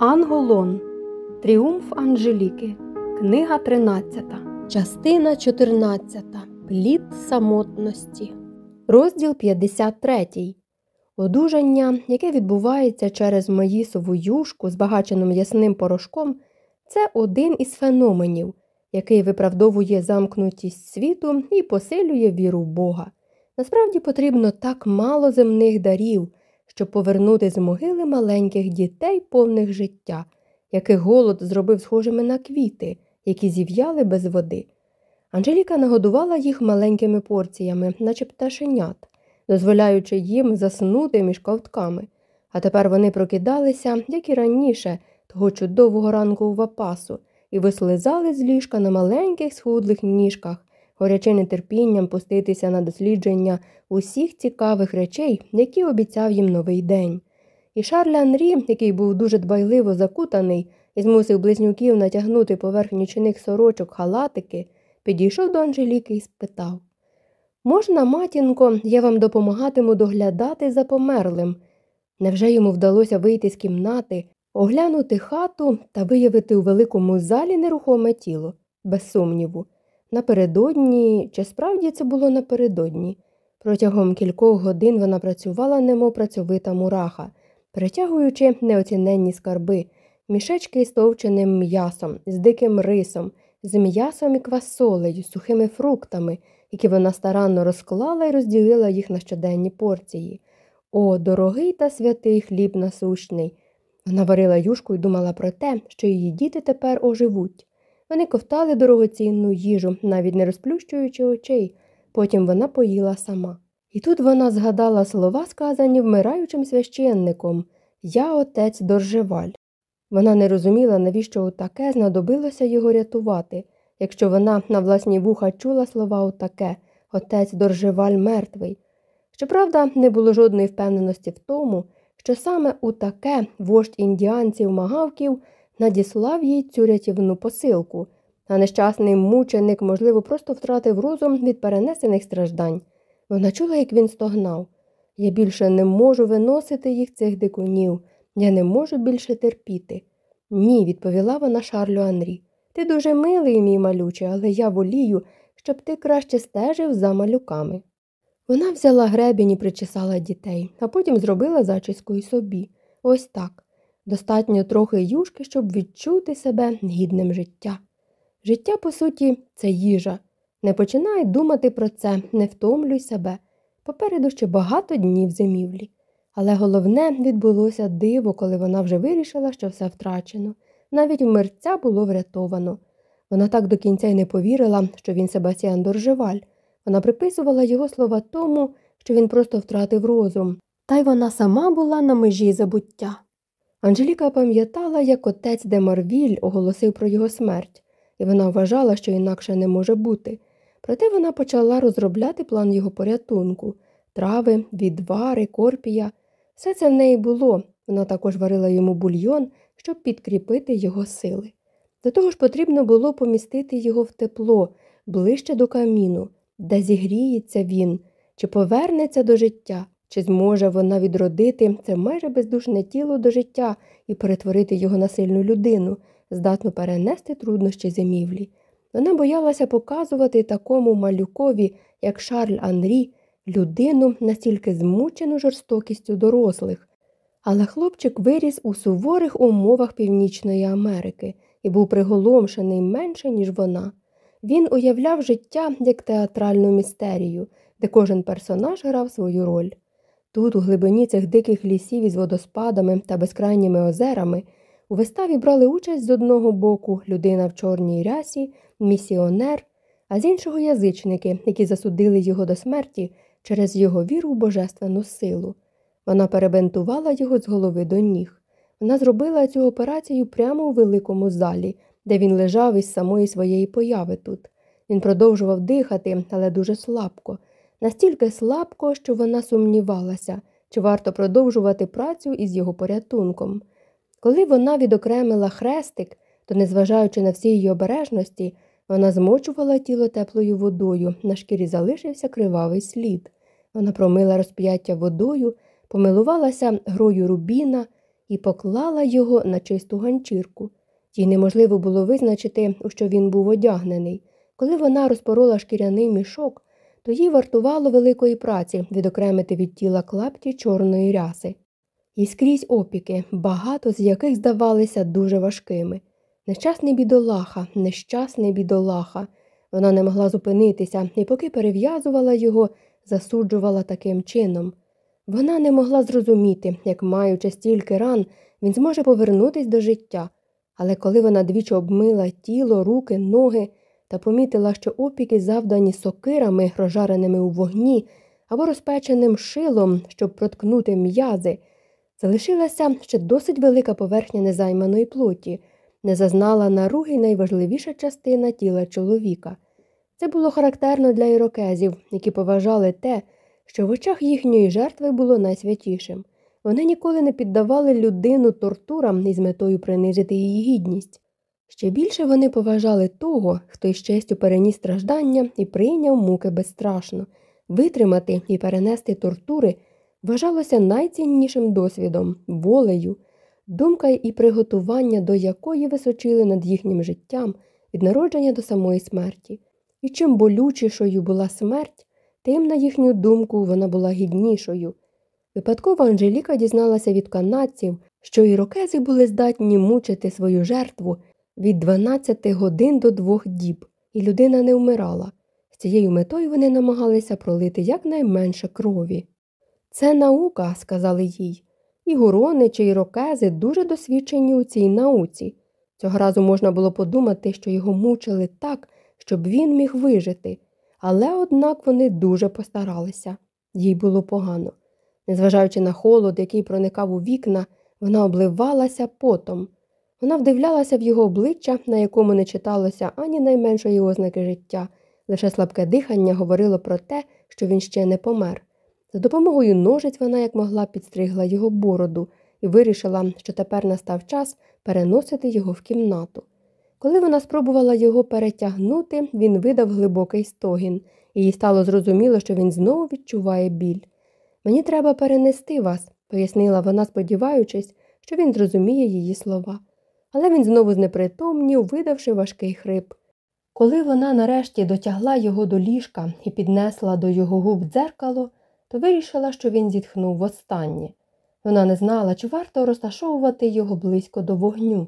Анголон. Тріумф Анжеліки. Книга 13. Частина 14. Плід самотності. Розділ 53. Одужання, яке відбувається через маїсову юшку, збагачену м'ясним порошком, це один із феноменів, який виправдовує замкнутість світу і посилює віру в Бога. Насправді потрібно так мало земних дарів щоб повернути з могили маленьких дітей повних життя, яких голод зробив схожими на квіти, які зів'яли без води. Анжеліка нагодувала їх маленькими порціями, наче пташенят, дозволяючи їм заснути між ковтками. А тепер вони прокидалися, як і раніше, того чудового ранку в вапасу, і вислизали з ліжка на маленьких схудлих ніжках, горячи нетерпінням пуститися на дослідження усіх цікавих речей, які обіцяв їм новий день. І Шарль Анрі, який був дуже дбайливо закутаний і змусив близнюків натягнути поверх нічних сорочок халатики, підійшов до Анжеліки і спитав Можна, матінко, я вам допомагатиму доглядати за померлим? Невже йому вдалося вийти з кімнати, оглянути хату та виявити у великому залі нерухоме тіло, без сумніву? Напередодні, чи справді це було напередодні? Протягом кількох годин вона працювала, немов працьовита мураха, перетягуючи неоціненні скарби, мішечки з товченим м'ясом, з диким рисом, з м'ясом і квасолею, сухими фруктами, які вона старанно розклала і розділила їх на щоденні порції. О, дорогий та святий хліб насущний. Вона варила юшку і думала про те, що її діти тепер оживуть. Вони ковтали дорогоцінну їжу, навіть не розплющуючи очей. Потім вона поїла сама. І тут вона згадала слова, сказані вмираючим священником Я отець Доржеваль. Вона не розуміла, навіщо таке знадобилося його рятувати, якщо вона на власні вуха чула слова отаке Отець Доржеваль мертвий. Щоправда, не було жодної впевненості в тому, що саме у таке вождь індіанців магавків надіслав їй цю рятівну посилку, а нещасний мученик, можливо, просто втратив розум від перенесених страждань. Вона чула, як він стогнав. Я більше не можу виносити їх цих дикунів, я не можу більше терпіти. Ні, відповіла вона Шарлю Анрі. Ти дуже милий, мій малюче, але я волію, щоб ти краще стежив за малюками. Вона взяла гребінь і причесала дітей, а потім зробила зачіску й собі. Ось так. Достатньо трохи юшки, щоб відчути себе гідним життя. Життя, по суті, це їжа. Не починай думати про це, не втомлюй себе. Попереду ще багато днів зимівлі. Але головне відбулося диво, коли вона вже вирішила, що все втрачено. Навіть мерця було врятовано. Вона так до кінця й не повірила, що він Себастьян Доржеваль. Вона приписувала його слова тому, що він просто втратив розум, та й вона сама була на межі забуття. Анжеліка пам'ятала, як отець де Марвіль оголосив про його смерть, і вона вважала, що інакше не може бути. Проте вона почала розробляти план його порятунку трави, відвари, корпія. Все це в неї було. Вона також варила йому бульйон, щоб підкріпити його сили. До того ж потрібно було помістити його в тепло, ближче до каміну, де зігріється він, чи повернеться до життя. Чи зможе вона відродити це майже бездушне тіло до життя і перетворити його на сильну людину, здатну перенести труднощі зимівлі? Вона боялася показувати такому малюкові, як Шарль Анрі, людину настільки змучену жорстокістю дорослих. Але хлопчик виріс у суворих умовах Північної Америки і був приголомшений менше, ніж вона. Він уявляв життя як театральну містерію, де кожен персонаж грав свою роль. Тут, у глибині цих диких лісів із водоспадами та безкрайніми озерами, у виставі брали участь з одного боку людина в чорній рясі, місіонер, а з іншого язичники, які засудили його до смерті через його віру в божественну силу. Вона перебентувала його з голови до ніг. Вона зробила цю операцію прямо у великому залі, де він лежав із самої своєї появи тут. Він продовжував дихати, але дуже слабко настільки слабко, що вона сумнівалася, чи варто продовжувати працю із його порятунком. Коли вона відокремила хрестик, то, незважаючи на всі її обережності, вона змочувала тіло теплою водою, на шкірі залишився кривавий слід. Вона промила розп'яття водою, помилувалася грою рубіна і поклала його на чисту ганчірку. Їй неможливо було визначити, у що він був одягнений. Коли вона розпорола шкіряний мішок, то їй вартувало великої праці відокремити від тіла клапті чорної ряси. І скрізь опіки, багато з яких здавалися дуже важкими. Нещасний бідолаха, нещасний бідолаха. Вона не могла зупинитися і, поки перев'язувала його, засуджувала таким чином. Вона не могла зрозуміти, як, маючи стільки ран, він зможе повернутися до життя. Але коли вона двічі обмила тіло, руки, ноги та помітила, що опіки завдані сокирами, розжареними у вогні або розпеченим шилом, щоб проткнути м'язи, залишилася ще досить велика поверхня незайманої плоті, не зазнала наруги найважливіша частина тіла чоловіка. Це було характерно для ірокезів, які поважали те, що в очах їхньої жертви було найсвятішим. Вони ніколи не піддавали людину тортурам із метою принизити її гідність. Ще більше вони поважали того, хто із честю переніс страждання і прийняв муки безстрашно. Витримати і перенести тортури вважалося найціннішим досвідом, волею, думка і приготування до якої височили над їхнім життям від народження до самої смерті. І чим болючішою була смерть, тим, на їхню думку, вона була гіднішою. Випадково Анжеліка дізналася від канадців, що ірокези були здатні мучити свою жертву від 12 годин до двох діб, і людина не вмирала. З цією метою вони намагалися пролити якнайменше крові. Це наука, сказали їй, і гурони чи ірокези дуже досвідчені у цій науці. Цього разу можна було подумати, що його мучили так, щоб він міг вижити, але однак вони дуже постаралися, їй було погано. Незважаючи на холод, який проникав у вікна, вона обливалася потом. Вона вдивлялася в його обличчя, на якому не читалося ані найменшої ознаки життя, лише слабке дихання говорило про те, що він ще не помер. За допомогою ножиць вона як могла підстригла його бороду і вирішила, що тепер настав час переносити його в кімнату. Коли вона спробувала його перетягнути, він видав глибокий стогін, і їй стало зрозуміло, що він знову відчуває біль. Мені треба перенести вас, пояснила вона, сподіваючись, що він зрозуміє її слова. Але він знову знепритомнів, видавши важкий хрип. Коли вона нарешті дотягла його до ліжка і піднесла до його губ дзеркало, то вирішила, що він зітхнув востаннє. Вона не знала, чи варто розташовувати його близько до вогню.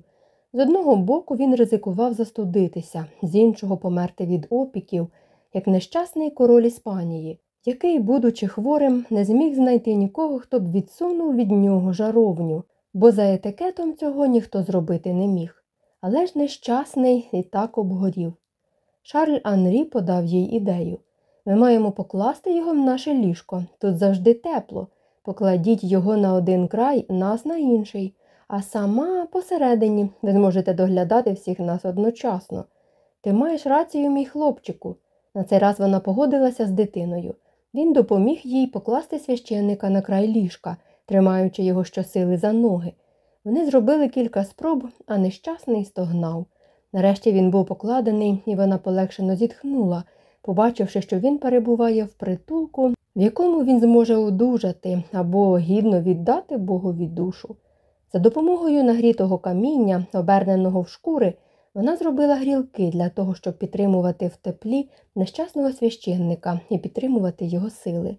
З одного боку він ризикував застудитися, з іншого померти від опіків, як нещасний король Іспанії, який, будучи хворим, не зміг знайти нікого, хто б відсунув від нього жаровню, бо за етикетом цього ніхто зробити не міг. Але ж нещасний і так обгорів. Шарль Анрі подав їй ідею. Ми маємо покласти його в наше ліжко. Тут завжди тепло. Покладіть його на один край, нас на інший, а сама посередині ви зможете доглядати всіх нас одночасно. Ти маєш рацію, мій хлопчику. На цей раз вона погодилася з дитиною. Він допоміг їй покласти священника на край ліжка, тримаючи його щосили за ноги. Вони зробили кілька спроб, а нещасний стогнав. Нарешті він був покладений, і вона полегшено зітхнула побачивши, що він перебуває в притулку, в якому він зможе одужати або гідно віддати Богові душу. За допомогою нагрітого каміння, оберненого в шкури, вона зробила грілки для того, щоб підтримувати в теплі нещасного священника і підтримувати його сили.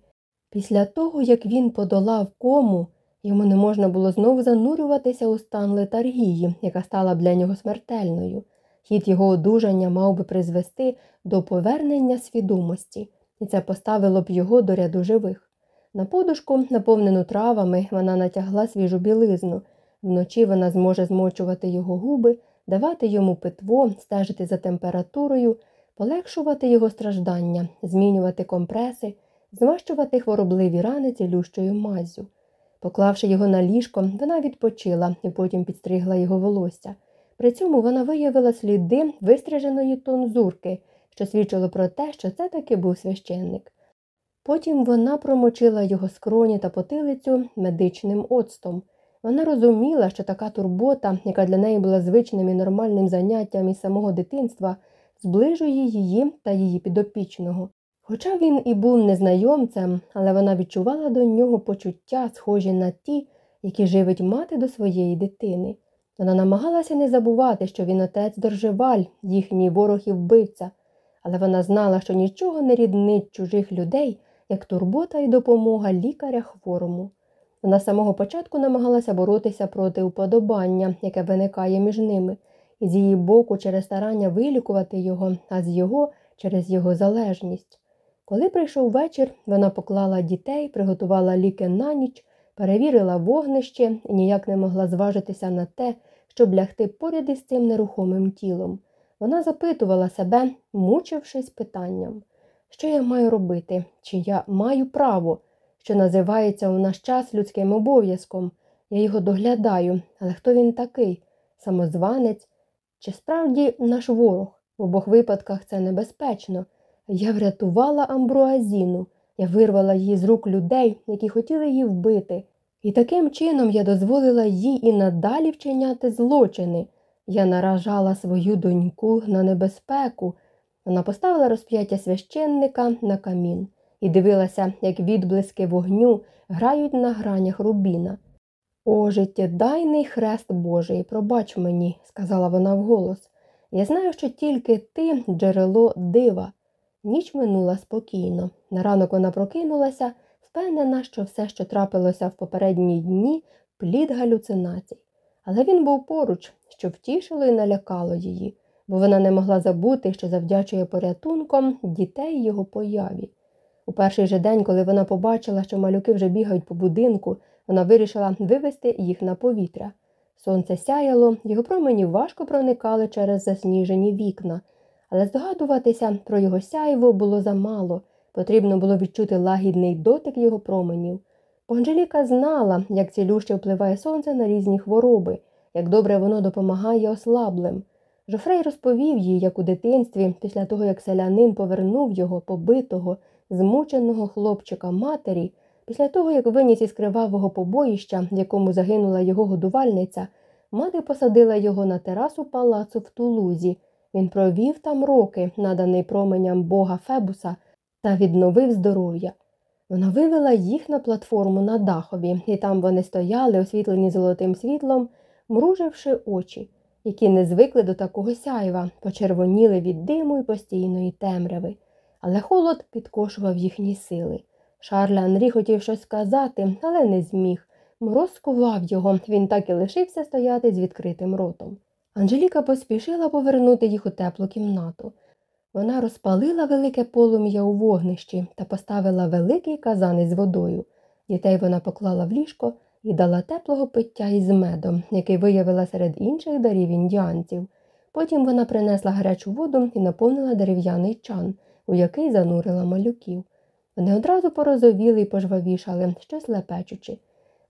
Після того, як він подолав кому, йому не можна було знову занурюватися у стан летаргії, яка стала для нього смертельною. Хід його одужання мав би призвести до повернення свідомості, і це поставило б його до ряду живих. На подушку, наповнену травами, вона натягла свіжу білизну. Вночі вона зможе змочувати його губи, давати йому питво, стежити за температурою, полегшувати його страждання, змінювати компреси, змащувати хворобливі рани цілющою маззю. Поклавши його на ліжко, вона відпочила і потім підстригла його волосся. При цьому вона виявила сліди вистриженої тонзурки, що свідчило про те, що це таки був священник. Потім вона промочила його скроні та потилицю медичним оцтом. Вона розуміла, що така турбота, яка для неї була звичним і нормальним заняттям із самого дитинства, зближує її та її підопічного. Хоча він і був незнайомцем, але вона відчувала до нього почуття, схожі на ті, які живить мати до своєї дитини. Вона намагалася не забувати, що він отець Доржеваль, їхній ворог і вбивця, але вона знала, що нічого не ріднить чужих людей, як турбота і допомога лікаря хворому. Вона з самого початку намагалася боротися проти уподобання, яке виникає між ними, і з її боку через старання вилікувати його, а з його через його залежність. Коли прийшов вечір, вона поклала дітей, приготувала ліки на ніч, перевірила вогнище і ніяк не могла зважитися на те, щоб лягти поряд із цим нерухомим тілом. Вона запитувала себе, мучившись питанням, що я маю робити, чи я маю право, що називається у наш час людським обов'язком. Я його доглядаю, але хто він такий? Самозванець? Чи справді наш ворог? В обох випадках це небезпечно. Я врятувала амбруазіну, я вирвала її з рук людей, які хотіли її вбити, і таким чином я дозволила їй і надалі вчиняти злочини. Я наражала свою доньку на небезпеку. Вона поставила розп'яття священника на камін і дивилася, як відблиски вогню грають на гранях рубіна. О, життєдайний хрест Божий, пробач мені, сказала вона вголос. Я знаю, що тільки ти джерело дива. Ніч минула спокійно. На ранок вона прокинулася, впевнена, що все, що трапилося в попередні дні, плід галюцинацій. Але він був поруч, що втішило і налякало її, бо вона не могла забути, що завдячує порятунком дітей його появі. У перший же день, коли вона побачила, що малюки вже бігають по будинку, вона вирішила вивести їх на повітря. Сонце сяяло, його промені важко проникали через засніжені вікна, але здогадуватися про його сяйво було замало, потрібно було відчути лагідний дотик його променів. Бо Анжеліка знала, як цілюще впливає сонце на різні хвороби, як добре воно допомагає ослаблим. Жофрей розповів їй, як у дитинстві, після того, як селянин повернув його побитого, змученого хлопчика матері, після того, як виніс із кривавого побоїща, в якому загинула його годувальниця, мати посадила його на терасу палацу в Тулузі. Він провів там роки, наданий променям бога Фебуса, та відновив здоров'я. Вона вивела їх на платформу на дахові, і там вони стояли, освітлені золотим світлом, мруживши очі, які не звикли до такого сяйва, почервоніли від диму і постійної темряви. Але холод підкошував їхні сили. Шарль Анрі хотів щось сказати, але не зміг. Мороз скував його, він так і лишився стояти з відкритим ротом. Анжеліка поспішила повернути їх у теплу кімнату. Вона розпалила велике полум'я у вогнищі та поставила великий казан із водою. Дітей вона поклала в ліжко і дала теплого пиття із медом, який виявила серед інших дарів індіанців. Потім вона принесла гарячу воду і наповнила дерев'яний чан, у який занурила малюків. Вони одразу порозовіли і пожвавішали, щось лепечучи.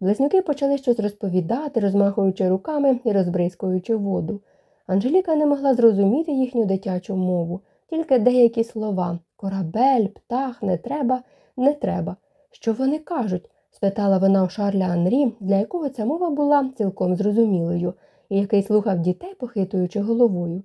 Близнюки почали щось розповідати, розмахуючи руками і розбризкуючи воду. Анжеліка не могла зрозуміти їхню дитячу мову, тільки деякі слова корабель, птах, не треба, не треба. Що вони кажуть? спитала вона у Шарля Анрі, для якого ця мова була цілком зрозумілою, і який слухав дітей, похитуючи головою.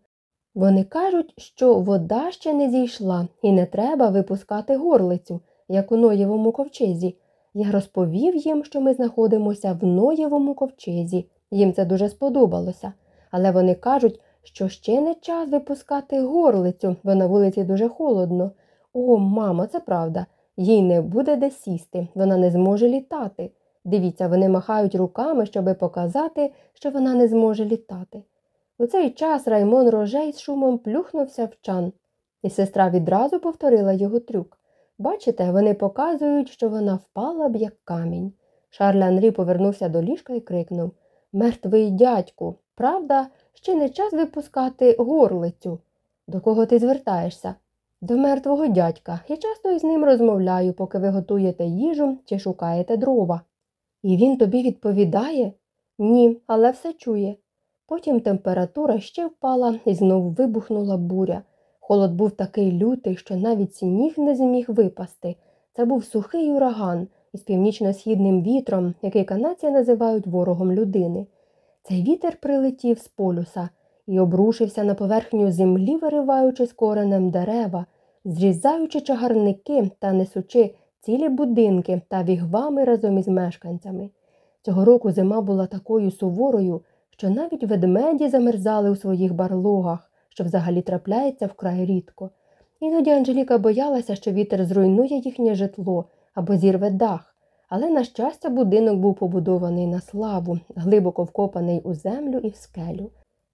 Вони кажуть, що вода ще не зійшла, і не треба випускати горлицю, як у Ноєвому ковчезі. Я розповів їм, що ми знаходимося в Ноєвому ковчезі. Їм це дуже сподобалося. Але вони кажуть, що ще не час випускати горлицю, бо на вулиці дуже холодно. О, мамо, це правда. Їй не буде де сісти, вона не зможе літати. Дивіться, вони махають руками, щоби показати, що вона не зможе літати. У цей час Раймон рожей з шумом плюхнувся в чан, і сестра відразу повторила його трюк. Бачите, вони показують, що вона впала б, як камінь. Шарль Анрі повернувся до ліжка і крикнув Мертвий дядьку, правда, ще не час випускати горлицю. До кого ти звертаєшся? До мертвого дядька. Я часто із ним розмовляю, поки ви готуєте їжу чи шукаєте дрова. І він тобі відповідає? Ні, але все чує. Потім температура ще впала і знову вибухнула буря. Холод був такий лютий, що навіть сніг не зміг випасти. Це був сухий ураган із північно-східним вітром, який канадці називають ворогом людини. Цей вітер прилетів з полюса і обрушився на поверхню землі, вириваючи з коренем дерева, зрізаючи чагарники та несучи цілі будинки та вігвами разом із мешканцями. Цього року зима була такою суворою, що навіть ведмеді замерзали у своїх барлогах, що взагалі трапляється вкрай рідко. Іноді Анжеліка боялася, що вітер зруйнує їхнє житло або зірве дах, але, на щастя, будинок був побудований на славу, глибоко вкопаний у землю і в скелю.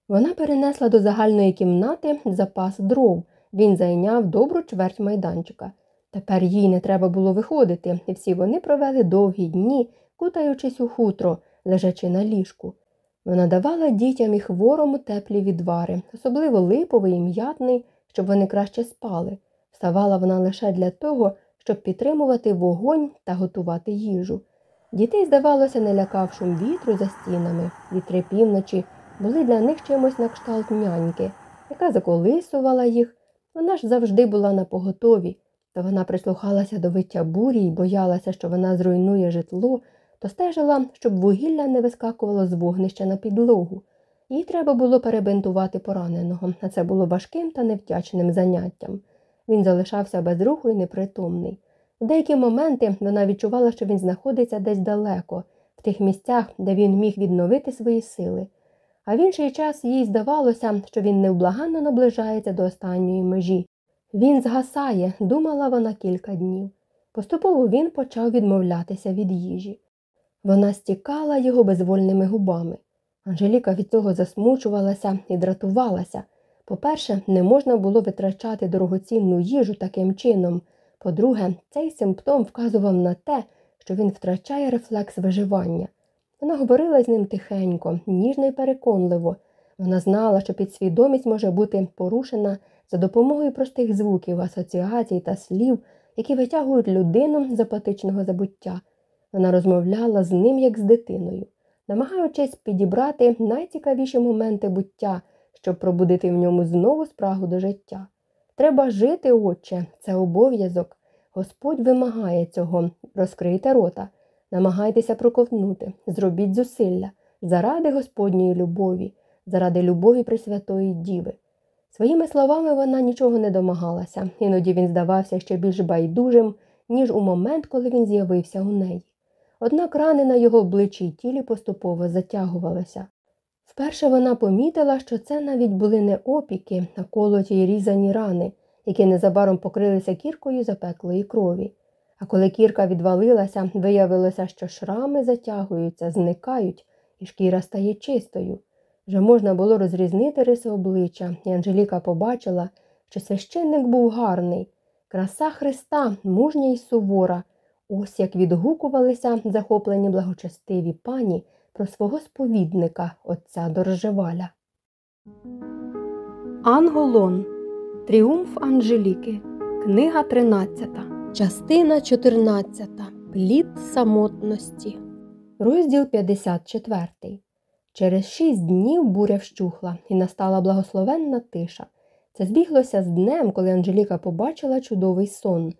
Вона перенесла до загальної кімнати запас дров, він зайняв добру чверть майданчика. Тепер їй не треба було виходити, і всі вони провели довгі дні, кутаючись у хутро, лежачи на ліжку. Вона давала дітям і хворому теплі відвари, особливо липовий і м'ятний, щоб вони краще спали. Вставала вона лише для того, щоб підтримувати вогонь та готувати їжу. Дітей, здавалося, не лякав шум вітру за стінами, вітри півночі були для них чимось на кшталт няньки, яка заколисувала їх. Вона ж завжди була на поготові, то вона прислухалася до виття бурі і боялася, що вона зруйнує житло, то стежила, щоб вугілля не вискакувало з вогнища на підлогу. Їй треба було перебинтувати пораненого, а це було важким та невдячним заняттям. Він залишався без руху і непритомний. В деякі моменти вона відчувала, що він знаходиться десь далеко, в тих місцях, де він міг відновити свої сили. А в інший час їй здавалося, що він невблаганно наближається до останньої межі. Він згасає, думала вона кілька днів. Поступово він почав відмовлятися від їжі. Вона стікала його безвольними губами. Анжеліка від цього засмучувалася і дратувалася. По-перше, не можна було витрачати дорогоцінну їжу таким чином. По-друге, цей симптом вказував на те, що він втрачає рефлекс виживання. Вона говорила з ним тихенько, ніжно і переконливо. Вона знала, що підсвідомість може бути порушена за допомогою простих звуків, асоціацій та слів, які витягують людину з апатичного забуття. Вона розмовляла з ним як з дитиною, намагаючись підібрати найцікавіші моменти буття, щоб пробудити в ньому знову спрагу до життя. Треба жити, отче, це обов'язок. Господь вимагає цього, розкрийте рота, намагайтеся проковтнути, зробіть зусилля заради Господньої любові, заради любові Пресвятої Діви. Своїми словами вона нічого не домагалася, іноді він здавався ще більш байдужим, ніж у момент, коли він з'явився у неї. Однак рани на його обличчі й тілі поступово затягувалися. Вперше вона помітила, що це навіть були не опіки, а колоті й різані рани, які незабаром покрилися кіркою запеклої крові. А коли кірка відвалилася, виявилося, що шрами затягуються, зникають, і шкіра стає чистою. Вже можна було розрізнити риси обличчя, і Анжеліка побачила, що священник був гарний. Краса Христа, мужня й сувора. Ось як відгукувалися захоплені благочестиві пані про свого сповідника, отця Доржеваля. Анголон. Тріумф Анжеліки. Книга 13. Частина 14. Плід самотності. Розділ 54. Через шість днів буря вщухла, і настала благословенна тиша. Це збіглося з днем, коли Анжеліка побачила чудовий сон.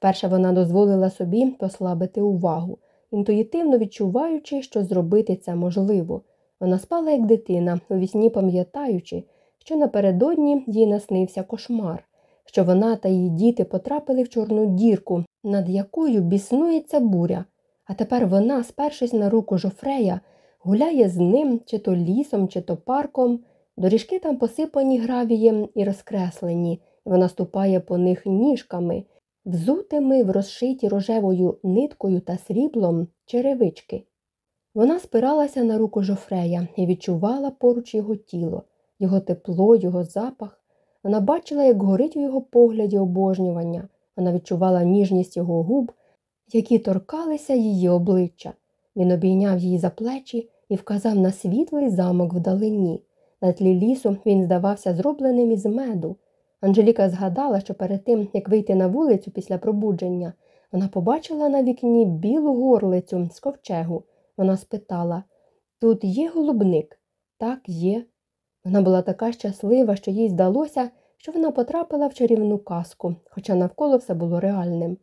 Вперше вона дозволила собі послабити увагу, інтуїтивно відчуваючи, що зробити це можливо. Вона спала як дитина, у вісні пам'ятаючи, що напередодні їй наснився кошмар, що вона та її діти потрапили в чорну дірку, над якою біснується буря. А тепер вона, спершись на руку Жофрея, гуляє з ним чи то лісом, чи то парком. Доріжки там посипані гравієм і розкреслені, вона ступає по них ніжками, взутими в розшиті рожевою ниткою та сріблом черевички. Вона спиралася на руку Жофрея і відчувала поруч його тіло, його тепло, його запах. Вона бачила, як горить у його погляді обожнювання. Вона відчувала ніжність його губ, які торкалися її обличчя. Він обійняв її за плечі і вказав на світлий замок вдалині. На тлі лісу він здавався зробленим із меду. Анжеліка згадала, що перед тим, як вийти на вулицю після пробудження, вона побачила на вікні білу горлицю з ковчегу. Вона спитала Тут є голубник? Так, є. Вона була така щаслива, що їй здалося, що вона потрапила в чарівну казку, хоча навколо все було реальним.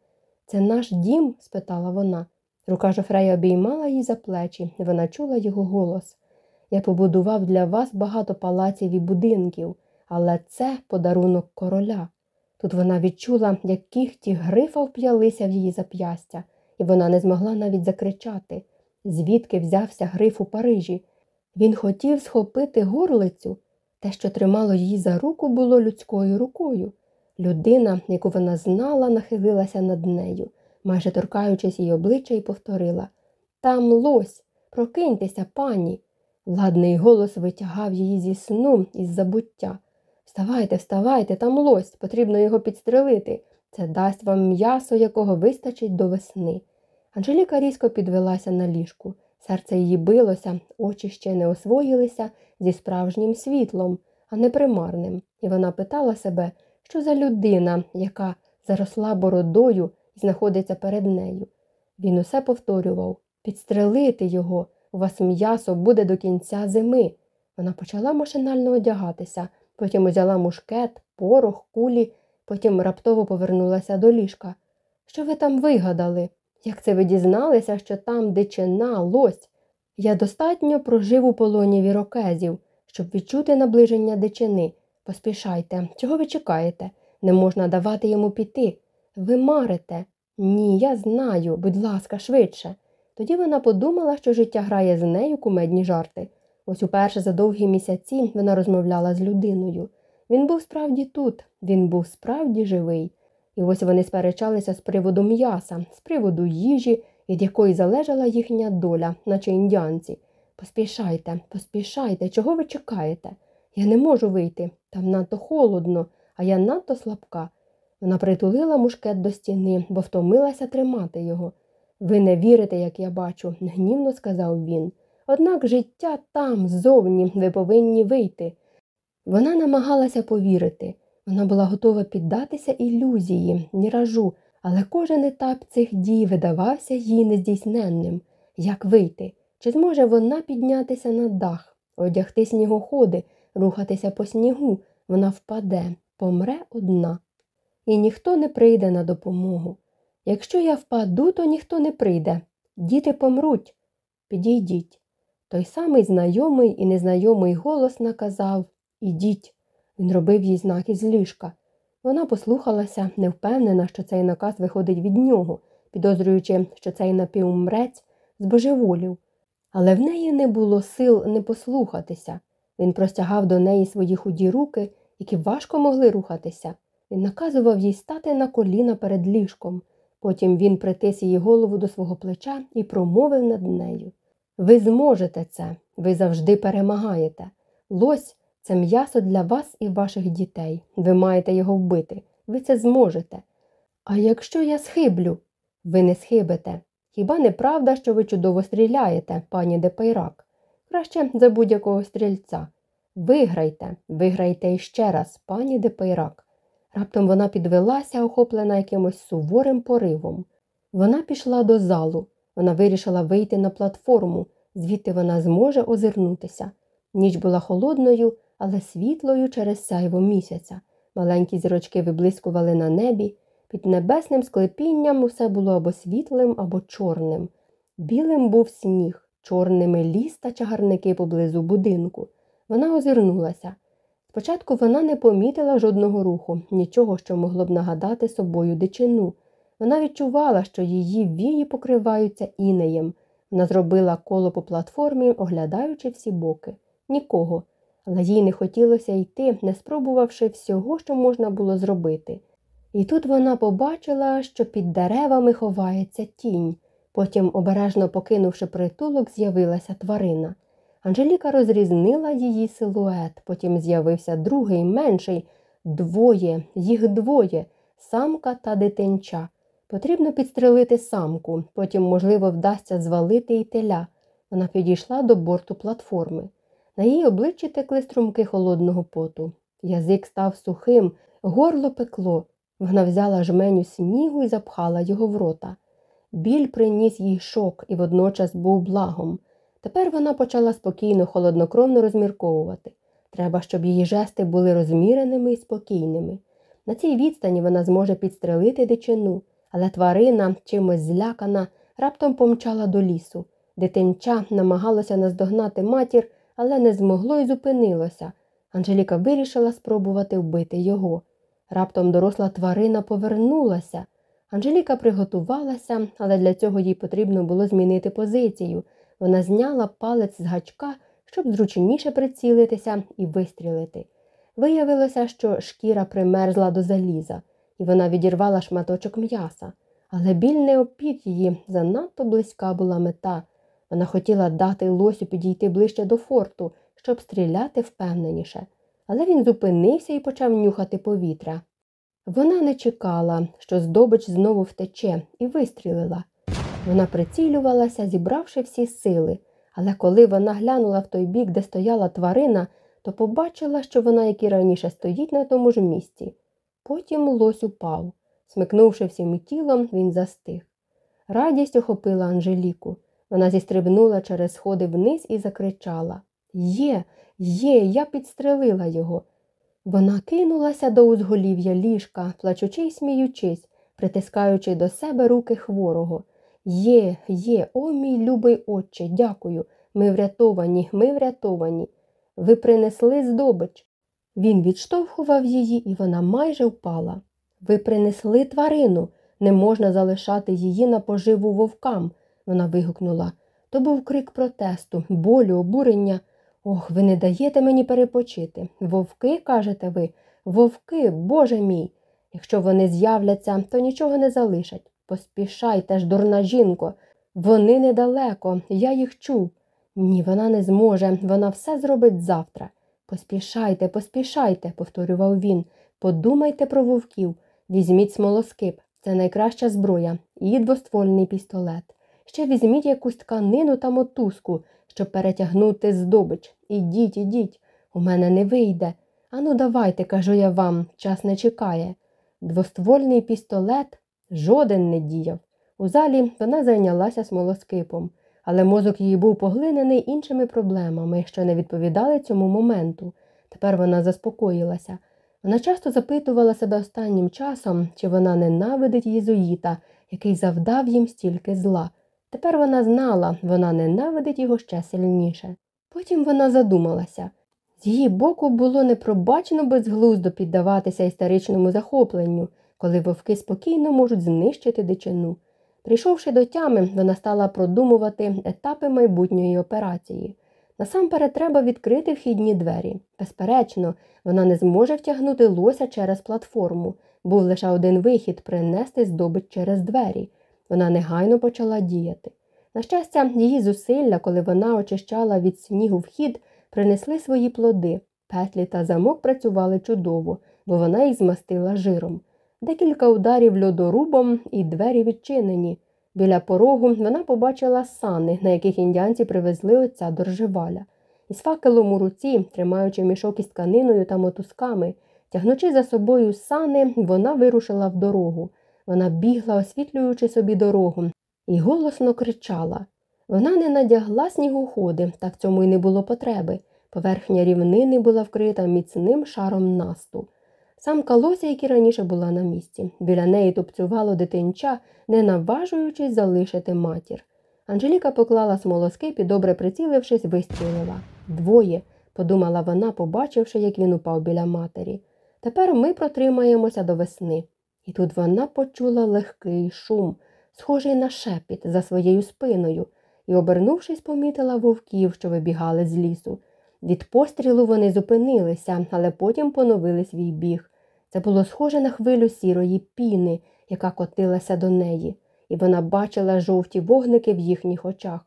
Це наш дім? спитала вона. Рука Жофрея обіймала її за плечі, і вона чула його голос. Я побудував для вас багато палаців і будинків, але це подарунок короля. Тут вона відчула, як кіхті грифа вп'ялися в її зап'ястя, і вона не змогла навіть закричати. звідки взявся гриф у Парижі. Він хотів схопити горлицю. Те, що тримало її за руку, було людською рукою. Людина, яку вона знала, нахилилася над нею, майже торкаючись її обличчя, і повторила Там лось, прокиньтеся, пані. Владний голос витягав її зі сну із забуття. Вставайте, вставайте, там лось, потрібно його підстрелити. Це дасть вам м'ясо, якого вистачить до весни. Анжеліка різко підвелася на ліжку. Серце її билося, очі ще не освоїлися зі справжнім світлом, а не примарним, і вона питала себе, що за людина, яка заросла бородою і знаходиться перед нею. Він усе повторював підстрелити його, у вас м'ясо буде до кінця зими. Вона почала машинально одягатися, потім узяла мушкет, порох, кулі, потім раптово повернулася до ліжка. Що ви там вигадали? Як це ви дізналися, що там дичина, лось? Я достатньо прожив у полоні вірокезів, щоб відчути наближення дичини. Поспішайте, чого ви чекаєте? Не можна давати йому піти. Ви марите. Ні, я знаю, будь ласка, швидше. Тоді вона подумала, що життя грає з нею кумедні жарти. Ось уперше за довгі місяці вона розмовляла з людиною. Він був справді тут, він був справді живий. І ось вони сперечалися з приводу м'яса, з приводу їжі, від якої залежала їхня доля, наче індіанці. Поспішайте, поспішайте, чого ви чекаєте? Я не можу вийти. Там надто холодно, а я надто слабка. Вона притулила мушкет до стіни, бо втомилася тримати його. Ви не вірите, як я бачу, гнівно сказав він. Однак життя там, ззовні, ви повинні вийти. Вона намагалася повірити. Вона була готова піддатися ілюзії, міражу, але кожен етап цих дій видавався їй нездійсненним. Як вийти? Чи зможе вона піднятися на дах, одягти снігоходи, рухатися по снігу? Вона впаде, помре одна. І ніхто не прийде на допомогу. Якщо я впаду, то ніхто не прийде. Діти помруть. Підійдіть. Той самий знайомий і незнайомий голос наказав Ідіть. Він робив їй знак із ліжка. Вона послухалася, не впевнена, що цей наказ виходить від нього, підозрюючи, що цей напівмрець збожеволів. Але в неї не було сил не послухатися. Він простягав до неї свої худі руки, які важко могли рухатися. Він наказував їй стати на коліна перед ліжком. Потім він притис її голову до свого плеча і промовив над нею Ви зможете це, ви завжди перемагаєте. Лось це м'ясо для вас і ваших дітей. Ви маєте його вбити. Ви це зможете. А якщо я схиблю, ви не схибите. Хіба не правда, що ви чудово стріляєте, пані де Пейрак? Краще за будь-якого стрільця. Виграйте, виграйте іще раз, пані де Пейрак. Раптом вона підвелася, охоплена якимось суворим поривом. Вона пішла до залу. Вона вирішила вийти на платформу, звідти вона зможе озирнутися. Ніч була холодною, але світлою через сяйво місяця. Маленькі зірочки виблискували на небі. Під небесним склепінням усе було або світлим, або чорним. Білим був сніг, чорними ліс та чагарники поблизу будинку. Вона озирнулася. Спочатку вона не помітила жодного руху, нічого, що могло б нагадати собою дичину. Вона відчувала, що її вії покриваються інеєм. Вона зробила коло по платформі, оглядаючи всі боки. Нікого. Але їй не хотілося йти, не спробувавши всього, що можна було зробити. І тут вона побачила, що під деревами ховається тінь. Потім, обережно покинувши притулок, з'явилася тварина. Анжеліка розрізнила її силует, потім з'явився другий, менший, двоє, їх двоє, самка та дитинча. Потрібно підстрелити самку, потім, можливо, вдасться звалити й теля. Вона підійшла до борту платформи. На її обличчі текли струмки холодного поту. Язик став сухим, горло пекло. Вона взяла жменю снігу і запхала його в рота. Біль приніс їй шок і водночас був благом. Тепер вона почала спокійно, холоднокровно розмірковувати. Треба, щоб її жести були розміреними і спокійними. На цій відстані вона зможе підстрелити дичину, але тварина, чимось злякана, раптом помчала до лісу. Дитинча намагалося наздогнати матір, але не змогло і зупинилося. Анжеліка вирішила спробувати вбити його. Раптом доросла тварина повернулася. Анжеліка приготувалася, але для цього їй потрібно було змінити позицію. Вона зняла палець з гачка, щоб зручніше прицілитися і вистрілити. Виявилося, що шкіра примерзла до заліза, і вона відірвала шматочок м'яса, але біль не опік її, занадто близька була мета. Вона хотіла дати лосю підійти ближче до форту, щоб стріляти впевненіше, але він зупинився і почав нюхати повітря. Вона не чекала, що здобич знову втече, і вистрілила. Вона прицілювалася, зібравши всі сили, але коли вона глянула в той бік, де стояла тварина, то побачила, що вона, як і раніше, стоїть на тому ж місці. Потім лось упав. Смикнувши всім тілом, він застиг. Радість охопила Анжеліку. Вона зістрибнула через сходи вниз і закричала Є, є, я підстрелила його. Вона кинулася до узголів'я ліжка, плачучи й сміючись, притискаючи до себе руки хворого. Є, є, о, мій любий отче, дякую. Ми врятовані, ми врятовані. Ви принесли здобич. Він відштовхував її, і вона майже впала. Ви принесли тварину, не можна залишати її на поживу вовкам, вона вигукнула. То був крик протесту, болю, обурення. Ох, ви не даєте мені перепочити. Вовки, кажете ви, вовки, Боже мій. Якщо вони з'являться, то нічого не залишать. Поспішайте ж, дурна жінко, вони недалеко, я їх чув. Ні, вона не зможе, вона все зробить завтра. Поспішайте, поспішайте, повторював він. Подумайте про вовків, візьміть смолоскип, це найкраща зброя, і двоствольний пістолет. Ще візьміть якусь тканину та мотузку, щоб перетягнути здобич. Ідіть, ідіть, у мене не вийде. Ану, давайте, кажу я вам, час не чекає. Двоствольний пістолет жоден не діяв. У залі вона зайнялася смолоскипом, але мозок її був поглинений іншими проблемами, що не відповідали цьому моменту. Тепер вона заспокоїлася. Вона часто запитувала себе останнім часом, чи вона ненавидить єзуїта, який завдав їм стільки зла. Тепер вона знала, вона ненавидить його ще сильніше. Потім вона задумалася. З її боку було непробачено безглуздо піддаватися історичному захопленню, коли вовки спокійно можуть знищити дичину. Прийшовши до тями, вона стала продумувати етапи майбутньої операції. Насамперед треба відкрити вхідні двері. Безперечно, вона не зможе втягнути лося через платформу. Був лише один вихід принести здобич через двері. Вона негайно почала діяти. На щастя, її зусилля, коли вона очищала від снігу вхід, принесли свої плоди. Петлі та замок працювали чудово, бо вона їх змастила жиром. Декілька ударів льодорубом і двері відчинені. Біля порогу вона побачила сани, на яких індіанці привезли отця доржеваля. Із факелом у руці, тримаючи мішок із тканиною та мотузками, тягнучи за собою сани, вона вирушила в дорогу. Вона бігла, освітлюючи собі дорогу, і голосно кричала. Вона не надягла снігоходи, та в цьому й не було потреби. Поверхня рівнини була вкрита міцним шаром насту. Самка лося, як і раніше була на місці. Біля неї тупцювало дитинча, не наважуючись залишити матір. Анжеліка поклала смолоскип і, добре прицілившись, вистрілила. Двоє, подумала вона, побачивши, як він упав біля матері. Тепер ми протримаємося до весни. І тут вона почула легкий шум, схожий на шепіт за своєю спиною, і, обернувшись, помітила вовків, що вибігали з лісу. Від пострілу вони зупинилися, але потім поновили свій біг. Це було схоже на хвилю сірої піни, яка котилася до неї, і вона бачила жовті вогники в їхніх очах.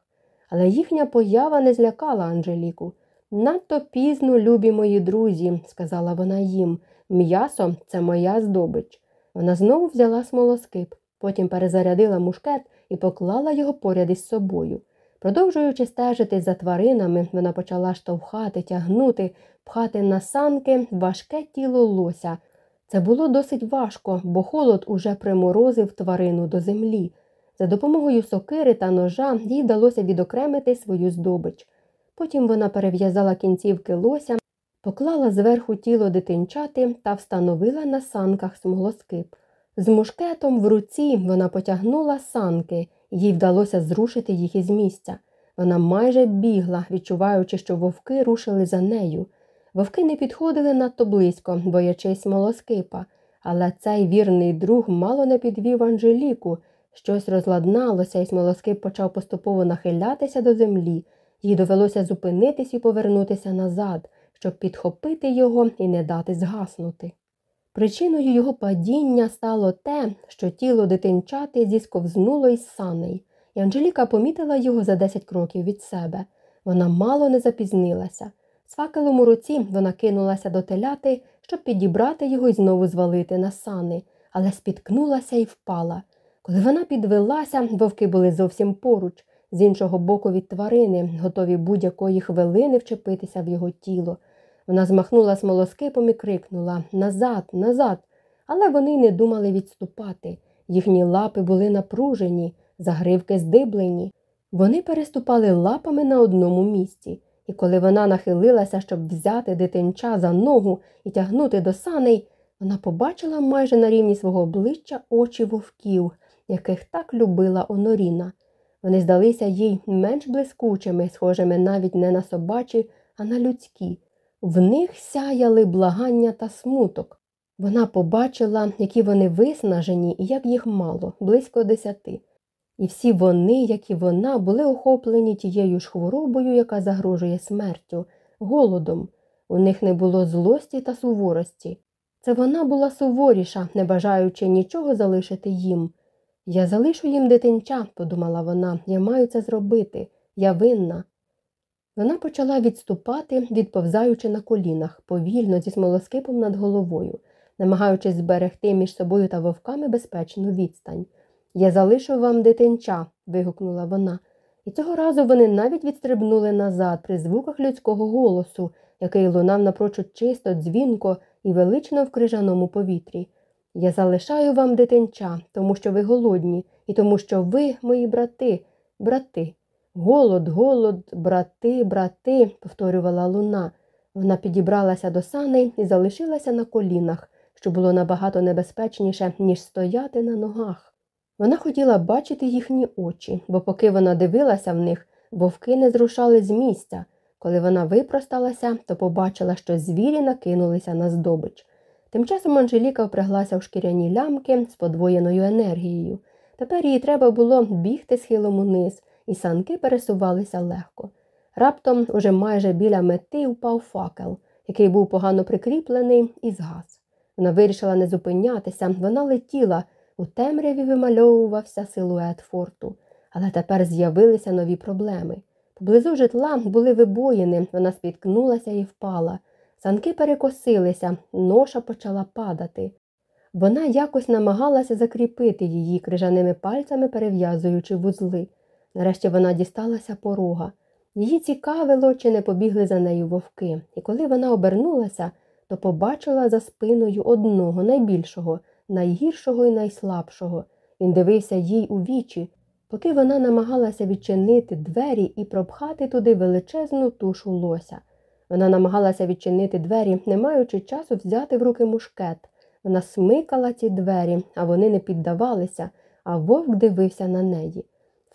Але їхня поява не злякала Анжеліку. Надто пізно, любі мої друзі, сказала вона їм. М'ясо це моя здобич. Вона знову взяла смолоскип, потім перезарядила мушкет і поклала його поряд із собою. Продовжуючи стежити за тваринами, вона почала штовхати, тягнути, пхати на санки важке тіло лося. Це було досить важко, бо холод уже приморозив тварину до землі. За допомогою сокири та ножа їй вдалося відокремити свою здобич. Потім вона перев'язала кінцівки лося, поклала зверху тіло дитинчати та встановила на санках смолоскип. З мушкетом в руці вона потягнула санки, їй вдалося зрушити їх із місця. Вона майже бігла, відчуваючи, що вовки рушили за нею. Вовки не підходили надто близько, боячись смолоскипа, але цей вірний друг мало не підвів Анжеліку, Щось розладналося, і смолоскип почав поступово нахилятися до землі. Їй довелося зупинитись і повернутися назад, щоб підхопити його і не дати згаснути. Причиною його падіння стало те, що тіло дитинчати зісковзнуло із саней, і Анжеліка помітила його за 10 кроків від себе. Вона мало не запізнилася. З факелом у руці вона кинулася до теляти, щоб підібрати його і знову звалити на сани, але спіткнулася і впала. Коли вона підвелася, вовки були зовсім поруч, з іншого боку від тварини, готові будь-якої хвилини вчепитися в його тіло. Вона змахнула смолоскипом і крикнула Назад, назад. Але вони не думали відступати. Їхні лапи були напружені, загривки здиблені. Вони переступали лапами на одному місці, і коли вона нахилилася, щоб взяти дитинча за ногу і тягнути до саней, вона побачила майже на рівні свого обличчя очі вовків, яких так любила Оноріна. Вони здалися їй менш блискучими, схожими навіть не на собачі, а на людські. В них сяяли благання та смуток. Вона побачила, які вони виснажені і як їх мало, близько десяти. І всі вони, як і вона, були охоплені тією ж хворобою, яка загрожує смертю, голодом. У них не було злості та суворості. Це вона була суворіша, не бажаючи нічого залишити їм. Я залишу їм дитинча, подумала вона, я маю це зробити, я винна. Вона почала відступати, відповзаючи на колінах, повільно зі смолоскипом над головою, намагаючись зберегти між собою та вовками безпечну відстань. Я залишу вам дитинча, вигукнула вона, і цього разу вони навіть відстрибнули назад при звуках людського голосу, який лунав напрочуд чисто, дзвінко і велично в крижаному повітрі. Я залишаю вам дитинча, тому що ви голодні, і тому що ви, мої брати, брати. Голод, голод, брати, брати, повторювала луна. Вона підібралася до саней і залишилася на колінах, що було набагато небезпечніше, ніж стояти на ногах. Вона хотіла бачити їхні очі, бо поки вона дивилася в них, вовки не зрушали з місця. Коли вона випросталася, то побачила, що звірі накинулися на здобич. Тим часом Анжеліка впряглася в шкіряні лямки з подвоєною енергією. Тепер їй треба було бігти схилом униз, і санки пересувалися легко. Раптом, уже майже біля мети, впав факел, який був погано прикріплений, і згас. Вона вирішила не зупинятися, вона летіла, у темряві вимальовувався силует форту. Але тепер з'явилися нові проблеми. Поблизу житла були вибоїни, вона спіткнулася і впала. Санки перекосилися, ноша почала падати. Вона якось намагалася закріпити її крижаними пальцями, перев'язуючи вузли. Нарешті вона дісталася порога. Її цікавило, чи не побігли за нею вовки, і коли вона обернулася, то побачила за спиною одного найбільшого, найгіршого і найслабшого. Він дивився їй у вічі, поки вона намагалася відчинити двері і пропхати туди величезну тушу лося. Вона намагалася відчинити двері, не маючи часу взяти в руки мушкет. Вона смикала ці двері, а вони не піддавалися, а вовк дивився на неї.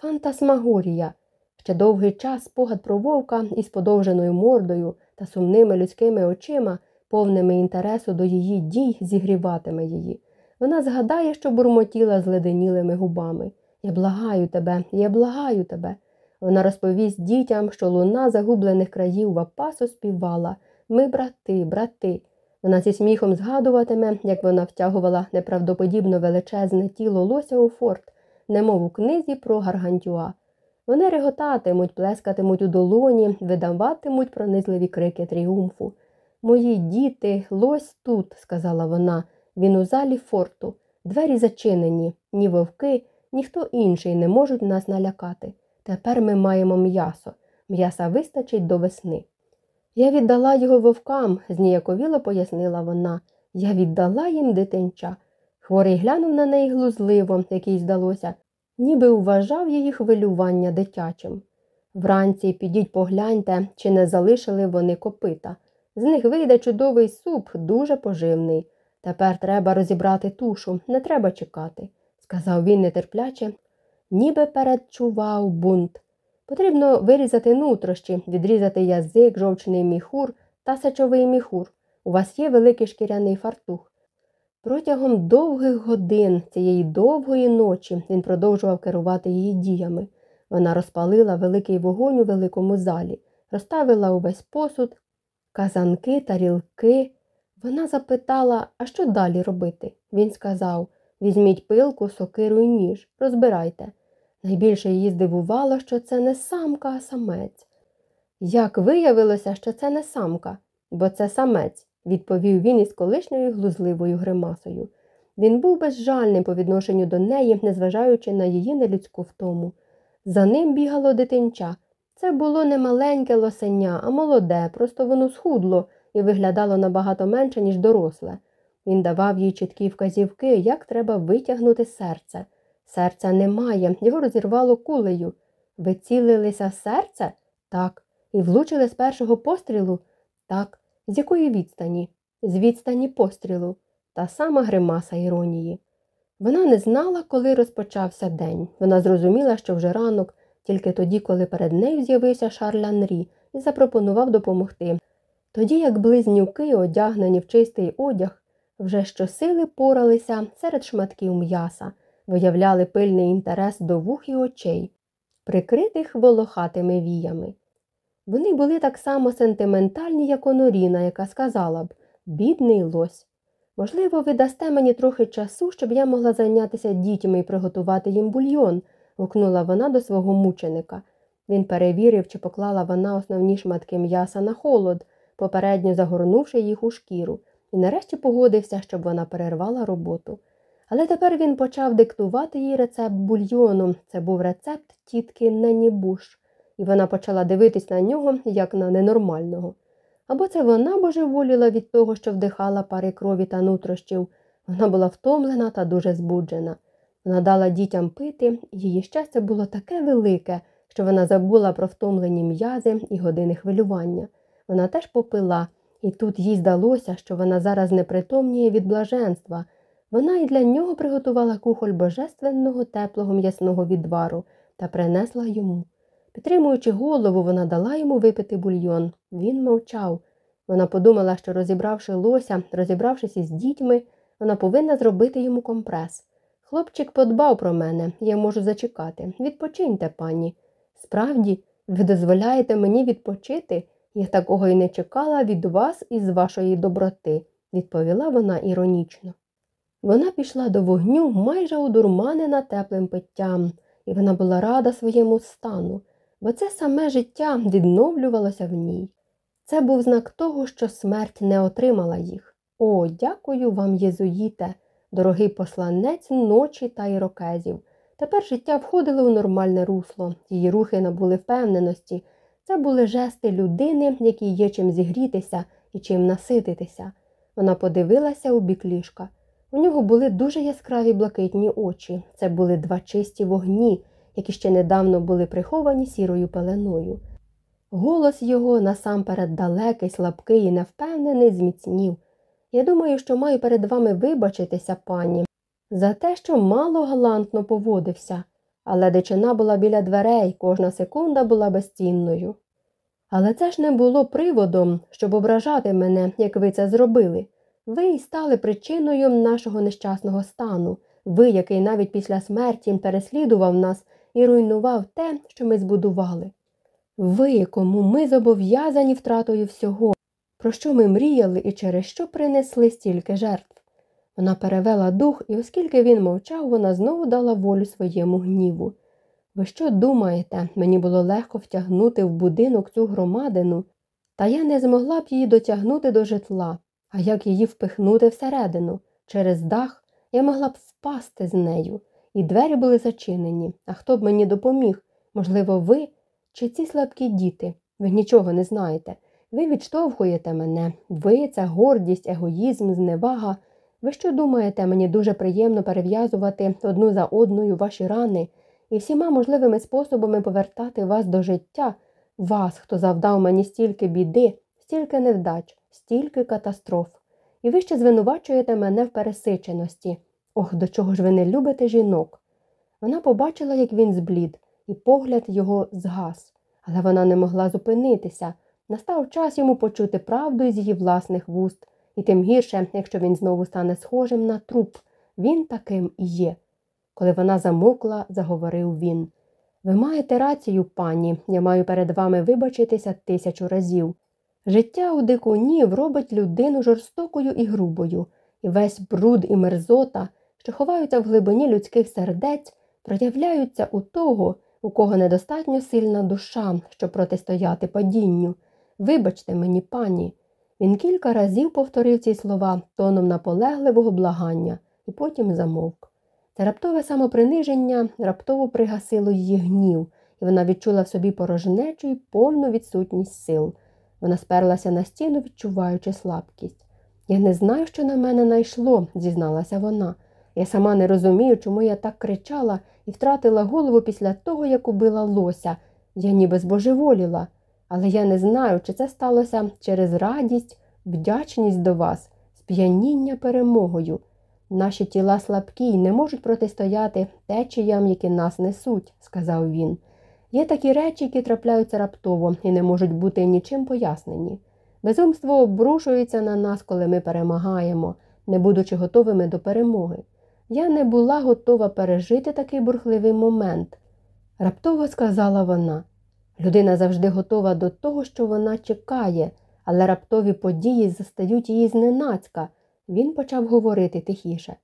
Фантасмагорія. Ще довгий час спогад про вовка із подовженою мордою та сумними людськими очима, повними інтересу до її дій, зігріватиме її. Вона згадає, що бурмотіла зледенілими губами. Я благаю тебе, я благаю тебе. Вона розповість дітям, що луна загублених країв Вапасу співала Ми брати, брати. Вона зі сміхом згадуватиме, як вона втягувала неправдоподібно величезне тіло лося у форт, немов у книзі про Гаргантюа. Вони реготатимуть, плескатимуть у долоні, видаватимуть пронизливі крики тріумфу. Мої діти, лось тут, сказала вона, він у залі форту. Двері зачинені, ні вовки, ніхто інший не можуть нас налякати. Тепер ми маємо м'ясо. М'яса вистачить до весни. Я віддала його вовкам, зніяковіло пояснила вона. Я віддала їм дитинча. Хворий глянув на неї глузливо, який здалося, ніби вважав її хвилювання дитячим. Вранці підіть погляньте, чи не залишили вони копита. З них вийде чудовий суп, дуже поживний. Тепер треба розібрати тушу, не треба чекати, сказав він нетерпляче, ніби передчував бунт. Потрібно вирізати нутрощі, відрізати язик, жовчний міхур та сечовий міхур. У вас є великий шкіряний фартух. Протягом довгих годин цієї довгої ночі він продовжував керувати її діями. Вона розпалила великий вогонь у великому залі, розставила увесь посуд, казанки, тарілки. Вона запитала, а що далі робити? Він сказав візьміть пилку, сокиру і ніж, розбирайте. Найбільше її здивувало, що це не самка, а самець. Як виявилося, що це не самка, бо це самець, відповів він із колишньою глузливою гримасою. Він був безжальним по відношенню до неї, незважаючи на її нелюдську втому. За ним бігало дитинча. Це було не маленьке лосеня, а молоде, просто воно схудло і виглядало набагато менше, ніж доросле. Він давав їй чіткі вказівки, як треба витягнути серце. Серця немає, його розірвало кулею. Ви цілилися в серце? Так. І влучили з першого пострілу? Так. З якої відстані? З відстані пострілу, та сама гримаса іронії. Вона не знала, коли розпочався день. Вона зрозуміла, що вже ранок, тільки тоді, коли перед нею з'явився Шарль Анрі і запропонував допомогти. Тоді, як близнюки, одягнені в чистий одяг, вже щосили поралися серед шматків м'яса, виявляли пильний інтерес до вух і очей, прикритих волохатими віями. Вони були так само сентиментальні, як Оноріна, яка сказала б бідний лось. Можливо, ви дасте мені трохи часу, щоб я могла зайнятися дітьми і приготувати їм бульйон, гукнула вона до свого мученика. Він перевірив, чи поклала вона основні шматки м'яса на холод, попередньо загорнувши їх у шкіру, і нарешті погодився, щоб вона перервала роботу. Але тепер він почав диктувати їй рецепт бульйону. Це був рецепт тітки Ненні Буш, і вона почала дивитись на нього як на ненормального. Або це вона божеволіла від того, що вдихала пари крові та нутрощів. Вона була втомлена та дуже збуджена. Вона дала дітям пити, її щастя було таке велике, що вона забула про втомлені м'язи і години хвилювання. Вона теж попила, і тут їй здалося, що вона зараз непритомніє від блаженства. Вона і для нього приготувала кухоль божественного теплого м'ясного відвару та принесла йому. Підтримуючи голову, вона дала йому випити бульйон. Він мовчав. Вона подумала, що розібравши лося, розібравшись із дітьми, вона повинна зробити йому компрес. Хлопчик подбав про мене, я можу зачекати. Відпочиньте, пані. Справді, ви дозволяєте мені відпочити? Я такого й не чекала від вас і з вашої доброти, відповіла вона іронічно. Вона пішла до вогню майже одурманена теплим питтям, і вона була рада своєму стану бо це саме життя відновлювалося в ній. Це був знак того, що смерть не отримала їх. О, дякую вам, Єзуїте, дорогий посланець ночі та ірокезів. Тепер життя входило у нормальне русло, її рухи набули впевненості. Це були жести людини, якій є чим зігрітися і чим насититися. Вона подивилася у бік ліжка. У нього були дуже яскраві блакитні очі. Це були два чисті вогні, які ще недавно були приховані сірою пеленою. Голос його насамперед далекий, слабкий і невпевнений, зміцнів. Я думаю, що маю перед вами вибачитися, пані, за те, що мало галантно поводився, але дичина була біля дверей, кожна секунда була безцінною. Але це ж не було приводом, щоб ображати мене, як ви це зробили. Ви й стали причиною нашого нещасного стану, ви, який навіть після смерті переслідував нас і руйнував те, що ми збудували. Ви, кому ми зобов'язані втратою всього, про що ми мріяли і через що принесли стільки жертв. Вона перевела дух, і, оскільки він мовчав, вона знову дала волю своєму гніву. Ви що думаєте, мені було легко втягнути в будинок цю громадину, та я не змогла б її дотягнути до житла, а як її впихнути всередину, через дах я могла б впасти з нею і двері були зачинені. А хто б мені допоміг? Можливо, ви чи ці слабкі діти? Ви нічого не знаєте. Ви відштовхуєте мене, ви це гордість, егоїзм, зневага. Ви що думаєте, мені дуже приємно перев'язувати одну за одною ваші рани і всіма можливими способами повертати вас до життя, вас, хто завдав мені стільки біди, стільки невдач, стільки катастроф. І ви ще звинувачуєте мене в пересиченості, Ох, до чого ж ви не любите жінок? Вона побачила, як він зблід, і погляд його згас, але вона не могла зупинитися. Настав час йому почути правду із її власних вуст, і тим гірше, якщо він знову стане схожим на труп, він таким і є. Коли вона замовкла, заговорив він. Ви маєте рацію, пані, я маю перед вами вибачитися тисячу разів. Життя у дикунів робить людину жорстокою і грубою, і весь бруд і мерзота, що ховаються в глибині людських сердець, проявляються у того, у кого недостатньо сильна душа, щоб протистояти падінню. Вибачте мені, пані. Він кілька разів повторив ці слова тоном наполегливого благання і потім замовк. Це раптове самоприниження раптово пригасило її гнів, і вона відчула в собі порожнечу і повну відсутність сил. Вона сперлася на стіну, відчуваючи слабкість. Я не знаю, що на мене найшло, зізналася вона. Я сама не розумію, чому я так кричала і втратила голову після того, як убила лося. Я ніби збожеволіла. Але я не знаю, чи це сталося через радість, вдячність до вас, сп'яніння перемогою. Наші тіла слабкі й не можуть протистояти течіям, які нас несуть, сказав він. Є такі речі, які трапляються раптово і не можуть бути нічим пояснені. Безумство обрушується на нас, коли ми перемагаємо, не будучи готовими до перемоги. Я не була готова пережити такий бурхливий момент. Раптово сказала вона. Людина завжди готова до того, що вона чекає, але раптові події застають її зненацька. Він почав говорити тихіше.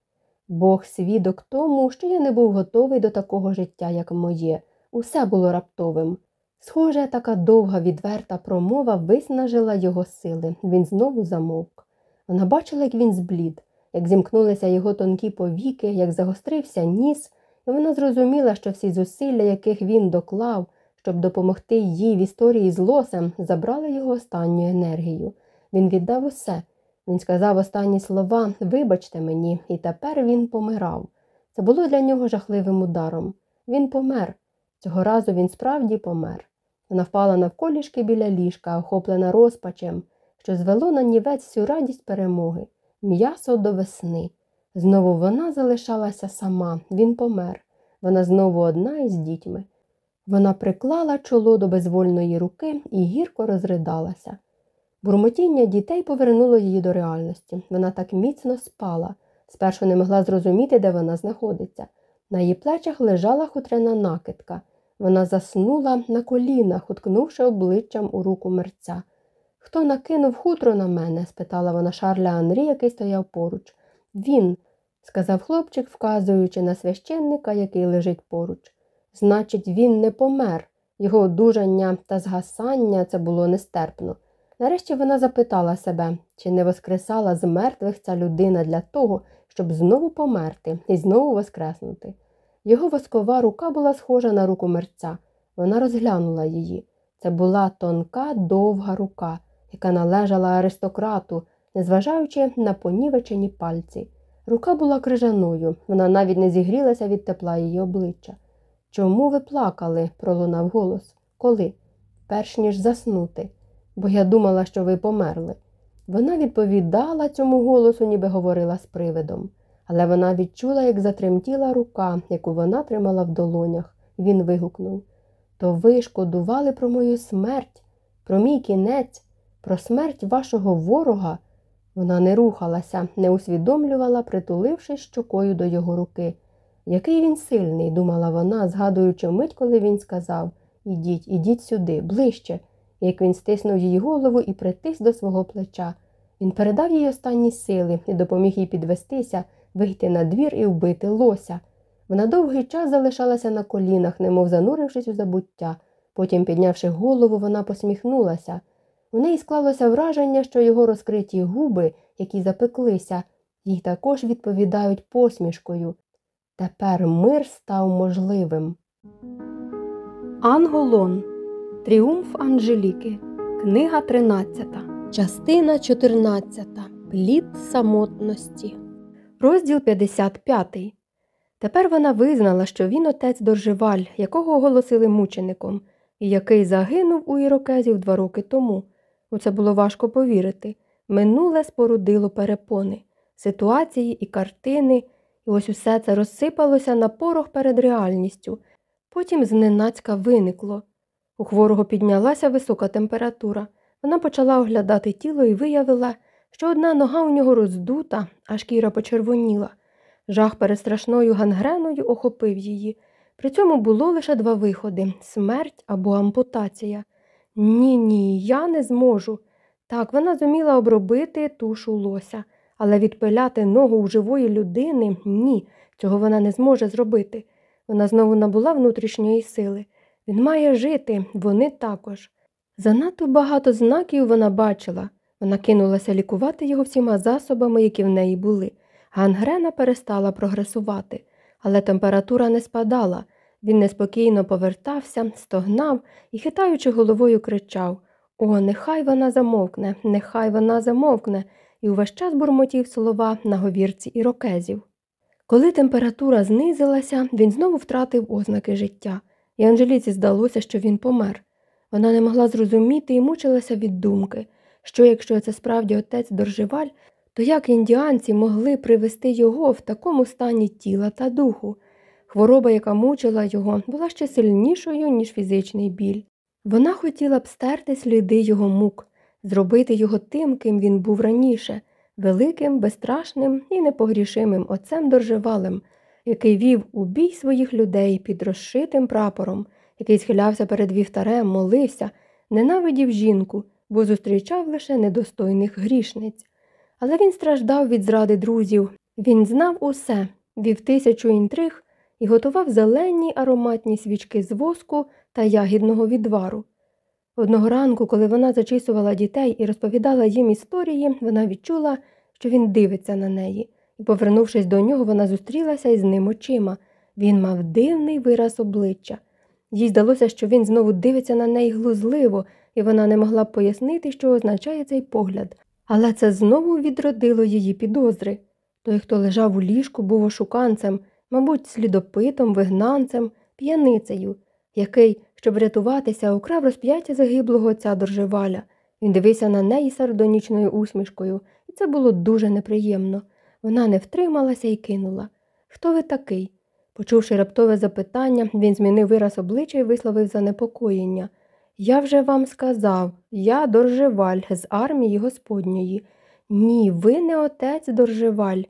Бог свідок тому, що я не був готовий до такого життя, як моє. Усе було раптовим. Схоже, така довга, відверта промова виснажила його сили. Він знову замовк. Вона бачила, як він зблід, як зімкнулися його тонкі повіки, як загострився ніс, і вона зрозуміла, що всі зусилля, яких він доклав, щоб допомогти їй в історії з лосем, забрали його останню енергію. Він віддав усе. Він сказав останні слова Вибачте мені, і тепер він помирав. Це було для нього жахливим ударом. Він помер. Цього разу він справді помер. Вона впала навколішки біля ліжка, охоплена розпачем, що звело на нівець всю радість перемоги, м'ясо до весни. Знову вона залишалася сама, він помер. Вона знову одна із дітьми. Вона приклала чоло до безвольної руки і гірко розридалася. Бурмотіння дітей повернуло її до реальності. Вона так міцно спала. Спершу не могла зрозуміти, де вона знаходиться. На її плечах лежала хутряна накидка. Вона заснула на колінах, уткнувши обличчям у руку мерця. Хто накинув хутро на мене? спитала вона Шарля Анрі, який стояв поруч. Він, сказав хлопчик, вказуючи на священника, який лежить поруч. Значить, він не помер. Його одужання та згасання це було нестерпно. Нарешті вона запитала себе, чи не воскресала з мертвих ця людина для того, щоб знову померти і знову воскреснути. Його воскова рука була схожа на руку мерця. Вона розглянула її. Це була тонка, довга рука, яка належала аристократу, незважаючи на понівечені пальці. Рука була крижаною, вона навіть не зігрілася від тепла її обличчя. Чому ви плакали? пролунав голос. Коли? Перш ніж заснути, бо я думала, що ви померли. Вона відповідала цьому голосу, ніби говорила з привидом, але вона відчула, як затремтіла рука, яку вона тримала в долонях, він вигукнув То ви шкодували про мою смерть, про мій кінець, про смерть вашого ворога. Вона не рухалася, не усвідомлювала, притулившись щокою до його руки. Який він сильний, думала вона, згадуючи мить, коли він сказав Ідіть, ідіть сюди, ближче, як він стиснув її голову і притис до свого плеча. Він передав їй останні сили і допоміг їй підвестися, вийти на двір і вбити лося. Вона довгий час залишалася на колінах, немов занурившись у забуття. Потім, піднявши голову, вона посміхнулася. У неї склалося враження, що його розкриті губи, які запеклися, їй також відповідають посмішкою. Тепер мир став можливим. Анголон. Тріумф Анжеліки. Книга 13. Частина 14. Плід самотності. Розділ 55. Тепер вона визнала, що він отець Доржеваль, якого оголосили мучеником, і який загинув у ірокезів два роки тому. У це було важко повірити. Минуле спорудило перепони, ситуації і картини. І ось усе це розсипалося на порох перед реальністю. Потім зненацька виникло. У хворого піднялася висока температура. Вона почала оглядати тіло і виявила, що одна нога у нього роздута, а шкіра почервоніла. Жах перед страшною гангреною охопив її. При цьому було лише два виходи смерть або ампутація. Ні, ні, я не зможу. Так, вона зуміла обробити тушу лося, але відпиляти ногу у живої людини ні, цього вона не зможе зробити. Вона знову набула внутрішньої сили. Він має жити, вони також. Занадто багато знаків вона бачила. Вона кинулася лікувати його всіма засобами, які в неї були. Гангрена перестала прогресувати, але температура не спадала. Він неспокійно повертався, стогнав і, хитаючи головою, кричав О, нехай вона замовкне, нехай вона замовкне, і увесь час бурмотів слова на говірці ірокезів. Коли температура знизилася, він знову втратив ознаки життя, і Анжеліці здалося, що він помер. Вона не могла зрозуміти і мучилася від думки, що якщо це справді отець Доржеваль, то як індіанці могли привести його в такому стані тіла та духу? Хвороба, яка мучила його, була ще сильнішою, ніж фізичний біль. Вона хотіла б стерти сліди його мук, зробити його тим, ким він був раніше, великим, безстрашним і непогрішимим отцем доржевалем, який вів у бій своїх людей під розшитим прапором, який схилявся перед вівтарем, молився, ненавидів жінку, бо зустрічав лише недостойних грішниць. Але він страждав від зради друзів, він знав усе, вів тисячу інтриг і готував зелені ароматні свічки з воску та ягідного відвару. Одного ранку, коли вона зачисувала дітей і розповідала їм історії, вона відчула, що він дивиться на неї, і, повернувшись до нього, вона зустрілася із ним очима. Він мав дивний вираз обличчя. Їй здалося, що він знову дивиться на неї глузливо, і вона не могла б пояснити, що означає цей погляд. Але це знову відродило її підозри. Той, хто лежав у ліжку, був ошуканцем, мабуть, слідопитом, вигнанцем, п'яницею, який, щоб рятуватися, украв розп'яття загиблого отця Доржеваля. Він дивився на неї сардонічною усмішкою, і це було дуже неприємно. Вона не втрималася і кинула. Хто ви такий? Почувши раптове запитання, він змінив вираз обличчя і висловив занепокоєння. Я вже вам сказав, я Доржеваль з армії Господньої. Ні, ви не отець Доржеваль.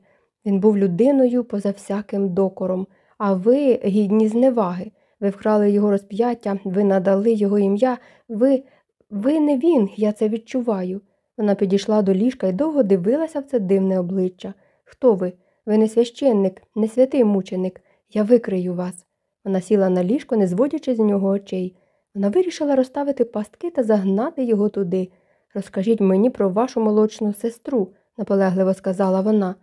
Він був людиною поза всяким докором, а ви гідні зневаги. Ви вкрали його розп'яття, ви надали його ім'я, ви. ви не він, я це відчуваю. Вона підійшла до ліжка і довго дивилася в це дивне обличчя. Хто ви? Ви не священник, не святий мученик. Я викрию вас. Вона сіла на ліжко, не зводячи з нього очей. Вона вирішила розставити пастки та загнати його туди. Розкажіть мені про вашу молочну сестру, наполегливо сказала вона.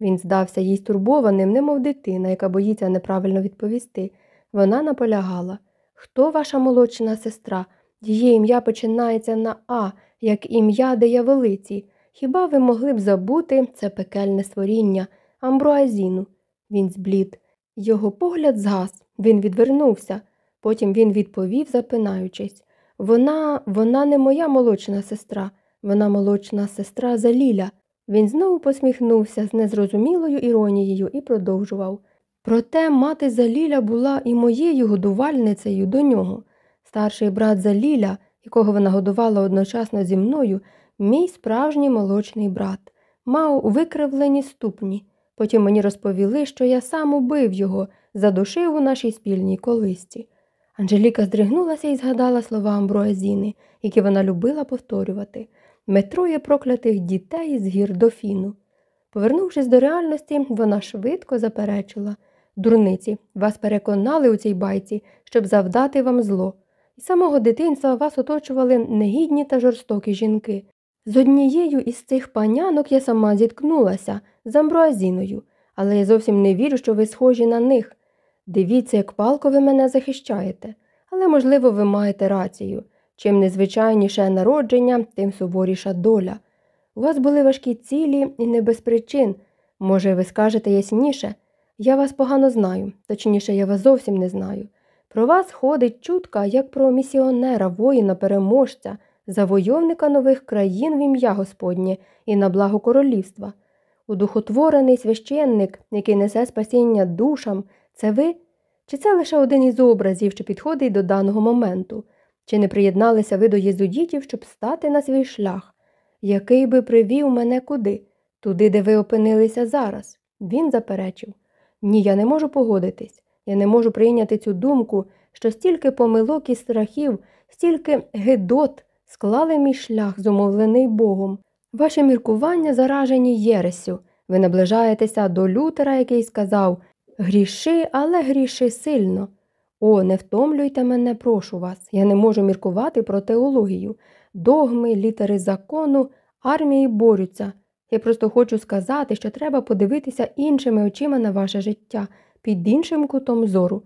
Він здався їй стурбованим, немов дитина, яка боїться неправильно відповісти. Вона наполягала Хто ваша молочна сестра? Її ім'я починається на А, як ім'я дияволиці. Хіба ви могли б забути це пекельне створіння, амбруазіну? Він зблід. Його погляд згас, він відвернувся. Потім він відповів, запинаючись вона, вона не моя молочна сестра, вона молочна сестра Заліля. Він знову посміхнувся з незрозумілою іронією і продовжував. Проте мати Заліля була і моєю годувальницею до нього. Старший брат Заліля, якого вона годувала одночасно зі мною, мій справжній молочний брат, мав викривлені ступні. Потім мені розповіли, що я сам убив його, задушив у нашій спільній колисці. Анжеліка здригнулася і згадала слова Амброазіни, які вона любила повторювати метроє проклятих дітей з гір дофіну. Повернувшись до реальності, вона швидко заперечила дурниці, вас переконали у цій байці, щоб завдати вам зло. І самого дитинства вас оточували негідні та жорстокі жінки. З однією із цих панянок я сама зіткнулася з амброазіною, але я зовсім не вірю, що ви схожі на них. Дивіться, як палко ви мене захищаєте, але, можливо, ви маєте рацію. Чим незвичайніше народження, тим суворіша доля. У вас були важкі цілі і не без причин. Може, ви скажете ясніше? Я вас погано знаю, точніше, я вас зовсім не знаю. Про вас ходить чутка, як про місіонера, воїна, переможця, завойовника нових країн в ім'я Господнє і на благо королівства. Удухотворений священник, який несе спасіння душам, це ви? Чи це лише один із образів, що підходить до даного моменту? Чи не приєдналися ви до єзудітів, щоб стати на свій шлях? який би привів мене куди? Туди, де ви опинилися зараз. Він заперечив Ні, я не можу погодитись. Я не можу прийняти цю думку, що стільки помилок і страхів, стільки гидот склали мій шлях, зумовлений Богом. Ваші міркування заражені Єресю. Ви наближаєтеся до Лютера, який сказав Гріши, але гріши сильно. О, не втомлюйте мене, прошу вас. Я не можу міркувати про теологію. Догми, літери закону, армії борються. Я просто хочу сказати, що треба подивитися іншими очима на ваше життя, під іншим кутом зору.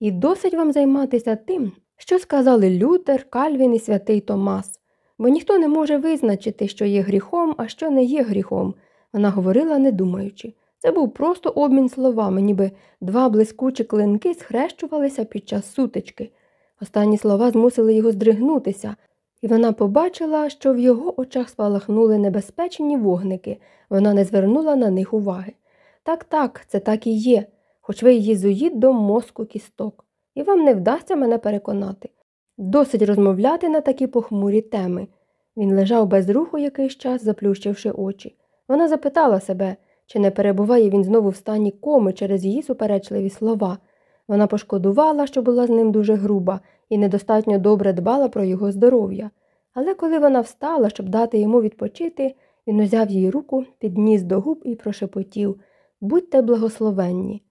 І досить вам займатися тим, що сказали Лютер, Кальвін і святий Томас, бо ніхто не може визначити, що є гріхом, а що не є гріхом. Вона говорила, не думаючи. Це був просто обмін словами, ніби два блискучі клинки схрещувалися під час сутички. Останні слова змусили його здригнутися, і вона побачила, що в його очах спалахнули небезпечні вогники, вона не звернула на них уваги. Так, так, це так і є, хоч ви єзуїт до мозку кісток, і вам не вдасться мене переконати. Досить розмовляти на такі похмурі теми. Він лежав без руху якийсь час, заплющивши очі. Вона запитала себе, чи не перебуває він знову в стані коми через її суперечливі слова. Вона пошкодувала, що була з ним дуже груба і недостатньо добре дбала про його здоров'я. Але коли вона встала, щоб дати йому відпочити, він узяв її руку, підніс до губ і прошепотів Будьте благословенні.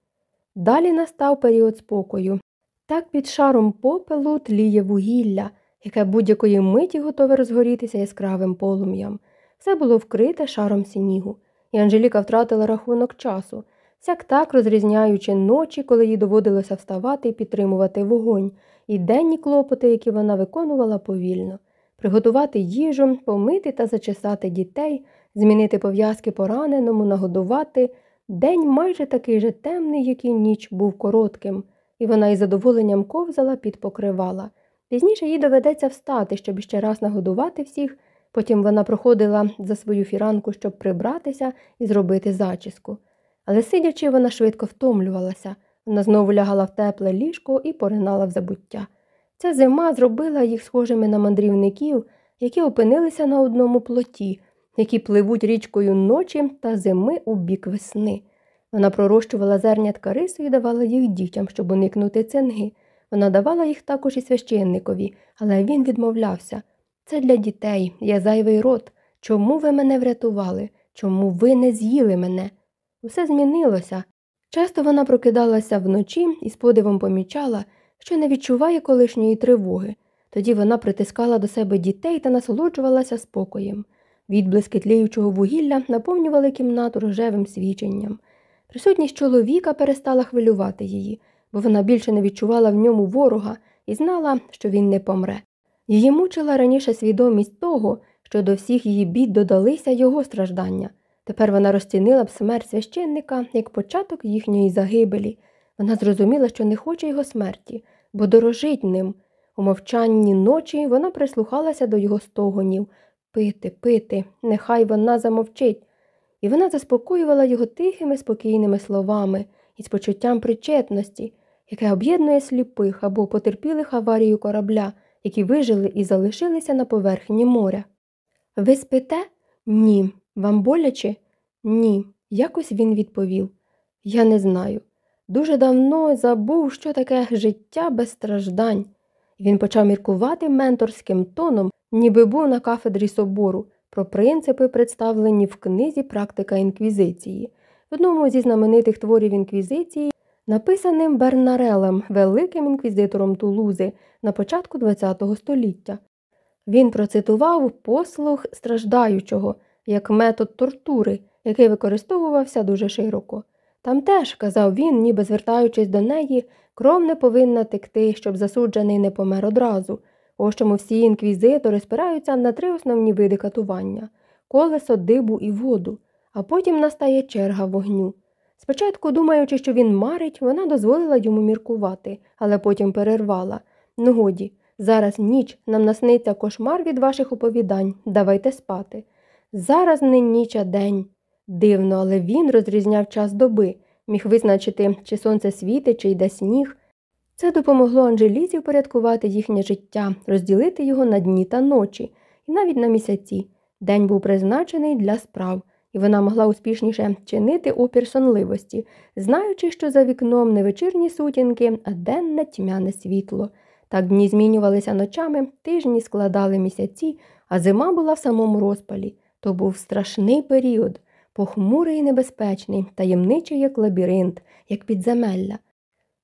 Далі настав період спокою. Так під шаром попелу тліє вугілля, яке будь-якої миті готове розгорітися яскравим полум'ям. Все було вкрите шаром снігу, і Анжеліка втратила рахунок часу, сяк так розрізняючи ночі, коли їй доводилося вставати і підтримувати вогонь, і денні клопоти, які вона виконувала повільно, приготувати їжу, помити та зачесати дітей, змінити пов'язки пораненому, нагодувати. День майже такий же темний, як і ніч був коротким, і вона із задоволенням ковзала під покривала. Пізніше їй доведеться встати, щоб ще раз нагодувати всіх. Потім вона проходила за свою фіранку, щоб прибратися і зробити зачіску. Але, сидячи, вона швидко втомлювалася. Вона знову лягала в тепле ліжко і поринала в забуття. Ця зима зробила їх схожими на мандрівників, які опинилися на одному плоті, які пливуть річкою ночі та зими у бік весни. Вона пророщувала зернятка рису і давала їх дітям, щоб уникнути цинги. Вона давала їх також і священникові, але він відмовлявся. Це для дітей, я зайвий рот. Чому ви мене врятували? Чому ви не з'їли мене? Усе змінилося. Часто вона прокидалася вночі і з подивом помічала, що не відчуває колишньої тривоги. Тоді вона притискала до себе дітей та насолоджувалася спокоєм. Відблиски тліючого вугілля наповнювали кімнату рожевим свіченням. Присутність чоловіка перестала хвилювати її, бо вона більше не відчувала в ньому ворога і знала, що він не помре. Її мучила раніше свідомість того, що до всіх її бід додалися його страждання. Тепер вона розцінила б смерть священника як початок їхньої загибелі. Вона зрозуміла, що не хоче його смерті, бо дорожить ним. У мовчанні ночі вона прислухалася до його стогонів пити, пити, нехай вона замовчить. І вона заспокоювала його тихими, спокійними словами і з почуттям причетності, яке об'єднує сліпих або потерпілих аварію корабля які вижили і залишилися на поверхні моря. Ви спите? Ні. Вам боляче? Ні. Якось він відповів. Я не знаю. Дуже давно забув, що таке життя без страждань. Він почав міркувати менторським тоном, ніби був на кафедрі собору, про принципи, представлені в книзі Практика інквізиції. В одному зі знаменитих творів інквізиції написаним Бернарелем, великим інквізитором Тулузи на початку ХХ століття. Він процитував послуг страждаючого як метод тортури, який використовувався дуже широко. Там теж, казав він, ніби звертаючись до неї, кров не повинна текти, щоб засуджений не помер одразу. Ось чому всі інквізитори спираються на три основні види катування колесо, дибу і воду, а потім настає черга вогню. Спочатку, думаючи, що він марить, вона дозволила йому міркувати, але потім перервала. Ну годі, зараз ніч, нам насниться кошмар від ваших оповідань, давайте спати. Зараз не ніч, а день. Дивно, але він розрізняв час доби, міг визначити, чи сонце світить, чи йде сніг. Це допомогло Анжелізі впорядкувати їхнє життя, розділити його на дні та ночі, і навіть на місяці. День був призначений для справ, і вона могла успішніше чинити опір сонливості, знаючи, що за вікном не вечірні сутінки, а денне тьмяне світло. Так дні змінювалися ночами, тижні складали місяці, а зима була в самому розпалі. То був страшний період, похмурий і небезпечний, таємничий, як лабіринт, як підземелля.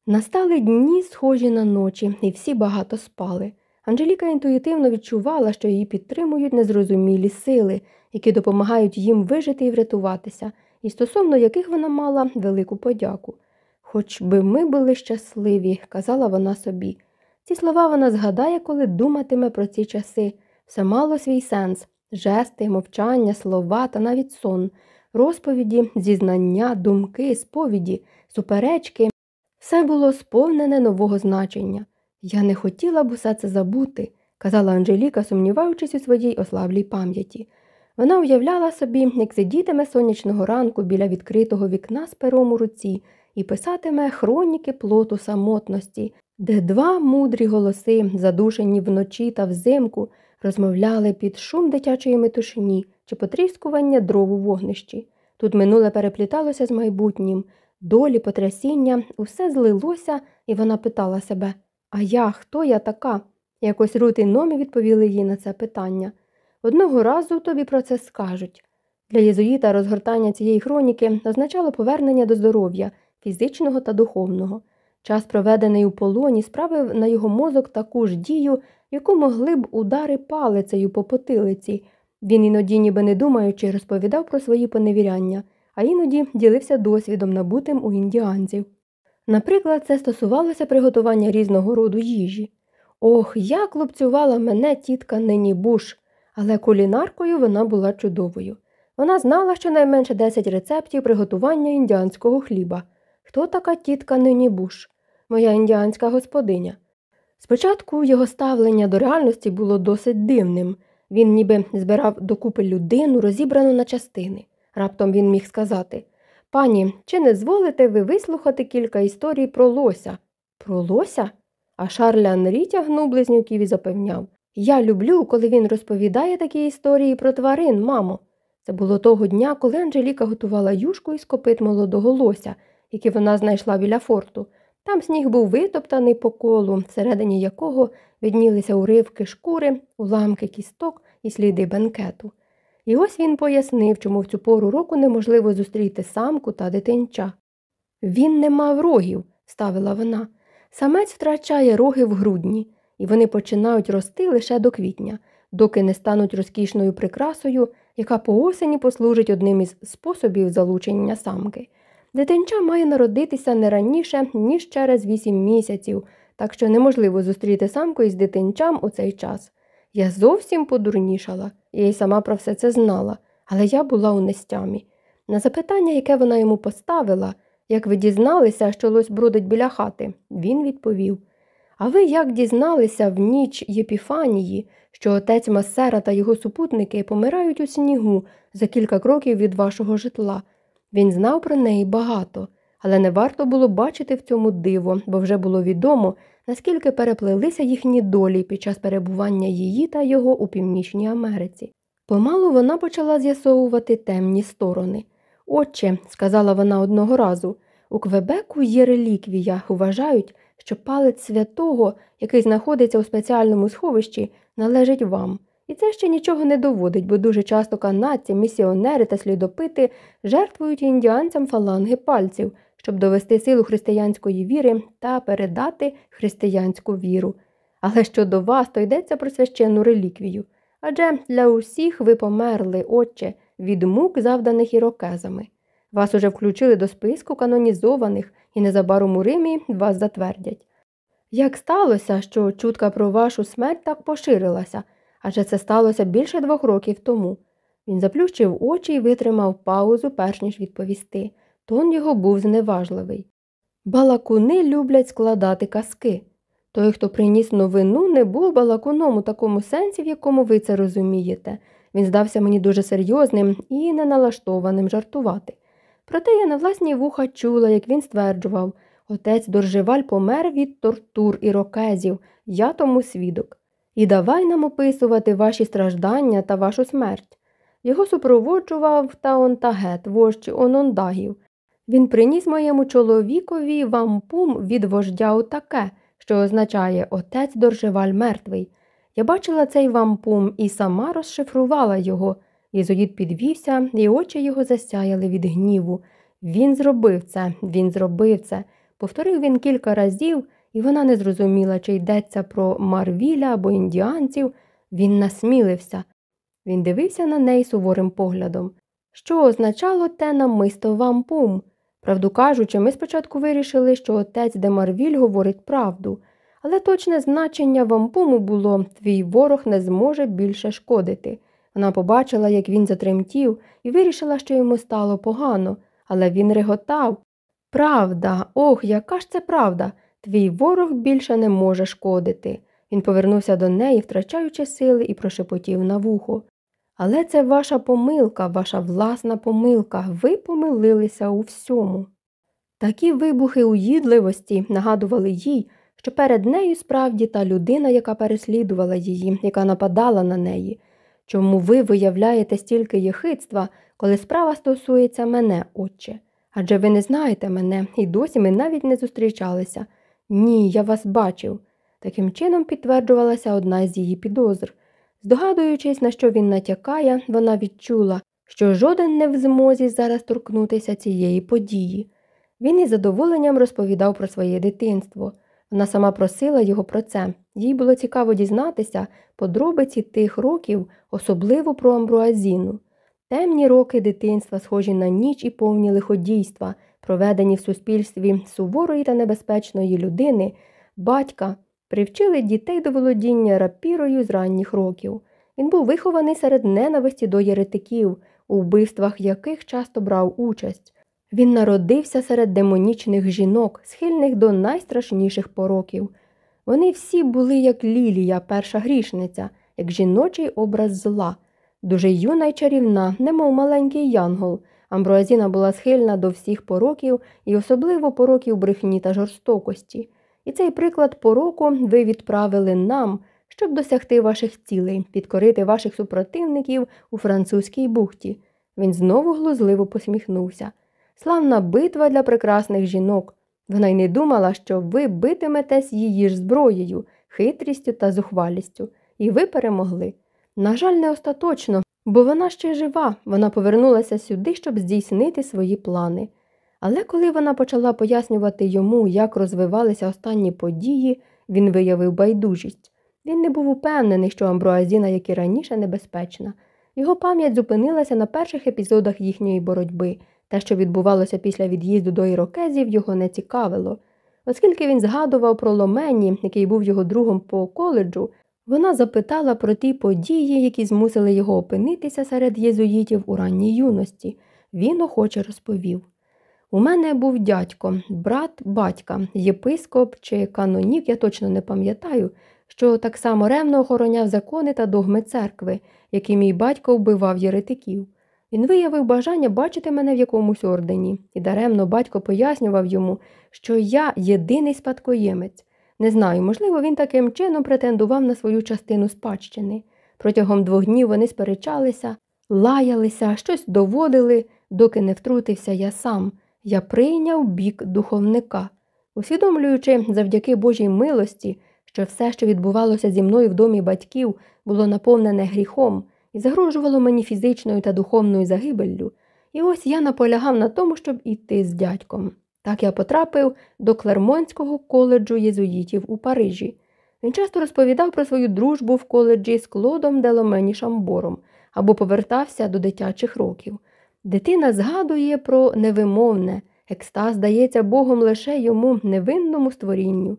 Настали дні, схожі на ночі, і всі багато спали. Анжеліка інтуїтивно відчувала, що її підтримують незрозумілі сили, які допомагають їм вижити і врятуватися, і стосовно яких вона мала велику подяку. Хоч би ми були щасливі, казала вона собі. Ці слова вона згадає, коли думатиме про ці часи. Все мало свій сенс жести, мовчання, слова та навіть сон, розповіді, зізнання, думки, сповіді, суперечки. Все було сповнене нового значення. Я не хотіла б усе це забути, казала Анжеліка, сумніваючись у своїй ослаблій пам'яті. Вона уявляла собі, як сидітиме сонячного ранку біля відкритого вікна з пером у руці і писатиме хроніки плоту самотності, де два мудрі голоси, задушені вночі та взимку, розмовляли під шум дитячої метушні чи потріскування дров у вогнищі. Тут минуле перепліталося з майбутнім, долі, потрясіння, усе злилося, і вона питала себе А я, хто я така? Якось Рут і Номі відповіли їй на це питання. Одного разу тобі про це скажуть. Для єзуїта розгортання цієї хроніки означало повернення до здоров'я, фізичного та духовного. Час, проведений у полоні, справив на його мозок таку ж дію, яку могли б удари палицею по потилиці. Він іноді, ніби не думаючи, розповідав про свої поневіряння, а іноді ділився досвідом, набутим у індіанців. Наприклад, це стосувалося приготування різного роду їжі. Ох, як лупцювала мене тітка нині буш, але кулінаркою вона була чудовою. Вона знала щонайменше 10 рецептів приготування індіанського хліба. Хто така тітка нині буш? Моя індіанська господиня. Спочатку його ставлення до реальності було досить дивним. Він ніби збирав докупи людину, розібрану на частини. Раптом він міг сказати Пані, чи не зволите ви вислухати кілька історій про лося? Про лося? А Шарль Анрі тягнув близнюків і запевняв Я люблю, коли він розповідає такі історії про тварин, мамо. Це було того дня, коли Анжеліка готувала юшку із копит молодого лося, який вона знайшла біля форту. Там сніг був витоптаний по колу, всередині якого віднілися уривки шкури, уламки кісток і сліди бенкету. І ось він пояснив, чому в цю пору року неможливо зустріти самку та дитинча. Він не мав рогів, ставила вона. Самець втрачає роги в грудні, і вони починають рости лише до квітня, доки не стануть розкішною прикрасою, яка по осені послужить одним із способів залучення самки. Дитинча має народитися не раніше, ніж через вісім місяців, так що неможливо зустріти самку із дитинчам у цей час. Я зовсім подурнішала, я й сама про все це знала, але я була у нестямі. На запитання, яке вона йому поставила, як ви дізналися, що лось бродить біля хати, він відповів А ви як дізналися в ніч Єпіфанії, що отець Масера та його супутники помирають у снігу за кілька кроків від вашого житла? Він знав про неї багато, але не варто було бачити в цьому диво, бо вже було відомо, наскільки переплелися їхні долі під час перебування її та його у Північній Америці. Помалу вона почала з'ясовувати темні сторони. Отче, сказала вона одного разу, у Квебеку є реліквія, вважають, що палець святого, який знаходиться у спеціальному сховищі, належить вам. І це ще нічого не доводить, бо дуже часто канадці, місіонери та слідопити жертвують індіанцям фаланги пальців, щоб довести силу християнської віри та передати християнську віру. Але щодо вас, то йдеться про священну реліквію. Адже для усіх ви померли, отче, від мук, завданих ірокезами. Вас уже включили до списку канонізованих і незабаром у Римі вас затвердять. Як сталося, що чутка про вашу смерть так поширилася? адже це сталося більше двох років тому. Він заплющив очі і витримав паузу, перш ніж відповісти. Тон його був зневажливий. Балакуни люблять складати казки. Той, хто приніс новину, не був балакуном у такому сенсі, в якому ви це розумієте. Він здався мені дуже серйозним і неналаштованим жартувати. Проте я на власні вуха чула, як він стверджував отець Доржеваль помер від тортур і рокезів, я тому свідок. І давай нам описувати ваші страждання та вашу смерть. Його супроводжував Таонтагет, вождь Онондагів. Він приніс моєму чоловікові вампум від вождя отаке, що означає отець Доржеваль мертвий. Я бачила цей вампум і сама розшифрувала його. Єзуїт підвівся, і очі його засяяли від гніву. Він зробив це, він зробив це. Повторив він кілька разів, і вона не зрозуміла, чи йдеться про Марвіля або індіанців. Він насмілився. Він дивився на неї суворим поглядом. Що означало те намисто вампум? Правду кажучи, ми спочатку вирішили, що отець Демарвіль говорить правду, але точне значення вампуму було твій ворог не зможе більше шкодити. Вона побачила, як він затремтів, і вирішила, що йому стало погано, але він реготав. Правда, ох, яка ж це правда? Твій ворог більше не може шкодити. Він повернувся до неї, втрачаючи сили, і прошепотів на вухо. Але це ваша помилка, ваша власна помилка. Ви помилилися у всьому. Такі вибухи уїдливості нагадували їй, що перед нею справді та людина, яка переслідувала її, яка нападала на неї. Чому ви виявляєте стільки єхидства, коли справа стосується мене, отче? Адже ви не знаєте мене, і досі ми навіть не зустрічалися. Ні, я вас бачив. Таким чином підтверджувалася одна з її підозр. Здогадуючись, на що він натякає, вона відчула, що жоден не в змозі зараз торкнутися цієї події. Він із задоволенням розповідав про своє дитинство. Вона сама просила його про це. Їй було цікаво дізнатися подробиці тих років, особливо про амбруазіну. Темні роки дитинства, схожі на ніч і повні лиходійства, проведені в суспільстві суворої та небезпечної людини, батька привчили дітей до володіння рапірою з ранніх років. Він був вихований серед ненависті до єретиків, у вбивствах яких часто брав участь. Він народився серед демонічних жінок, схильних до найстрашніших пороків. Вони всі були, як лілія, перша грішниця, як жіночий образ зла, дуже юна й чарівна, немов маленький янгол. Амброазіна була схильна до всіх пороків і особливо пороків брехні та жорстокості. І цей приклад пороку ви відправили нам, щоб досягти ваших цілей, підкорити ваших супротивників у французькій бухті. Він знову глузливо посміхнувся. Славна битва для прекрасних жінок. Вона й не думала, що ви битиметесь її ж зброєю, хитрістю та зухвалістю, і ви перемогли. На жаль, не остаточно, бо вона ще жива, вона повернулася сюди, щоб здійснити свої плани. Але коли вона почала пояснювати йому, як розвивалися останні події, він виявив байдужість. Він не був упевнений, що Амброазіна, як і раніше, небезпечна. Його пам'ять зупинилася на перших епізодах їхньої боротьби. Те, що відбувалося після від'їзду до ірокезів, його не цікавило. Оскільки він згадував про Ломені, який був його другом по коледжу, вона запитала про ті події, які змусили його опинитися серед єзуїтів у ранній юності. Він охоче розповів. У мене був дядько, брат батька, єпископ чи канонік, я точно не пам'ятаю, що так само ревно охороняв закони та догми церкви, які мій батько вбивав єретиків. Він виявив бажання бачити мене в якомусь ордені, і даремно батько пояснював йому, що я єдиний спадкоємець. Не знаю, можливо, він таким чином претендував на свою частину спадщини. Протягом двох днів вони сперечалися, лаялися, щось доводили, доки не втрутився я сам. Я прийняв бік духовника, усвідомлюючи завдяки Божій милості, що все, що відбувалося зі мною в домі батьків, було наповнене гріхом і загрожувало мені фізичною та духовною загибеллю, і ось я наполягав на тому, щоб іти з дядьком. Так я потрапив до Клермонського коледжу єзуїтів у Парижі. Він часто розповідав про свою дружбу в коледжі з Клодом Деломені Шамбором або повертався до дитячих років. Дитина згадує про невимовне, екстаз дається Богом лише йому невинному створінню.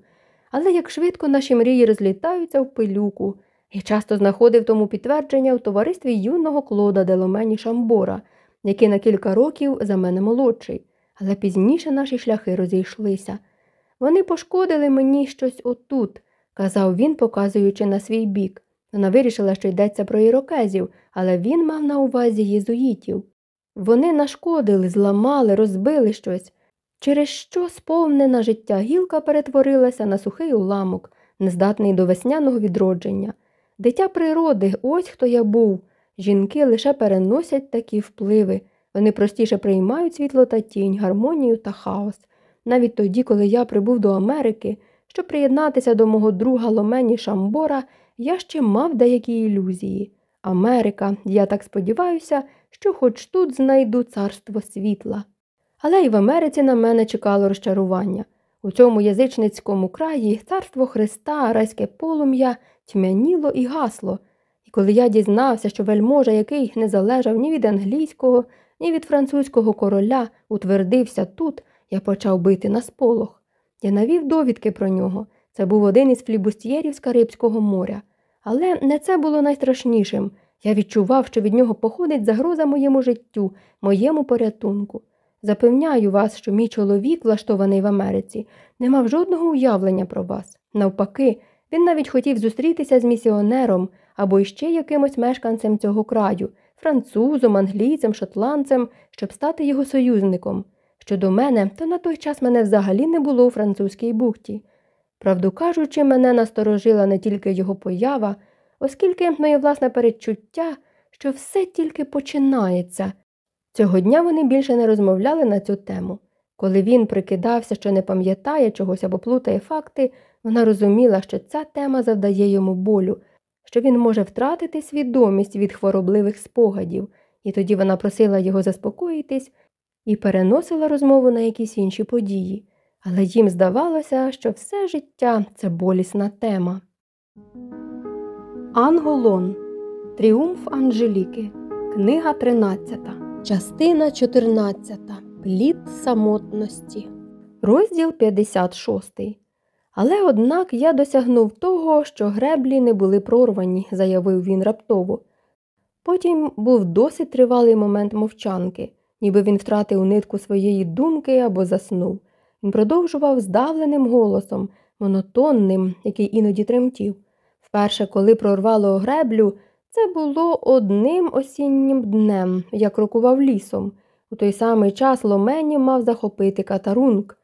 Але як швидко наші мрії розлітаються в пилюку, і часто знаходив тому підтвердження в товаристві юного Клода Деломені Шамбора, який на кілька років за мене молодший, але пізніше наші шляхи розійшлися. Вони пошкодили мені щось отут, казав він, показуючи на свій бік. Вона вирішила, що йдеться про ірокезів, але він мав на увазі єзуїтів. Вони нашкодили, зламали, розбили щось, через що сповнена життя гілка перетворилася на сухий уламок, нездатний до весняного відродження. Дитя природи, ось хто я був. Жінки лише переносять такі впливи, вони простіше приймають світло та тінь, гармонію та хаос. Навіть тоді, коли я прибув до Америки, щоб приєднатися до мого друга Ломені Шамбора, я ще мав деякі ілюзії. Америка, я так сподіваюся, що хоч тут знайду царство світла. Але й в Америці на мене чекало розчарування. У цьому язичницькому краї царство Христа, райське полум'я тьмяніло і гасло, і коли я дізнався, що вельможа, який не залежав ні від англійського, ні від французького короля, утвердився тут, я почав бити на сполох. Я навів довідки про нього. Це був один із флібустьєрів з Карибського моря. Але не це було найстрашнішим. Я відчував, що від нього походить загроза моєму життю, моєму порятунку. Запевняю вас, що мій чоловік, влаштований в Америці, не мав жодного уявлення про вас. Навпаки, він навіть хотів зустрітися з місіонером або іще якимось мешканцем цього краю, французом, англійцем, шотландцем, щоб стати його союзником. Щодо мене, то на той час мене взагалі не було у французькій бухті. Правду кажучи, мене насторожила не тільки його поява, оскільки моє власне передчуття, що все тільки починається. Цього дня вони більше не розмовляли на цю тему. Коли він прикидався, що не пам'ятає чогось або плутає факти, вона розуміла, що ця тема завдає йому болю, що він може втратити свідомість від хворобливих спогадів, і тоді вона просила його заспокоїтись і переносила розмову на якісь інші події, але їм здавалося, що все життя це болісна тема. Анголон Тріумф Анжеліки. Книга 13. Частина 14. Плід самотності. Розділ 56. Але однак я досягнув того, що греблі не були прорвані, заявив він раптово. Потім був досить тривалий момент мовчанки, ніби він втратив нитку своєї думки або заснув. Він продовжував здавленим голосом, монотонним, який іноді тремтів. Вперше, коли прорвало греблю, це було одним осіннім днем, я крокував лісом. У той самий час Ломені мав захопити катарунг.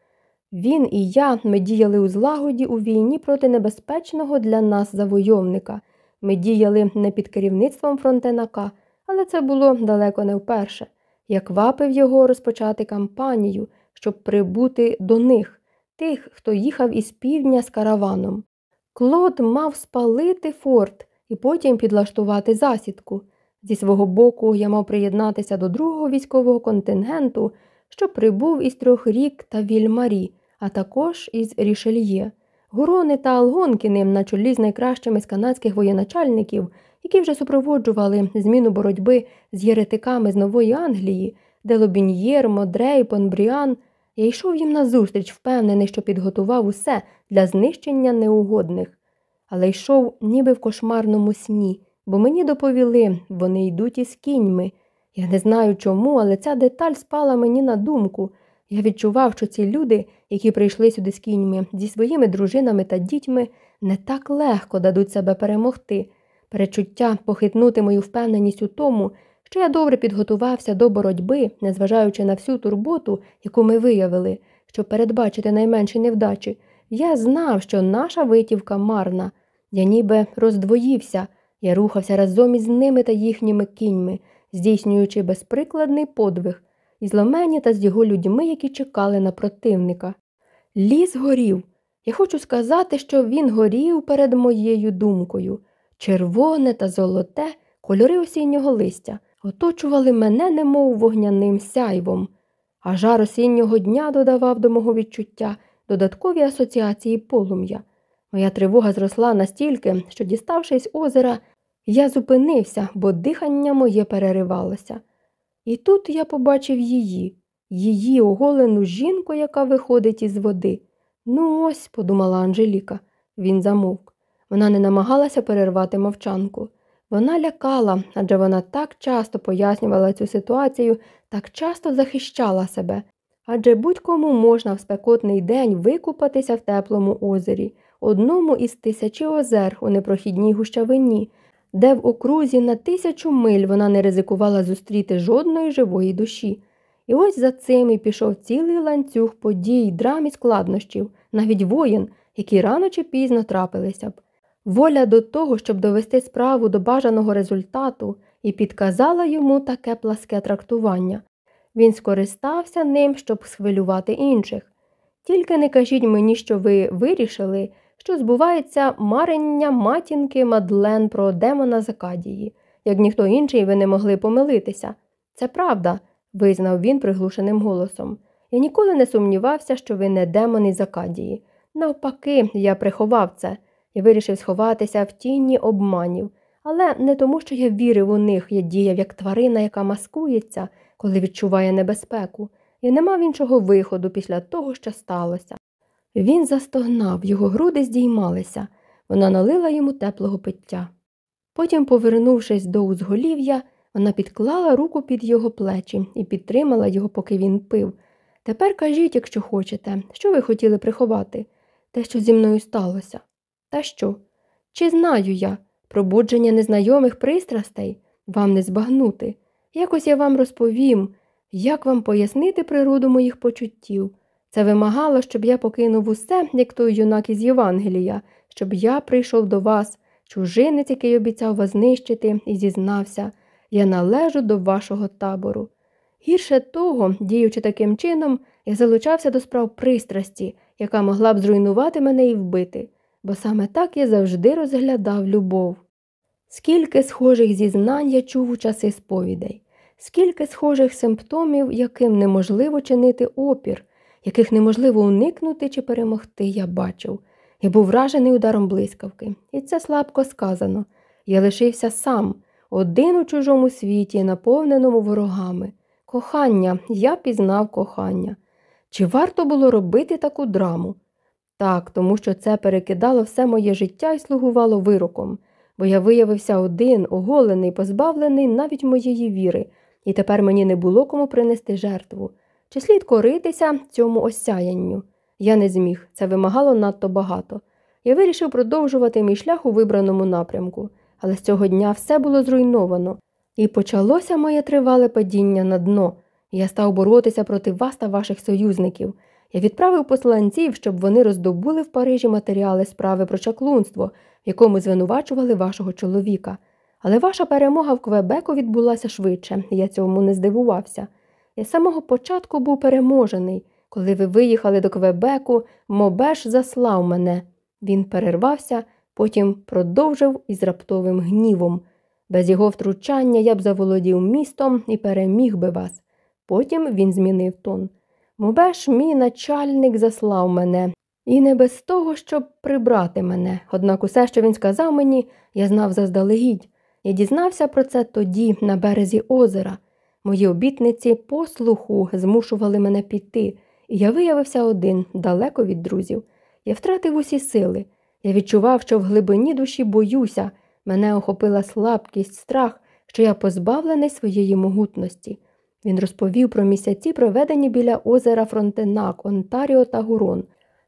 Він і я ми діяли у злагоді у війні проти небезпечного для нас завойовника. Ми діяли не під керівництвом фронтенака, але це було далеко не вперше. Я квапив його розпочати кампанію, щоб прибути до них, тих, хто їхав із півдня з караваном. Клод мав спалити форт і потім підлаштувати засідку. Зі свого боку, я мав приєднатися до другого військового контингенту, що прибув із трьох рік та Вільмарі, а також із Рішельє. Гурони та Алгонкіни на чолі з найкращими з канадських воєначальників, які вже супроводжували зміну боротьби з єретиками з Нової Англії, де Лобін'єр, Модрей, Понбріан. Я йшов їм назустріч, впевнений, що підготував усе для знищення неугодних але йшов ніби в кошмарному сні, бо мені доповіли, вони йдуть із кіньми. Я не знаю чому, але ця деталь спала мені на думку. Я відчував, що ці люди, які прийшли сюди з кіньми, зі своїми дружинами та дітьми, не так легко дадуть себе перемогти. Перечуття похитнути мою впевненість у тому, що я добре підготувався до боротьби, незважаючи на всю турботу, яку ми виявили, щоб передбачити найменші невдачі. Я знав, що наша витівка марна. Я ніби роздвоївся, я рухався разом із ними та їхніми кіньми, здійснюючи безприкладний подвиг, із Ломені та з його людьми, які чекали на противника. Ліс горів. Я хочу сказати, що він горів перед моєю думкою. Червоне та золоте кольори осіннього листя оточували мене, немов вогняним сяйвом, а жар осіннього дня додавав до мого відчуття додаткові асоціації полум'я. Моя тривога зросла настільки, що, діставшись озера, я зупинився, бо дихання моє переривалося. І тут я побачив її, її оголену жінку, яка виходить із води. Ну, ось, подумала Анжеліка. Він замовк. Вона не намагалася перервати мовчанку. Вона лякала, адже вона так часто пояснювала цю ситуацію, так часто захищала себе. Адже будь-кому можна в спекотний день викупатися в теплому озері одному із тисячі озер у непрохідній гущавині, де в окрузі на тисячу миль вона не ризикувала зустріти жодної живої душі. І ось за цим і пішов цілий ланцюг подій, драм і складнощів, навіть воєн, які рано чи пізно трапилися б. Воля до того, щоб довести справу до бажаного результату, і підказала йому таке пласке трактування. Він скористався ним, щоб схвилювати інших. Тільки не кажіть мені, що ви вирішили, що збувається марення матінки Мадлен про демона Закадії. Як ніхто інший, ви не могли помилитися. Це правда, визнав він приглушеним голосом. Я ніколи не сумнівався, що ви не демон із Акадії. Навпаки, я приховав це і вирішив сховатися в тіні обманів. Але не тому, що я вірив у них, я діяв як тварина, яка маскується, коли відчуває небезпеку, і не мав іншого виходу після того, що сталося. Він застогнав, його груди здіймалися, вона налила йому теплого пиття. Потім, повернувшись до узголів'я, вона підклала руку під його плечі і підтримала його, поки він пив. Тепер кажіть, якщо хочете, що ви хотіли приховати, те, що зі мною сталося. Та що? Чи знаю я пробудження незнайомих пристрастей вам не збагнути? Якось я вам розповім, як вам пояснити природу моїх почуттів. Це вимагало, щоб я покинув усе, як той юнак із Євангелія, щоб я прийшов до вас, чужинець, який обіцяв вас знищити, і зізнався я належу до вашого табору. Гірше того, діючи таким чином, я залучався до справ пристрасті, яка могла б зруйнувати мене і вбити, бо саме так я завжди розглядав любов. Скільки схожих зізнань я чув у часи сповідей, скільки схожих симптомів, яким неможливо чинити опір, яких неможливо уникнути чи перемогти, я бачив. Я був вражений ударом блискавки, і це слабко сказано. Я лишився сам, один у чужому світі, наповненому ворогами. Кохання, я пізнав кохання. Чи варто було робити таку драму? Так, тому що це перекидало все моє життя і слугувало вироком, бо я виявився один, оголений, позбавлений навіть моєї віри, і тепер мені не було кому принести жертву. Чи слід коритися цьому осяянню? Я не зміг, це вимагало надто багато. Я вирішив продовжувати мій шлях у вибраному напрямку, але з цього дня все було зруйновано, і почалося моє тривале падіння на дно. Я став боротися проти вас та ваших союзників. Я відправив посланців, щоб вони роздобули в Парижі матеріали справи про чаклунство, в якому звинувачували вашого чоловіка. Але ваша перемога в Квебеку відбулася швидше, я цьому не здивувався. Я з самого початку був переможений. Коли ви виїхали до Квебеку, Мобеш заслав мене. Він перервався, потім продовжив із раптовим гнівом. Без його втручання я б заволодів містом і переміг би вас. Потім він змінив тон. Мобеш, мій начальник заслав мене, і не без того, щоб прибрати мене. Однак усе, що він сказав мені, я знав заздалегідь. Я дізнався про це тоді, на березі озера. Мої обітниці послуху змушували мене піти, і я виявився один, далеко від друзів. Я втратив усі сили. Я відчував, що в глибині душі боюся, мене охопила слабкість, страх, що я позбавлений своєї могутності. Він розповів про місяці, проведені біля озера Фронтенак, Онтаріо та Гурон.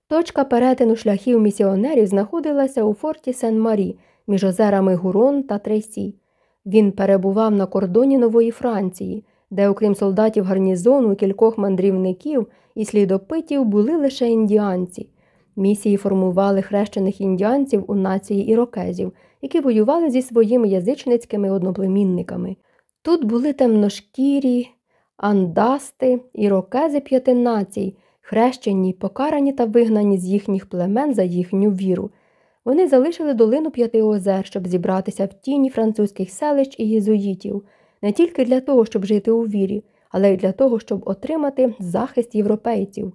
Точка перетину шляхів місіонерів знаходилася у форті Сен-Марі між озерами Гурон та Трейсі. Він перебував на кордоні Нової Франції, де, окрім солдатів гарнізону кількох мандрівників і слідопитів, були лише індіанці. Місії формували хрещених індіанців у нації ірокезів, які воювали зі своїми язичницькими одноплемінниками. Тут були темношкірі, андасти, ірокези п'яти націй, хрещені, покарані та вигнані з їхніх племен за їхню віру. Вони залишили долину п'яти озер, щоб зібратися в тіні французьких селищ і єзуїтів, не тільки для того, щоб жити у вірі, але й для того, щоб отримати захист європейців.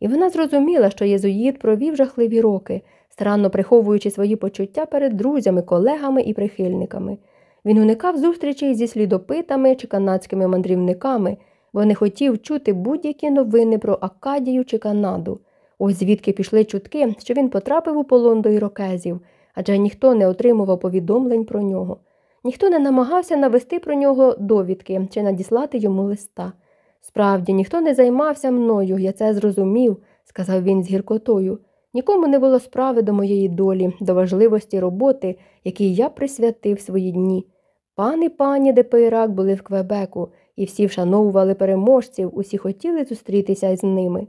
І вона зрозуміла, що єзуїт провів жахливі роки, старанно приховуючи свої почуття перед друзями, колегами і прихильниками. Він уникав зустрічей зі слідопитами чи канадськими мандрівниками, бо не хотів чути будь-які новини про Акадію чи Канаду. Ось звідки пішли чутки, що він потрапив у полон до ірокезів, адже ніхто не отримував повідомлень про нього. Ніхто не намагався навести про нього довідки чи надіслати йому листа. Справді, ніхто не займався мною, я це зрозумів, сказав він з гіркотою. Нікому не було справи до моєї долі, до важливості роботи, якій я присвятив свої дні. Пан і пані де Пейрак були в Квебеку, і всі вшановували переможців, усі хотіли зустрітися із ними.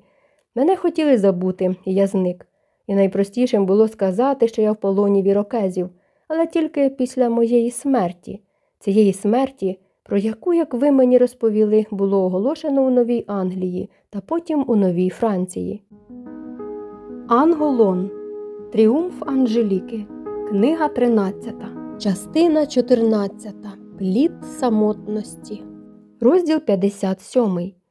Мене хотіли забути, і я зник. І найпростішим було сказати, що я в полоні в ірокезів, але тільки після моєї смерті. цієї смерті, про яку, як ви мені розповіли, було оголошено у Новій Англії та потім у Новій Франції. Анголон. Тріумф Анжеліки. Книга 13. Частина 14. Плід самотності. Розділ 57.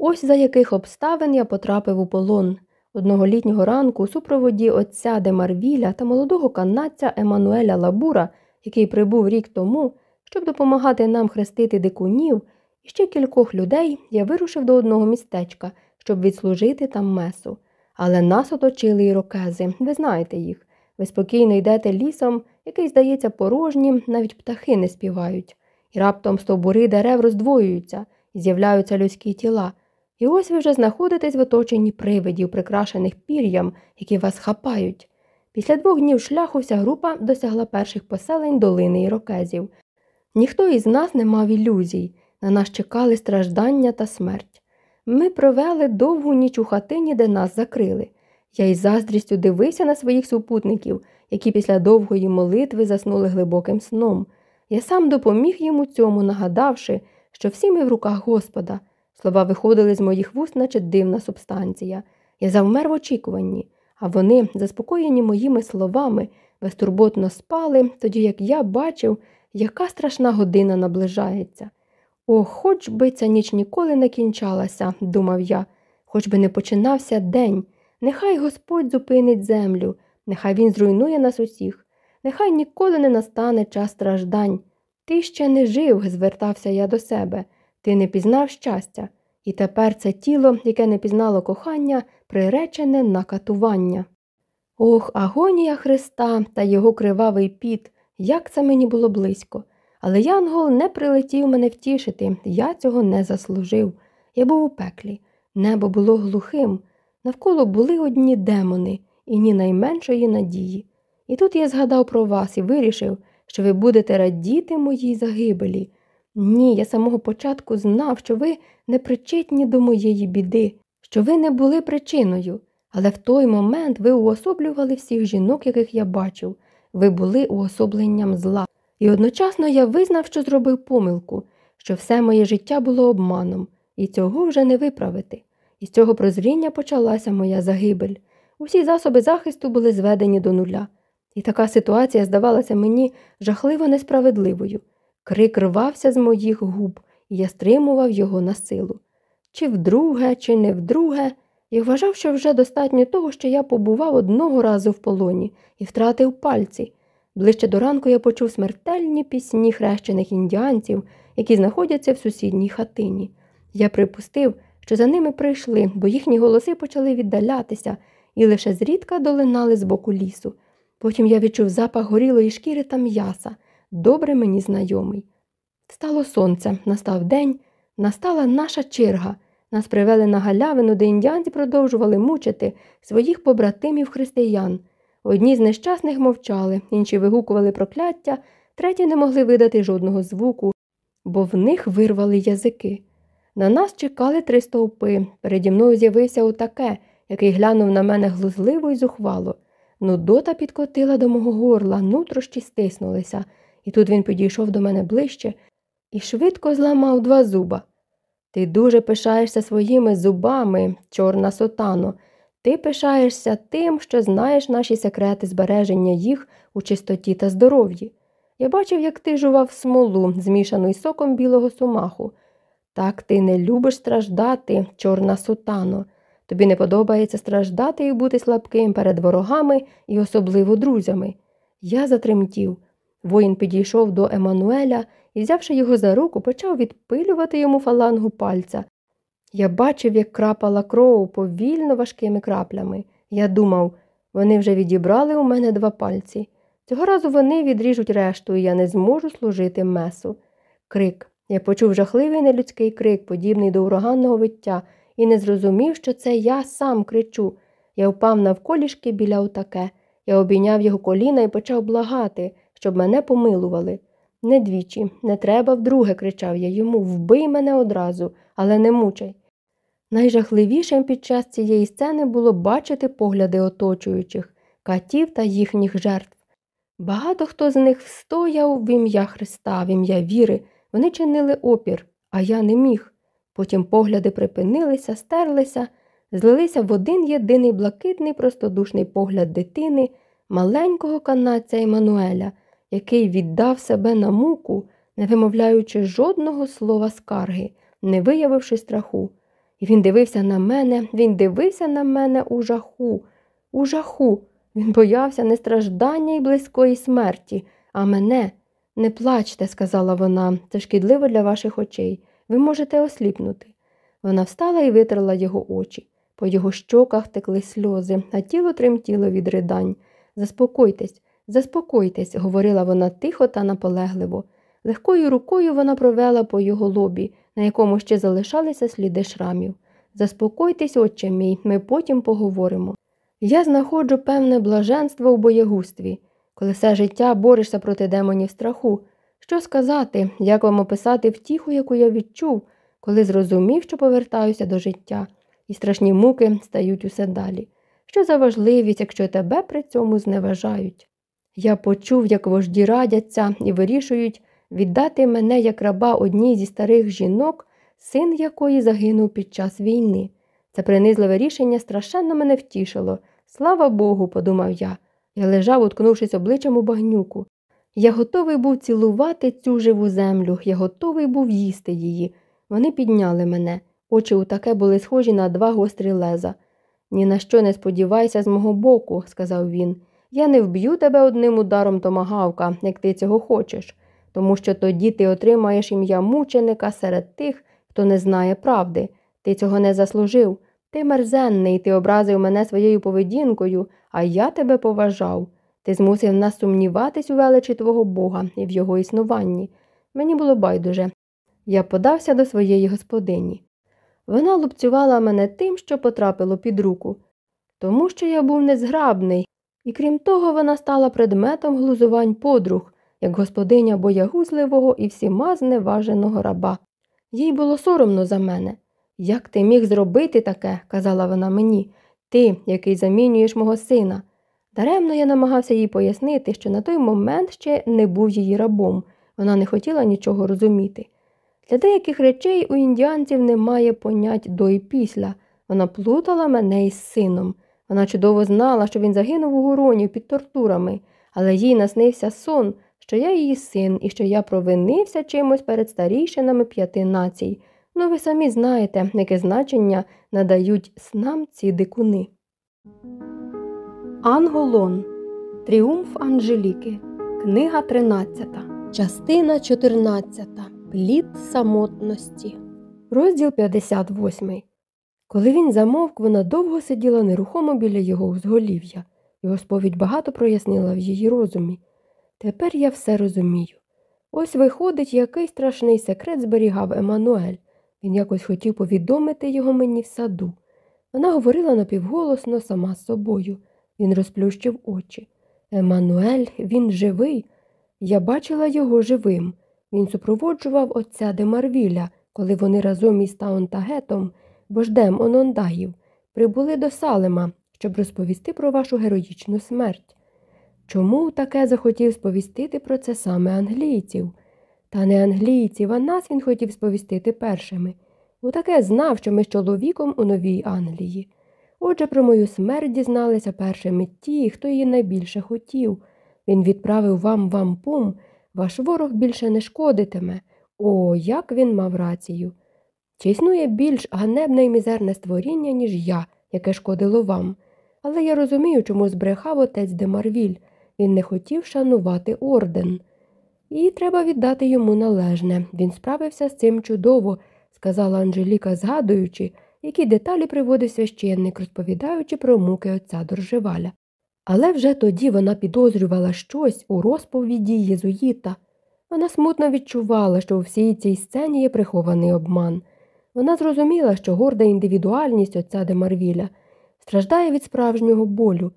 Ось за яких обставин я потрапив у полон. Одного літнього ранку у супроводі отця де Марвіля та молодого канадця Еммануеля Лабура, який прибув рік тому, щоб допомагати нам хрестити дикунів, і ще кількох людей я вирушив до одного містечка, щоб відслужити там месу. Але нас оточили ірокези, ви знаєте їх. Ви спокійно йдете лісом, який здається порожнім, навіть птахи не співають. І раптом стовбури дерев роздвоюються, і з'являються людські тіла. І ось ви вже знаходитесь в оточенні привидів, прикрашених пір'ям, які вас хапають. Після двох днів шляху вся група досягла перших поселень долини ірокезів. Ніхто із нас не мав ілюзій, на нас чекали страждання та смерть. Ми провели довгу ніч у хатині, де нас закрили. Я із заздрістю дивився на своїх супутників, які після довгої молитви заснули глибоким сном. Я сам допоміг йому цьому, нагадавши, що всі ми в руках Господа. Слова виходили з моїх вуст, наче дивна субстанція. Я завмер в очікуванні, а вони, заспокоєні моїми словами, безтурботно спали, тоді як я бачив, яка страшна година наближається. О, хоч би ця ніч ніколи не кінчалася, думав я, хоч би не починався день. Нехай Господь зупинить землю, нехай він зруйнує нас усіх, нехай ніколи не настане час страждань. Ти ще не жив, звертався я до себе, ти не пізнав щастя, і тепер це тіло, яке не пізнало кохання, приречене на катування. Ох, агонія Христа та його кривавий піт, як це мені було близько. Але Янгол не прилетів мене втішити, я цього не заслужив. Я був у пеклі, небо було глухим, навколо були одні демони і ні найменшої надії. І тут я згадав про вас і вирішив, що ви будете радіти моїй загибелі. Ні, я самого початку знав, що ви не причетні до моєї біди, що ви не були причиною, але в той момент ви уособлювали всіх жінок, яких я бачив, ви були уособленням зла. І одночасно я визнав, що зробив помилку, що все моє життя було обманом, і цього вже не виправити. І з цього прозріння почалася моя загибель. Усі засоби захисту були зведені до нуля. І така ситуація здавалася мені жахливо несправедливою. Крик рвався з моїх губ, і я стримував його на силу. Чи вдруге, чи не вдруге, я вважав, що вже достатньо того, що я побував одного разу в полоні і втратив пальці. Ближче до ранку я почув смертельні пісні хрещених індіанців, які знаходяться в сусідній хатині. Я припустив, що за ними прийшли, бо їхні голоси почали віддалятися і лише зрідка долинали з боку лісу. Потім я відчув запах горілої шкіри та м'яса, добре мені знайомий. Стало сонце, настав день, настала наша черга. Нас привели на галявину, де індіанці продовжували мучити своїх побратимів християн. Одні з нещасних мовчали, інші вигукували прокляття, треті не могли видати жодного звуку, бо в них вирвали язики. На нас чекали три стовпи. Переді мною з'явився отаке, який глянув на мене глузливо й зухвало. Нудота підкотила до мого горла, нутрощі стиснулися, і тут він підійшов до мене ближче і швидко зламав два зуба. Ти дуже пишаєшся своїми зубами, чорна сотано. Ти пишаєшся тим, що знаєш наші секрети збереження їх у чистоті та здоров'ї. Я бачив, як ти жував смолу, змішану із соком білого сумаху. Так ти не любиш страждати, чорна сутано. Тобі не подобається страждати і бути слабким перед ворогами і особливо друзями. Я затремтів. Воїн підійшов до Еммануеля і, взявши його за руку, почав відпилювати йому фалангу пальця. Я бачив, як крапала кров повільно важкими краплями. Я думав, вони вже відібрали у мене два пальці. Цього разу вони відріжуть решту, і я не зможу служити месу. Крик. Я почув жахливий нелюдський крик, подібний до ураганного виття, і не зрозумів, що це я сам кричу. Я впав навколішки біля отаке. Я обійняв його коліна і почав благати, щоб мене помилували. Не двічі, не треба вдруге, кричав я йому, вбий мене одразу, але не мучай. Найжахливішим під час цієї сцени було бачити погляди оточуючих, катів та їхніх жертв. Багато хто з них встояв в ім'я Христа, в ім'я віри, вони чинили опір, а я не міг. Потім погляди припинилися, стерлися, злилися в один єдиний блакитний простодушний погляд дитини, маленького канадця Еммануеля, який віддав себе на муку, не вимовляючи жодного слова скарги, не виявивши страху. І він дивився на мене, він дивився на мене у жаху, у жаху. Він боявся не страждання й близької смерті, а мене. Не плачте, сказала вона, це шкідливо для ваших очей. Ви можете осліпнути. Вона встала і витерла його очі. По його щоках текли сльози, а тіло тремтіло від ридань. Заспокойтесь, заспокойтесь, говорила вона тихо та наполегливо. Легкою рукою вона провела по його лобі, на якому ще залишалися сліди шрамів. Заспокойтесь, отче мій, ми потім поговоримо. Я знаходжу певне блаженство у боєгустві, коли все життя борешся проти демонів страху. Що сказати, як вам описати втіху, яку я відчув, коли зрозумів, що повертаюся до життя, і страшні муки стають усе далі. Що за важливість, якщо тебе при цьому зневажають? Я почув, як вожді радяться і вирішують віддати мене як раба одній зі старих жінок, син якої загинув під час війни. Це принизливе рішення страшенно мене втішило. Слава Богу, подумав я. Я лежав, уткнувшись обличчям у багнюку. Я готовий був цілувати цю живу землю, я готовий був їсти її. Вони підняли мене. Очі у таке були схожі на два гострі леза. Ні на що не сподівайся з мого боку, сказав він. Я не вб'ю тебе одним ударом томагавка, як ти цього хочеш, тому що тоді ти отримаєш ім'я мученика серед тих, хто не знає правди. Ти цього не заслужив. Ти мерзенний, ти образив мене своєю поведінкою, а я тебе поважав. Ти змусив нас сумніватись у величі твого Бога і в його існуванні. Мені було байдуже. Я подався до своєї господині. Вона лупцювала мене тим, що потрапило під руку, тому що я був незграбний, і крім того, вона стала предметом глузувань подруг, як господиня боягузливого і всіма зневаженого раба. Їй було соромно за мене. Як ти міг зробити таке, казала вона мені, ти, який замінюєш мого сина. Даремно я намагався їй пояснити, що на той момент ще не був її рабом, вона не хотіла нічого розуміти. Для деяких речей у індіанців немає понять до і після. Вона плутала мене із сином. Вона чудово знала, що він загинув у гороні під тортурами, але їй наснився сон, що я її син і що я провинився чимось перед старійшинами п'яти націй. Ну, ви самі знаєте, яке значення надають снам ці дикуни. Анголон. Тріумф Анжеліки. Книга 13. Частина 14. Плід самотності. Розділ 58. Коли він замовк, вона довго сиділа нерухомо біля його узголів'я. Його сповідь багато прояснила в її розумі. Тепер я все розумію. Ось виходить, який страшний секрет зберігав Еммануель. Він якось хотів повідомити його мені в саду. Вона говорила напівголосно сама з собою. Він розплющив очі. Еммануель, він живий. Я бачила його живим. Він супроводжував отця Демарвіля, коли вони разом із Таонтагетом, бождем Онондаїв, прибули до Салема, щоб розповісти про вашу героїчну смерть. Чому таке захотів сповістити про це саме англійців? Та не англійців, а нас він хотів сповістити першими. Утаке знав, що ми з чоловіком у Новій Англії. Отже, про мою смерть дізналися першими ті, хто її найбільше хотів. Він відправив вам вампум, ваш ворог більше не шкодитиме. О, як він мав рацію. Чи існує більш ганебне і мізерне створіння, ніж я, яке шкодило вам? Але я розумію, чому збрехав отець Демарвіль. Він не хотів шанувати орден. І треба віддати йому належне. Він справився з цим чудово, сказала Анжеліка, згадуючи, які деталі приводив священник, розповідаючи про муки отця Доржеваля. Але вже тоді вона підозрювала щось у розповіді Єзуїта. Вона смутно відчувала, що у всій цій сцені є прихований обман. Вона зрозуміла, що горда індивідуальність отця Демарвіля страждає від справжнього болю,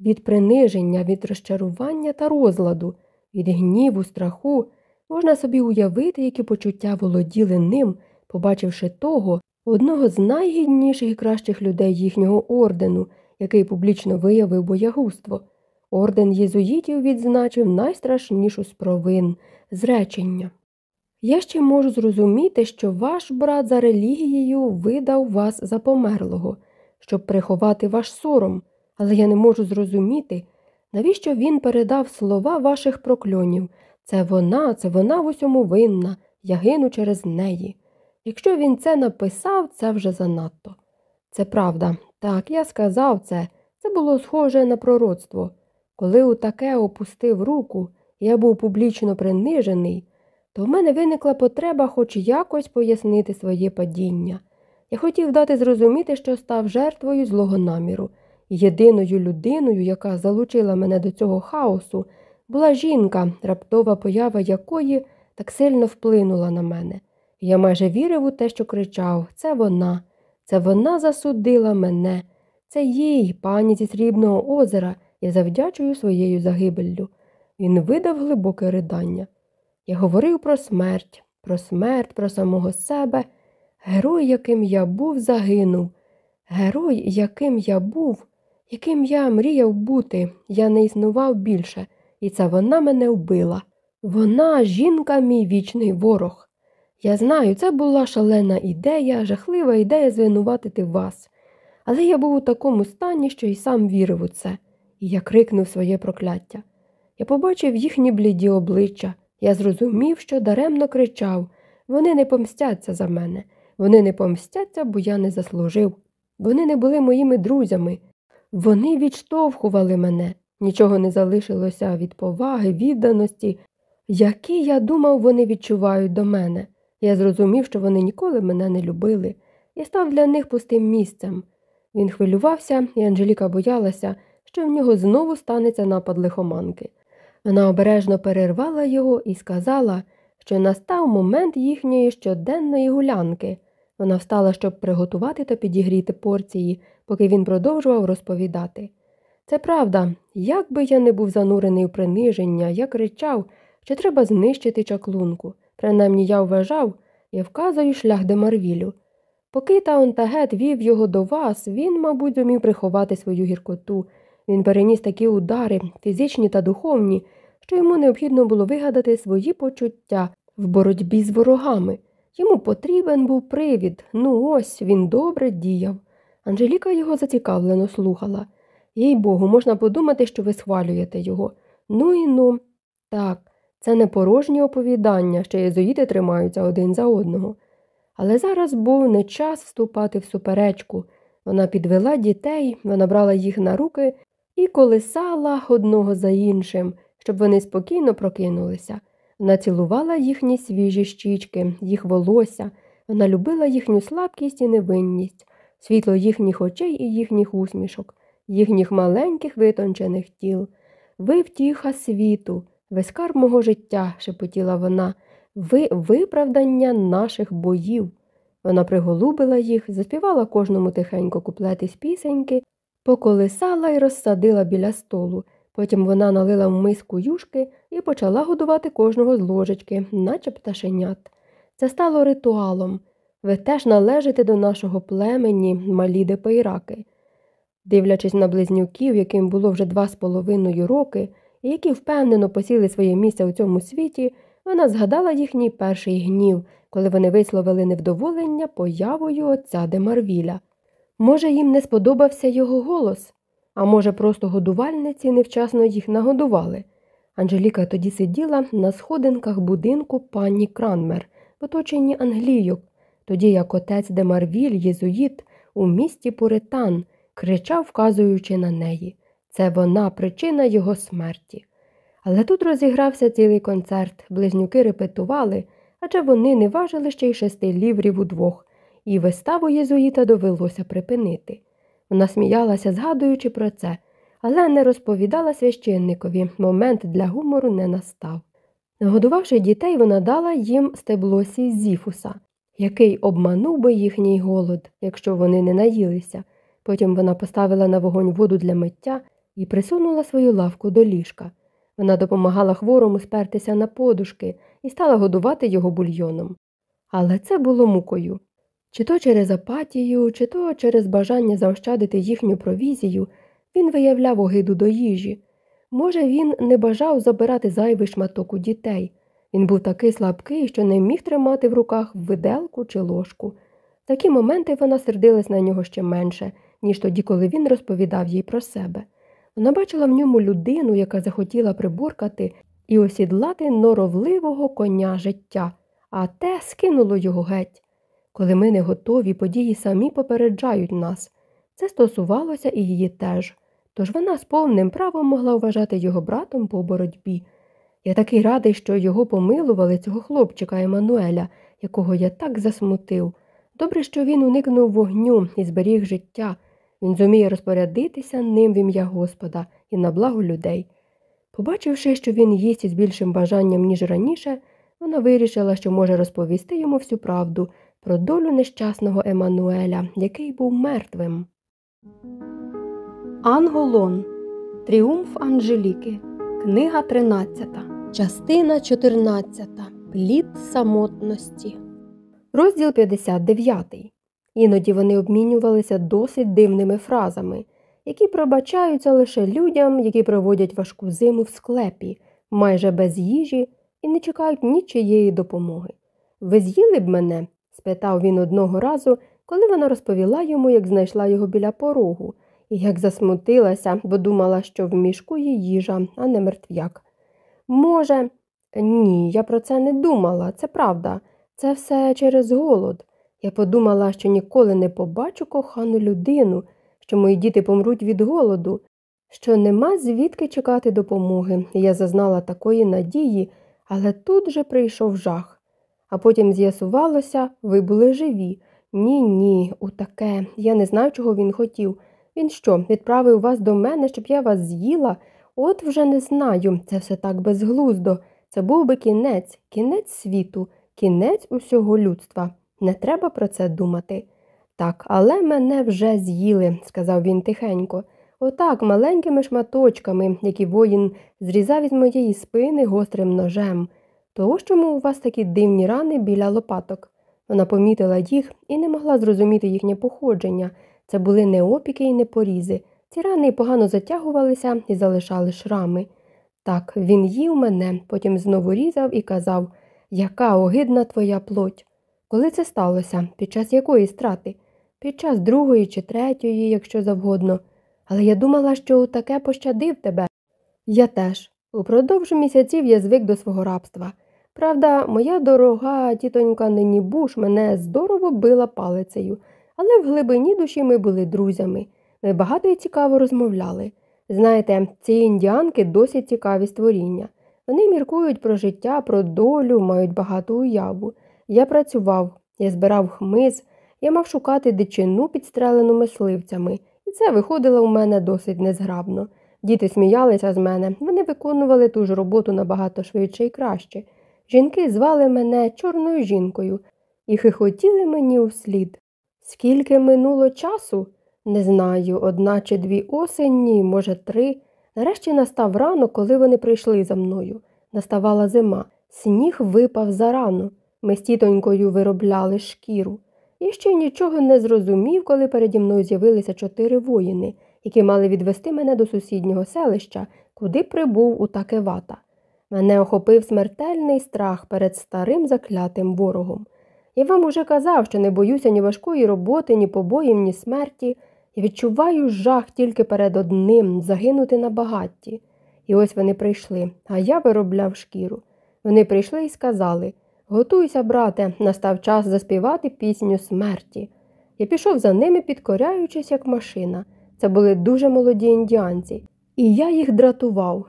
від приниження, від розчарування та розладу, від гніву, страху. Можна собі уявити, які почуття володіли ним, побачивши того, одного з найгідніших і кращих людей їхнього ордену, який публічно виявив боягузтво. орден єзуїтів відзначив найстрашнішу з провин зречення. Я ще можу зрозуміти, що ваш брат за релігією видав вас за померлого, щоб приховати ваш сором, але я не можу зрозуміти, навіщо він передав слова ваших прокльонів. Це вона, це вона в усьому винна, я гину через неї. Якщо він це написав, це вже занадто. Це правда, так, я сказав це, це було схоже на пророцтво. Коли у таке опустив руку, я був публічно принижений, то в мене виникла потреба хоч якось пояснити своє падіння. Я хотів дати зрозуміти, що став жертвою злого наміру, єдиною людиною, яка залучила мене до цього хаосу, була жінка, раптова поява якої так сильно вплинула на мене. Я майже вірив у те, що кричав це вона, це вона засудила мене, це їй, пані зі срібного озера, я завдячую своєю загибеллю. Він видав глибоке ридання. Я говорив про смерть, про смерть, про самого себе. Герой, яким я був, загинув. Герой, яким я був, яким я мріяв бути, я не існував більше, і це вона мене вбила. Вона, жінка, мій вічний ворог. Я знаю, це була шалена ідея, жахлива ідея звинуватити вас. Але я був у такому стані, що й сам вірив у це, і я крикнув своє прокляття. Я побачив їхні бліді обличчя. Я зрозумів, що даремно кричав вони не помстяться за мене, вони не помстяться, бо я не заслужив. Вони не були моїми друзями. Вони відштовхували мене, нічого не залишилося від поваги, відданості, які, я думав, вони відчувають до мене. Я зрозумів, що вони ніколи мене не любили. Я став для них пустим місцем. Він хвилювався, і Анжеліка боялася, що в нього знову станеться напад лихоманки. Вона обережно перервала його і сказала, що настав момент їхньої щоденної гулянки. Вона встала, щоб приготувати та підігріти порції, поки він продовжував розповідати. Це правда, як би я не був занурений у приниження, я кричав, що треба знищити чаклунку. Принаймні я вважав і вказую шлях Демарвілю. Поки Таонтагет вів його до вас, він, мабуть, зумів приховати свою гіркоту. Він переніс такі удари, фізичні та духовні, що йому необхідно було вигадати свої почуття в боротьбі з ворогами. Йому потрібен був привід, ну ось він добре діяв. Анжеліка його зацікавлено слухала. Їй богу, можна подумати, що ви схвалюєте його. Ну і ну. Так, це не порожні оповідання, що єзуїти тримаються один за одного. Але зараз був не час вступати в суперечку. Вона підвела дітей, вона брала їх на руки і колисала одного за іншим, щоб вони спокійно прокинулися. Вона цілувала їхні свіжі щічки, їх волосся, вона любила їхню слабкість і невинність, світло їхніх очей і їхніх усмішок, їхніх маленьких витончених тіл. Ви втіха світу, ви скарб мого життя, шепотіла вона, ви виправдання наших боїв. Вона приголубила їх, заспівала кожному тихенько куплети з пісеньки, поколисала і розсадила біля столу. Потім вона налила в миску юшки і почала годувати кожного з ложечки, наче пташенят. Це стало ритуалом. Ви теж належите до нашого племені, малі депейраки. Дивлячись на близнюків, яким було вже два з половиною роки, і які впевнено посіли своє місце у цьому світі, вона згадала їхній перший гнів, коли вони висловили невдоволення появою отця Демарвіля. Може, їм не сподобався його голос, а може, просто годувальниці невчасно їх нагодували. Анжеліка тоді сиділа на сходинках будинку пані Кранмер, в оточенні англійок, тоді як отець Демарвіль, єзуїт, у місті Пуритан, кричав, вказуючи на неї. Це вона причина його смерті. Але тут розігрався цілий концерт, близнюки репетували, адже вони не важили ще й шести ліврів удвох, і виставу єзуїта довелося припинити. Вона сміялася, згадуючи про це, але не розповідала священникові, момент для гумору не настав. Нагодувавши дітей, вона дала їм стеблосі зіфуса, який обманув би їхній голод, якщо вони не наїлися. Потім вона поставила на вогонь воду для миття і присунула свою лавку до ліжка. Вона допомагала хворому спертися на подушки і стала годувати його бульйоном. Але це було мукою. Чи то через апатію, чи то через бажання заощадити їхню провізію, він виявляв огиду до їжі. Може, він не бажав забирати зайвий шматок у дітей. Він був такий слабкий, що не міг тримати в руках виделку чи ложку. В такі моменти вона сердилась на нього ще менше, ніж тоді, коли він розповідав їй про себе. Вона бачила в ньому людину, яка захотіла приборкати і осідлати норовливого коня життя, а те скинуло його геть. Коли ми не готові, події самі попереджають нас. Це стосувалося і її теж, тож вона з повним правом могла вважати його братом по боротьбі. Я такий радий, що його помилували цього хлопчика Еммануеля, якого я так засмутив. Добре, що він уникнув вогню і зберіг життя. Він зуміє розпорядитися ним в ім'я Господа і на благо людей. Побачивши, що він їсть із більшим бажанням, ніж раніше, вона вирішила, що може розповісти йому всю правду про долю нещасного Еммануеля, який був мертвим. Анголон. Тріумф Анжеліки. Книга 13. Частина 14. Плід самотності. Розділ 59. Іноді вони обмінювалися досить дивними фразами, які пробачаються лише людям, які проводять важку зиму в склепі, майже без їжі і не чекають нічиєї допомоги. Ви з'їли б мене? Спитав він одного разу, коли вона розповіла йому, як знайшла його біля порогу, і як засмутилася, бо думала, що в мішку є їжа, а не мертв'як. Може, ні, я про це не думала, це правда. Це все через голод. Я подумала, що ніколи не побачу кохану людину, що мої діти помруть від голоду, що нема звідки чекати допомоги. Я зазнала такої надії, але тут же прийшов жах. А потім з'ясувалося, ви були живі. Ні, ні, у таке. Я не знаю, чого він хотів. Він що, відправив вас до мене, щоб я вас з'їла? От вже не знаю. Це все так безглуздо. Це був би кінець, кінець світу, кінець усього людства. Не треба про це думати. Так, але мене вже з'їли, сказав він тихенько. Отак, маленькими шматочками, які воїн зрізав із моєї спини гострим ножем. То чому у вас такі дивні рани біля лопаток? Вона помітила їх і не могла зрозуміти їхнє походження. Це були не опіки і не порізи. Ці рани погано затягувалися і залишали шрами. Так, він їв мене, потім знову різав і казав Яка огидна твоя плоть. Коли це сталося? Під час якої страти? Під час другої чи третьої, якщо завгодно. Але я думала, що таке пощадив тебе. Я теж. Упродовж місяців я звик до свого рабства. Правда, моя дорога тітонька нині буш мене здорово била палицею, але в глибині душі ми були друзями. Ми багато і цікаво розмовляли. Знаєте, ці індіанки досить цікаві створіння. Вони міркують про життя, про долю, мають багату уяву. Я працював, я збирав хмиз, я мав шукати дичину, підстрелену мисливцями, і це виходило у мене досить незграбно. Діти сміялися з мене, вони виконували ту ж роботу набагато швидше і краще. Жінки звали мене чорною жінкою і хихотіли мені услід. Скільки минуло часу? Не знаю, одна чи дві осені, може, три. Нарешті настав ранок, коли вони прийшли за мною. Наставала зима. Сніг випав зарано. Ми з тітонькою виробляли шкіру. Я ще нічого не зрозумів, коли переді мною з'явилися чотири воїни, які мали відвести мене до сусіднього селища, куди прибув у Такевата. Мене охопив смертельний страх перед старим заклятим ворогом. Я вам уже казав, що не боюся ні важкої роботи, ні побоїв, ні смерті. Я відчуваю жах тільки перед одним загинути на багатті. І ось вони прийшли, а я виробляв шкіру. Вони прийшли і сказали Готуйся, брате, настав час заспівати пісню смерті. Я пішов за ними, підкоряючись, як машина. Це були дуже молоді індіанці, і я їх дратував.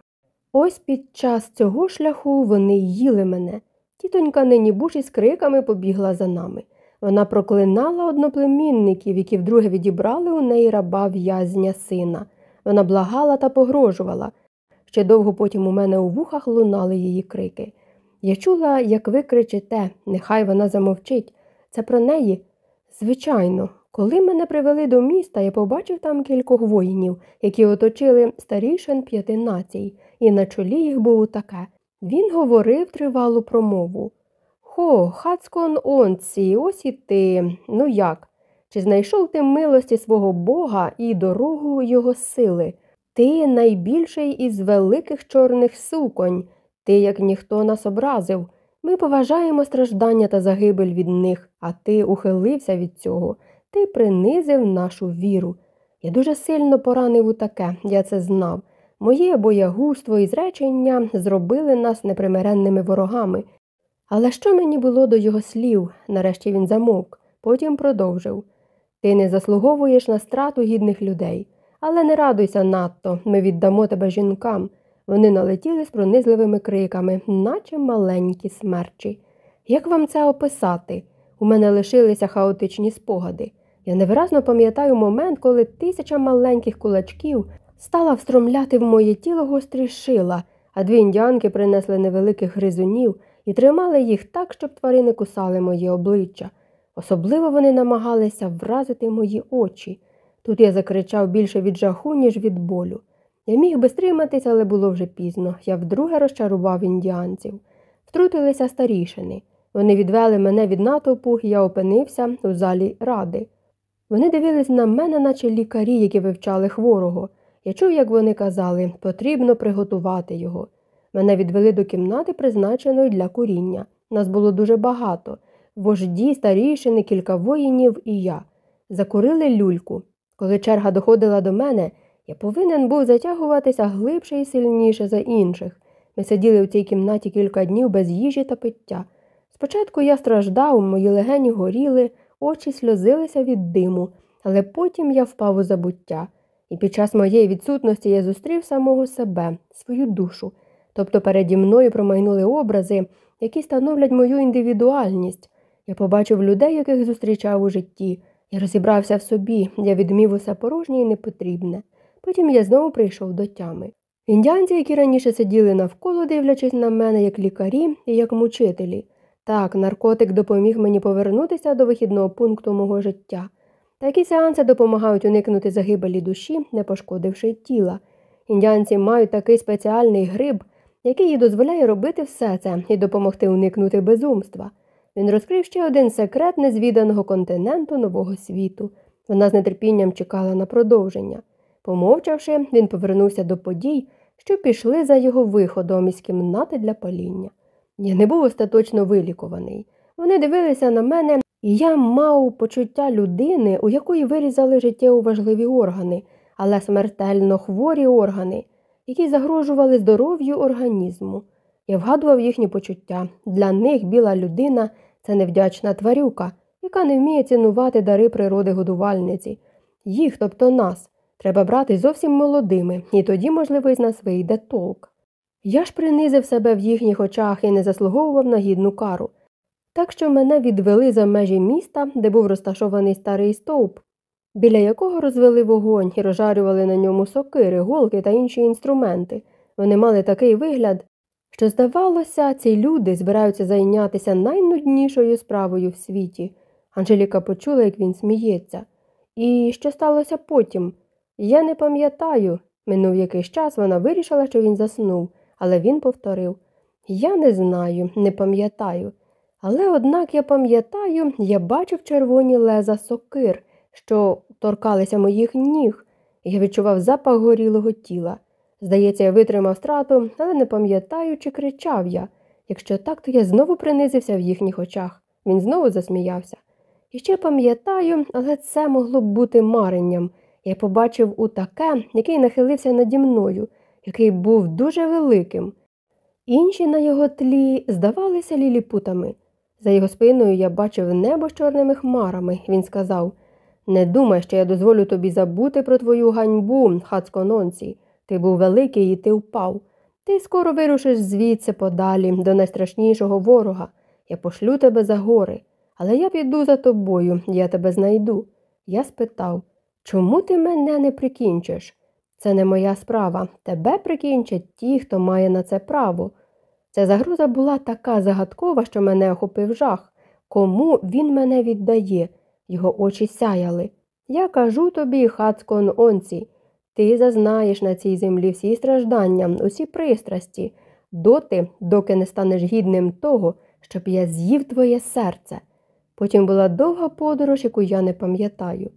Ось під час цього шляху вони їли мене. Тітонька нині буші з криками побігла за нами. Вона проклинала одноплемінників, які вдруге відібрали у неї раба в'язня сина. Вона благала та погрожувала. Ще довго потім у мене у вухах лунали її крики. Я чула, як ви кричите, нехай вона замовчить. Це про неї? Звичайно, коли мене привели до міста, я побачив там кількох воїнів, які оточили старішин п'яти націй, і на чолі їх було таке. Він говорив тривалу промову. Хо, хацкон онці, ось і ти. Ну як? Чи знайшов ти милості свого Бога і дорогу його сили? Ти найбільший із великих чорних суконь, ти, як ніхто нас образив. Ми поважаємо страждання та загибель від них, а ти ухилився від цього, ти принизив нашу віру. Я дуже сильно поранив у таке, я це знав. Моє боягузтво і зречення зробили нас непримиренними ворогами. Але що мені було до його слів? Нарешті він замовк, потім продовжив Ти не заслуговуєш на страту гідних людей, але не радуйся надто, ми віддамо тебе жінкам. Вони налетіли з пронизливими криками, наче маленькі смерчі. Як вам це описати? У мене лишилися хаотичні спогади. Я невиразно пам'ятаю момент, коли тисяча маленьких кулачків стала встромляти в моє тіло гострі шила, а дві індіанки принесли невеликих гризунів і тримали їх так, щоб тварини кусали моє обличчя. Особливо вони намагалися вразити мої очі. Тут я закричав більше від жаху, ніж від болю. Я міг би стриматися, але було вже пізно. Я вдруге розчарував індіанців. Втрутилися старішини. Вони відвели мене від натовпу, і я опинився у залі ради. Вони дивились на мене, наче лікарі, які вивчали хворого. Я чув, як вони казали, потрібно приготувати його. Мене відвели до кімнати, призначеної для куріння. Нас було дуже багато вожді, старішини, кілька воїнів і я. Закурили люльку. Коли черга доходила до мене, я повинен був затягуватися глибше і сильніше за інших. Ми сиділи в цій кімнаті кілька днів без їжі та пиття. Спочатку я страждав, мої легені горіли, очі сльозилися від диму, але потім я впав у забуття. І під час моєї відсутності я зустрів самого себе, свою душу. Тобто переді мною промайнули образи, які становлять мою індивідуальність. Я побачив людей, яких зустрічав у житті. Я розібрався в собі, я відмів усе порожнє і непотрібне. Потім я знову прийшов до тями. Індіанці, які раніше сиділи навколо, дивлячись на мене як лікарі і як мучителі. Так, наркотик допоміг мені повернутися до вихідного пункту мого життя. Такі сеанси допомагають уникнути загибелі душі, не пошкодивши тіла. Індіанці мають такий спеціальний гриб, який їй дозволяє робити все це і допомогти уникнути безумства. Він розкрив ще один секрет незвіданого континенту нового світу. Вона з нетерпінням чекала на продовження. Помовчавши, він повернувся до подій, що пішли за його виходом із кімнати для паління. Я не був остаточно вилікуваний. Вони дивилися на мене, я мав почуття людини, у якої вирізали життєво важливі органи, але смертельно хворі органи, які загрожували здоров'ю організму. Я вгадував їхні почуття. Для них біла людина це невдячна тварюка, яка не вміє цінувати дари природи годувальниці. Їх, тобто нас, треба брати зовсім молодими, і тоді, можливо, із нас вийде толк. Я ж принизив себе в їхніх очах і не заслуговував на гідну кару. Так що мене відвели за межі міста, де був розташований старий стовп, біля якого розвели вогонь і розжарювали на ньому сокири, голки та інші інструменти. Вони мали такий вигляд, що, здавалося, ці люди збираються зайнятися найнуднішою справою в світі. Анжеліка почула, як він сміється. І що сталося потім? Я не пам'ятаю. Минув якийсь час вона вирішила, що він заснув, але він повторив Я не знаю, не пам'ятаю. Але, однак, я пам'ятаю, я бачив червоні леза сокир, що торкалися моїх ніг, я відчував запах горілого тіла. Здається, я витримав страту, але не пам'ятаю, чи кричав я. Якщо так, то я знову принизився в їхніх очах. Він знову засміявся. І ще пам'ятаю, але це могло б бути маренням. Я побачив у таке, який нахилився наді мною, який був дуже великим. Інші на його тлі здавалися ліліпутами. За його спиною я бачив небо з чорними хмарами. Він сказав Не думай, що я дозволю тобі забути про твою ганьбу, хацкононці. Ти був великий і ти впав. Ти скоро вирушиш звідси подалі, до найстрашнішого ворога. Я пошлю тебе за гори, але я піду за тобою, я тебе знайду. Я спитав чому ти мене не прикінчиш? Це не моя справа. Тебе прикінчать ті, хто має на це право. Ця загроза була така загадкова, що мене охопив жах. Кому він мене віддає? Його очі сяяли. Я кажу тобі, хацкон онці. Ти зазнаєш на цій землі всі страждання, усі пристрасті, доти, доки не станеш гідним того, щоб я з'їв твоє серце. Потім була довга подорож, яку я не пам'ятаю.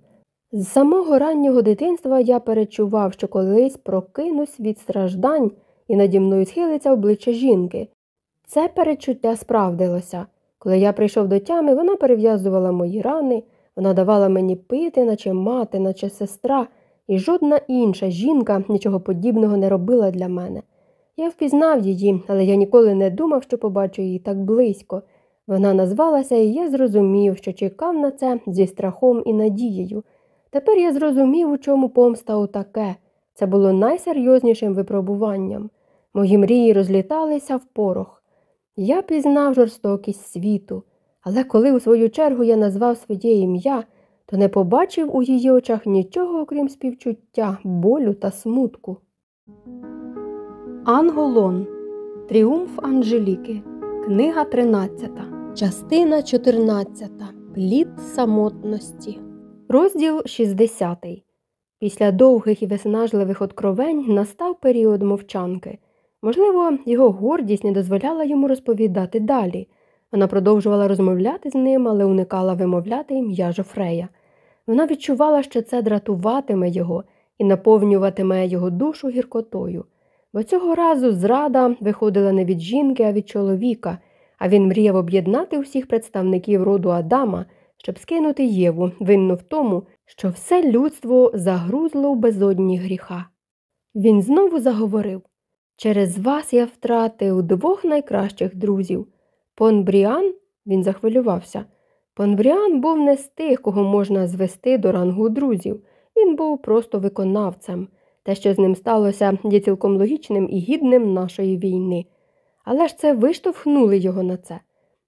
З самого раннього дитинства я перечував, що колись прокинусь від страждань і наді мною схилиться обличчя жінки. Це перечуття справдилося. Коли я прийшов до тями, вона перев'язувала мої рани, вона давала мені пити, наче мати, наче сестра, і жодна інша жінка нічого подібного не робила для мене. Я впізнав її, але я ніколи не думав, що побачу її так близько. Вона назвалася, і я зрозумів, що чекав на це зі страхом і надією. Тепер я зрозумів, у чому помста отаке. Це було найсерйознішим випробуванням. Мої мрії розліталися в порох. Я пізнав жорстокість світу, але коли у свою чергу я назвав своє ім'я, то не побачив у її очах нічого, окрім співчуття, болю та смутку. Анголон. Тріумф Анжеліки. Книга 13. Частина 14. Плід самотності. Розділ 60. Після довгих і виснажливих откровень настав період мовчанки. Можливо, його гордість не дозволяла йому розповідати далі. Вона продовжувала розмовляти з ним, але уникала вимовляти ім'я Жофрея. Вона відчувала, що це дратуватиме його і наповнюватиме його душу гіркотою. Бо цього разу зрада виходила не від жінки, а від чоловіка, а він мріяв об'єднати усіх представників роду Адама, щоб скинути Єву, винну в тому, що все людство загрузло в безодні гріха. Він знову заговорив через вас я втратив двох найкращих друзів. Понбріан, він захвилювався. Понбріан був не з тих, кого можна звести до рангу друзів. Він був просто виконавцем. Те, що з ним сталося, є цілком логічним і гідним нашої війни. Але ж це виштовхнули його на це.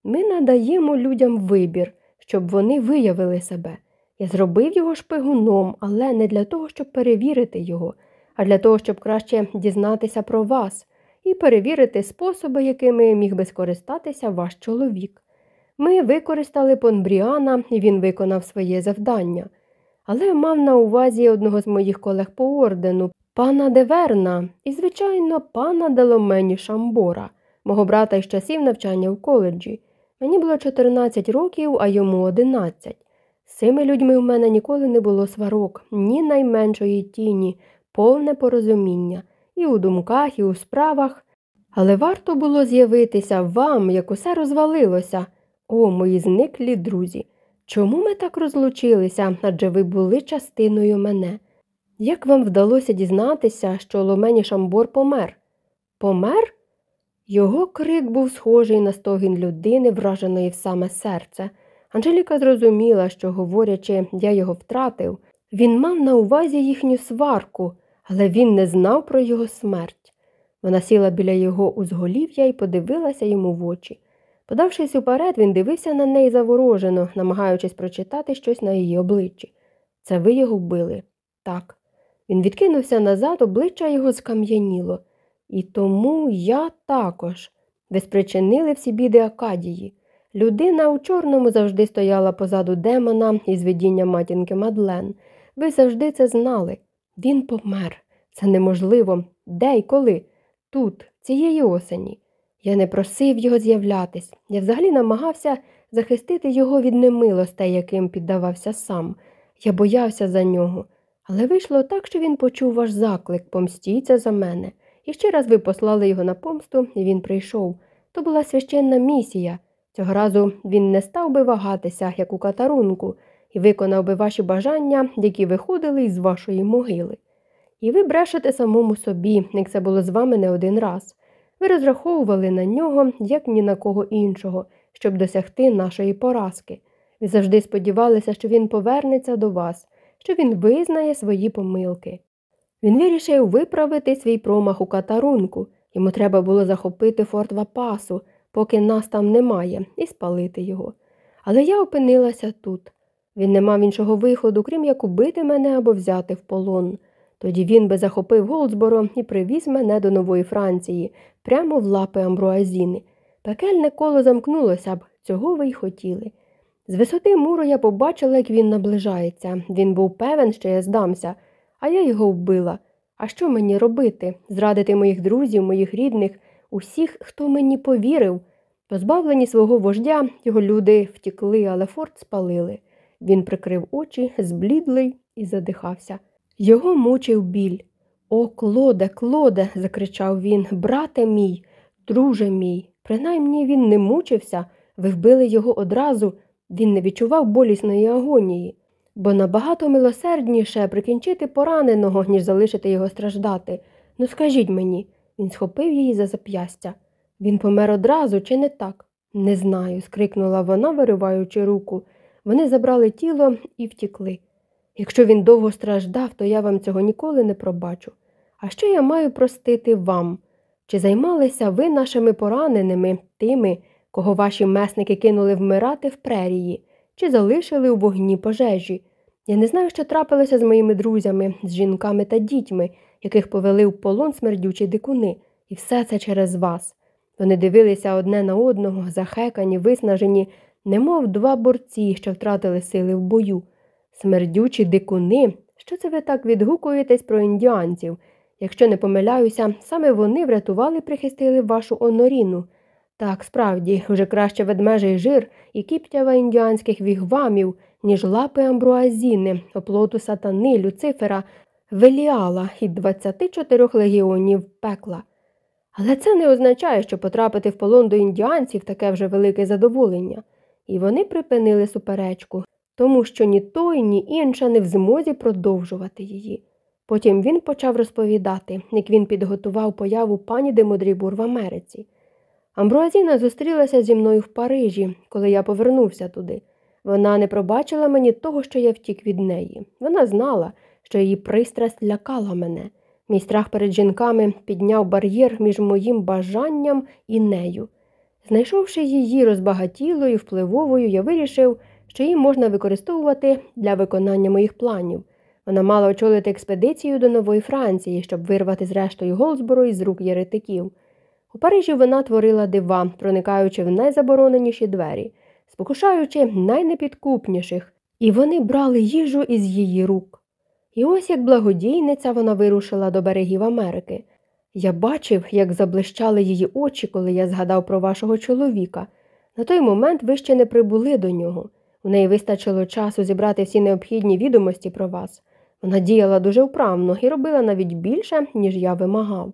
Ми надаємо людям вибір, щоб вони виявили себе. Я зробив його шпигуном, але не для того, щоб перевірити його, а для того, щоб краще дізнатися про вас і перевірити способи, якими міг би скористатися ваш чоловік. Ми використали Понбріана, і він виконав своє завдання але мав на увазі одного з моїх колег по ордену, пана Деверна і, звичайно, пана Деломені Шамбора, мого брата із часів навчання в коледжі. Мені було 14 років, а йому 11. З цими людьми в мене ніколи не було сварок, ні найменшої тіні, повне порозуміння і у думках, і у справах. Але варто було з'явитися вам, як усе розвалилося. О, мої зниклі друзі. Чому ми так розлучилися, адже ви були частиною мене? Як вам вдалося дізнатися, що Ломені Шамбор помер? Помер? Його крик був схожий на стогін людини, враженої в саме серце. Анжеліка зрозуміла, що, говорячи, я його втратив, він мав на увазі їхню сварку, але він не знав про його смерть. Вона сіла біля його узголів'я і подивилася йому в очі. Подавшись уперед, він дивився на неї заворожено, намагаючись прочитати щось на її обличчі. Це ви його вбили? Так. Він відкинувся назад, обличчя його скам'яніло. І тому я також. Ви спричинили всі біди Акадії. Людина у чорному завжди стояла позаду демона із видіння матінки Мадлен. Ви завжди це знали. Він помер. Це неможливо. Де й коли? Тут, цієї осені. Я не просив його з'являтись. Я взагалі намагався захистити його від немилостей, яким піддавався сам. Я боявся за нього. Але вийшло так, що він почув ваш заклик, помстіться за мене. І ще раз ви послали його на помсту, і він прийшов. То була священна місія. Цього разу він не став би вагатися, як у катарунку, і виконав би ваші бажання, які виходили із вашої могили. І ви брешете самому собі, як це було з вами не один раз. Ви розраховували на нього, як ні на кого іншого, щоб досягти нашої поразки. Ви завжди сподівалися, що він повернеться до вас, що він визнає свої помилки. Він вирішив виправити свій промах у катарунку. Йому треба було захопити форт Вапасу, поки нас там немає, і спалити його. Але я опинилася тут. Він не мав іншого виходу, крім як убити мене або взяти в полон. Тоді він би захопив Голдсборо і привіз мене до Нової Франції, прямо в лапи Амбруазіни. Пекельне коло замкнулося б, цього ви й хотіли. З висоти муру я побачила, як він наближається. Він був певен, що я здамся, а я його вбила. А що мені робити? Зрадити моїх друзів, моїх рідних, усіх, хто мені повірив. Позбавлені свого вождя, його люди втікли, але форт спалили. Він прикрив очі, зблідлий і задихався. Його мучив біль. О, Клоде, Клоде, закричав він, брате мій, друже мій. Принаймні він не мучився, ви вбили його одразу, він не відчував болісної агонії, бо набагато милосердніше прикінчити пораненого, ніж залишити його страждати. Ну, скажіть мені, він схопив її за зап'ястя. Він помер одразу, чи не так? Не знаю, скрикнула вона, вириваючи руку. Вони забрали тіло і втікли. Якщо він довго страждав, то я вам цього ніколи не пробачу. А що я маю простити вам? Чи займалися ви нашими пораненими, тими, кого ваші месники кинули вмирати в прерії, чи залишили у вогні пожежі? Я не знаю, що трапилося з моїми друзями, з жінками та дітьми, яких повели в полон смердючі дикуни, і все це через вас. Вони дивилися одне на одного, захекані, виснажені, немов два борці, що втратили сили в бою. Смердючі дикуни, що це ви так відгукуєтесь про індіанців? Якщо не помиляюся, саме вони врятували і прихистили вашу оноріну. Так, справді, вже краще ведмежий жир і кіптява індіанських вігвамів, ніж лапи амбруазіни, оплоту сатани, люцифера, веліала і 24 легіонів пекла. Але це не означає, що потрапити в полон до індіанців таке вже велике задоволення, і вони припинили суперечку, тому що ні той, ні інша не в змозі продовжувати її. Потім він почав розповідати, як він підготував появу пані Демодрібур в Америці. Амбруазіна зустрілася зі мною в Парижі, коли я повернувся туди. Вона не пробачила мені того, що я втік від неї. Вона знала, що її пристрасть лякала мене. Мій страх перед жінками підняв бар'єр між моїм бажанням і нею. Знайшовши її розбагатілою, впливовою, я вирішив, що її можна використовувати для виконання моїх планів. Вона мала очолити експедицію до Нової Франції, щоб вирвати зрештою Голсбору із рук єретиків. У Парижі вона творила дива, проникаючи в найзабороненіші двері, спокушаючи найнепідкупніших, і вони брали їжу із її рук. І ось як благодійниця вона вирушила до берегів Америки. Я бачив, як заблищали її очі, коли я згадав про вашого чоловіка. На той момент ви ще не прибули до нього. У неї вистачило часу зібрати всі необхідні відомості про вас. Вона діяла дуже вправно і робила навіть більше, ніж я вимагав.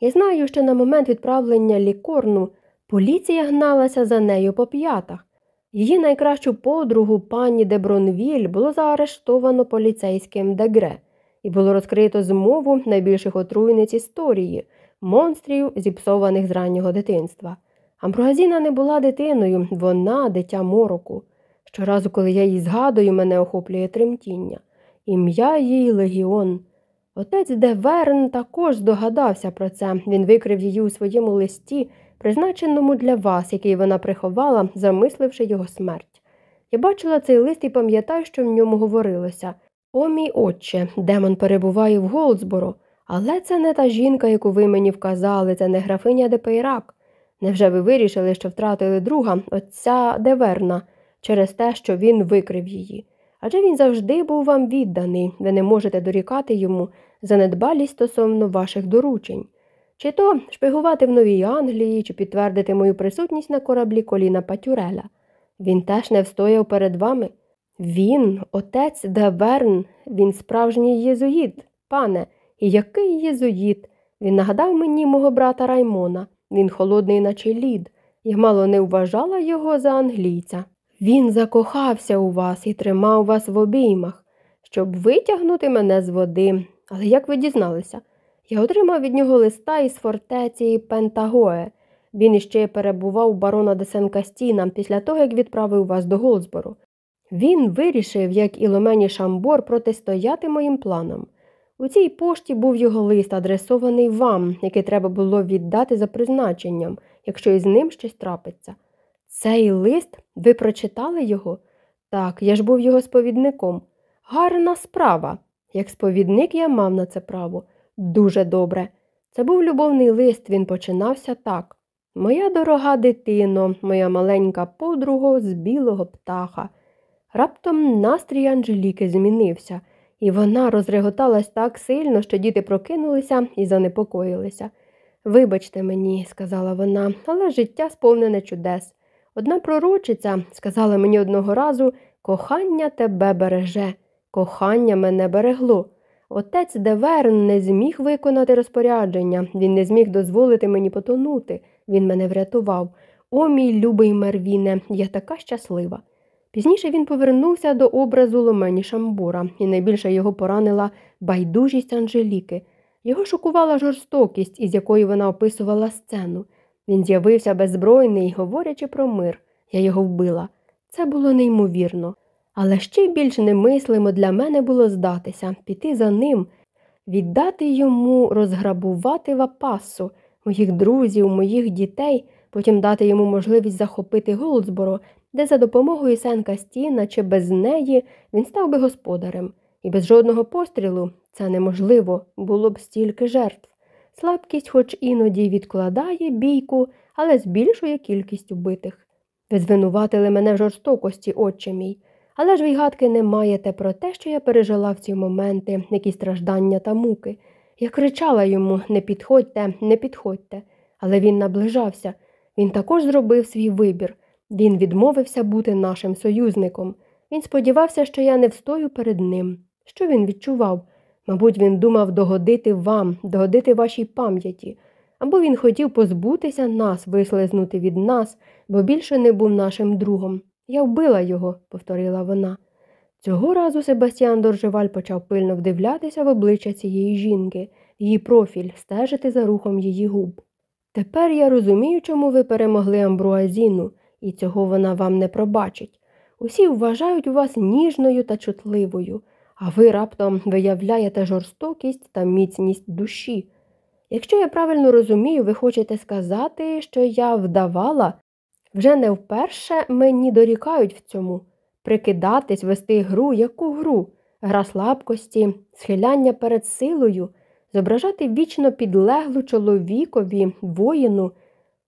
Я знаю, що на момент відправлення лікорну поліція гналася за нею по п'ятах. Її найкращу подругу пані Дебронвіль було заарештовано поліцейським Дегре і було розкрито змову найбільших отруйниць історії, монстрів, зіпсованих з раннього дитинства. Амбруазіна не була дитиною, вона дитя мороку. Щоразу, коли я її згадую, мене охоплює тремтіння. Ім'я їй Легіон. Отець Деверн також здогадався про це. Він викрив її у своєму листі, призначеному для вас, який вона приховала, замисливши його смерть. Я бачила цей лист і пам'ятаю, що в ньому говорилося О, мій отче, демон перебуває в Голдсборо, але це не та жінка, яку ви мені вказали, це не графиня Депейрак. Невже ви вирішили, що втратили друга, отця Деверна, через те, що він викрив її? Адже він завжди був вам відданий, ви не можете дорікати йому за недбалість стосовно ваших доручень. Чи то шпигувати в Новій Англії, чи підтвердити мою присутність на кораблі коліна Патюреля. Він теж не встояв перед вами. Він, отець Деверн, він справжній єзуїт, пане, і який єзуїт? Він нагадав мені мого брата Раймона. Він холодний, наче лід. Я мало не вважала його за англійця. Він закохався у вас і тримав вас в обіймах, щоб витягнути мене з води. Але як ви дізналися? Я отримав від нього листа із фортеці Пентагое. Він іще перебував у барона де Сен-Кастіна після того, як відправив вас до Голдсбору. Він вирішив, як і Ломені Шамбор, протистояти моїм планам. У цій пошті був його лист, адресований вам, який треба було віддати за призначенням, якщо із ним щось трапиться. Цей лист ви прочитали його? Так, я ж був його сповідником. Гарна справа. Як сповідник я мав на це право. Дуже добре. Це був любовний лист, він починався так. Моя дорога дитино, моя маленька подруга з білого птаха. Раптом настрій Анжеліки змінився, і вона розреготалась так сильно, що діти прокинулися і занепокоїлися. Вибачте мені, сказала вона, але життя сповнене чудес. Одна пророчиця сказала мені одного разу, Кохання тебе береже, кохання мене берегло. Отець Деверн не зміг виконати розпорядження, він не зміг дозволити мені потонути. Він мене врятував. О, мій любий Мервіне, я така щаслива. Пізніше він повернувся до образу Ломені Шамбура, і найбільше його поранила байдужість Анжеліки. Його шокувала жорстокість, із якою вона описувала сцену. Він з'явився беззбройний, говорячи про мир. Я його вбила. Це було неймовірно. Але ще більш немислимо для мене було здатися, піти за ним, віддати йому розграбувати вапасу, моїх друзів, моїх дітей, потім дати йому можливість захопити Голдсборо, де за допомогою Сенка Стіна чи без неї він став би господарем, і без жодного пострілу це неможливо, було б стільки жертв. Слабкість, хоч іноді відкладає бійку, але збільшує кількість убитих. Ви звинуватили мене в жорстокості, отче мій, але ж ви гадки не маєте про те, що я пережила в ці моменти, які страждання та муки. Я кричала йому не підходьте, не підходьте, але він наближався. Він також зробив свій вибір. Він відмовився бути нашим союзником. Він сподівався, що я не встою перед ним. Що він відчував? Мабуть, він думав догодити вам, догодити вашій пам'яті, або він хотів позбутися нас, вислизнути від нас, бо більше не був нашим другом. Я вбила його, повторила вона. Цього разу Себастьян Доржеваль почав пильно вдивлятися в обличчя цієї жінки, її профіль, стежити за рухом її губ. Тепер я розумію, чому ви перемогли Амбруазіну, і цього вона вам не пробачить. Усі вважають вас ніжною та чутливою а ви раптом виявляєте жорстокість та міцність душі. Якщо я правильно розумію, ви хочете сказати, що я вдавала, вже не вперше мені дорікають в цьому прикидатись, вести гру, яку гру, гра слабкості, схиляння перед силою, зображати вічно підлеглу чоловікові, воїну,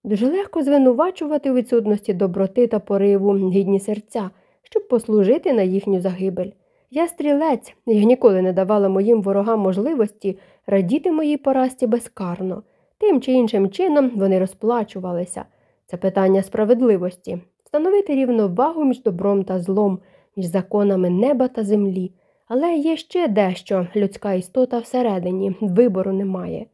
дуже легко звинувачувати у відсутності доброти та пориву гідні серця, щоб послужити на їхню загибель. Я стрілець, я ніколи не давала моїм ворогам можливості радіти моїй поразці безкарно. Тим чи іншим чином вони розплачувалися. Це питання справедливості, встановити рівновагу між добром та злом, між законами неба та землі. Але є ще дещо людська істота всередині, вибору немає.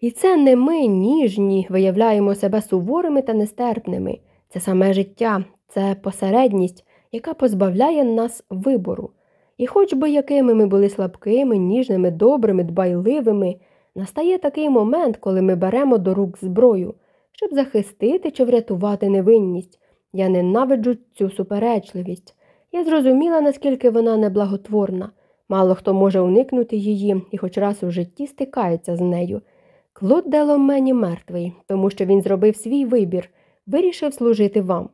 І це не ми, ніжні, виявляємо себе суворими та нестерпними. Це саме життя, це посередність, яка позбавляє нас вибору. І хоч би якими ми були слабкими, ніжними, добрими, дбайливими, настає такий момент, коли ми беремо до рук зброю, щоб захистити чи врятувати невинність. Я ненавиджу цю суперечливість. Я зрозуміла, наскільки вона неблаготворна. Мало хто може уникнути її і хоч раз у житті стикається з нею. Клод мені мертвий, тому що він зробив свій вибір, вирішив служити вам.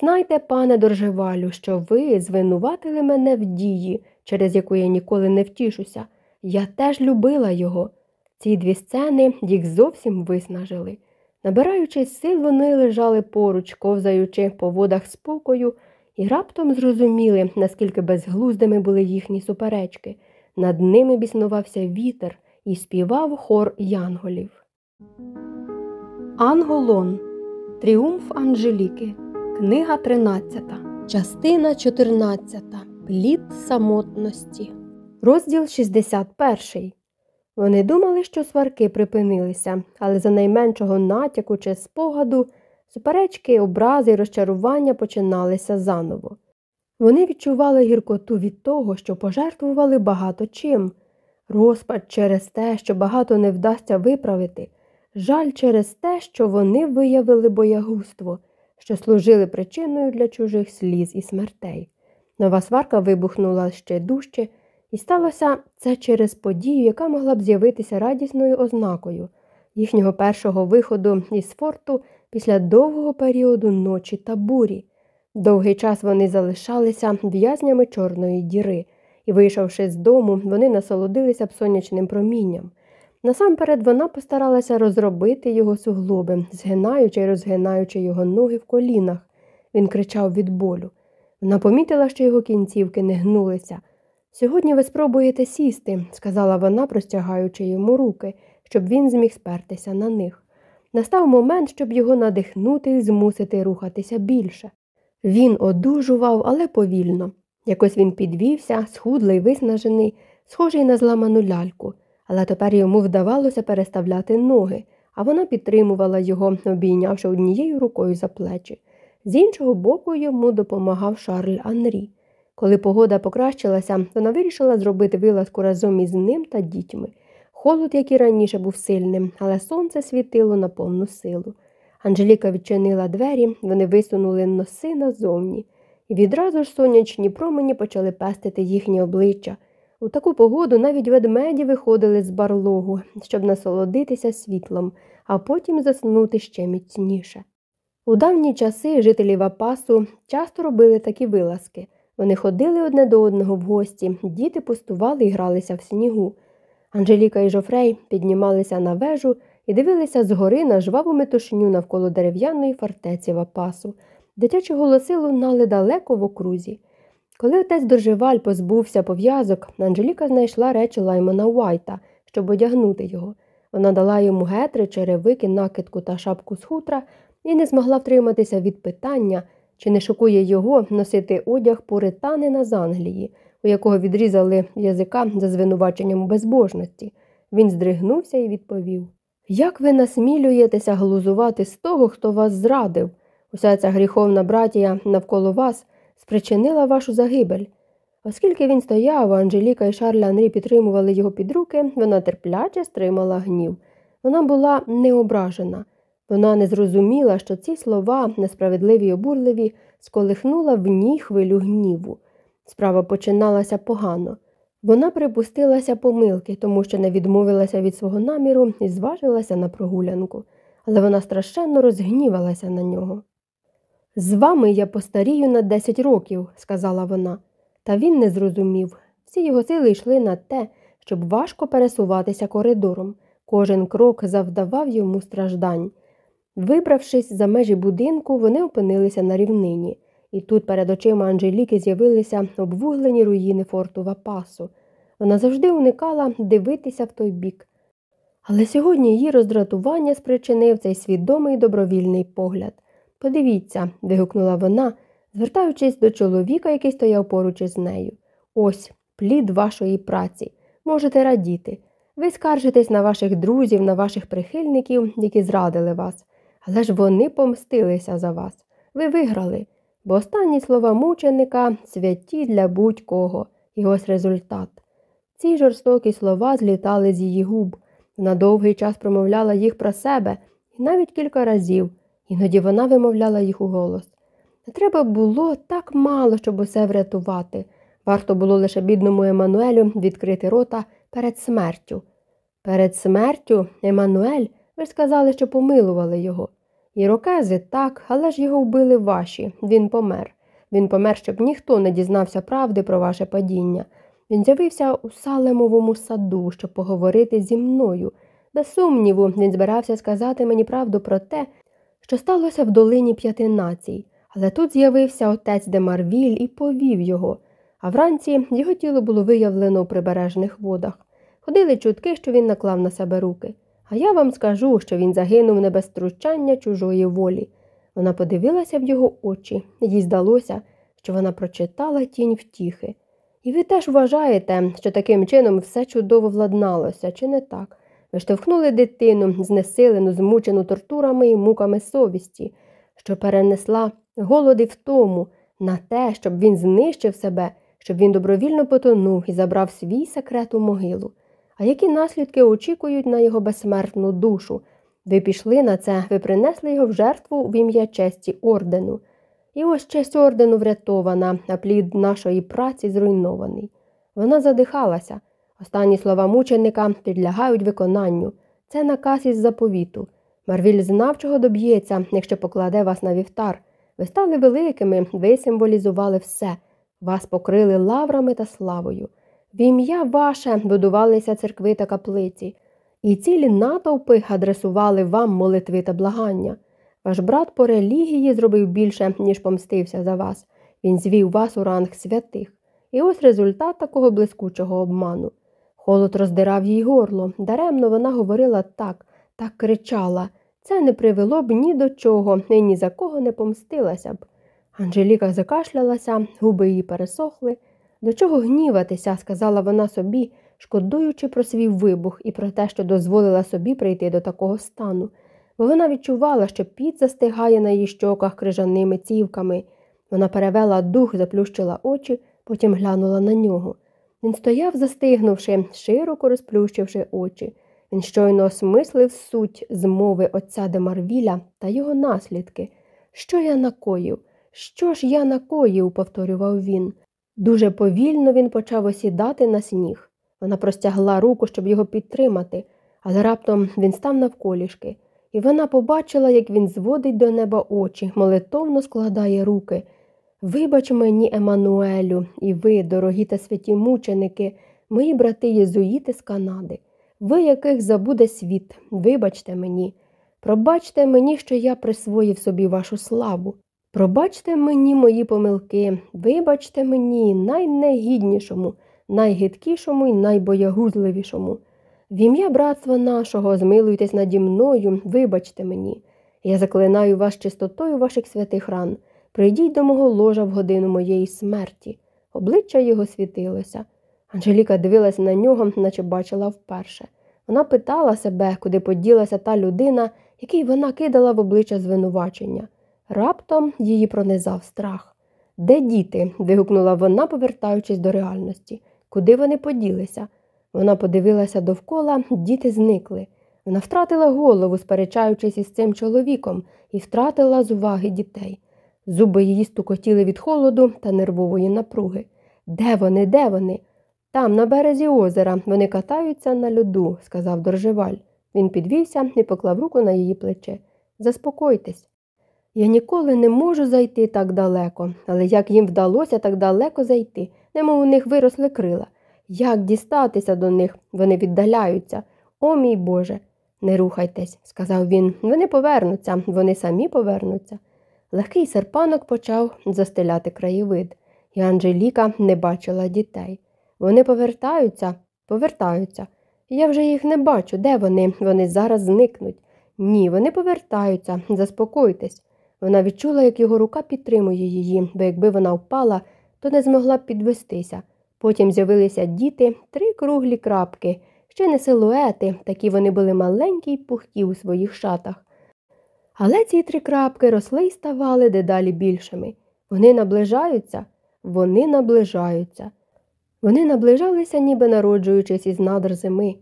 Знайте, пане Доржевалю, що ви звинуватили мене в дії, через яку я ніколи не втішуся. Я теж любила його. Ці дві сцени їх зовсім виснажили. Набираючись сил, вони лежали поруч, ковзаючи по водах спокою, і раптом зрозуміли, наскільки безглуздими були їхні суперечки. Над ними біснувався вітер і співав хор янголів. Анголон. Тріумф Анжеліки. Книга 13, частина 14. Плід самотності. Розділ 61. Вони думали, що сварки припинилися, але за найменшого натяку чи спогаду суперечки, образи і розчарування починалися заново. Вони відчували гіркоту від того, що пожертвували багато чим, розпач через те, що багато не вдасться виправити, жаль через те, що вони виявили боягузтво що служили причиною для чужих сліз і смертей. Нова сварка вибухнула ще дужче, і сталося це через подію, яка могла б з'явитися радісною ознакою їхнього першого виходу із форту після довгого періоду ночі та бурі. Довгий час вони залишалися в'язнями Чорної діри, і, вийшовши з дому, вони насолодилися б сонячним промінням. Насамперед вона постаралася розробити його суглоби, згинаючи й розгинаючи його ноги в колінах. Він кричав від болю. Вона помітила, що його кінцівки не гнулися. Сьогодні ви спробуєте сісти, сказала вона, простягаючи йому руки, щоб він зміг спертися на них. Настав момент, щоб його надихнути і змусити рухатися більше. Він одужував, але повільно. Якось він підвівся, схудлий, виснажений, схожий на зламану ляльку, але тепер йому вдавалося переставляти ноги, а вона підтримувала його, обійнявши однією рукою за плечі. З іншого боку йому допомагав Шарль Анрі. Коли погода покращилася, вона вирішила зробити вилазку разом із ним та дітьми. Холод, як і раніше, був сильним, але сонце світило на повну силу. Анжеліка відчинила двері, вони висунули носи назовні, і відразу ж сонячні промені почали пестити їхні обличчя. У таку погоду навіть ведмеді виходили з барлогу, щоб насолодитися світлом, а потім заснути ще міцніше. У давні часи жителі Вапасу часто робили такі вилазки. Вони ходили одне до одного в гості, діти пустували і гралися в снігу. Анжеліка і Жофрей піднімалися на вежу і дивилися згори на жваву метушню навколо дерев'яної фортеці Вапасу. Дитячі голоси лунали далеко в окрузі. Коли отець доживаль позбувся пов'язок, Анжеліка знайшла речі Лаймона Уайта, щоб одягнути його. Вона дала йому гетри, черевики, накидку та шапку з хутра і не змогла втриматися від питання, чи не шокує його носити одяг поританина з Англії, у якого відрізали язика за звинуваченням безбожності. Він здригнувся і відповів Як ви насмілюєтеся глузувати з того, хто вас зрадив? Уся ця гріховна братія навколо вас спричинила вашу загибель. Оскільки він стояв, а Анжеліка і Шарля Анрі підтримували його під руки, вона терпляче стримала гнів. Вона була неображена. Вона не зрозуміла, що ці слова, несправедливі й обурливі, сколихнула в ній хвилю гніву. Справа починалася погано. Вона припустилася помилки, тому що не відмовилася від свого наміру і зважилася на прогулянку, але вона страшенно розгнівалася на нього. З вами я постарію на 10 років, сказала вона, та він не зрозумів. Всі його сили йшли на те, щоб важко пересуватися коридором. Кожен крок завдавав йому страждань. Вибравшись за межі будинку, вони опинилися на рівнині, і тут перед очима Анжеліки з'явилися обвуглені руїни форту Вапасу. Вона завжди уникала дивитися в той бік. Але сьогодні її роздратування спричинив цей свідомий добровільний погляд. Подивіться, вигукнула вона, звертаючись до чоловіка, який стояв поруч із нею. Ось плід вашої праці. Можете радіти. Ви скаржитесь на ваших друзів, на ваших прихильників, які зрадили вас. Але ж вони помстилися за вас. Ви виграли, бо останні слова мученика святі для будь-кого, і ось результат. Ці жорстокі слова злітали з її губ. Вона довгий час промовляла їх про себе і навіть кілька разів, іноді вона вимовляла їх у голос. Не треба було так мало, щоб усе врятувати. Варто було лише бідному Еммануелю відкрити рота перед смертю. Перед смертю Еммануель ви ж сказали, що помилували його. Ірокези так, але ж його вбили ваші, він помер. Він помер, щоб ніхто не дізнався правди про ваше падіння. Він з'явився у салемовому саду, щоб поговорити зі мною. Без сумніву, він збирався сказати мені правду про те, що сталося в долині п'яти націй. Але тут з'явився отець Демарвіль і повів його, а вранці його тіло було виявлено у прибережних водах. Ходили чутки, що він наклав на себе руки. А я вам скажу, що він загинув не без втручання чужої волі. Вона подивилася в його очі, їй здалося, що вона прочитала тінь втіхи. І ви теж вважаєте, що таким чином все чудово владналося, чи не так? Ви штовхнули дитину, знесилену, змучену тортурами і муками совісті, що перенесла голоди в тому, на те, щоб він знищив себе, щоб він добровільно потонув і забрав свій секрет у могилу. А які наслідки очікують на його безсмертну душу? Ви пішли на це, ви принесли його в жертву в ім'я честі ордену. І ось честь ордену врятована, а плід нашої праці зруйнований. Вона задихалася. Останні слова мученика підлягають виконанню. Це наказ із заповіту. Марвіль знав, чого доб'ється, якщо покладе вас на вівтар. Ви стали великими, ви символізували все, вас покрили лаврами та славою. В ім'я ваше будувалися церкви та каплиці, і цілі натовпи адресували вам молитви та благання. Ваш брат по релігії зробив більше, ніж помстився за вас. Він звів вас у ранг святих. І ось результат такого блискучого обману. Холод роздирав їй горло. Даремно вона говорила так, так кричала. Це не привело б ні до чого і ні за кого не помстилася б. Анжеліка закашлялася, губи її пересохли. До чого гніватися, сказала вона собі, шкодуючи про свій вибух і про те, що дозволила собі прийти до такого стану, бо вона відчувала, що піт застигає на її щоках крижаними цівками. Вона перевела дух, заплющила очі, потім глянула на нього. Він стояв, застигнувши, широко розплющивши очі. Він щойно осмислив суть змови отця Демарвіля та його наслідки. Що я накоїв? Що ж я накоїв? повторював він. Дуже повільно він почав осідати на сніг. Вона простягла руку, щоб його підтримати, але раптом він став навколішки, і вона побачила, як він зводить до неба очі, молитовно складає руки. Вибач мені, Еммануелю, і ви, дорогі та святі мученики, мої брати єзуїти з Канади, ви, яких забуде світ, вибачте мені, пробачте мені, що я присвоїв собі вашу славу. Пробачте мені мої помилки, вибачте мені найнегіднішому, найгидкішому і найбоягузливішому. В ім'я братства нашого змилуйтесь наді мною, вибачте мені. Я заклинаю вас чистотою ваших святих ран. Прийдіть до мого ложа в годину моєї смерті. Обличчя його світилося. Анжеліка дивилася на нього, наче бачила вперше. Вона питала себе, куди поділася та людина, якій вона кидала в обличчя звинувачення. Раптом її пронизав страх. Де діти? вигукнула вона, повертаючись до реальності. Куди вони поділися? Вона подивилася довкола, діти зникли. Вона втратила голову, сперечаючись із цим чоловіком, і втратила з уваги дітей. Зуби її стукотіли від холоду та нервової напруги. Де вони, де вони? Там, на березі озера, вони катаються на льоду, сказав Доржеваль. Він підвівся і поклав руку на її плече. Заспокойтесь. Я ніколи не можу зайти так далеко, але як їм вдалося так далеко зайти, немов у них виросли крила. Як дістатися до них? Вони віддаляються. О мій Боже. Не рухайтесь, сказав він. Вони повернуться, вони самі повернуться. Легкий серпанок почав застеляти краєвид, і Анжеліка не бачила дітей. Вони повертаються, повертаються. Я вже їх не бачу. Де вони? Вони зараз зникнуть. Ні, вони повертаються, заспокойтесь. Вона відчула, як його рука підтримує її, бо якби вона впала, то не змогла б підвестися. Потім з'явилися діти, три круглі крапки, ще не силуети, такі вони були маленькі й пухкі у своїх шатах. Але ці три крапки росли й ставали дедалі більшими. Вони наближаються, вони наближаються. Вони наближалися, ніби народжуючись із надр зими.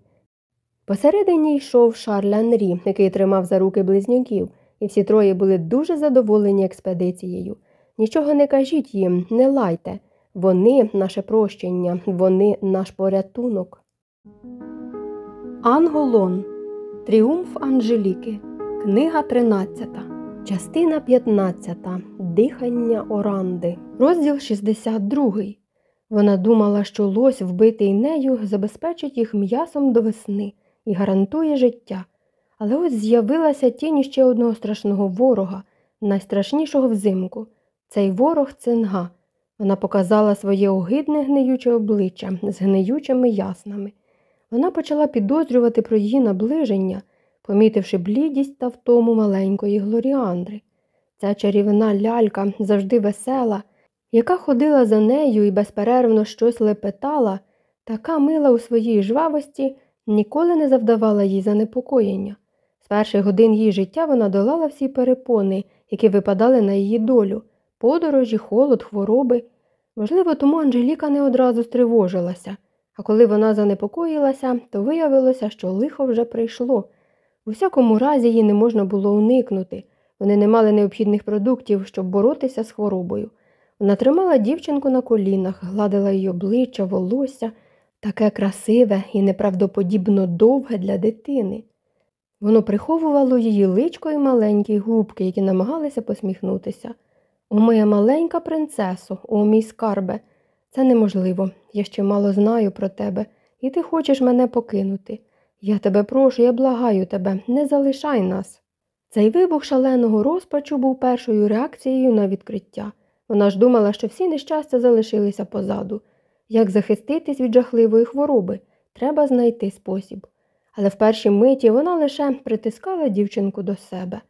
Посередині йшов Шарль Анрі, який тримав за руки близнюків, і всі троє були дуже задоволені експедицією. Нічого не кажіть їм, не лайте. Вони наше прощення, вони наш порятунок. Анголон. Тріумф Анжеліки. Книга 13. Частина 15. Дихання Оранди. Розділ 62. Вона думала, що лось, вбитий нею, забезпечить їх м'ясом до весни і гарантує життя. Але ось з'явилася тінь ще одного страшного ворога, найстрашнішого взимку. Цей ворог цинга. Вона показала своє огидне гниюче обличчя з гниючими яснами. Вона почала підозрювати про її наближення, помітивши блідість та втому маленької Глоріандри. Ця чарівна лялька завжди весела, яка ходила за нею і безперервно щось лепетала, така мила у своїй жвавості, ніколи не завдавала їй занепокоєння. З перших годин її життя вона долала всі перепони, які випадали на її долю подорожі, холод, хвороби. Можливо, тому Анжеліка не одразу стривожилася, а коли вона занепокоїлася, то виявилося, що лихо вже прийшло. У всякому разі її не можна було уникнути. Вони не мали необхідних продуктів, щоб боротися з хворобою. Вона тримала дівчинку на колінах, гладила її обличчя, волосся, таке красиве і неправдоподібно довге для дитини. Воно приховувало її личко і маленькі губки, які намагалися посміхнутися. О, моя маленька принцесо, о мій скарбе, це неможливо. Я ще мало знаю про тебе, і ти хочеш мене покинути. Я тебе прошу, я благаю тебе, не залишай нас. Цей вибух шаленого розпачу був першою реакцією на відкриття. Вона ж думала, що всі нещастя залишилися позаду. Як захиститись від жахливої хвороби, треба знайти спосіб. Але в першій миті вона лише притискала дівчинку до себе.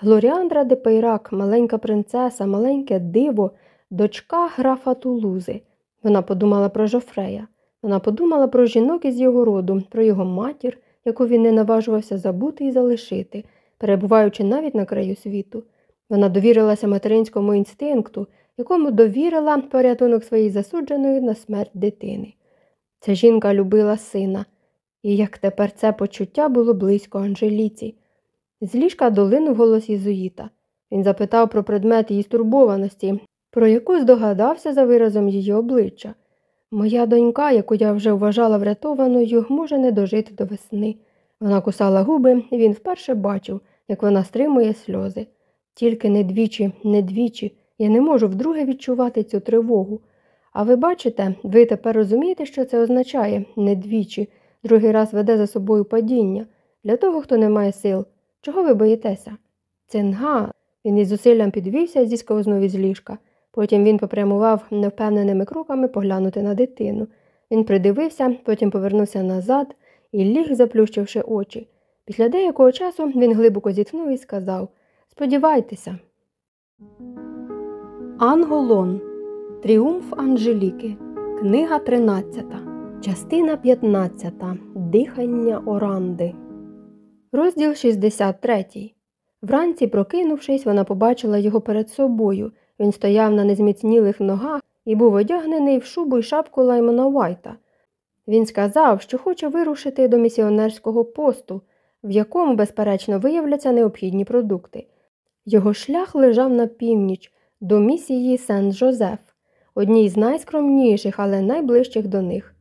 Глоріандра де Пейрак, маленька принцеса, маленьке диво, дочка графа Тулузи. Вона подумала про Жофрея. Вона подумала про жінок із його роду, про його матір, яку він не наважувався забути і залишити, перебуваючи навіть на краю світу. Вона довірилася материнському інстинкту, якому довірила порятунок своєї засудженої на смерть дитини. Ця жінка любила сина, і як тепер це почуття було близько Анжеліці. З ліжка долинув голос Єзуїта. Він запитав про предмет її стурбованості, про яку здогадався за виразом її обличчя. Моя донька, яку я вже вважала врятованою, може не дожити до весни. Вона кусала губи, і він вперше бачив, як вона стримує сльози. Тільки не двічі, не двічі, я не можу вдруге відчувати цю тривогу. А ви бачите, ви тепер розумієте, що це означає не двічі, другий раз веде за собою падіння. Для того, хто не має сил. Чого ви боїтеся? Цинга. Він із зусиллям підвівся і зісковзнув із ліжка. Потім він попрямував невпевненими кроками поглянути на дитину. Він придивився, потім повернувся назад і ліг, заплющивши очі. Після деякого часу він глибоко зітхнув і сказав Сподівайтеся. Анголон. Тріумф Анжеліки. Книга 13. Частина 15. Дихання Оранди. Розділ 63. Вранці, прокинувшись, вона побачила його перед собою. Він стояв на незміцнілих ногах і був одягнений в шубу й шапку Лаймона Вайта. Він сказав, що хоче вирушити до місіонерського посту, в якому, безперечно, виявляться необхідні продукти. Його шлях лежав на північ до місії Сен-Жозеф, одній з найскромніших, але найближчих до них.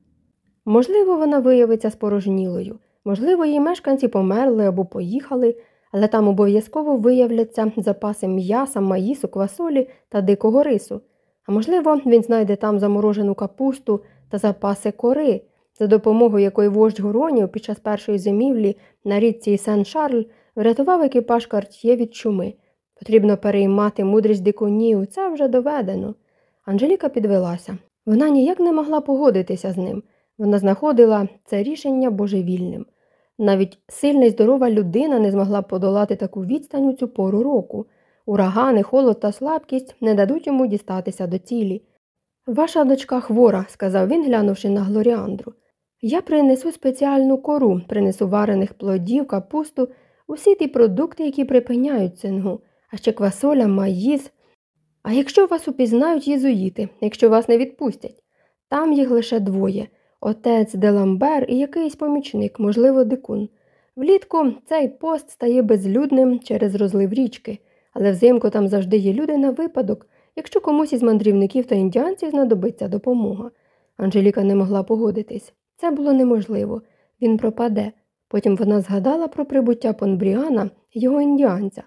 Можливо, вона виявиться спорожнілою, можливо, її мешканці померли або поїхали, але там обов'язково виявляться запаси м'яса, маїсу, квасолі та дикого рису. А можливо, він знайде там заморожену капусту та запаси кори, за допомогою якої вождь Горонів під час першої зимівлі на річці Сен-Шарль врятував екіпаж карт'є від чуми. Потрібно переймати мудрість дикунів, це вже доведено. Анжеліка підвелася. Вона ніяк не могла погодитися з ним. Вона знаходила це рішення божевільним. Навіть сильна й здорова людина не змогла подолати таку відстань у цю пору року. Урагани, холод та слабкість не дадуть йому дістатися до цілі. Ваша дочка хвора, сказав він, глянувши на Глоріандру. Я принесу спеціальну кору, принесу варених плодів, капусту, усі ті продукти, які припиняють цингу, а ще квасоля, маїз. А якщо вас упізнають єзуїти, якщо вас не відпустять, там їх лише двоє отець Деламбер і якийсь помічник, можливо, дикун. Влітку цей пост стає безлюдним через розлив річки, але взимку там завжди є люди на випадок, якщо комусь із мандрівників та індіанців знадобиться допомога. Анжеліка не могла погодитись. Це було неможливо. Він пропаде. Потім вона згадала про прибуття Понбріана, його індіанця,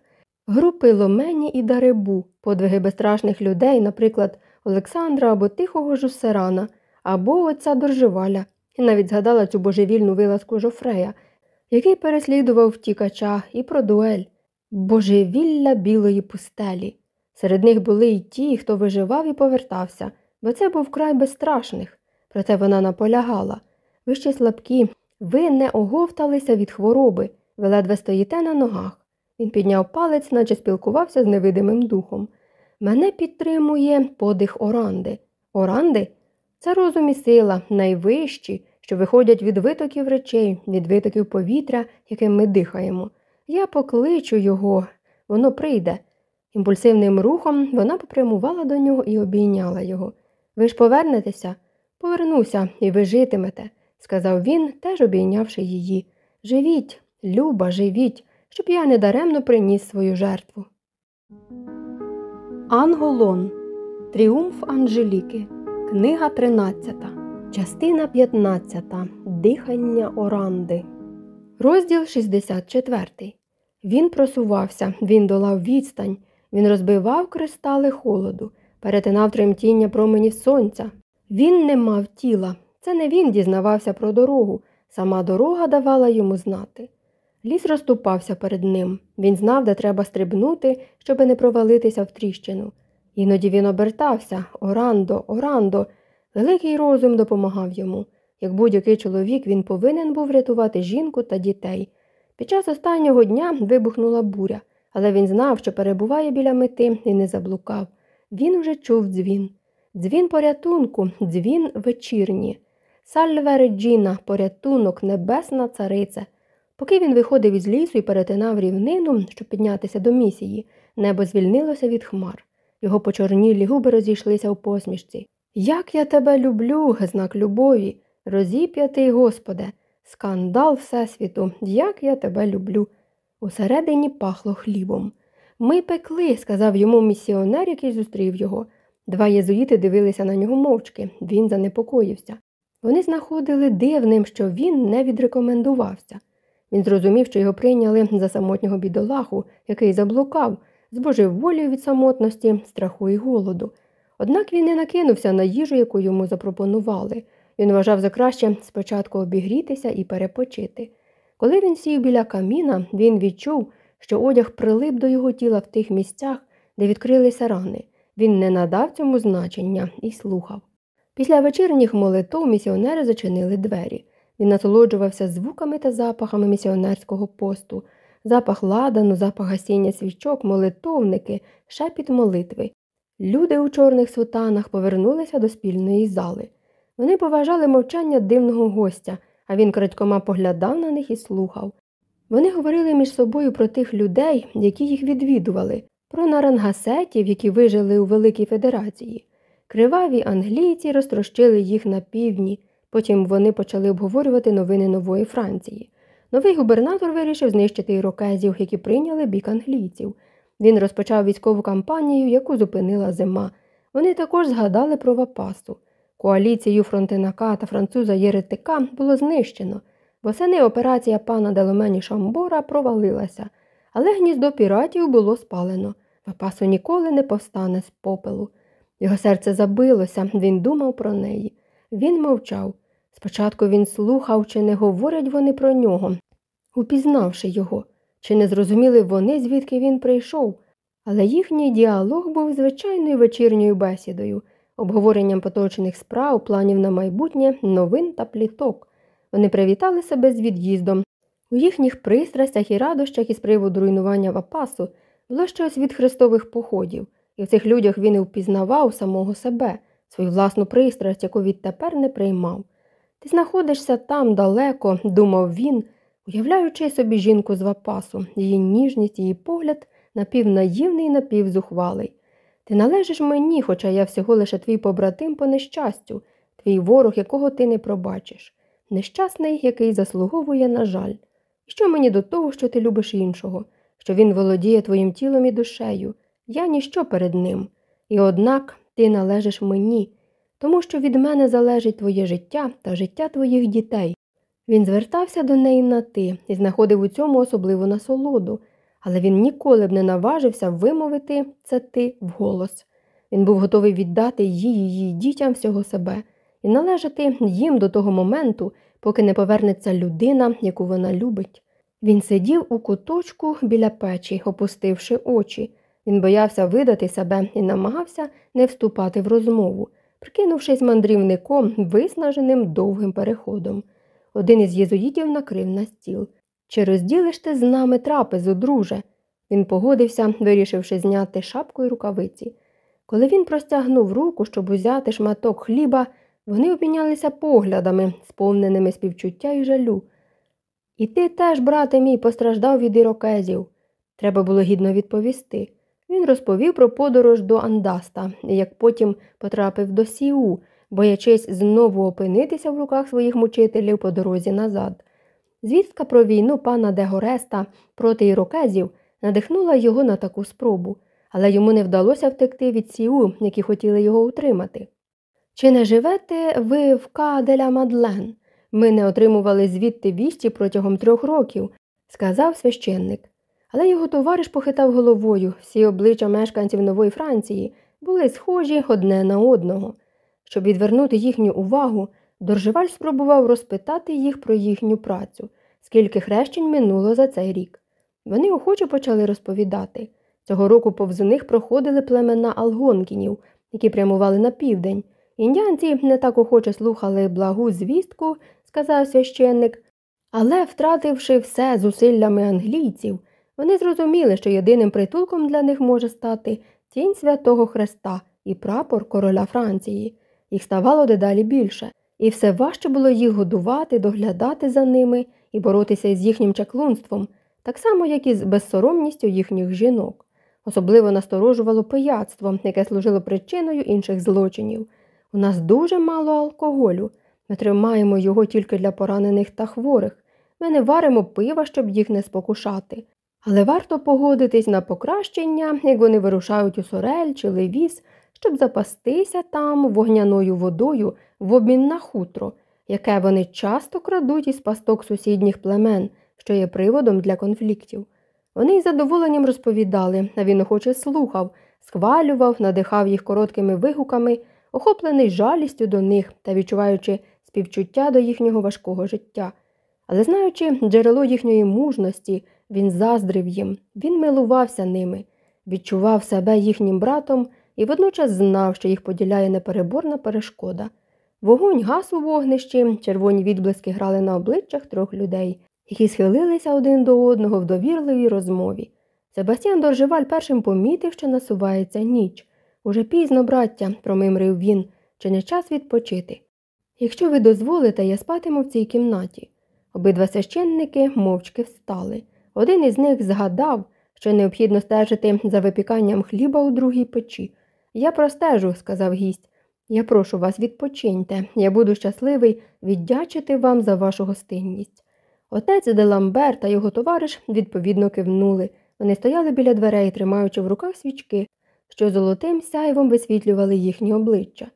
групи Ломені і Даребу, подвиги безстрашних людей, наприклад, Олександра або Тихого Жусерана, або отця Доржеваля, і навіть згадала цю божевільну вилазку Жофрея, який переслідував втікача і про дуель божевілля білої пустелі. Серед них були й ті, хто виживав і повертався, бо це був край безстрашних. Проте вона наполягала. Ви ще слабкі, ви не оговталися від хвороби, ви ледве стоїте на ногах. Він підняв палець, наче спілкувався з невидимим духом. Мене підтримує подих Оранди. Оранди це розум і сила, найвищі, що виходять від витоків речей, від витоків повітря, яким ми дихаємо. Я покличу його, воно прийде. Імпульсивним рухом вона попрямувала до нього і обійняла його. Ви ж повернетеся? Повернуся, і ви житимете, сказав він, теж обійнявши її. Живіть, люба, живіть, щоб я недаремно приніс свою жертву. Анголон. Тріумф Анжеліки. Книга 13. Частина 15. Дихання Оранди. Розділ 64. Він просувався, він долав відстань, він розбивав кристали холоду, перетинав тремтіння променів сонця. Він не мав тіла. Це не він дізнавався про дорогу. Сама дорога давала йому знати. Ліс розступався перед ним. Він знав, де треба стрибнути, щоби не провалитися в тріщину. Іноді він обертався Орандо, Орандо. Великий розум допомагав йому. Як будь-який чоловік, він повинен був рятувати жінку та дітей. Під час останнього дня вибухнула буря, але він знав, що перебуває біля мети і не заблукав. Він уже чув дзвін. Дзвін порятунку, дзвін вечірні. Сальве Реджіна, порятунок, небесна царице. Поки він виходив із лісу і перетинав рівнину, щоб піднятися до місії, небо звільнилося від хмар. Його почорнілі губи розійшлися у посмішці. Як я тебе люблю, знак любові, розіп'ятий Господе, скандал Всесвіту, як я тебе люблю. Усередині пахло хлібом. Ми пекли, сказав йому місіонер, який зустрів його. Два єзуїти дивилися на нього мовчки, він занепокоївся. Вони знаходили дивним, що він не відрекомендувався. Він зрозумів, що його прийняли за самотнього бідолаху, який заблукав, збожив волю від самотності, страху і голоду. Однак він не накинувся на їжу, яку йому запропонували. Він вважав за краще спочатку обігрітися і перепочити. Коли він сів біля каміна, він відчув, що одяг прилип до його тіла в тих місцях, де відкрилися рани. Він не надав цьому значення і слухав. Після вечірніх молитв місіонери зачинили двері. Він насолоджувався звуками та запахами місіонерського посту, запах ладану, запах гасіння свічок, молитовники, шепіт молитви. Люди у чорних сутанах повернулися до спільної зали. Вони поважали мовчання дивного гостя, а він крадькома поглядав на них і слухав. Вони говорили між собою про тих людей, які їх відвідували, про нарангасетів, які вижили у Великій Федерації. Криваві англійці розтрощили їх на півдні, потім вони почали обговорювати новини нової Франції. Новий губернатор вирішив знищити ірокезів, які прийняли бік англійців. Він розпочав військову кампанію, яку зупинила зима. Вони також згадали про Вапасу. Коаліцію Фронтенака та француза Єретика було знищено. Восени операція пана Деломені Шамбора провалилася, але гніздо піратів було спалено. Вапасу ніколи не повстане з попелу. Його серце забилося, він думав про неї. Він мовчав. Спочатку він слухав, чи не говорять вони про нього, упізнавши його, чи не зрозуміли вони, звідки він прийшов. Але їхній діалог був звичайною вечірньою бесідою, обговоренням поточених справ, планів на майбутнє, новин та пліток. Вони привітали себе з від'їздом. У їхніх пристрастях і радощах із приводу руйнування Вапасу було щось від хрестових походів, і в цих людях він і впізнавав самого себе, свою власну пристрасть, яку відтепер не приймав. Ти знаходишся там далеко, думав він, уявляючи собі жінку з Вапасу, її ніжність, її погляд напівнаївний напівзухвалий. Ти належиш мені, хоча я всього лише твій побратим по нещастю, твій ворог, якого ти не пробачиш нещасний, який заслуговує на жаль. І що мені до того, що ти любиш іншого, що він володіє твоїм тілом і душею, я ніщо перед ним. І однак ти належиш мені, тому що від мене залежить твоє життя та життя твоїх дітей. Він звертався до неї на ти і знаходив у цьому особливу насолоду, але він ніколи б не наважився вимовити це ти вголос. Він був готовий віддати їй її дітям всього себе і належати їм до того моменту, поки не повернеться людина, яку вона любить. Він сидів у куточку біля печі, опустивши очі. Він боявся видати себе і намагався не вступати в розмову, прикинувшись мандрівником, виснаженим довгим переходом. Один із єзуїтів накрив на стіл. Чи розділиш ти з нами трапезу, друже? Він погодився, вирішивши зняти шапку і рукавиці. Коли він простягнув руку, щоб узяти шматок хліба, вони обмінялися поглядами, сповненими співчуття і жалю. І ти теж, брате мій, постраждав від ірокезів. Треба було гідно відповісти. Він розповів про подорож до Андаста, як потім потрапив до Сіу, боячись знову опинитися в руках своїх мучителів по дорозі назад. Звістка про війну пана Дегореста проти ірокезів надихнула його на таку спробу, але йому не вдалося втекти від Сіу, які хотіли його утримати. Чи не живете ви в Каделя Мадлен? Ми не отримували звідти вісті протягом трьох років, сказав священник. Але його товариш похитав головою, всі обличчя мешканців Нової Франції були схожі одне на одного. Щоб відвернути їхню увагу, Доржеваль спробував розпитати їх про їхню працю, скільки хрещень минуло за цей рік. Вони охоче почали розповідати. Цього року повз них проходили племена алгонкінів, які прямували на південь. Індіанці не так охоче слухали благу звістку, сказав священник, але, втративши все зусиллями англійців, Вони зрозуміли, що єдиним притулком для них може стати тінь святого Христа і прапор короля Франції. Їх ставало дедалі більше, і все важче було їх годувати, доглядати за ними і боротися із їхнім чаклунством, так само, як і з безсоромністю їхніх жінок. Особливо насторожувало пияцтво, яке служило причиною інших злочинів. У нас дуже мало алкоголю. Ми тримаємо його тільки для поранених та хворих. Ми не варимо пива, щоб їх не спокушати. Але варто погодитись на покращення, як вони вирушають у сорель чи левіс, щоб запастися там вогняною водою в обмін на хутро, яке вони часто крадуть із пасток сусідніх племен, що є приводом для конфліктів. Вони із задоволенням розповідали, а він охоче слухав, схвалював, надихав їх короткими вигуками, охоплений жалістю до них та відчуваючи співчуття до їхнього важкого життя. Але знаючи джерело їхньої мужності, він заздрив їм, він милувався ними, відчував себе їхнім братом і водночас знав, що їх поділяє непереборна перешкода. Вогонь гас у вогнищі, червоні відблиски грали на обличчях трьох людей, які схилилися один до одного в довірливій розмові. Себастьян Доржеваль першим помітив, що насувається ніч. Уже пізно, браття, промимрив він, чи не час відпочити. Якщо ви дозволите, я спатиму в цій кімнаті. Обидва священники мовчки встали. Один із них згадав, що необхідно стежити за випіканням хліба у другій печі. Я простежу, сказав гість. Я прошу вас, відпочиньте. Я буду щасливий віддячити вам за вашу гостинність. Отець де Ламбер та його товариш відповідно кивнули. Вони стояли біля дверей, тримаючи в руках свічки, що золотим сяйвом висвітлювали їхні обличчя.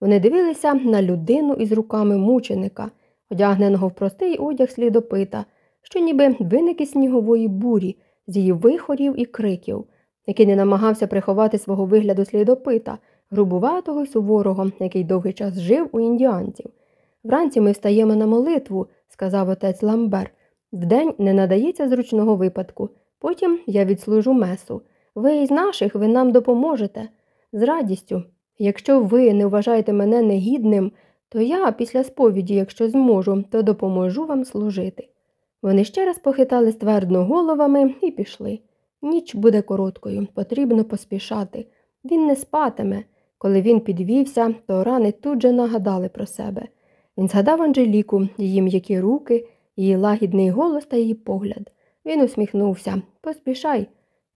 Вони дивилися на людину із руками мученика, одягненого в простий одяг слідопита, що ніби виник із снігової бурі, з її вихорів і криків, який не намагався приховати свого вигляду слідопита, грубуватого й суворого, який довгий час жив у індіанців. Вранці ми встаємо на молитву, сказав отець Ламбер. Вдень не надається зручного випадку. Потім я відслужу месу. Ви із наших, ви нам допоможете. З радістю. Якщо ви не вважаєте мене негідним, то я після сповіді, якщо зможу, то допоможу вам служити. Вони ще раз похитали ствердно головами і пішли. Ніч буде короткою, потрібно поспішати. Він не спатиме. Коли він підвівся, то рани тут же нагадали про себе. Він згадав Анжеліку, її м'які руки, її лагідний голос та її погляд. Він усміхнувся Поспішай.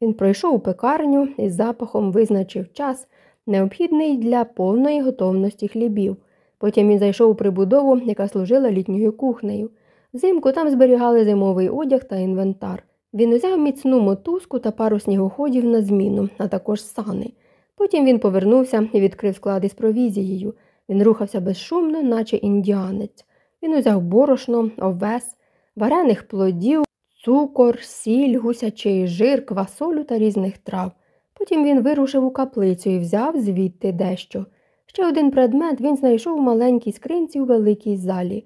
Він пройшов у пекарню і запахом визначив час, необхідний для повної готовності хлібів. Потім він зайшов у прибудову, яка служила літньою кухнею. Взимку там зберігали зимовий одяг та інвентар. Він узяв міцну мотузку та пару снігоходів на зміну, а також сани. Потім він повернувся і відкрив склад із провізією. Він рухався безшумно, наче індіанець. Він узяв борошно, овес, варених плодів, цукор, сіль, гусячий жир, квасолю та різних трав. Потім він вирушив у каплицю і взяв звідти дещо. Ще один предмет він знайшов у маленькій скринці у великій залі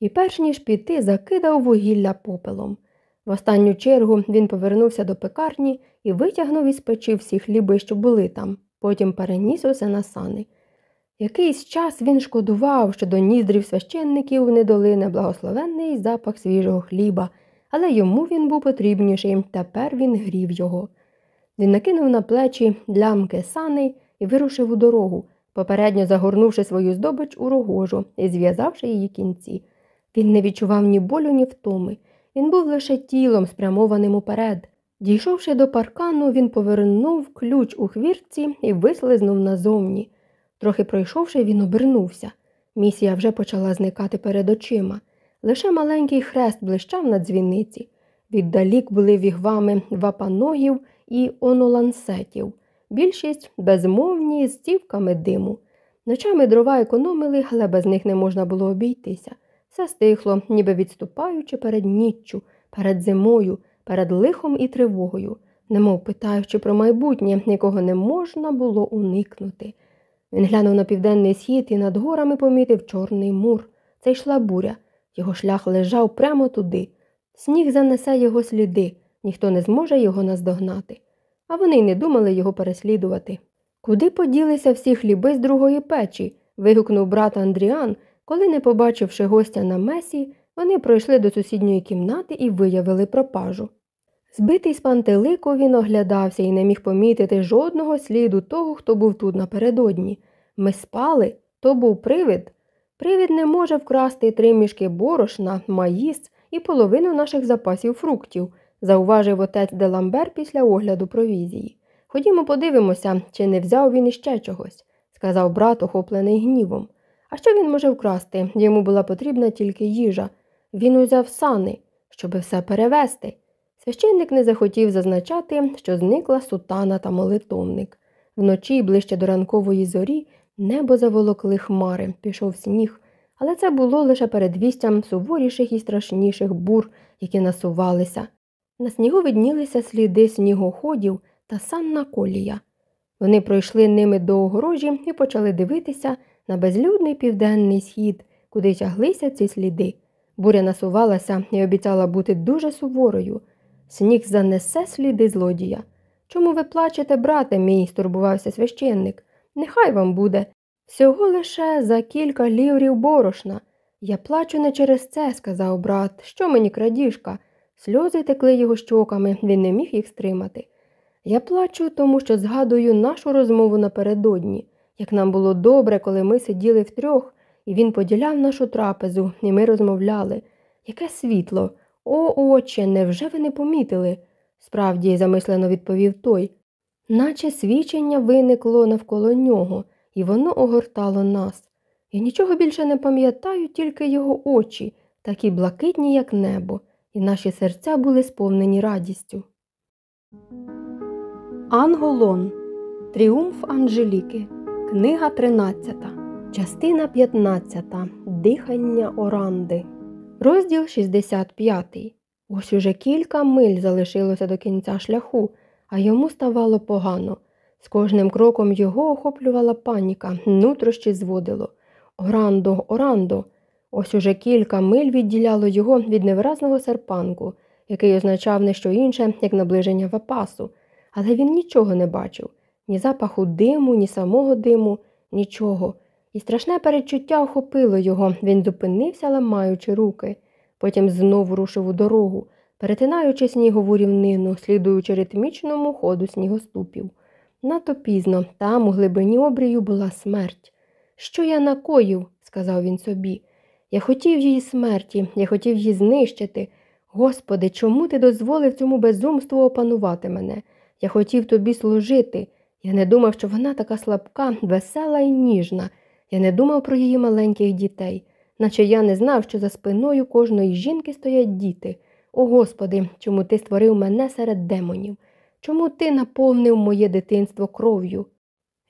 і, перш ніж піти, закидав вугілля попелом. В останню чергу він повернувся до пекарні і витягнув із печі всі хліби, що були там, потім переніс усе на сани. Якийсь час він шкодував, що до ніздрів священників не долине благословенний запах свіжого хліба, але йому він був потрібніший, тепер він грів його. Він накинув на плечі лямки саней і вирушив у дорогу, попередньо загорнувши свою здобич у рогожу і зв'язавши її кінці. Він не відчував ні болю, ні втоми. Він був лише тілом, спрямованим уперед. Дійшовши до паркану, він повернув ключ у хвіртці і вислизнув назовні. Трохи пройшовши, він обернувся. Місія вже почала зникати перед очима. Лише маленький хрест блищав на дзвіниці. Віддалік були вігвами вапаногів і онолансетів, більшість безмовні з цівками диму. Ночами дрова економили, але без них не можна було обійтися. Все стихло, ніби відступаючи перед ніччю, перед зимою, перед лихом і тривогою, немов питаючи про майбутнє, якого не можна було уникнути. Він глянув на південний схід і над горами помітив чорний мур. Це йшла буря. Його шлях лежав прямо туди. Сніг занесе його сліди, ніхто не зможе його наздогнати. А вони й не думали його переслідувати. Куди поділися всі хліби з другої печі? вигукнув брат Андріан, коли, не побачивши гостя на месі, вони пройшли до сусідньої кімнати і виявили пропажу. Збитий з пантелику він оглядався і не міг помітити жодного сліду того, хто був тут напередодні. Ми спали, то був привид. Привид не може вкрасти три мішки борошна, маїс і половину наших запасів фруктів, зауважив отець Деламбер після огляду провізії. Ходімо, подивимося, чи не взяв він іще чогось, сказав брат, охоплений гнівом. А що він може вкрасти? Йому була потрібна тільки їжа. Він узяв сани, щоби все перевезти. Священник не захотів зазначати, що зникла сутана та молитовник. Вночі, ближче до ранкової зорі, небо заволокли хмари, пішов сніг, але це було лише передвістям суворіших і страшніших бур, які насувалися. На снігу виднілися сліди снігоходів та санна колія. Вони пройшли ними до огорожі і почали дивитися на безлюдний південний схід, куди тяглися ці сліди. Буря насувалася і обіцяла бути дуже суворою. Сніг занесе сліди злодія. Чому ви плачете, брате мій? стурбувався священник. Нехай вам буде. Всього лише за кілька ліврів борошна. Я плачу не через це, сказав брат. Що мені крадіжка? Сльози текли його щоками, він не міг їх стримати. Я плачу, тому що згадую нашу розмову напередодні, як нам було добре, коли ми сиділи втрьох, і він поділяв нашу трапезу, і ми розмовляли. Яке світло! О, отче, невже ви не помітили? справді замислено відповів той. Наче свічення виникло навколо нього, і воно огортало нас. Я нічого більше не пам'ятаю, тільки його очі, такі блакитні, як небо, і наші серця були сповнені радістю. Анголон. Тріумф Анжеліки. Книга 13. Частина 15. Дихання Оранди. Розділ 65. Ось уже кілька миль залишилося до кінця шляху, а йому ставало погано. З кожним кроком його охоплювала паніка, нутрощі зводило. Орандо, Орандо. Ось уже кілька миль відділяло його від невиразного серпанку, який означав не що інше, як наближення вапасу. Але він нічого не бачив ні запаху диму, ні самого диму, нічого. І страшне перечуття охопило його, він зупинився, ламаючи руки. Потім знову рушив у дорогу, перетинаючи снігову рівнину, слідуючи ритмічному ходу снігоступів. Надто пізно там, у глибині обрію, була смерть. Що я накоїв, сказав він собі. Я хотів її смерті, я хотів її знищити. Господи, чому ти дозволив цьому безумству опанувати мене? Я хотів тобі служити. Я не думав, що вона така слабка, весела і ніжна. Я не думав про її маленьких дітей, наче я не знав, що за спиною кожної жінки стоять діти. О Господи, чому ти створив мене серед демонів? Чому ти наповнив моє дитинство кров'ю?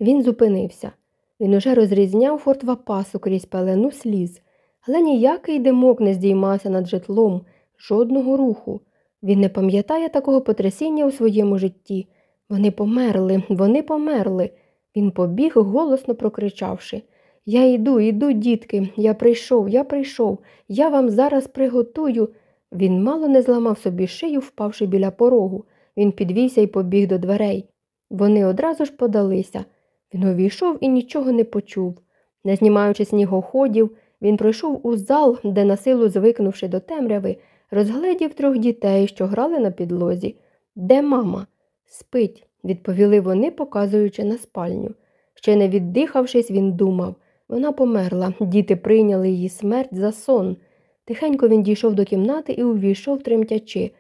Він зупинився. Він уже розрізняв форт Вапасу крізь пелену сліз, але ніякий димок не здіймався над житлом, жодного руху. Він не пам'ятає такого потрясіння у своєму житті. Вони померли, вони померли. Він побіг, голосно прокричавши Я йду, йду, дітки, я прийшов, я прийшов, я вам зараз приготую. Він мало не зламав собі шию, впавши біля порогу. Він підвівся і побіг до дверей. Вони одразу ж подалися. Він увійшов і нічого не почув. Не знімаючи снігоходів, він пройшов у зал, де, насилу звикнувши до темряви, розгледів трьох дітей, що грали на підлозі. Де мама? Спить, відповіли вони, показуючи на спальню. Ще не віддихавшись, він думав. Вона померла, діти прийняли її смерть за сон. Тихенько він дійшов до кімнати і увійшов тремтячи.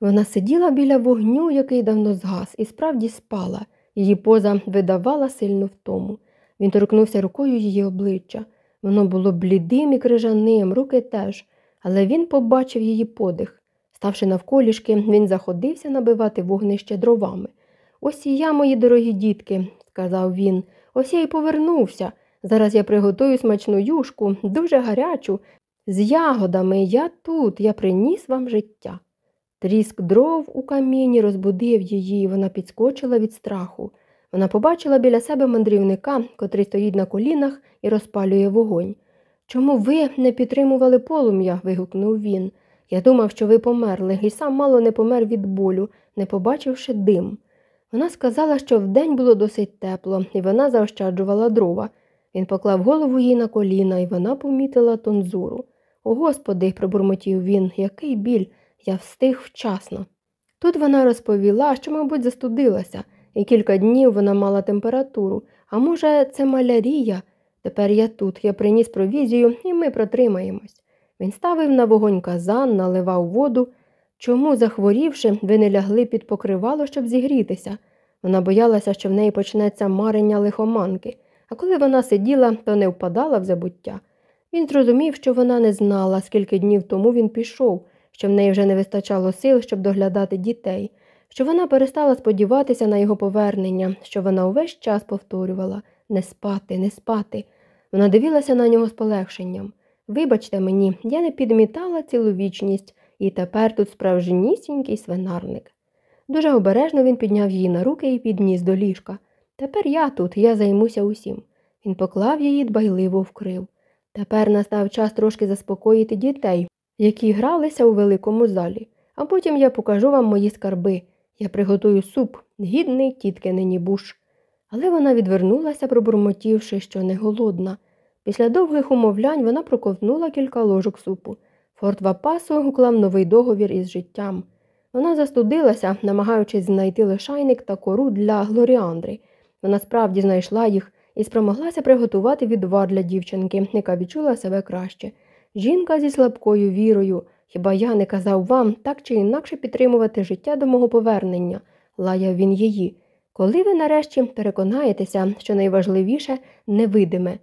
Вона сиділа біля вогню, який давно згас, і справді спала. Її поза видавала сильну втому. Він торкнувся рукою її обличчя. Воно було блідим і крижаним, руки теж, але він побачив її подих. Ставши навколішки, він заходився набивати вогнище дровами. Ось і я, мої дорогі дітки, сказав він, ось я й повернувся. Зараз я приготую смачну юшку, дуже гарячу, з ягодами я тут, я приніс вам життя. Тріск дров у каміні розбудив її, вона підскочила від страху. Вона побачила біля себе мандрівника, котрий стоїть на колінах і розпалює вогонь. Чому ви не підтримували полум'я? вигукнув він. Я думав, що ви померли, і сам мало не помер від болю, не побачивши дим. Вона сказала, що вдень було досить тепло, і вона заощаджувала дрова. Він поклав голову їй на коліна, і вона помітила тонзуру. О, Господи, пробурмотів він, який біль, я встиг вчасно. Тут вона розповіла, що, мабуть, застудилася, і кілька днів вона мала температуру. А може, це малярія? Тепер я тут, я приніс провізію, і ми протримаємось. Він ставив на вогонь казан, наливав воду. Чому, захворівши, ви не лягли під покривало, щоб зігрітися? Вона боялася, що в неї почнеться марення лихоманки, а коли вона сиділа, то не впадала в забуття. Він зрозумів, що вона не знала, скільки днів тому він пішов, що в неї вже не вистачало сил, щоб доглядати дітей, що вона перестала сподіватися на його повернення, що вона увесь час повторювала не спати, не спати. Вона дивилася на нього з полегшенням. Вибачте мені, я не підмітала цілу вічність, і тепер тут справжнісінький свинарник. Дуже обережно він підняв її на руки і підніс до ліжка. Тепер я тут, я займуся усім. Він поклав її дбайливо вкрив. Тепер настав час трошки заспокоїти дітей, які гралися у великому залі, а потім я покажу вам мої скарби. Я приготую суп, гідний тітки нині буш. Але вона відвернулася, пробурмотівши, що не голодна. Після довгих умовлянь вона проковтнула кілька ложок супу. Форт Вапасу уклав новий договір із життям. Вона застудилася, намагаючись знайти лишайник та кору для Глоріандри. Вона справді знайшла їх і спромоглася приготувати відвар для дівчинки, яка відчула себе краще. Жінка зі слабкою вірою. Хіба я не казав вам так чи інакше підтримувати життя до мого повернення, лаяв він її. Коли ви нарешті переконаєтеся, що найважливіше невидиме.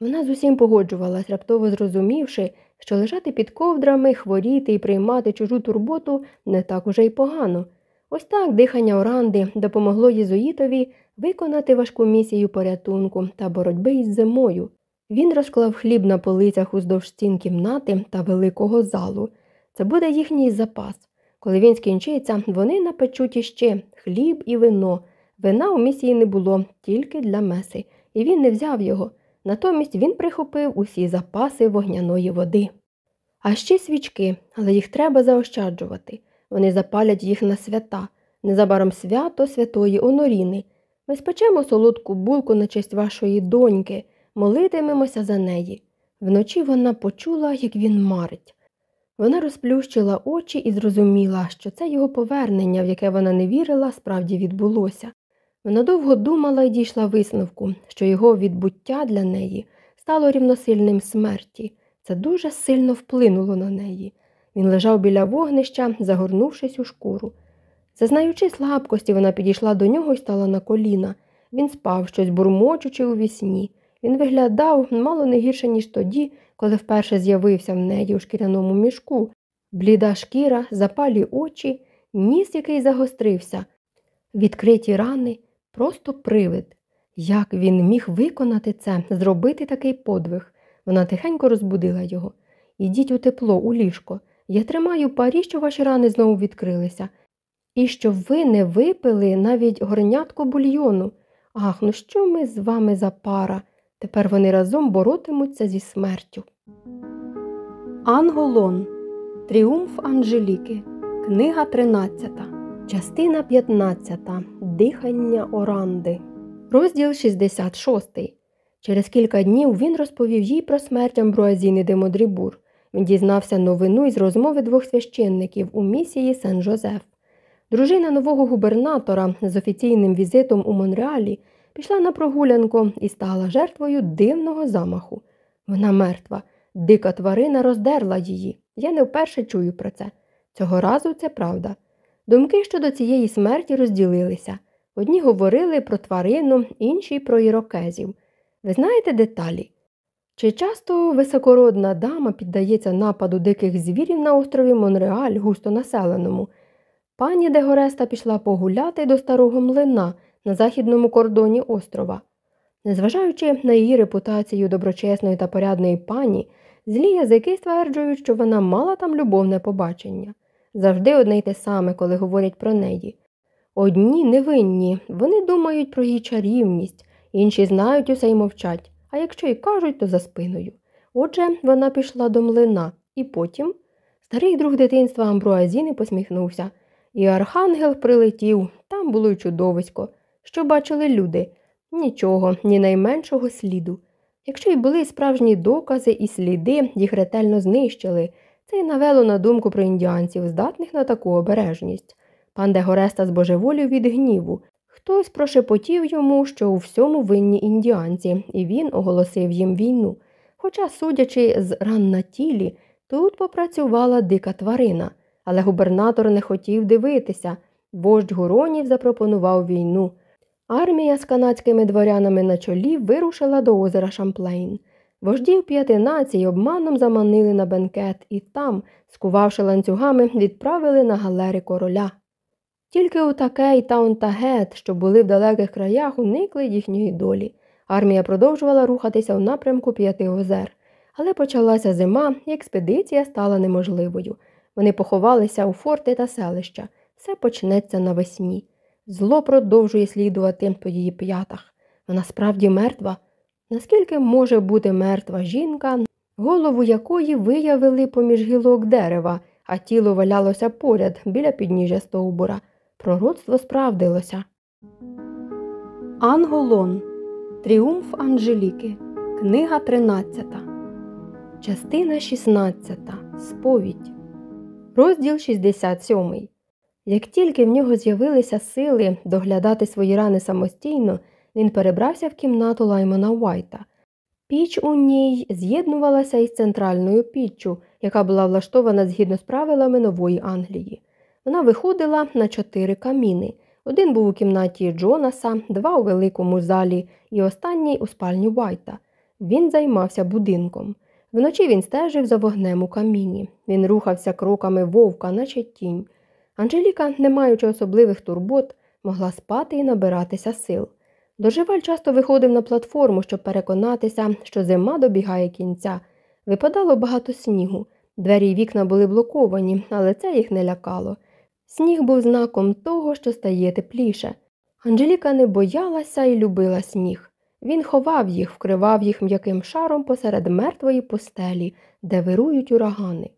Вона з усім погоджувалась, раптово зрозумівши, що лежати під ковдрами, хворіти і приймати чужу турботу не так уже й погано. Ось так дихання Оранди допомогло Єзуїтові виконати важку місію порятунку та боротьби із зимою. Він розклав хліб на полицях уздовж стін кімнати та великого залу. Це буде їхній запас. Коли він скінчиться, вони напечуть іще хліб і вино. Вина у місії не було, тільки для меси, і він не взяв його. Натомість він прихопив усі запаси вогняної води. А ще свічки, але їх треба заощаджувати. Вони запалять їх на свята, незабаром свято святої Оноріни. Ми спечемо солодку булку на честь вашої доньки, молитимемося за неї. Вночі вона почула, як він марить. Вона розплющила очі і зрозуміла, що це його повернення, в яке вона не вірила, справді відбулося. Вона довго думала і дійшла висновку, що його відбуття для неї стало рівносильним смерті. Це дуже сильно вплинуло на неї. Він лежав біля вогнища, загорнувшись у шкуру. Зазнаючи слабкості, вона підійшла до нього і стала на коліна. Він спав, щось бурмочучи у вісні. Він виглядав мало не гірше, ніж тоді, коли вперше з'явився в неї у шкіряному мішку. Бліда шкіра, запалі очі, ніс, який загострився, відкриті рани, просто привид. Як він міг виконати це, зробити такий подвиг? Вона тихенько розбудила його. Ідіть у тепло, у ліжко. Я тримаю парі, що ваші рани знову відкрилися. І щоб ви не випили навіть горнятку бульйону. Ах, ну що ми з вами за пара? Тепер вони разом боротимуться зі смертю. Анголон. Тріумф Анжеліки. Книга 13. Частина 15. Дихання Оранди. Розділ 66. Через кілька днів він розповів їй про смерть Амбруазіни де Модрібур. Він дізнався новину із розмови двох священників у місії Сен-Жозеф. Дружина нового губернатора з офіційним візитом у Монреалі пішла на прогулянку і стала жертвою дивного замаху. Вона мертва, дика тварина роздерла її. Я не вперше чую про це. Цього разу це правда. Думки щодо цієї смерті розділилися. Одні говорили про тварину, інші про ірокезів. Ви знаєте деталі? Чи часто високородна дама піддається нападу диких звірів на острові Монреаль, густо населеному? Пані Дегореста пішла погуляти до старого млина на західному кордоні острова. Незважаючи на її репутацію доброчесної та порядної пані, злі язики стверджують, що вона мала там любовне побачення. Завжди одне й те саме, коли говорять про неї. Одні невинні, вони думають про її чарівність, інші знають усе й мовчать, а якщо й кажуть, то за спиною. Отже, вона пішла до млина, і потім старий друг дитинства Амбруазіни посміхнувся. І архангел прилетів, там було й чудовисько. Що бачили люди? Нічого, ні найменшого сліду. Якщо й були справжні докази і сліди, їх ретельно знищили. Це й навело на думку про індіанців, здатних на таку обережність. Пан Дегореста збожеволів від гніву. Хтось прошепотів йому, що у всьому винні індіанці, і він оголосив їм війну. Хоча, судячи з ран на тілі, тут попрацювала дика тварина, але губернатор не хотів дивитися. Вождь Гуронів запропонував війну. Армія з канадськими дворянами на чолі вирушила до озера Шамплейн. Вождів п'яти націй обманом заманили на бенкет і там, скувавши ланцюгами, відправили на галери короля. Тільки у Такей та Онтагет, що були в далеких краях, уникли їхньої долі. Армія продовжувала рухатися в напрямку п'яти озер, але почалася зима, і експедиція стала неможливою. Вони поховалися у форти та селища. Все почнеться навесні. Зло продовжує слідувати по її п'ятах. Вона справді мертва. Наскільки може бути мертва жінка, голову якої виявили поміж гілок дерева, а тіло валялося поряд біля підніжжя стовбура. Пророцтво справдилося. Анголон. Тріумф Анжеліки. Книга 13. Частина 16. Сповідь. Розділ 67. Як тільки в нього з'явилися сили доглядати свої рани самостійно, він перебрався в кімнату Лаймона Уайта. Піч у ній з'єднувалася із центральною піччю, яка була влаштована згідно з правилами нової Англії. Вона виходила на чотири каміни. Один був у кімнаті Джонаса, два у великому залі і останній у спальні Уайта. Він займався будинком. Вночі він стежив за вогнем у каміні. Він рухався кроками вовка, наче тінь. Анжеліка, не маючи особливих турбот, могла спати і набиратися сил. Доживаль часто виходив на платформу, щоб переконатися, що зима добігає кінця. Випадало багато снігу. Двері й вікна були блоковані, але це їх не лякало. Сніг був знаком того, що стає тепліше. Анжеліка не боялася і любила сніг. Він ховав їх, вкривав їх м'яким шаром посеред мертвої постелі, де вирують урагани.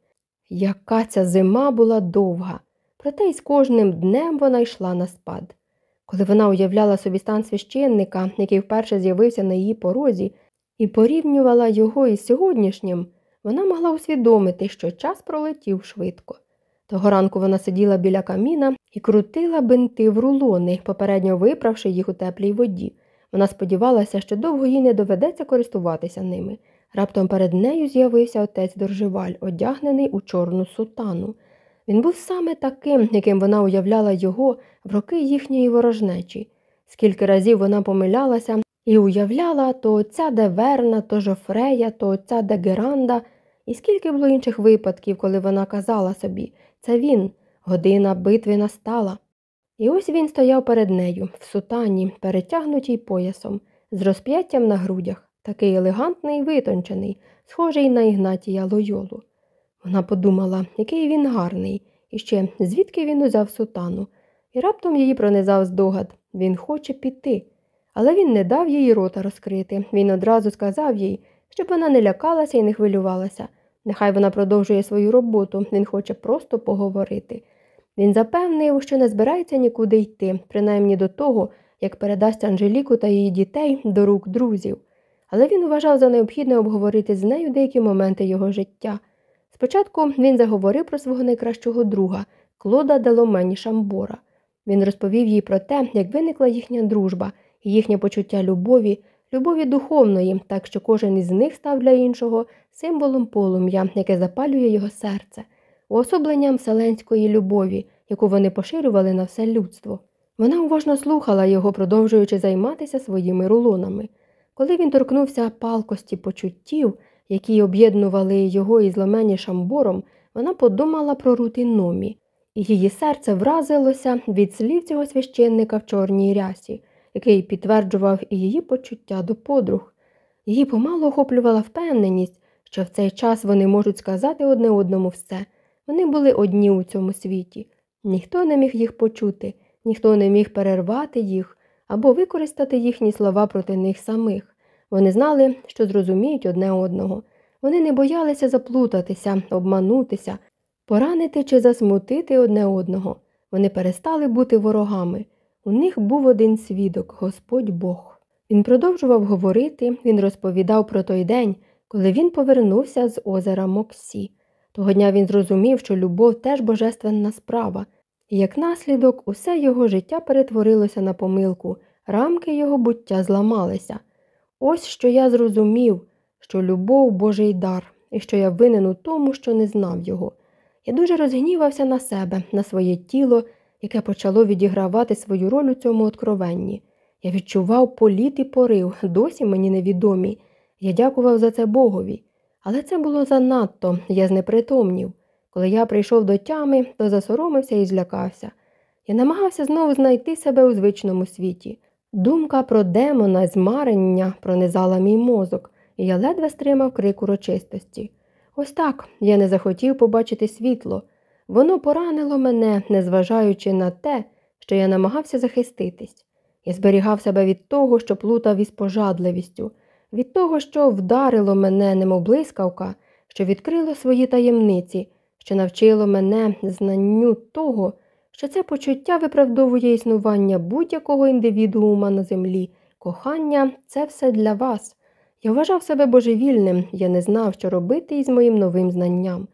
Яка ця зима була довга, проте й з кожним днем вона йшла на спад. Коли вона уявляла собі стан священника, який вперше з'явився на її порозі, і порівнювала його із сьогоднішнім, вона могла усвідомити, що час пролетів швидко. Того ранку вона сиділа біля каміна і крутила бинти в рулони, попередньо виправши їх у теплій воді. Вона сподівалася, що довго їй не доведеться користуватися ними. Раптом перед нею з'явився отець Доржеваль, одягнений у чорну сутану. Він був саме таким, яким вона уявляла його в роки їхньої ворожнечі. Скільки разів вона помилялася і уявляла то отця де Верна, то Жофрея, то отця де Геранда, і скільки було інших випадків, коли вона казала собі це він, година битви настала. І ось він стояв перед нею, в сутані, перетягнутій поясом, з розп'яттям на грудях, такий елегантний витончений, схожий на Ігнатія Лойолу. Вона подумала, який він гарний, і ще звідки він узяв сутану, і раптом її пронизав здогад він хоче піти. Але він не дав їй рота розкрити. Він одразу сказав їй, щоб вона не лякалася і не хвилювалася. Нехай вона продовжує свою роботу, він хоче просто поговорити. Він запевнив, що не збирається нікуди йти, принаймні до того, як передасть Анжеліку та її дітей до рук друзів. Але він вважав за необхідне обговорити з нею деякі моменти його життя. Спочатку він заговорив про свого найкращого друга Клода Деломені Шамбора. Він розповів їй про те, як виникла їхня дружба їхнє почуття любові, любові духовної, так що кожен із них став для іншого символом полум'я, яке запалює його серце, уособленням вселенської любові, яку вони поширювали на все людство. Вона уважно слухала його, продовжуючи займатися своїми рулонами. Коли він торкнувся палкості почуттів, які об'єднували його із Ломені Шамбором, вона подумала про рутиномі, і її серце вразилося від слів цього священника в чорній рясі, який підтверджував і її почуття до подруг. Її помалу охоплювала впевненість, що в цей час вони можуть сказати одне одному все. Вони були одні у цьому світі. Ніхто не міг їх почути, ніхто не міг перервати їх або використати їхні слова проти них самих. Вони знали, що зрозуміють одне одного. Вони не боялися заплутатися, обманутися, поранити чи засмутити одне одного. Вони перестали бути ворогами. У них був один свідок Господь Бог. Він продовжував говорити, він розповідав про той день, коли він повернувся з озера Моксі. Того дня він зрозумів, що любов теж божественна справа. і як наслідок усе його життя перетворилося на помилку, рамки його буття зламалися. Ось що я зрозумів, що любов Божий дар, і що я винен у тому, що не знав його. Я дуже розгнівався на себе, на своє тіло, яке почало відігравати свою роль у цьому откровенні. Я відчував політ і порив, досі мені невідомі. Я дякував за це Богові. Але це було занадто, я знепритомнів. Коли я прийшов до тями, то засоромився і злякався. Я намагався знову знайти себе у звичному світі. Думка про демона, змарення пронизала мій мозок, і я ледве стримав крик урочистості. Ось так я не захотів побачити світло. Воно поранило мене, незважаючи на те, що я намагався захиститись. Я зберігав себе від того, що плутав із пожадливістю, від того, що вдарило мене, немов блискавка, що відкрило свої таємниці, що навчило мене знанню того, що це почуття виправдовує існування будь-якого індивідуума на землі. Кохання це все для вас. Я вважав себе божевільним, я не знав, що робити із моїм новим знанням.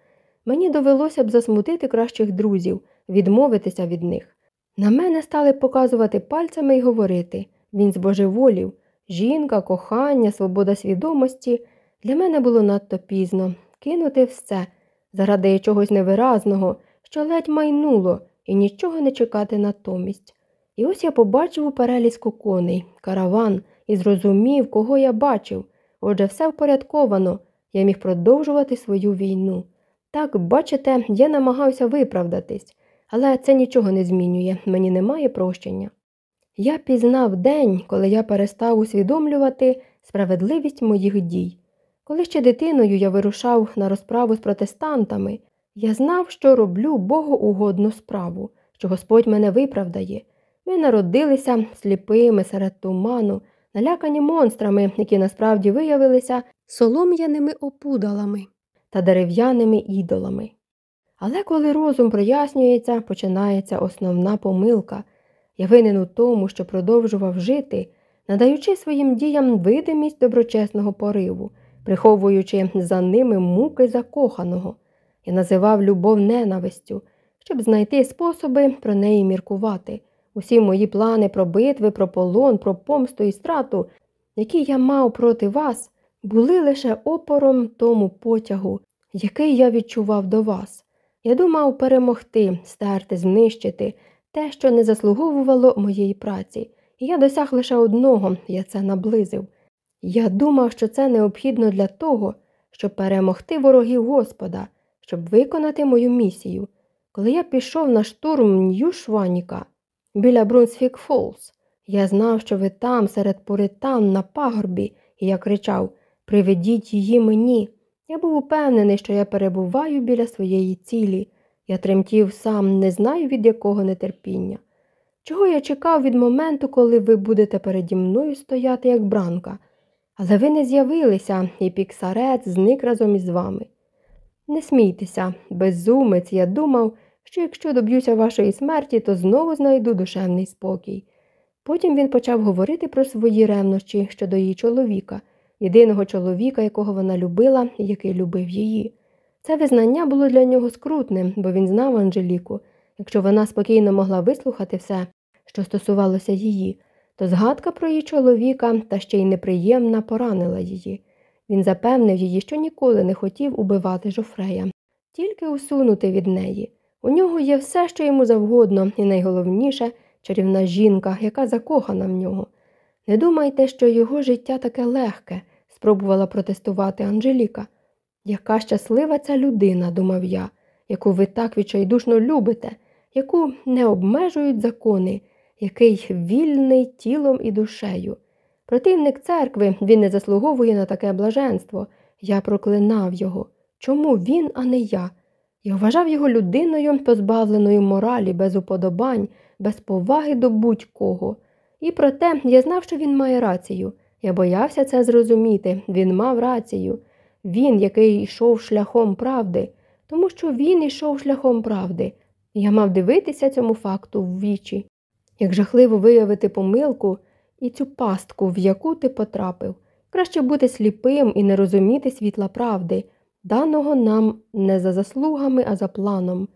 Мені довелося б засмутити кращих друзів, відмовитися від них. На мене стали показувати пальцями і говорити він збожеволів, жінка, кохання, свобода свідомості. Для мене було надто пізно кинути все заради чогось невиразного, що ледь майнуло, і нічого не чекати натомість. І ось я побачив у переліску коней, караван і зрозумів, кого я бачив. Отже, все впорядковано, я міг продовжувати свою війну. Так, бачите, я намагався виправдатись, але це нічого не змінює, мені немає прощення. Я пізнав день, коли я перестав усвідомлювати справедливість моїх дій. Коли ще дитиною я вирушав на розправу з протестантами, я знав, що роблю богоугодну справу, що Господь мене виправдає. Ми народилися сліпими серед туману, налякані монстрами, які насправді виявилися солом'яними опудалами та дерев'яними ідолами. Але коли розум прояснюється, починається основна помилка. Я винен у тому, що продовжував жити, надаючи своїм діям видимість доброчесного пориву, приховуючи за ними муки закоханого. Я називав любов ненавистю, щоб знайти способи про неї міркувати. Усі мої плани про битви, про полон, про помсту і страту, які я мав проти вас, були лише опором тому потягу, який я відчував до вас. Я думав перемогти, стерти, знищити те, що не заслуговувало моєї праці, і я досяг лише одного, я це наблизив. Я думав, що це необхідно для того, щоб перемогти ворогів Господа, щоб виконати мою місію. Коли я пішов на штурм Нью-Шваніка біля Брунсфік Фолс, я знав, що ви там, серед поритан на пагорбі, і я кричав Приведіть її мені. Я був упевнений, що я перебуваю біля своєї цілі. Я тремтів сам, не знаю від якого нетерпіння. Чого я чекав від моменту, коли ви будете переді мною стояти, як бранка, але ви не з'явилися, і піксарет зник разом із вами. Не смійтеся, безумець, я думав, що якщо доб'юся вашої смерті, то знову знайду душевний спокій. Потім він почав говорити про свої ревнощі щодо її чоловіка, єдиного чоловіка, якого вона любила і який любив її. Це визнання було для нього скрутним, бо він знав Анжеліку. Якщо вона спокійно могла вислухати все, що стосувалося її, то згадка про її чоловіка та ще й неприємна поранила її. Він запевнив її, що ніколи не хотів убивати Жофрея, тільки усунути від неї. У нього є все, що йому завгодно, і найголовніше чарівна жінка, яка закохана в нього. Не думайте, що його життя таке легке, спробувала протестувати Анжеліка. Яка щаслива ця людина, думав я, яку ви так відчайдушно любите, яку не обмежують закони, який вільний тілом і душею. Противник церкви він не заслуговує на таке блаженство. Я проклинав його. Чому він, а не я? Я вважав його людиною, позбавленою моралі, без уподобань, без поваги до будь-кого. І проте я знав, що він має рацію. Я боявся це зрозуміти. Він мав рацію. Він, який йшов шляхом правди, тому що він йшов шляхом правди. Я мав дивитися цьому факту в вічі. Як жахливо виявити помилку і цю пастку, в яку ти потрапив, краще бути сліпим і не розуміти світла правди, даного нам не за заслугами, а за планом.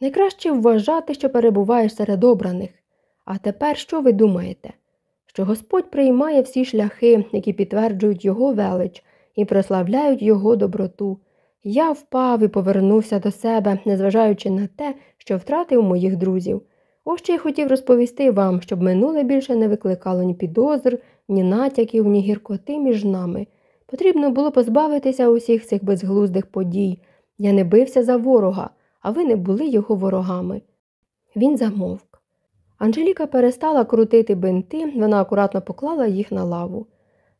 Найкраще вважати, що перебуваєш серед обраних. А тепер що ви думаєте? Що Господь приймає всі шляхи, які підтверджують Його велич і прославляють Його доброту. Я впав і повернувся до себе, незважаючи на те, що втратив моїх друзів. Ось що я хотів розповісти вам, щоб минуле більше не викликало ні підозр, ні натяків, ні гіркоти між нами. Потрібно було позбавитися усіх цих безглуздих подій. Я не бився за ворога, а ви не були його ворогами. Він замовк. Анжеліка перестала крутити бинти, вона акуратно поклала їх на лаву.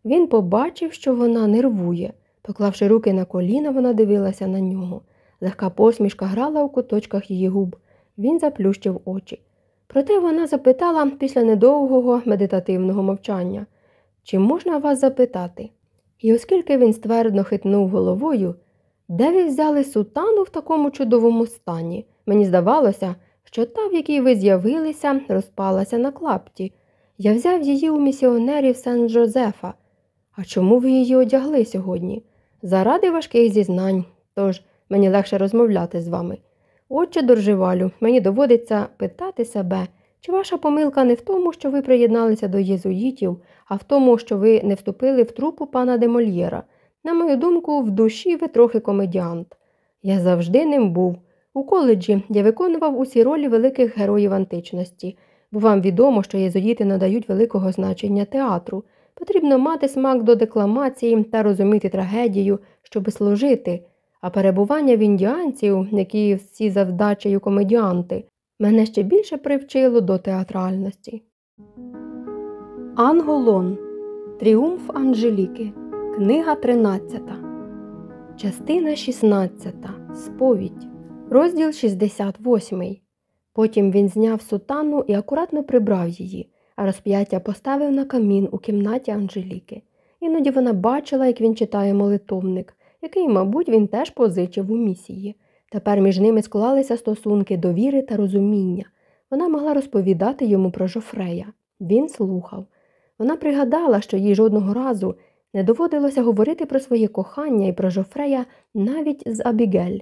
Він побачив, що вона нервує. Поклавши руки на коліна, вона дивилася на нього. Легка посмішка грала у куточках її губ. Він заплющив очі. Проте вона запитала після недовгого медитативного мовчання чи можна вас запитати? І оскільки він ствердно хитнув головою, де ви взяли сутану в такому чудовому стані? Мені здавалося, що та, в якій ви з'явилися, розпалася на клапті. Я взяв її у місіонерів Сен Джозефа. А чому ви її одягли сьогодні? Заради важких зізнань, тож мені легше розмовляти з вами. Отче Дорживалю, мені доводиться питати себе, чи ваша помилка не в тому, що ви приєдналися до єзуїтів, а в тому, що ви не вступили в трупу пана Демольєра. На мою думку, в душі ви трохи комедіант. Я завжди ним був. У коледжі я виконував усі ролі великих героїв античності, бо вам відомо, що єзуїти надають великого значення театру. Потрібно мати смак до декламації та розуміти трагедію, щоби служити, а перебування в індіанців, які всі завдачею комедіанти, мене ще більше привчило до театральності. Анголон Тріумф Анжеліки. Книга 13. Частина 16. Сповідь. Розділ 68. Потім він зняв сутану і акуратно прибрав її, а розп'яття поставив на камін у кімнаті Анжеліки. Іноді вона бачила, як він читає молитовник, який, мабуть, він теж позичив у місії. Тепер між ними склалися стосунки довіри та розуміння. Вона могла розповідати йому про Жофрея. Він слухав. Вона пригадала, що їй жодного разу не доводилося говорити про своє кохання і про Жофрея навіть з Абігель.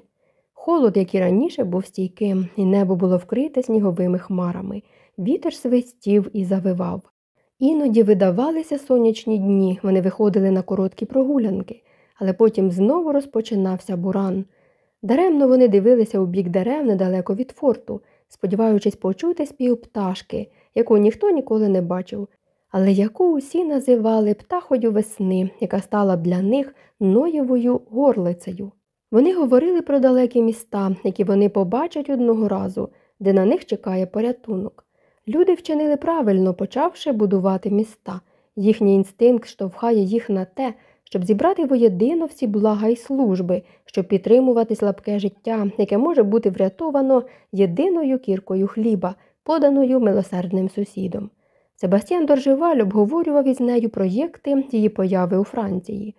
Холод, як і раніше, був стійким, і небо було вкрите сніговими хмарами, вітер свистів і завивав. Іноді видавалися сонячні дні, вони виходили на короткі прогулянки, але потім знову розпочинався буран. Даремно вони дивилися у бік дерев недалеко від форту, сподіваючись почути спів пташки, яку ніхто ніколи не бачив, але яку усі називали птахою весни, яка стала б для них ноєвою горлицею. Вони говорили про далекі міста, які вони побачать одного разу, де на них чекає порятунок. Люди вчинили правильно, почавши будувати міста. Їхній інстинкт штовхає їх на те, щоб зібрати воєдино всі блага й служби, щоб підтримувати слабке життя, яке може бути врятовано єдиною кіркою хліба, поданою милосердним сусідом. Себастьян Доржеваль обговорював із нею проєкти її появи у Франції.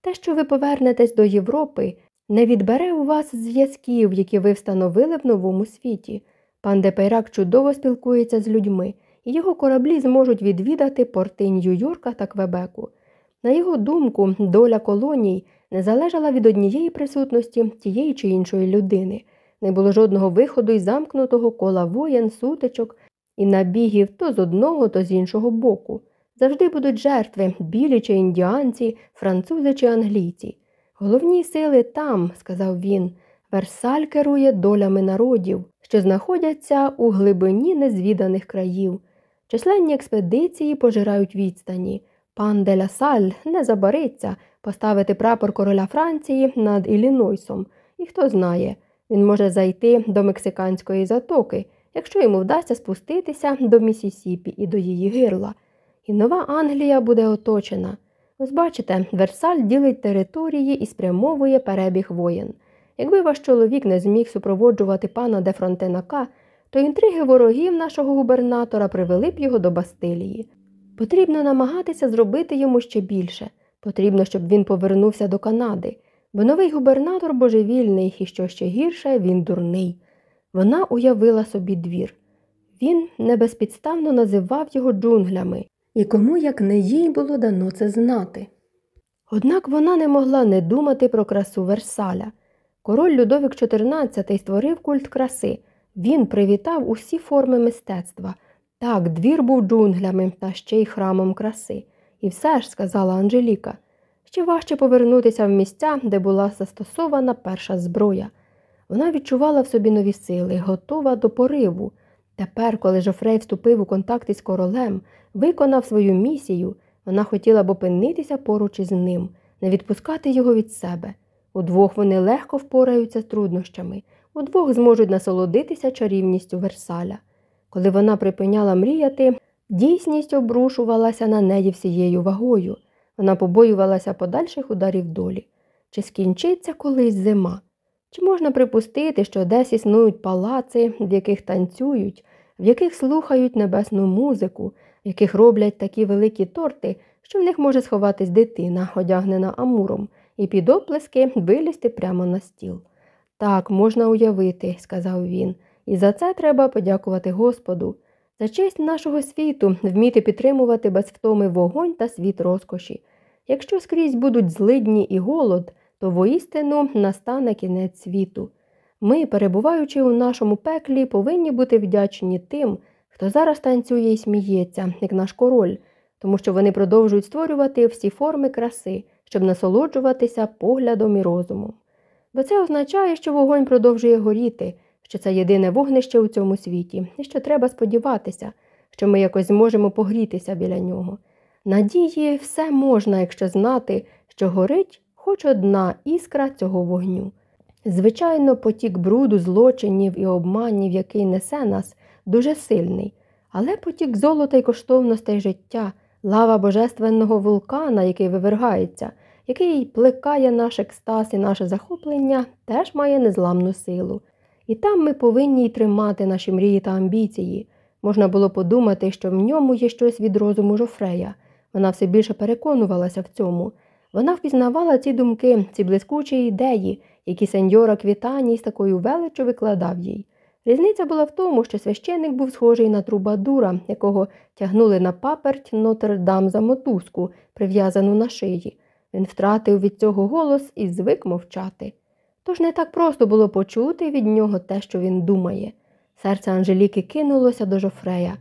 Те, що ви повернетесь до Європи, не відбере у вас зв'язків, які ви встановили в новому світі. Пан Депейрак чудово спілкується з людьми, і його кораблі зможуть відвідати порти Нью-Йорка та Квебеку. На його думку, доля колоній не залежала від однієї присутності тієї чи іншої людини. Не було жодного виходу із замкнутого кола воєн, сутичок і набігів то з одного, то з іншого боку. Завжди будуть жертви білі чи індіанці, французи чи англійці. Головні сили там, сказав він, Версаль керує долями народів, що знаходяться у глибині незвіданих країв. Численні експедиції пожирають відстані. Пан Деля Саль не забариться поставити прапор короля Франції над Іллінойсом, і хто знає, він може зайти до мексиканської затоки, якщо йому вдасться спуститися до Місісіпі і до її гирла. І нова Англія буде оточена. Ось бачите, Версаль ділить території і спрямовує перебіг воєн. Якби ваш чоловік не зміг супроводжувати пана де Фронтенака, то інтриги ворогів нашого губернатора привели б його до Бастилії. Потрібно намагатися зробити йому ще більше. Потрібно, щоб він повернувся до Канади, бо новий губернатор божевільний і що ще гірше, він дурний. Вона уявила собі двір. Він небезпідставно називав його джунглями, і кому, як не їй, було дано це знати. Однак вона не могла не думати про красу Версаля. Король Людовік XIV створив культ краси. Він привітав усі форми мистецтва. Так, двір був джунглями та ще й храмом краси. І все ж, сказала Анжеліка, ще важче повернутися в місця, де була застосована перша зброя. Вона відчувала в собі нові сили, готова до пориву. Тепер, коли Жофрей вступив у контакт із королем, виконав свою місію, вона хотіла б опинитися поруч із ним, не відпускати його від себе. Удвох вони легко впораються з труднощами, удвох зможуть насолодитися чарівністю Версаля. Коли вона припиняла мріяти, дійсність обрушувалася на неї всією вагою. Вона побоювалася подальших ударів долі. Чи скінчиться колись зима? Чи можна припустити, що десь існують палаци, в яких танцюють, в яких слухають небесну музику, в яких роблять такі великі торти, що в них може сховатись дитина, одягнена амуром, і під оплески вилізти прямо на стіл? Так, можна уявити, сказав він, і за це треба подякувати Господу. За честь нашого світу вміти підтримувати без втоми вогонь та світ розкоші. Якщо скрізь будуть злидні і голод, то воістину настане кінець світу. Ми, перебуваючи у нашому пеклі, повинні бути вдячні тим, хто зараз танцює і сміється, як наш король, тому що вони продовжують створювати всі форми краси, щоб насолоджуватися поглядом і розумом. Бо це означає, що вогонь продовжує горіти, що це єдине вогнище у цьому світі, і що треба сподіватися, що ми якось зможемо погрітися біля нього. Надії все можна, якщо знати, що горить хоч одна іскра цього вогню. Звичайно, потік бруду, злочинів і обманів, який несе нас, дуже сильний, але потік золота й коштовностей життя, лава божественного вулкана, який вивергається, який плекає наш екстаз і наше захоплення, теж має незламну силу. І там ми повинні й тримати наші мрії та амбіції. Можна було подумати, що в ньому є щось від розуму Жофрея. Вона все більше переконувалася в цьому. Вона впізнавала ці думки, ці блискучі ідеї, які сеньора Квітаній з такою величчю викладав їй. Різниця була в тому, що священник був схожий на трубадура, якого тягнули на паперть Нотр-Дам за мотузку, прив'язану на шиї. Він втратив від цього голос і звик мовчати. Тож не так просто було почути від нього те, що він думає. Серце Анжеліки кинулося до Жофрея.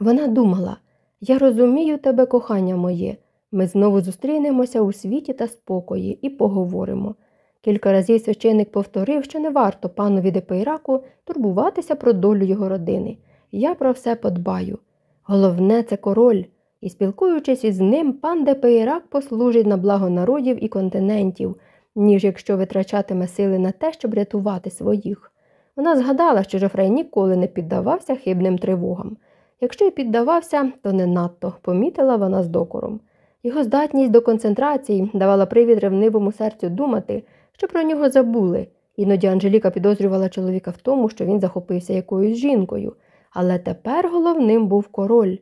Вона думала Я розумію тебе, кохання моє. Ми знову зустрінемося у світі та спокої і поговоримо. Кілька разів священик повторив, що не варто панові Депейраку турбуватися про долю його родини. Я про все подбаю. Головне, це король, і, спілкуючись із ним, пан Депейрак послужить на благо народів і континентів, ніж якщо витрачатиме сили на те, щоб рятувати своїх. Вона згадала, що Жофрей ніколи не піддавався хибним тривогам. Якщо й піддавався, то не надто, помітила вона з докором. Його здатність до концентрації давала привід ревнивому серцю думати, що про нього забули. Іноді Анжеліка підозрювала чоловіка в тому, що він захопився якоюсь жінкою, але тепер головним був король.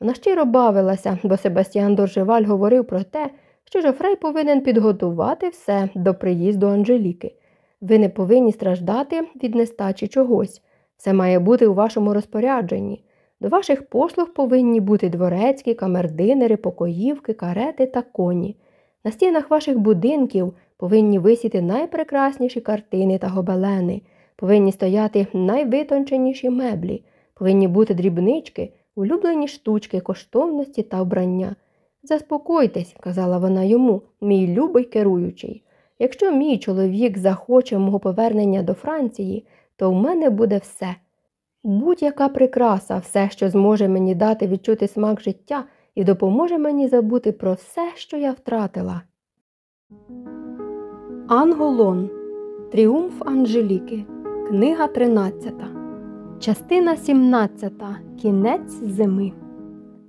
Вона щиро бавилася, бо Себастьян Доржеваль говорив про те, що Жофрей повинен підготувати все до приїзду Анжеліки. Ви не повинні страждати від нестачі чогось. Все має бути у вашому розпорядженні. До ваших послуг повинні бути дворецькі, камердинери, покоївки, карети та коні. На стінах ваших будинків повинні висіти найпрекрасніші картини та гобелени, повинні стояти найвитонченіші меблі, повинні бути дрібнички, улюблені штучки, коштовності та вбрання. Заспокойтесь, казала вона йому, мій любий керуючий. Якщо мій чоловік захоче мого повернення до Франції, то в мене буде все. Будь-яка прикраса, все, що зможе мені дати відчути смак життя і допоможе мені забути про все, що я втратила. Анголон. Тріумф Анжеліки. Книга 13. Частина 17. Кінець зими.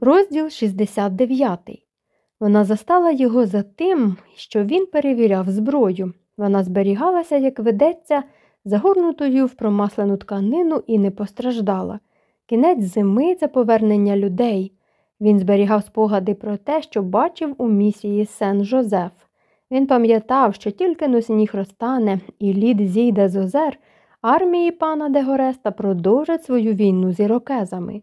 Розділ 69. Вона застала його за тим, що він перевіряв зброю. Вона зберігалася, як ведеться загорнутою в промаслену тканину і не постраждала. Кінець зими це повернення людей. Він зберігав спогади про те, що бачив у місії Сен Жозеф. Він пам'ятав, що тільки но сніг розтане і лід зійде з озер, армії пана Дегореста продовжать свою війну з ірокезами.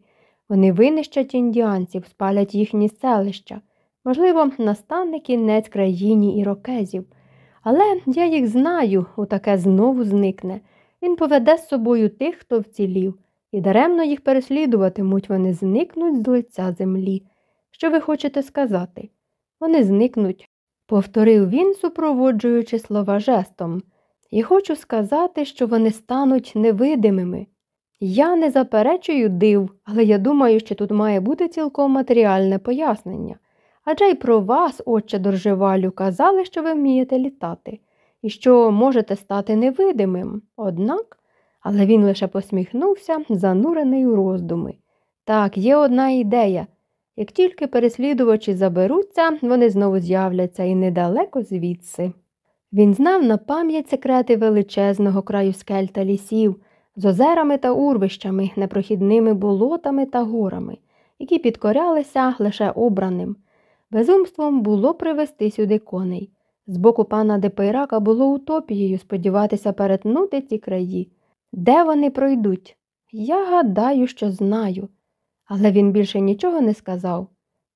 Вони винищать індіанців, спалять їхні селища. Можливо, настане кінець країні ірокезів. Але я їх знаю, у таке знову зникне. Він поведе з собою тих, хто вцілів, і даремно їх переслідуватимуть, вони зникнуть з лиця землі. Що ви хочете сказати? Вони зникнуть, повторив він, супроводжуючи слова жестом, і хочу сказати, що вони стануть невидимими. Я не заперечую див, але я думаю, що тут має бути цілком матеріальне пояснення. Адже й про вас, отче Доржевалю, казали, що ви вмієте літати, і що можете стати невидимим. Однак, але він лише посміхнувся, занурений у роздуми. Так, є одна ідея. Як тільки переслідувачі заберуться, вони знову з'являться і недалеко звідси. Він знав на пам'ять секрети величезного краю скель та лісів, з озерами та урвищами, непрохідними болотами та горами, які підкорялися лише обраним. Безумством було привезти сюди коней. З боку пана Депейрака було утопією сподіватися перетнути ці краї. Де вони пройдуть? Я гадаю, що знаю. Але він більше нічого не сказав.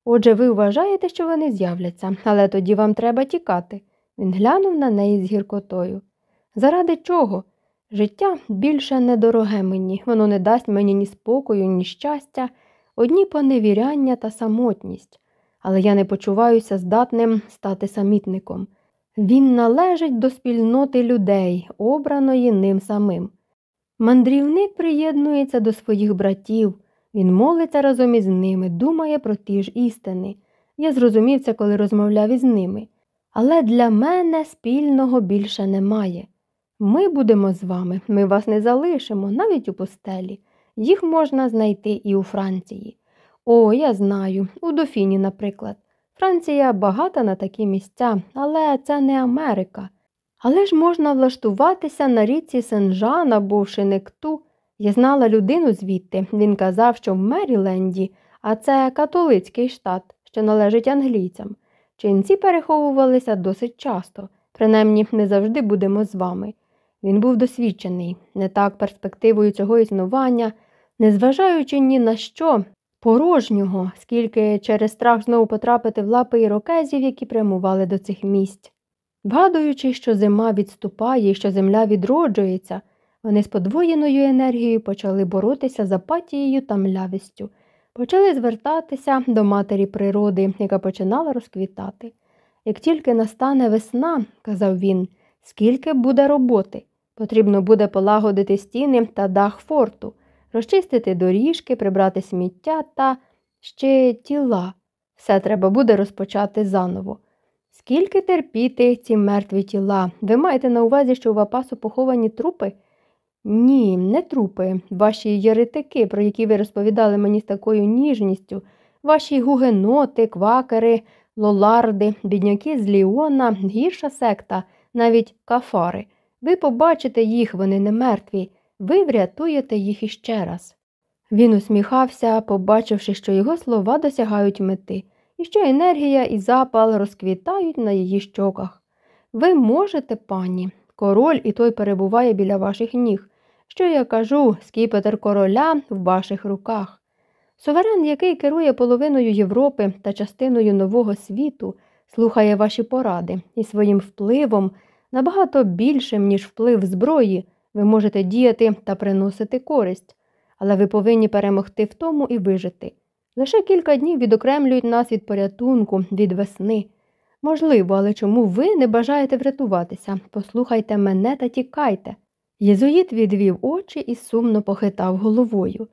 Отже, ви вважаєте, що вони з'являться, але тоді вам треба тікати. Він глянув на неї з гіркотою. Заради чого? Життя більше недороге мені, воно не дасть мені ні спокою, ні щастя, одні поневіряння та самотність, але я не почуваюся здатним стати самітником. Він належить до спільноти людей, обраної ним самим. Мандрівник приєднується до своїх братів, він молиться разом із ними, думає про ті ж істини. Я зрозумів це, коли розмовляв із ними. Але для мене спільного більше немає. Ми будемо з вами, ми вас не залишимо, навіть у пустелі. Їх можна знайти і у Франції. О, я знаю, у Дофіні, наприклад. Франція багата на такі місця, але це не Америка. Але ж можна влаштуватися на річці Сен-Жан або в Шинекту. Я знала людину звідти. Він казав, що в Меріленді, а це католицький штат, що належить англійцям. Ченці переховувалися досить часто, принаймні не завжди будемо з вами. Він був досвідчений, не так перспективою цього існування, незважаючи ні на що, порожнього, скільки через страх знову потрапити в лапи ірокезів, які прямували до цих місць. Вгадуючи, що зима відступає і що земля відроджується, вони з подвоєною енергією почали боротися з апатією та млявістю, почали звертатися до матері природи, яка починала розквітати. Як тільки настане весна, казав він, скільки буде роботи. Потрібно буде полагодити стіни та дах форту, розчистити доріжки, прибрати сміття та ще тіла. Все треба буде розпочати заново. Скільки терпіти ці мертві тіла? Ви маєте на увазі, що у Вапасу поховані трупи? Ні, не трупи. Ваші єретики, про які ви розповідали мені з такою ніжністю, ваші гугеноти, квакери, лоларди, бідняки з Ліона, гірша секта, навіть кафари. Ви побачите їх, вони не мертві, ви врятуєте їх іще раз. Він усміхався, побачивши, що його слова досягають мети, і що енергія і запал розквітають на її щоках. Ви можете, пані, король і той перебуває біля ваших ніг. Що я кажу, скіпетр короля в ваших руках. Суверен, який керує половиною Європи та частиною нового світу, слухає ваші поради і своїм впливом набагато більшим, ніж вплив зброї, ви можете діяти та приносити користь, але ви повинні перемогти в тому і вижити. Лише кілька днів відокремлюють нас від порятунку, від весни. Можливо, але чому ви не бажаєте врятуватися? Послухайте мене та тікайте. Єзуїт відвів очі і сумно похитав головою.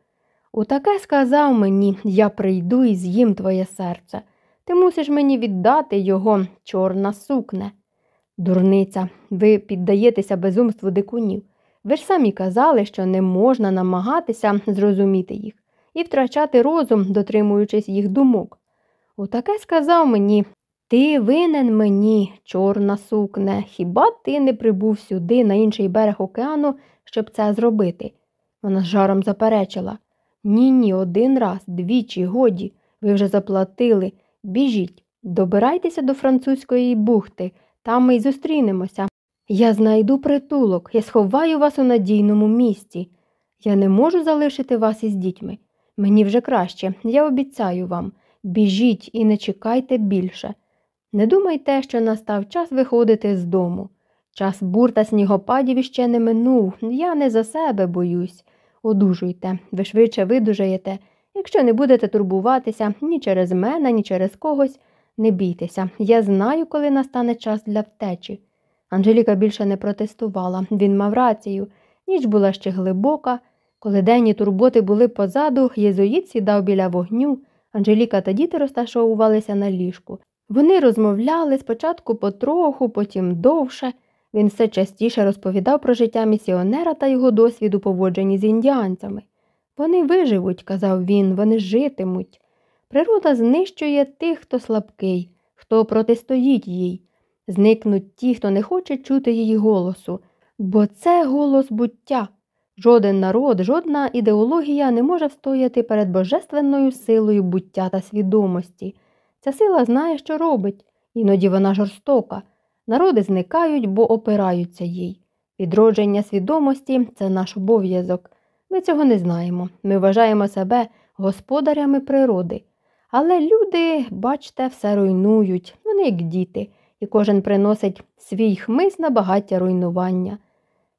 Утаке сказав мені я прийду і з'їм твоє серце. Ти мусиш мені віддати його, чорна сукне. Дурниця, ви піддаєтеся безумству дикунів. Ви ж самі казали, що не можна намагатися зрозуміти їх і втрачати розум, дотримуючись їх думок. Отаке сказав мені ти винен мені, чорна сукне, хіба ти не прибув сюди, на інший берег океану, щоб це зробити? Вона з жаром заперечила. Ні, ні, один раз, двічі, годі, ви вже заплатили. Біжіть, добирайтеся до французької бухти. Там ми й зустрінемося. Я знайду притулок, я сховаю вас у надійному місці. Я не можу залишити вас із дітьми. Мені вже краще, я обіцяю вам. Біжіть і не чекайте більше. Не думайте, що настав час виходити з дому. Час бур та снігопадів іще не минув. Я не за себе боюсь. Одужуйте, ви швидше видужаєте. Якщо не будете турбуватися ні через мене, ні через когось, не бійтеся. Я знаю, коли настане час для втечі. Анжеліка більше не протестувала. Він мав рацію. Ніч була ще глибока. Коли денні турботи були позаду, єзуїт сідав біля вогню. Анжеліка та діти розташовувалися на ліжку. Вони розмовляли спочатку потроху, потім довше. Він все частіше розповідав про життя місіонера та його досвід у поводженні з індіанцями. Вони виживуть, казав він, вони житимуть. Природа знищує тих, хто слабкий, хто протистоїть їй. Зникнуть ті, хто не хоче чути її голосу, бо це голос буття. Жоден народ, жодна ідеологія не може встояти перед божественною силою буття та свідомості. Ця сила знає, що робить, іноді вона жорстока. Народи зникають, бо опираються їй. Відродження свідомості це наш обов'язок. Ми цього не знаємо. Ми вважаємо себе господарями природи. Але люди, бачте, все руйнують, вони як діти, і кожен приносить свій хмис на багаття руйнування.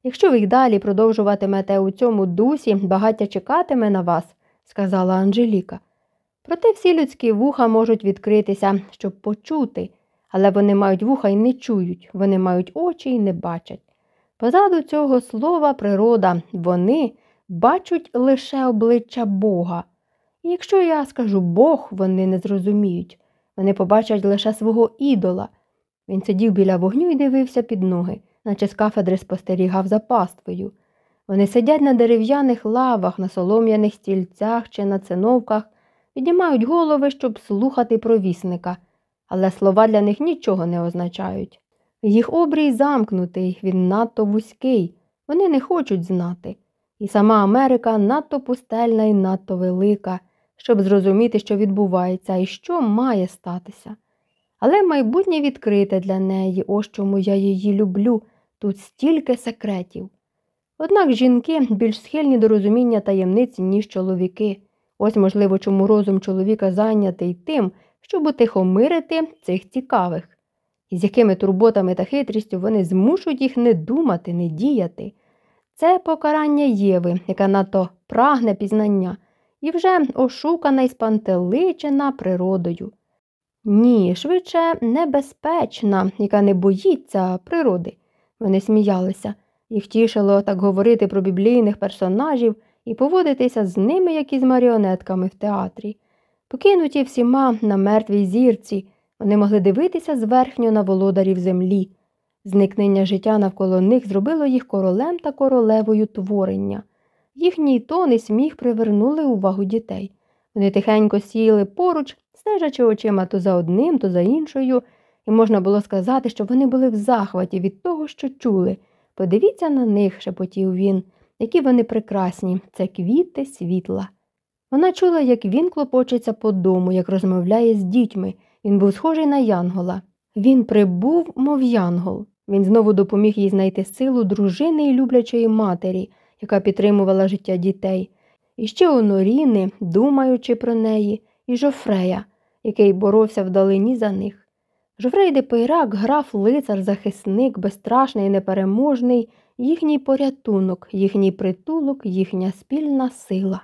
Якщо ви й далі продовжуватимете у цьому дусі, багаття чекатиме на вас, сказала Анжеліка. Проте всі людські вуха можуть відкритися, щоб почути, але вони мають вуха і не чують, вони мають очі і не бачать. Позаду цього слова природа, вони бачать лише обличчя Бога. І якщо я скажу Бог, вони не зрозуміють, вони побачать лише свого ідола. Він сидів біля вогню і дивився під ноги, наче з кафедри спостерігав за паствою. Вони сидять на дерев'яних лавах, на солом'яних стільцях чи на циновках, піднімають голови, щоб слухати провісника, але слова для них нічого не означають. Їх обрій замкнутий, він надто вузький, вони не хочуть знати. І сама Америка надто пустельна і надто велика, щоб зрозуміти, що відбувається і що має статися. Але майбутнє відкрите для неї, ось чому я її люблю, тут стільки секретів. Однак жінки більш схильні до розуміння таємниць, ніж чоловіки. Ось, можливо, чому розум чоловіка зайнятий тим, щоб утихомирити цих цікавих, і з якими турботами та хитрістю вони змушують їх не думати, не діяти. Це покарання Єви, яка надто прагне пізнання, і вже ошукана і спантеличена природою. Ні, швидше небезпечна, яка не боїться природи. Вони сміялися, їх тішило так говорити про біблійних персонажів і поводитися з ними, як із маріонетками в театрі. Покинуті всіма на мертвій зірці, вони могли дивитися зверхньо на володарів землі. Зникнення життя навколо них зробило їх королем та королевою творення. Їхній тон і сміх привернули увагу дітей. Вони тихенько сіли поруч, стежачи очима то за одним, то за іншою, і можна було сказати, що вони були в захваті від того, що чули. Подивіться на них, шепотів він, які вони прекрасні, це квіти світла. Вона чула, як він клопочеться по дому, як розмовляє з дітьми. Він був схожий на Янгола. Він прибув, мов Янгол. Він знову допоміг їй знайти силу дружини і люблячої матері, яка підтримувала життя дітей, і ще Оноріни, думаючи про неї, і Жофрея, який боровся вдалині за них. Жофрей де Пейрак, граф, лицар, захисник, безстрашний і непереможний, їхній порятунок, їхній притулок, їхня спільна сила.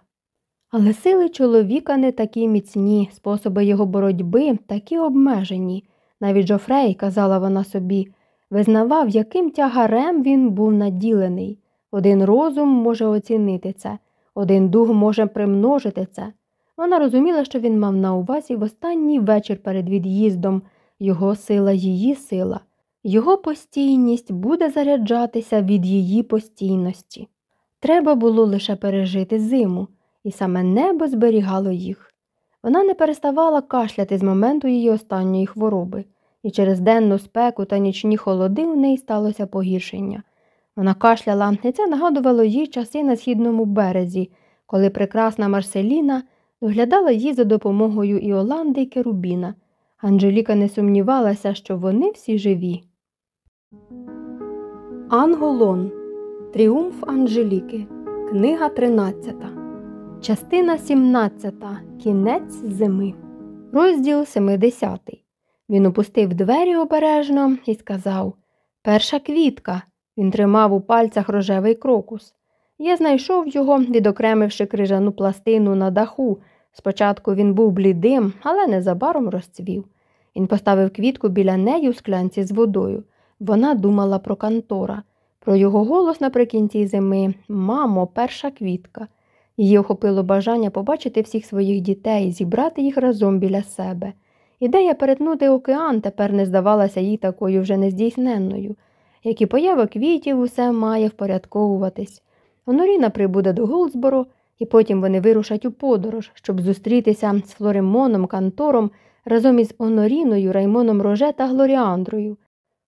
Але сили чоловіка не такі міцні, способи його боротьби такі обмежені. Навіть Жофрей, казала вона собі, визнавав, яким тягарем він був наділений. Один розум може оцінити це, один дух може примножити це. Вона розуміла, що він мав на увазі в останній вечір перед від'їздом його сила, її сила, його постійність буде заряджатися від її постійності. Треба було лише пережити зиму, і саме небо зберігало їх. Вона не переставала кашляти з моменту її останньої хвороби, і через денну спеку та нічні холоди у неї сталося погіршення. Вона кашляла, і це нагадувало їй часи на східному березі, коли прекрасна Марселіна доглядала її за допомогою Іоланди і Керубіна. Анжеліка не сумнівалася, що вони всі живі. Анголон. Тріумф Анжеліки. Книга 13. Частина 17. Кінець зими. Розділ 70. Він опустив двері обережно і сказав Перша квітка. Він тримав у пальцях рожевий крокус. Я знайшов його, відокремивши крижану пластину на даху. Спочатку він був блідим, але незабаром розцвів. Він поставив квітку біля неї у склянці з водою. Вона думала про Кантора, про його голос наприкінці зими Мамо, перша квітка. Її охопило бажання побачити всіх своїх дітей, зібрати їх разом біля себе. Ідея перетнути океан тепер не здавалася їй такою вже нездійсненною. Як і поява квітів, усе має впорядковуватись. Оноріна прибуде до Голдсборо, і потім вони вирушать у подорож, щоб зустрітися з Флоремоном Кантором разом із Оноріною, Раймоном Роже та Глоріандрою.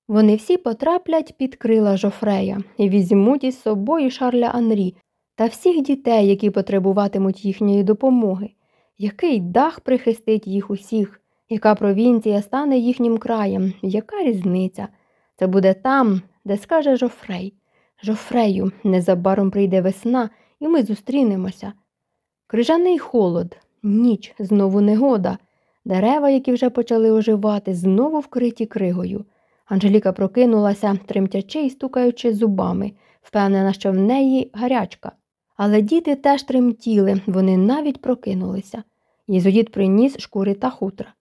Вони всі потраплять під крила Жофрея і візьмуть із собою Шарля Анрі та всіх дітей, які потребуватимуть їхньої допомоги. Який дах прихистить їх усіх, яка провінція стане їхнім краєм, яка різниця? Це буде там, де скаже Жофрей. Жофрею, незабаром прийде весна, і ми зустрінемося. Крижаний холод, ніч, знову негода, дерева, які вже почали оживати, знову вкриті кригою. Анжеліка прокинулася, тремтячи і стукаючи зубами, впевнена, що в неї гарячка. Але діти теж тремтіли, вони навіть прокинулися. Єзуїд приніс шкури та хутра.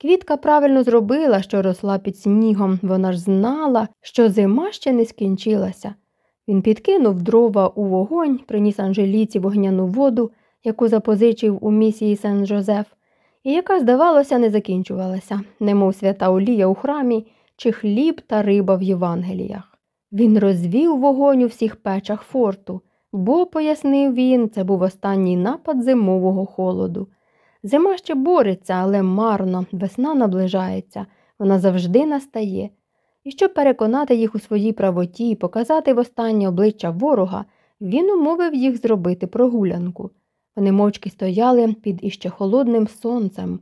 Квітка правильно зробила, що росла під снігом, вона ж знала, що зима ще не скінчилася. Він підкинув дрова у вогонь, приніс Анжеліці вогняну воду, яку запозичив у місії Сен Жозеф, і яка, здавалося, не закінчувалася, немов свята олія у храмі чи хліб та риба в Євангеліях. Він розвів вогонь у всіх печах форту, бо, пояснив він, це був останній напад зимового холоду. Зима ще бореться, але марно, весна наближається, вона завжди настає. І щоб переконати їх у своїй правоті і показати востаннє обличчя ворога, він умовив їх зробити прогулянку. Вони мовчки стояли під іще холодним сонцем.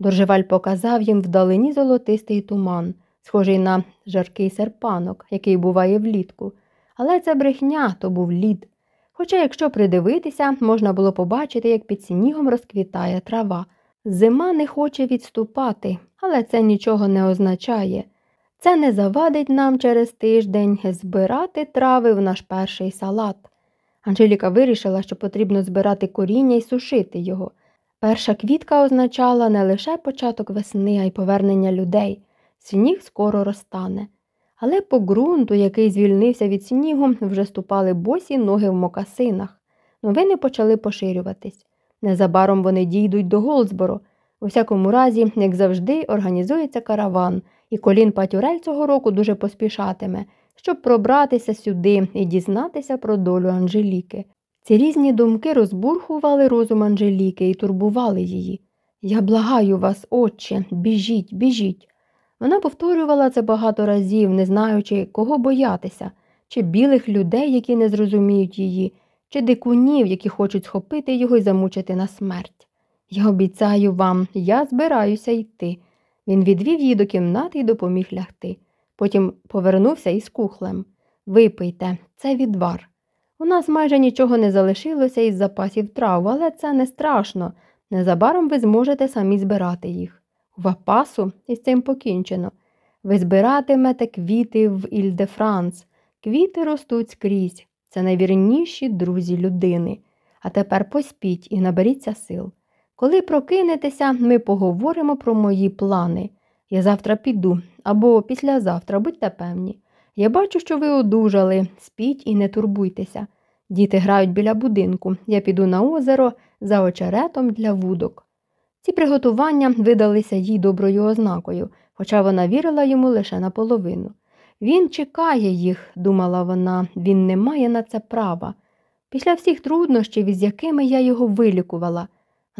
Доржеваль показав їм вдалині золотистий туман, схожий на жаркий серпанок, який буває влітку. Але це брехня то був лід. Хоча, якщо придивитися, можна було побачити, як під снігом розквітає трава. Зима не хоче відступати, але це нічого не означає. Це не завадить нам через тиждень збирати трави в наш перший салат. Анжеліка вирішила, що потрібно збирати коріння і сушити його. Перша квітка означала не лише початок весни, а й повернення людей. Сніг скоро розтане. Але по ґрунту, який звільнився від снігу, вже ступали босі ноги в мокасинах. Новини почали поширюватись. Незабаром вони дійдуть до Голдсборо. У всякому разі, як завжди, організується караван, і колін Патюрель цього року дуже поспішатиме, щоб пробратися сюди і дізнатися про долю Анжеліки. Ці різні думки розбурхували розум Анжеліки і турбували її. Я благаю вас, отче, біжіть, біжіть. Вона повторювала це багато разів, не знаючи, кого боятися, чи білих людей, які не зрозуміють її, чи дикунів, які хочуть схопити його і замучити на смерть. Я обіцяю вам, я збираюся йти. Він відвів її до кімнати і допоміг лягти. Потім повернувся із кухлем. Випийте, це відвар. У нас майже нічого не залишилося із запасів трав, але це не страшно. Незабаром ви зможете самі збирати їх. Вапасу із цим покінчено. Ви збиратимете квіти в Іль-де-Франс. Квіти ростуть скрізь. Це найвірніші друзі людини. А тепер поспіть і наберіться сил. Коли прокинетеся, ми поговоримо про мої плани. Я завтра піду або післязавтра, будьте певні. Я бачу, що ви одужали, спіть і не турбуйтеся. Діти грають біля будинку, я піду на озеро за очеретом для вудок. Ці приготування видалися їй доброю ознакою, хоча вона вірила йому лише наполовину. Він чекає їх, думала вона, він не має на це права. Після всіх труднощів, із якими я його вилікувала.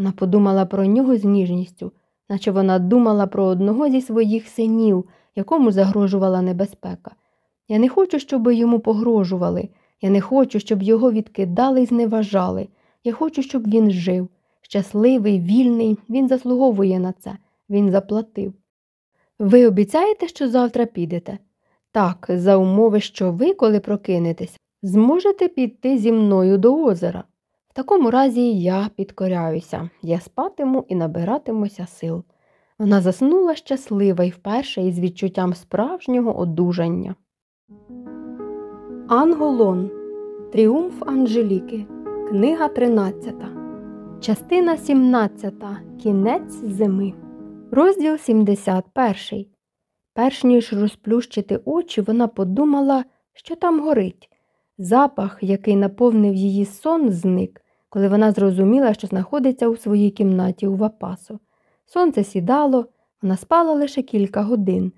Вона подумала про нього з ніжністю, наче вона думала про одного зі своїх синів, якому загрожувала небезпека. Я не хочу, щоб йому погрожували. Я не хочу, щоб його відкидали і зневажали. Я хочу, щоб він жив. Щасливий, вільний, він заслуговує на це, він заплатив. Ви обіцяєте, що завтра підете? Так, за умови, що ви, коли прокинетесь, зможете піти зі мною до озера. В такому разі я підкоряюся, я спатиму і набиратимуся сил. Вона заснула щаслива і вперше із відчуттям справжнього одужання. Анголон. Тріумф Анжеліки. Книга 13. Частина 17. Кінець зими. Розділ 71. Перш ніж розплющити очі, вона подумала, що там горить. Запах, який наповнив її сон, зник, коли вона зрозуміла, що знаходиться у своїй кімнаті у Вапасо. Сонце сідало, вона спала лише кілька годин,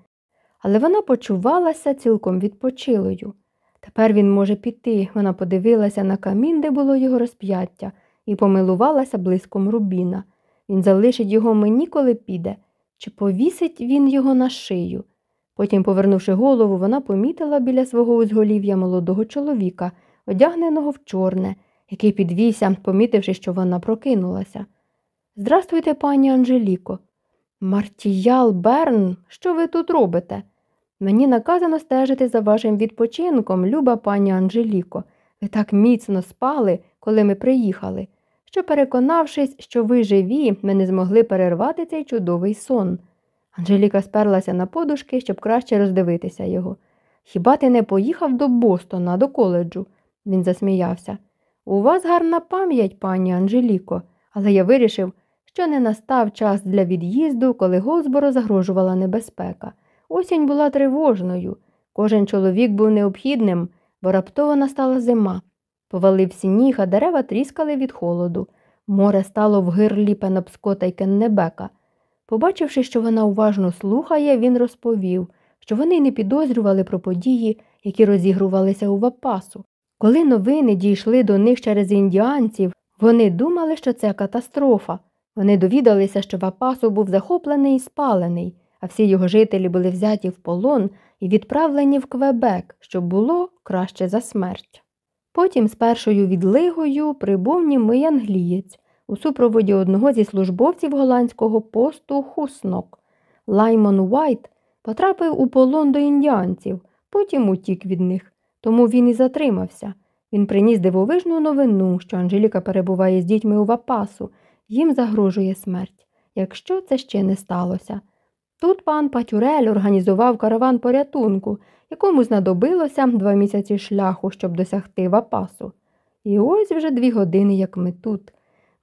але вона почувалася цілком відпочилою. Тепер він може піти. Вона подивилася на камін, де було його розп'яття, і помилувалася блиском рубіна. Він залишить його мені, коли піде, чи повісить він його на шию. Потім, повернувши голову, вона помітила біля свого узголів'я молодого чоловіка, одягненого в чорне, який підвівся, помітивши, що вона прокинулася. Здрастуйте, пані Анжеліко. Мартіял Берн, що ви тут робите? Мені наказано стежити за вашим відпочинком, люба пані Анжеліко. Ви так міцно спали, коли ми приїхали, що, переконавшись, що ви живі, ми не змогли перервати цей чудовий сон. Анжеліка сперлася на подушки, щоб краще роздивитися його. Хіба ти не поїхав до Бостона, до коледжу? Він засміявся. У вас гарна пам'ять, пані Анжеліко, але я вирішив, що не настав час для від'їзду, коли Голсборо загрожувала небезпека. Осінь була тривожною. Кожен чоловік був необхідним, бо раптово настала зима. Повалив сніг, а дерева тріскали від холоду. Море стало в гирлі Пенопскота й Кеннебека. Побачивши, що вона уважно слухає, він розповів, що вони не підозрювали про події, які розігрувалися у Вапасу. Коли новини дійшли до них через індіанців, вони думали, що це катастрофа. Вони довідалися, що Вапасу був захоплений і спалений а всі його жителі були взяті в полон і відправлені в Квебек, щоб було краще за смерть. Потім з першою відлигою прибув німий англієць у супроводі одного зі службовців голландського посту Хуснок. Лаймон Уайт потрапив у полон до індіанців, потім утік від них, тому він і затримався. Він приніс дивовижну новину, що Анжеліка перебуває з дітьми у Вапасу, їм загрожує смерть, якщо це ще не сталося. Тут пан Патюрель організував караван порятунку, якому знадобилося два місяці шляху, щоб досягти вапасу. І ось вже дві години, як ми тут.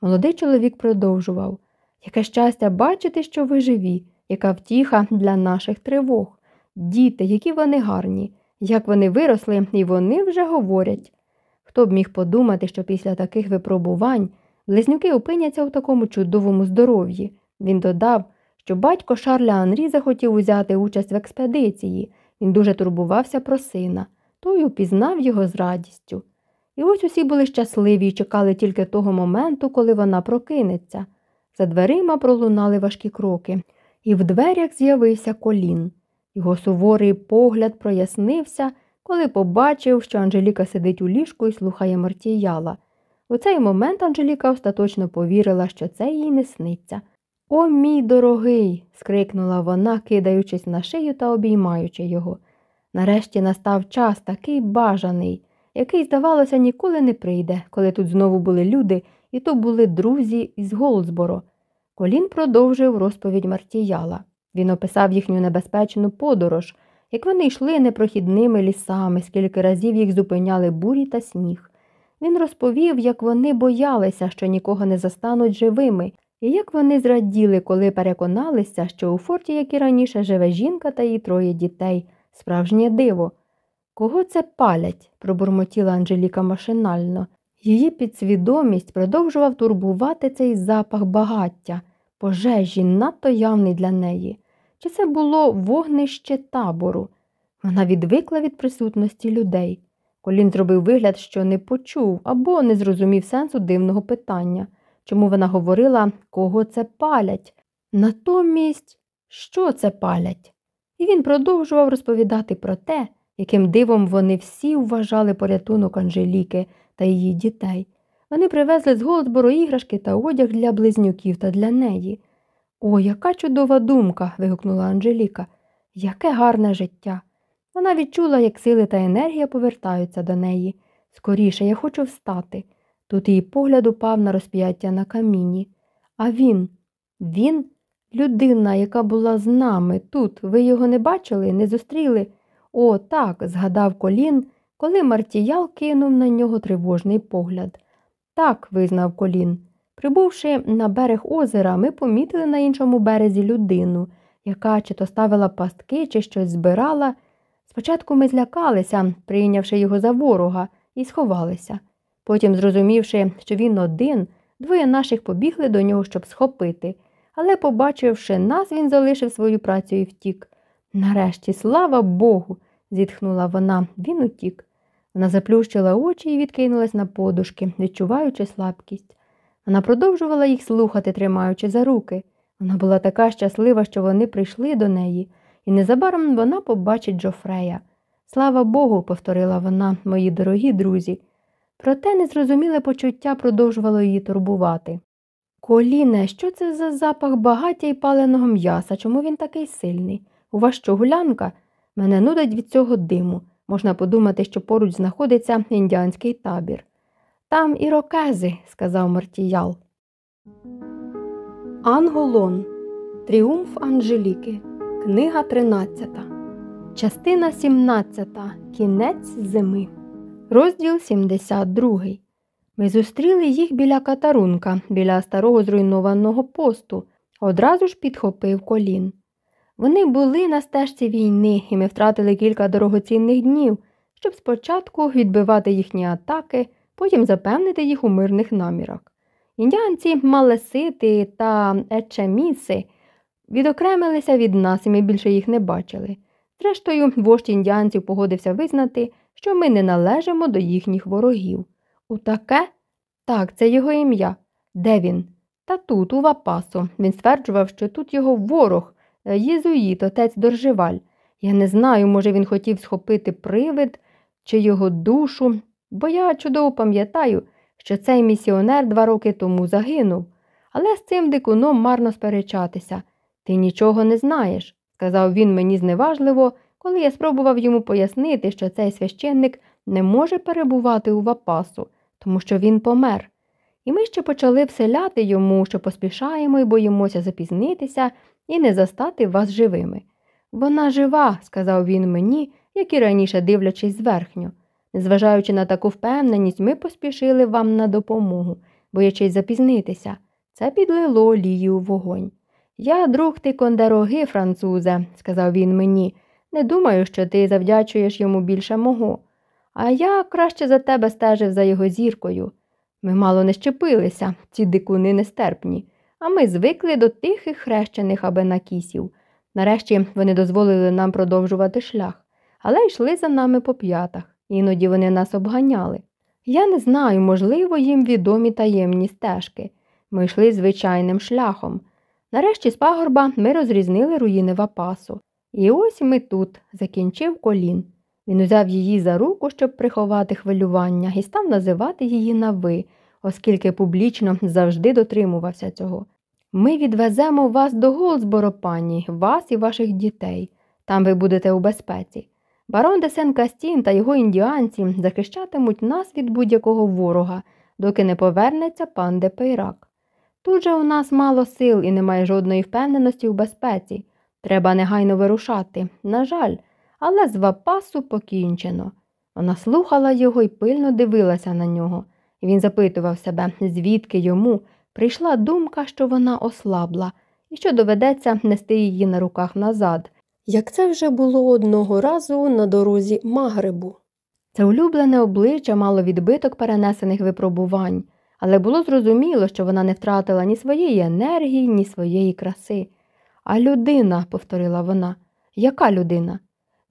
Молодий чоловік продовжував яке щастя бачити, що ви живі, яка втіха для наших тривог. Діти, які вони гарні, як вони виросли, і вони вже говорять. Хто б міг подумати, що після таких випробувань близнюки опиняться у такому чудовому здоров'ї. Він додав, що батько Шарля Анрі захотів узяти участь в експедиції. Він дуже турбувався про сина, той упізнав його з радістю. І ось усі були щасливі і чекали тільки того моменту, коли вона прокинеться. За дверима пролунали важкі кроки, і в дверях з'явився колін. Його суворий погляд прояснився, коли побачив, що Анжеліка сидить у ліжку і слухає Мартіяла. У цей момент Анжеліка остаточно повірила, що це їй не сниться. О, мій дорогий. скрикнула вона, кидаючись на шию та обіймаючи його. Нарешті настав час такий бажаний, який, здавалося, ніколи не прийде, коли тут знову були люди, і то були друзі із Голдсборо. Колін продовжив розповідь Мартіяла. Він описав їхню небезпечну подорож, як вони йшли непрохідними лісами, скільки разів їх зупиняли бурі та сніг. Він розповів, як вони боялися, що нікого не застануть живими, і як вони зраділи, коли переконалися, що у форті, як і раніше, живе жінка та її троє дітей, справжнє диво. Кого це палять? пробурмотіла Анжеліка машинально. Її підсвідомість продовжував турбувати цей запах багаття, пожежі, надто явний для неї. Чи це було вогнище табору? Вона відвикла від присутності людей. Колін зробив вигляд, що не почув або не зрозумів сенсу дивного питання чому вона говорила, кого це палять. Натомість, що це палять? І він продовжував розповідати про те, яким дивом вони всі вважали порятунок Анжеліки та її дітей. Вони привезли з Голдсбору іграшки та одяг для близнюків та для неї. О, яка чудова думка. вигукнула Анжеліка. Яке гарне життя. Вона відчула, як сили та енергія повертаються до неї. Скоріше я хочу встати. Тут її погляд упав на розп'яття на каміні. А він, він, людина, яка була з нами тут. Ви його не бачили, не зустріли? О, так, згадав колін, коли Мартіял кинув на нього тривожний погляд. Так, визнав колін. Прибувши на берег озера, ми помітили на іншому березі людину, яка чи то ставила пастки, чи щось збирала. Спочатку ми злякалися, прийнявши його за ворога, і сховалися. Потім, зрозумівши, що він один, двоє наших побігли до нього, щоб схопити, але, побачивши нас, він залишив свою працю і втік. Нарешті, слава Богу, зітхнула вона, він утік. Вона заплющила очі і відкинулась на подушки, відчуваючи слабкість. Вона продовжувала їх слухати, тримаючи за руки. Вона була така щаслива, що вони прийшли до неї, і незабаром вона побачить Джофрея. Слава Богу, повторила вона, мої дорогі друзі. Проте незрозуміле почуття продовжувало її турбувати. Коліне, що це за запах багаття і паленого м'яса? Чому він такий сильний? У вас що, гулянка? Мене нудить від цього диму. Можна подумати, що поруч знаходиться індіанський табір. Там ірокези, сказав Мартіял. Анголон. Тріумф Анжеліки. Книга 13. Частина 17. Кінець зими. Розділ 72. Ми зустріли їх біля катарунка, біля старого зруйнованого посту. Одразу ж підхопив колін. Вони були на стежці війни, і ми втратили кілька дорогоцінних днів, щоб спочатку відбивати їхні атаки, потім запевнити їх у мирних намірах. Індіанці Малесити та Ечеміси відокремилися від нас, і ми більше їх не бачили. Зрештою, вождь індіанців погодився визнати, що ми не належимо до їхніх ворогів. У таке? Так, це його ім'я. Де він? Та тут, у Вапасо. Він стверджував, що тут його ворог, єзуїт, отець Доржеваль. Я не знаю, може, він хотів схопити привид чи його душу, бо я чудово пам'ятаю, що цей місіонер два роки тому загинув. Але з цим дикуном марно сперечатися. Ти нічого не знаєш, сказав він мені зневажливо, коли я спробував йому пояснити, що цей священник не може перебувати у Вапасу, тому що він помер. І ми ще почали вселяти йому, що поспішаємо і боїмося запізнитися і не застати вас живими. Вона жива, сказав він мені, як і раніше дивлячись зверхньо. Незважаючи на таку впевненість, ми поспішили вам на допомогу, боячись запізнитися. Це підлило олію у вогонь. Я друг ти кондероги, французе, сказав він мені. Не думаю, що ти завдячуєш йому більше мого. А я краще за тебе стежив за його зіркою. Ми мало не щепилися, ці дикуни нестерпні, а ми звикли до тихих хрещених абенакісів. Нарешті вони дозволили нам продовжувати шлях, але йшли за нами по п'ятах, іноді вони нас обганяли. Я не знаю, можливо, їм відомі таємні стежки. Ми йшли звичайним шляхом. Нарешті з пагорба ми розрізнили руїни Вапасу. І ось ми тут, закінчив колін. Він узяв її за руку, щоб приховати хвилювання, і став називати її на ви, оскільки публічно завжди дотримувався цього. Ми відвеземо вас до Голдсборо, пані, вас і ваших дітей. Там ви будете у безпеці. Барон де Сен Кастін та його індіанці захищатимуть нас від будь-якого ворога, доки не повернеться пан де Пейрак. Тут же у нас мало сил і немає жодної впевненості у безпеці. Треба негайно вирушати. На жаль, але з вапасу покінчено. Вона слухала його і пильно дивилася на нього. І Він запитував себе, звідки йому прийшла думка, що вона ослабла, і що доведеться нести її на руках назад, як це вже було одного разу на дорозі Магребу. Це улюблене обличчя мало відбиток перенесених випробувань, але було зрозуміло, що вона не втратила ні своєї енергії, ні своєї краси. А людина, повторила вона, яка людина?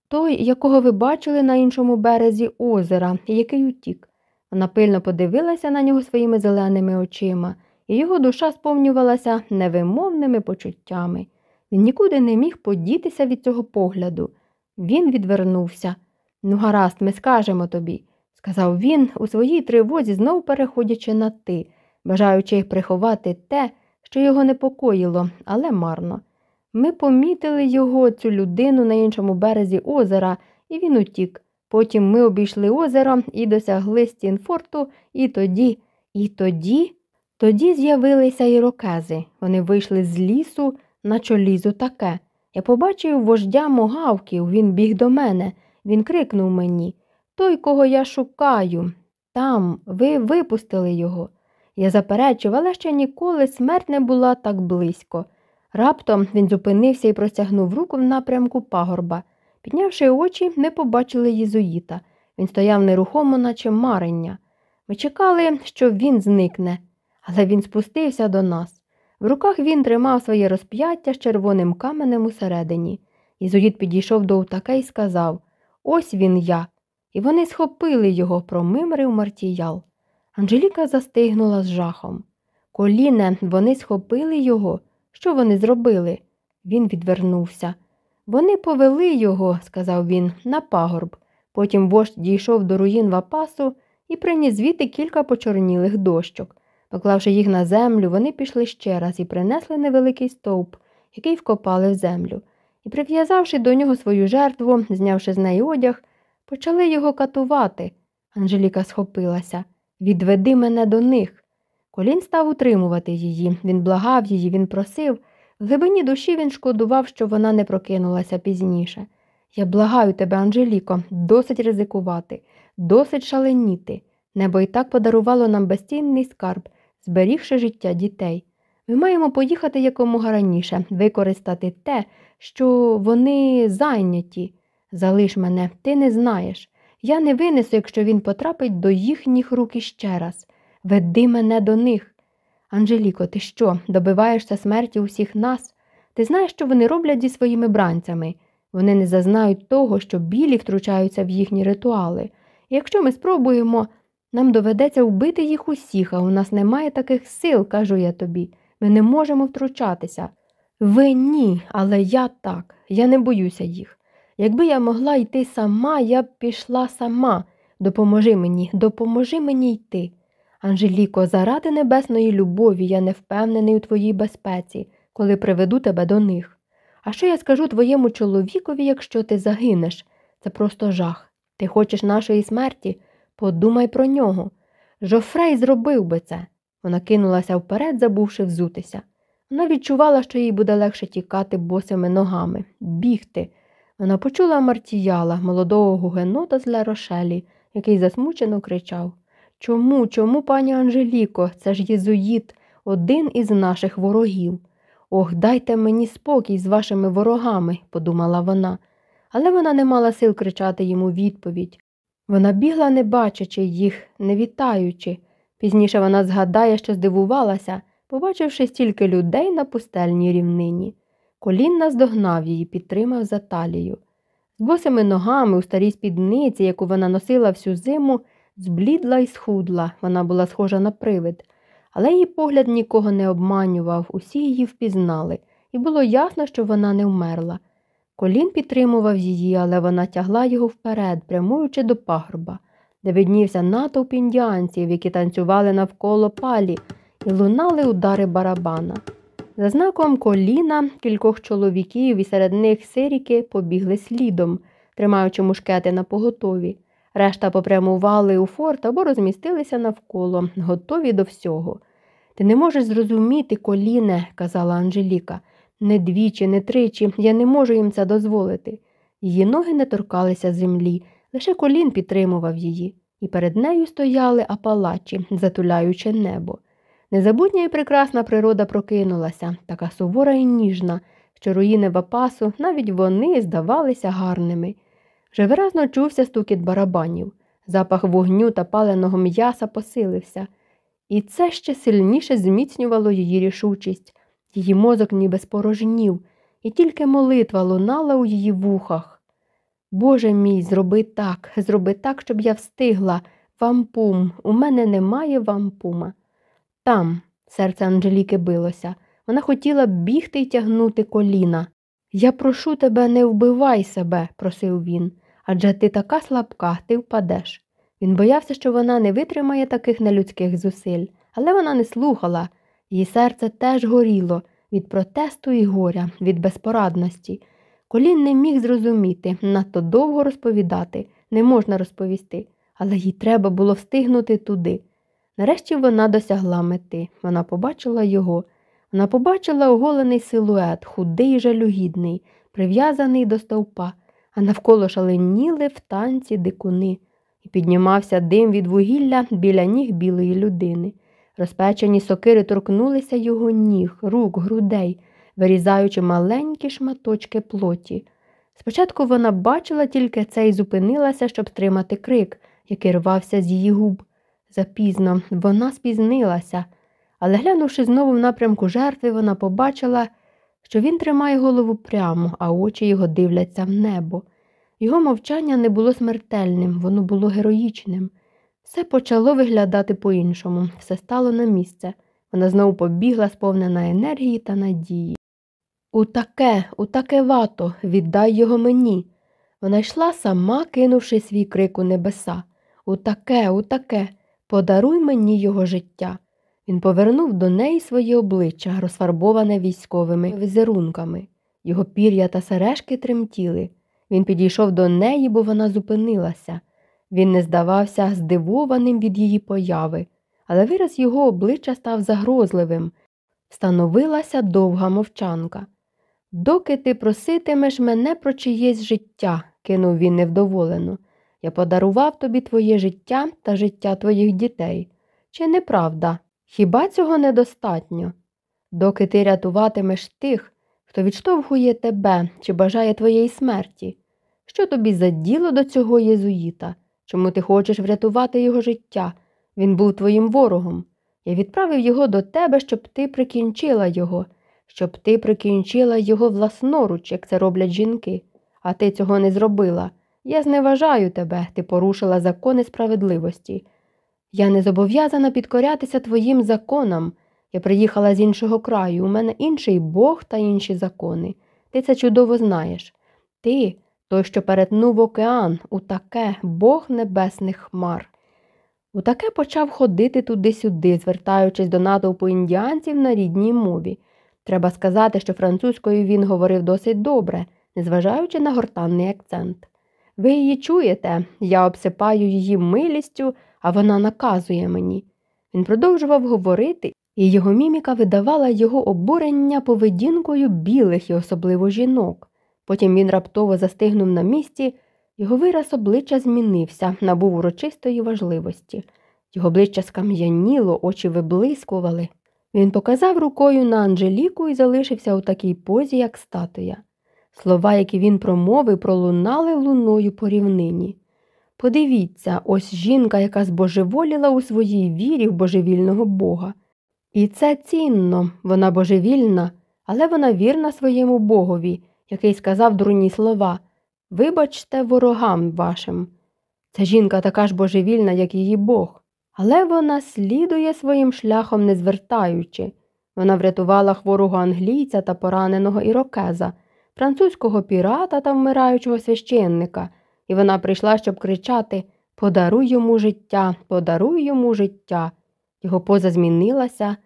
Той, якого ви бачили на іншому березі озера, який утік. Вона пильно подивилася на нього своїми зеленими очима, і його душа сповнювалася невимовними почуттями. Він нікуди не міг подітися від цього погляду. Він відвернувся. Ну, гаразд, ми скажемо тобі, сказав він, у своїй тривозі знову переходячи на ти, бажаючи приховати те, що його непокоїло, але марно. Ми помітили його, цю людину на іншому березі озера, і він утік. Потім ми обійшли озеро і досягли Стінфорту, і тоді, і тоді, тоді з'явилися ірокези. Вони вийшли з лісу на чолізу таке. Я побачив вождя могавків, він біг до мене. Він крикнув мені Той, кого я шукаю. Там, ви випустили його. Я заперечив, але ще ніколи смерть не була так близько. Раптом він зупинився і простягнув руку в напрямку пагорба. Піднявши очі, ми побачили єзуїта. Він стояв нерухомо, наче марення. Ми чекали, що він зникне, але він спустився до нас. В руках він тримав своє розп'яття з червоним каменем усередині. Єзуїт підійшов до утака і сказав Ось він я. І вони схопили його, промимрив Мартіял. Анжеліка застигнула з жахом. Коліне, вони схопили його. Що вони зробили? Він відвернувся. Вони повели його, сказав він, на пагорб. Потім вождь дійшов до руїн Вапасу і приніс звідти кілька почорнілих дощок. Поклавши їх на землю, вони пішли ще раз і принесли невеликий стовп, який вкопали в землю. І, прив'язавши до нього свою жертву, знявши з неї одяг, почали його катувати. Анжеліка схопилася. Відведи мене до них. Колін став утримувати її. Він благав її, він просив. В глибині душі він шкодував, що вона не прокинулася пізніше. Я благаю тебе, Анжеліко, досить ризикувати, досить шаленіти. Небо і так подарувало нам безцінний скарб, зберігши життя дітей. Ми маємо поїхати якомога раніше, використати те, що вони зайняті. Залиш мене, ти не знаєш. Я не винесу, якщо він потрапить до їхніх рук іще раз. Веди мене до них. Анжеліко, ти що, добиваєшся смерті усіх нас? Ти знаєш, що вони роблять зі своїми бранцями. Вони не зазнають того, що білі втручаються в їхні ритуали. Якщо ми спробуємо, нам доведеться вбити їх усіх, а у нас немає таких сил, кажу я тобі. Ми не можемо втручатися. Ви ні, але я так, я не боюся їх. Якби я могла йти сама, я б пішла сама. Допоможи мені, допоможи мені йти. Анжеліко, заради небесної любові я не впевнений у твоїй безпеці, коли приведу тебе до них. А що я скажу твоєму чоловікові, якщо ти загинеш? Це просто жах. Ти хочеш нашої смерті? Подумай про нього. Жофрей зробив би це. Вона кинулася вперед, забувши взутися. Вона відчувала, що їй буде легше тікати босими ногами, бігти. Вона почула Мартіяла, молодого гугенота з Лерошелі, який засмучено кричав Чому, чому, пані Анжеліко, це ж єзуїт, один із наших ворогів. Ох, дайте мені спокій з вашими ворогами, подумала вона, але вона не мала сил кричати йому відповідь. Вона бігла, не бачачи їх, не вітаючи. Пізніше вона згадає, що здивувалася, побачивши стільки людей на пустельній рівнині. Колін наздогнав її, підтримав за талію. З босими ногами у старій спідниці, яку вона носила всю зиму, зблідла і схудла, вона була схожа на привид, але її погляд нікого не обманював, усі її впізнали, і було ясно, що вона не вмерла. Колін підтримував її, але вона тягла його вперед, прямуючи до пагорба, де виднівся натовп індіанців, які танцювали навколо палі, і лунали удари барабана. За знаком коліна кількох чоловіків і серед них сиріки побігли слідом, тримаючи мушкети на поготові. Решта попрямували у форт або розмістилися навколо, готові до всього. Ти не можеш зрозуміти, коліне, казала Анжеліка. Не двічі, не тричі, я не можу їм це дозволити. Її ноги не торкалися землі, лише колін підтримував її, і перед нею стояли апалачі, затуляючи небо. Незабутня і прекрасна природа прокинулася, така сувора і ніжна, що руїни Вапасу навіть вони здавалися гарними. Вже виразно чувся стукіт барабанів, запах вогню та паленого м'яса посилився, і це ще сильніше зміцнювало її рішучість, її мозок ніби спорожнів, і тільки молитва лунала у її вухах. Боже мій, зроби так, зроби так, щоб я встигла. Вампум, у мене немає вампума. Там, серце Анжеліки билося, вона хотіла бігти й тягнути коліна. Я прошу тебе, не вбивай себе, просив він, адже ти така слабка, ти впадеш. Він боявся, що вона не витримає таких нелюдських зусиль, але вона не слухала. Її серце теж горіло від протесту і горя, від безпорадності. Колін не міг зрозуміти, надто довго розповідати, не можна розповісти, але їй треба було встигнути туди. Нарешті вона досягла мети. Вона побачила його. Вона побачила оголений силует, худий жалюгідний, прив'язаний до стовпа. А навколо шаленіли в танці дикуни, і піднімався дим від вугілля біля ніг білої людини. Розпечені сокири торкнулися його ніг, рук, грудей, вирізаючи маленькі шматочки плоті. Спочатку вона бачила тільки це і зупинилася, щоб стримати крик, який рвався з її губ. Запізно вона спізнилася, але, глянувши знову в напрямку жертви, вона побачила, що він тримає голову прямо, а очі його дивляться в небо. Його мовчання не було смертельним, воно було героїчним. Все почало виглядати по-іншому, все стало на місце. Вона знову побігла, сповнена енергії та надії. У таке, у таке вато, віддай його мені. Вона йшла сама, кинувши свій крик у небеса. У таке, у таке, подаруй мені його життя. Він повернув до неї своє обличчя, розфарбоване військовими візерунками. Його пір'я та сережки тремтіли. Він підійшов до неї, бо вона зупинилася. Він не здавався здивованим від її появи, але вираз його обличчя став загрозливим. Встановилася довга мовчанка. Доки ти проситимеш мене про чиєсь життя, кинув він невдоволено, я подарував тобі твоє життя та життя твоїх дітей. Чи неправда? Хіба цього недостатньо? Доки ти рятуватимеш тих, хто відштовхує тебе чи бажає твоєї смерті, що тобі за діло до цього єзуїта? Чому ти хочеш врятувати його життя? Він був твоїм ворогом. Я відправив його до тебе, щоб ти прикінчила його, щоб ти прикінчила його власноруч, як це роблять жінки, а ти цього не зробила. Я зневажаю тебе, ти порушила закони справедливості. Я не зобов'язана підкорятися твоїм законам. Я приїхала з іншого краю, у мене інший Бог та інші закони. Ти це чудово знаєш. Ти той, що перетнув океан, у таке Бог небесних хмар. У таке почав ходити туди-сюди, звертаючись до натовпу індіанців на рідній мові. Треба сказати, що французькою він говорив досить добре, незважаючи на гортанний акцент. Ви її чуєте, я обсипаю її милістю, а вона наказує мені. Він продовжував говорити, і його міміка видавала його обурення поведінкою білих і особливо жінок. Потім він раптово застигнув на місці, його вираз обличчя змінився, набув урочистої важливості. Його обличчя скам'яніло, очі виблискували. Він показав рукою на Анжеліку і залишився у такій позі, як статуя. Слова, які він промовив, пролунали луною по рівнині. Подивіться, ось жінка, яка збожеволіла у своїй вірі в божевільного Бога. І це цінно, вона божевільна, але вона вірна своєму богові, який сказав дурні слова Вибачте ворогам вашим. Ця жінка така ж божевільна, як її Бог, але вона слідує своїм шляхом, не звертаючи. Вона врятувала хворого англійця та пораненого ірокеза, французького пірата та вмираючого священника, і вона прийшла, щоб кричати Подаруй йому життя, подаруй йому життя. Його поза змінилася,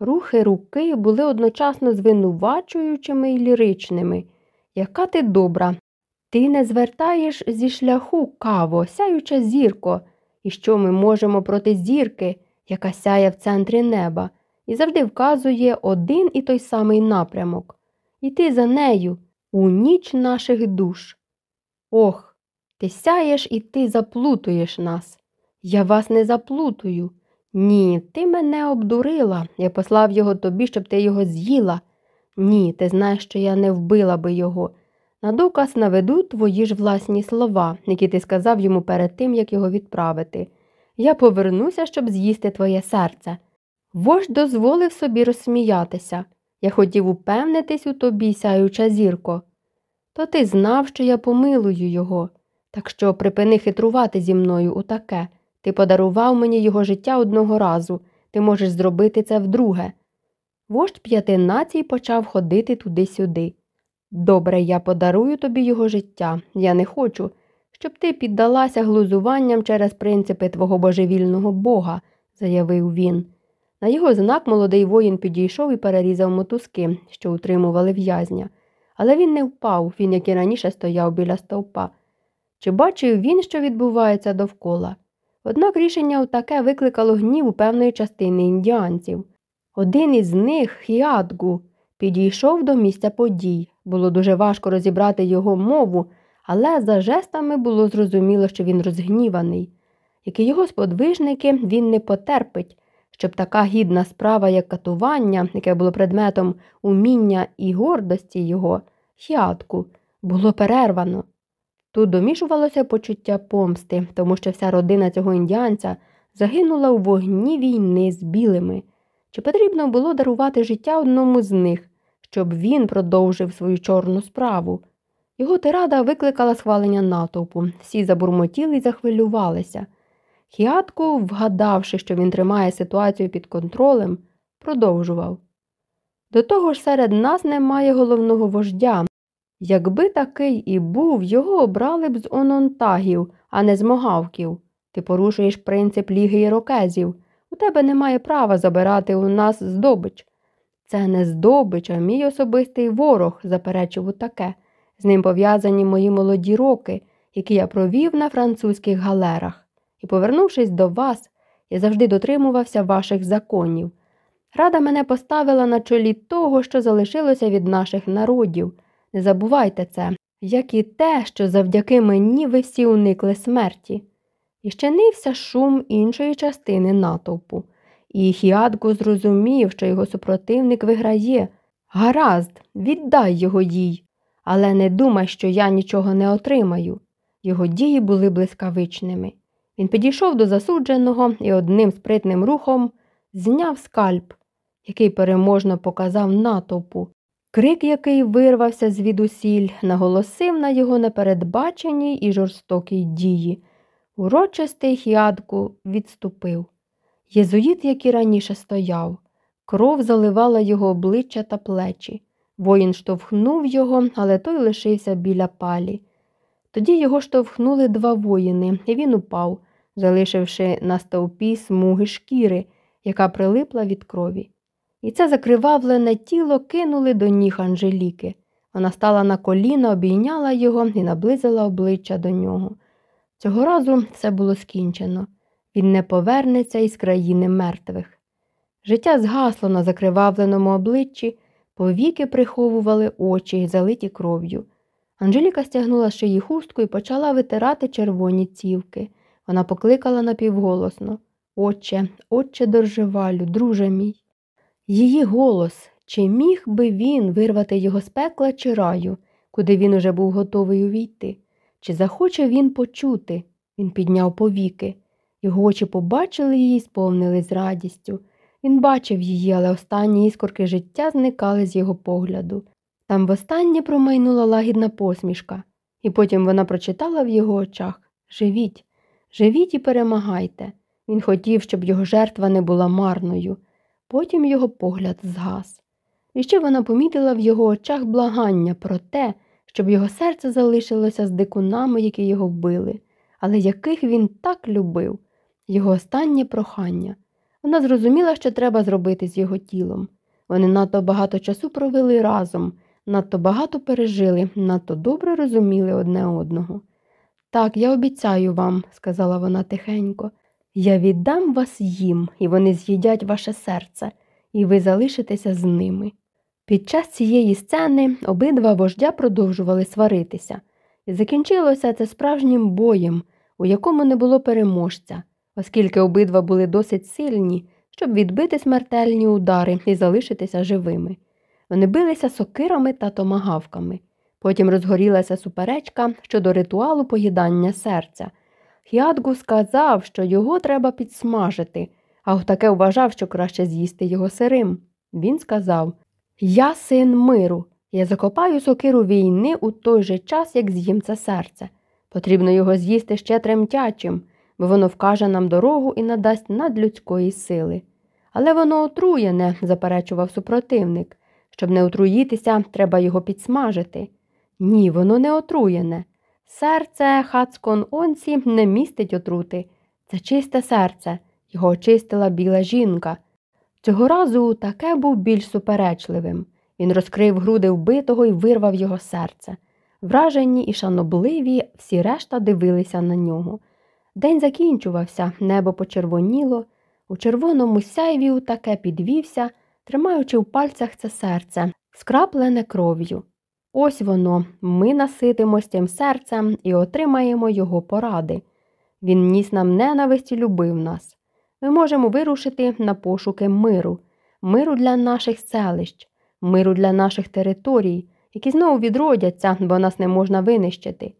рухи руки були одночасно звинувачуючими і ліричними. Яка ти добра. Ти не звертаєш зі шляху каво, сяюча зірко, і що ми можемо проти зірки, яка сяє в центрі неба, і завжди вказує один і той самий напрямок. Іти за нею у ніч наших душ. Ох, ти сяєш і ти заплутуєш нас. Я вас не заплутую. Ні, ти мене обдурила. Я послав його тобі, щоб ти його з'їла. Ні, ти знаєш, що я не вбила би його. На доказ наведу твої ж власні слова, які ти сказав йому перед тим, як його відправити. Я повернуся, щоб з'їсти твоє серце. Вождь дозволив собі розсміятися. Я хотів упевнитись у тобі, сяюча зірко. То ти знав, що я помилую його. Так що припини хитрувати зі мною у таке. Ти подарував мені його життя одного разу, ти можеш зробити це вдруге. Вождь п'яти націй почав ходити туди-сюди. Добре, я подарую тобі його життя. Я не хочу, щоб ти піддалася глузуванням через принципи твого божевільного бога, заявив він. На його знак молодий воїн підійшов і перерізав мотузки, що утримували в'язня. Але він не впав, він, як і раніше, стояв біля стовпа. Чи бачив він, що відбувається довкола? Однак рішення таке викликало гнів у певної частини індіанців. Один із них, Хіадгу, підійшов до місця подій. Було дуже важко розібрати його мову, але за жестами було зрозуміло, що він розгніваний. Як і його сподвижники, він не потерпить, щоб така гідна справа, як катування, яке було предметом уміння і гордості його, хіатку, було перервано. Тут домішувалося почуття помсти, тому що вся родина цього індіанця загинула у вогні війни з білими. Чи потрібно було дарувати життя одному з них, щоб він продовжив свою чорну справу? Його тирада викликала схвалення натовпу, всі забурмотіли і захвилювалися. Хіатко, вгадавши, що він тримає ситуацію під контролем, продовжував. До того ж, серед нас немає головного вождя. Якби такий і був, його обрали б з ононтагів, а не з могавків. Ти порушуєш принцип ліги ірокезів. У тебе немає права забирати у нас здобич. Це не здобич, а мій особистий ворог, заперечив таке. З ним пов'язані мої молоді роки, які я провів на французьких галерах. І, повернувшись до вас, я завжди дотримувався ваших законів. Рада мене поставила на чолі того, що залишилося від наших народів. Не забувайте це, як і те, що завдяки мені ви всі уникли смерті. І щинився шум іншої частини натовпу, і Хіадго зрозумів, що його супротивник виграє. Гаразд, віддай його їй, але не думай, що я нічого не отримаю. Його дії були блискавичними. Він підійшов до засудженого і одним спритним рухом зняв скальп, який переможно показав натовпу. Крик, який вирвався звідусіль, наголосив на його непередбаченій і жорстокій дії. Урочистий хіадку відступив. Єзуїт, як і раніше стояв, кров заливала його обличчя та плечі. Воїн штовхнув його, але той лишився біля палі. Тоді його штовхнули два воїни, і він упав, залишивши на стовпі смуги шкіри, яка прилипла від крові. І це закривавлене тіло кинули до ніг Анжеліки. Вона стала на коліна, обійняла його і наблизила обличчя до нього. Цього разу все було скінчено. Він не повернеться із країни мертвих. Життя згасло на закривавленому обличчі, повіки приховували очі, залиті кров'ю. Анжеліка стягнула шиї хустку і почала витирати червоні цівки. Вона покликала напівголосно Отче, отче доржевалю, друже мій. Її голос, чи міг би він вирвати його з пекла чи раю, куди він уже був готовий увійти? Чи захоче він почути? Він підняв повіки. Його очі побачили її і сповнились радістю. Він бачив її, але останні іскорки життя зникали з його погляду. Там востаннє промайнула лагідна посмішка, і потім вона прочитала в його очах Живіть, живіть і перемагайте. Він хотів, щоб його жертва не була марною. Потім його погляд згас. І ще вона помітила в його очах благання про те, щоб його серце залишилося з дикунами, які його вбили, але яких він так любив, його останнє прохання. Вона зрозуміла, що треба зробити з його тілом. Вони надто багато часу провели разом, надто багато пережили, надто добре розуміли одне одного. Так, я обіцяю вам, сказала вона тихенько, я віддам вас їм, і вони з'їдять ваше серце, і ви залишитеся з ними. Під час цієї сцени обидва вождя продовжували сваритися, і закінчилося це справжнім боєм, у якому не було переможця, оскільки обидва були досить сильні, щоб відбити смертельні удари і залишитися живими. Вони билися сокирами та томагавками. Потім розгорілася суперечка щодо ритуалу поїдання серця. Хіадгу сказав, що його треба підсмажити, а таке вважав, що краще з'їсти його сирим. Він сказав Я син миру, я закопаю сокиру війни у той же час, як з'їм це серце. Потрібно його з'їсти ще тремтячим, бо воно вкаже нам дорогу і надасть надлюдської сили. Але воно отруєне, заперечував супротивник. Щоб не отруїтися, треба його підсмажити. Ні, воно не отруєне. Серце хацкон онці не містить отрути. Це чисте серце, його очистила біла жінка. Цього разу таке був більш суперечливим. Він розкрив груди вбитого і вирвав його серце. Вражені і шанобливі, всі решта дивилися на нього. День закінчувався, небо почервоніло, у червоному сяйві таке підвівся, тримаючи в пальцях це серце, скраплене кров'ю. Ось воно, ми наситимось цим серцем і отримаємо його поради. Він ніс нам ненависть і любив нас. Ми можемо вирушити на пошуки миру, миру для наших селищ, миру для наших територій, які знову відродяться, бо нас не можна винищити.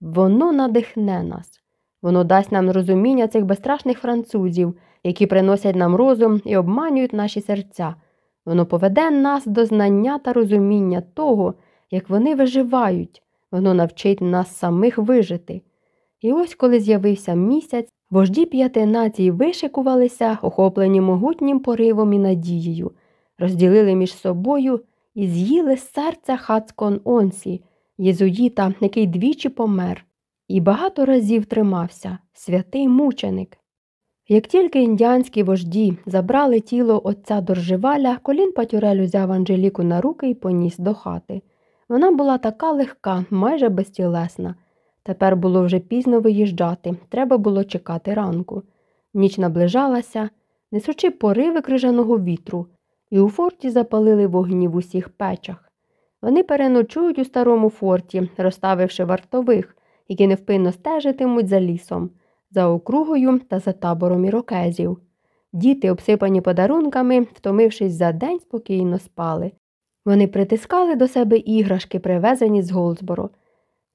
Воно надихне нас, воно дасть нам розуміння цих безстрашних французів, які приносять нам розум і обманюють наші серця. Воно поведе нас до знання та розуміння того, як вони виживають, воно навчить нас самих вижити. І ось коли з'явився місяць, вожді п'яти націй вишикувалися, охоплені могутнім поривом і надією, розділили між собою і з'їли з серця Хацкон Онсі, єзуїта, який двічі помер, і багато разів тримався, святий мученик. Як тільки індіанські вожді забрали тіло отця Дорживаля, колін Патюрель узяв Анжеліку на руки і поніс до хати. Вона була така легка, майже безтілесна. Тепер було вже пізно виїжджати, треба було чекати ранку. Ніч наближалася, несучи пориви крижаного вітру, і у форті запалили вогні в усіх печах. Вони переночують у старому форті, розставивши вартових, які невпинно стежитимуть за лісом, за округою та за табором ірокезів. Діти, обсипані подарунками, втомившись за день, спокійно спали. Вони притискали до себе іграшки, привезені з Голдсборо.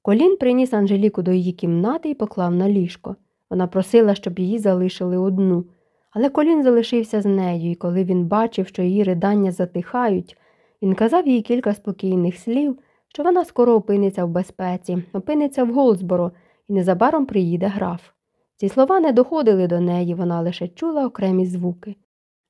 Колін приніс Анжеліку до її кімнати і поклав на ліжко. Вона просила, щоб її залишили одну. Але колін залишився з нею, і коли він бачив, що її ридання затихають, він казав їй кілька спокійних слів, що вона скоро опиниться в безпеці, опиниться в Голдсборо і незабаром приїде граф. Ці слова не доходили до неї, вона лише чула окремі звуки.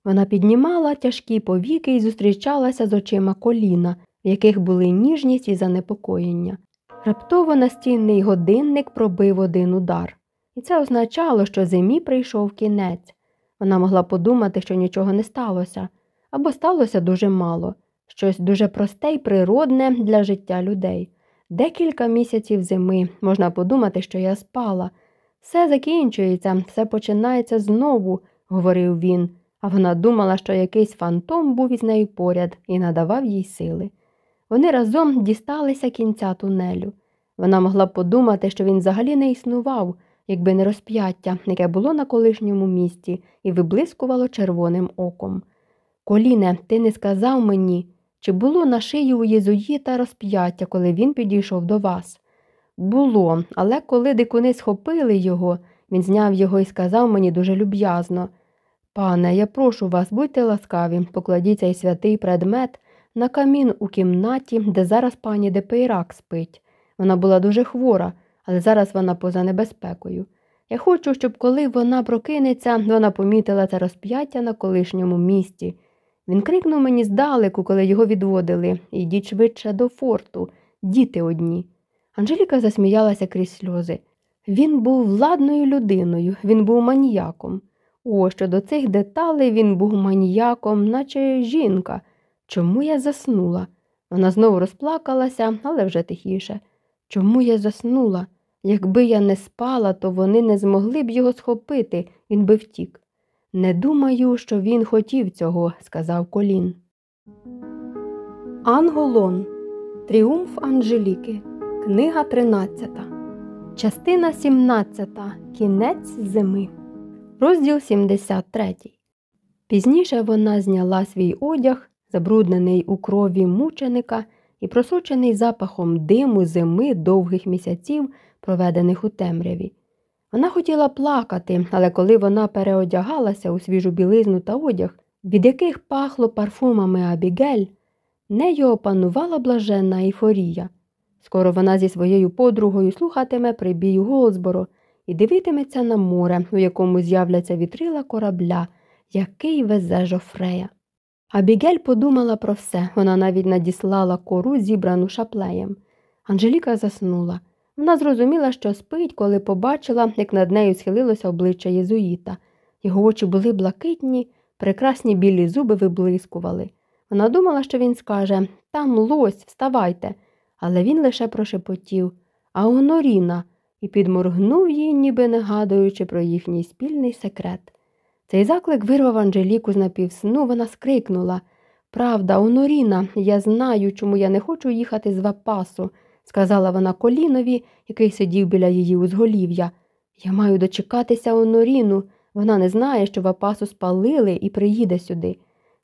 Вона піднімала тяжкі повіки і зустрічалася з очима коліна, в яких були ніжність і занепокоєння. Раптово настінний годинник пробив один удар, і це означало, що зимі прийшов кінець. Вона могла подумати, що нічого не сталося, або сталося дуже мало, щось дуже просте й природне для життя людей. Декілька місяців зими можна подумати, що я спала. Все закінчується, все починається знову, говорив він, а вона думала, що якийсь фантом був із нею поряд і надавав їй сили. Вони разом дісталися кінця тунелю. Вона могла подумати, що він взагалі не існував, якби не розп'яття, яке було на колишньому місці і виблискувало червоним оком. Коліне, ти не сказав мені, чи було на шиї у Єзуїта розп'яття, коли він підійшов до вас? Було, але коли дикуни схопили його, він зняв його і сказав мені дуже люб'язно Пане, я прошу вас, будьте ласкаві, покладіть цей святий предмет на камін у кімнаті, де зараз пані Депейрак спить. Вона була дуже хвора, але зараз вона поза небезпекою. Я хочу, щоб коли вона прокинеться, вона помітила це розп'яття на колишньому місці. Він крикнув мені здалеку, коли його відводили Ідіть швидше до форту, діти одні. Анжеліка засміялася крізь сльози. Він був владною людиною, він був маніяком. О, щодо цих деталей він був маніяком, наче жінка. Чому я заснула? Вона знову розплакалася, але вже тихіше. Чому я заснула? Якби я не спала, то вони не змогли б його схопити, він би втік. Не думаю, що він хотів цього, сказав Колін. Анголон. Тріумф Анжеліки. Книга 13. Частина 17. Кінець зими. Розділ 73. Пізніше вона зняла свій одяг, забруднений у крові мученика і просочений запахом диму зими довгих місяців, проведених у темряві. Вона хотіла плакати, але коли вона переодягалася у свіжу білизну та одяг, від яких пахло парфумами Абігель, нею опанувала блаженна ейфорія. Скоро вона зі своєю подругою слухатиме прибію Голзборо і дивитиметься на море, у якому з'являться вітрила корабля, який везе жофрея. Абігель подумала про все, вона навіть надіслала кору, зібрану шаплеєм. Анжеліка заснула. Вона зрозуміла, що спить, коли побачила, як над нею схилилося обличчя Єзуїта. Його очі були блакитні, прекрасні білі зуби виблискували. Вона думала, що він скаже Там лось, вставайте але він лише прошепотів А Оноріна і підморгнув їй, ніби нагадуючи про їхній спільний секрет. Цей заклик вирвав Анжеліку з напівсну, вона скрикнула Правда, Оноріна, я знаю, чому я не хочу їхати з Вапасу, сказала вона колінові, який сидів біля її узголів'я. Я маю дочекатися Оноріну. Вона не знає, що Вапасу спалили і приїде сюди.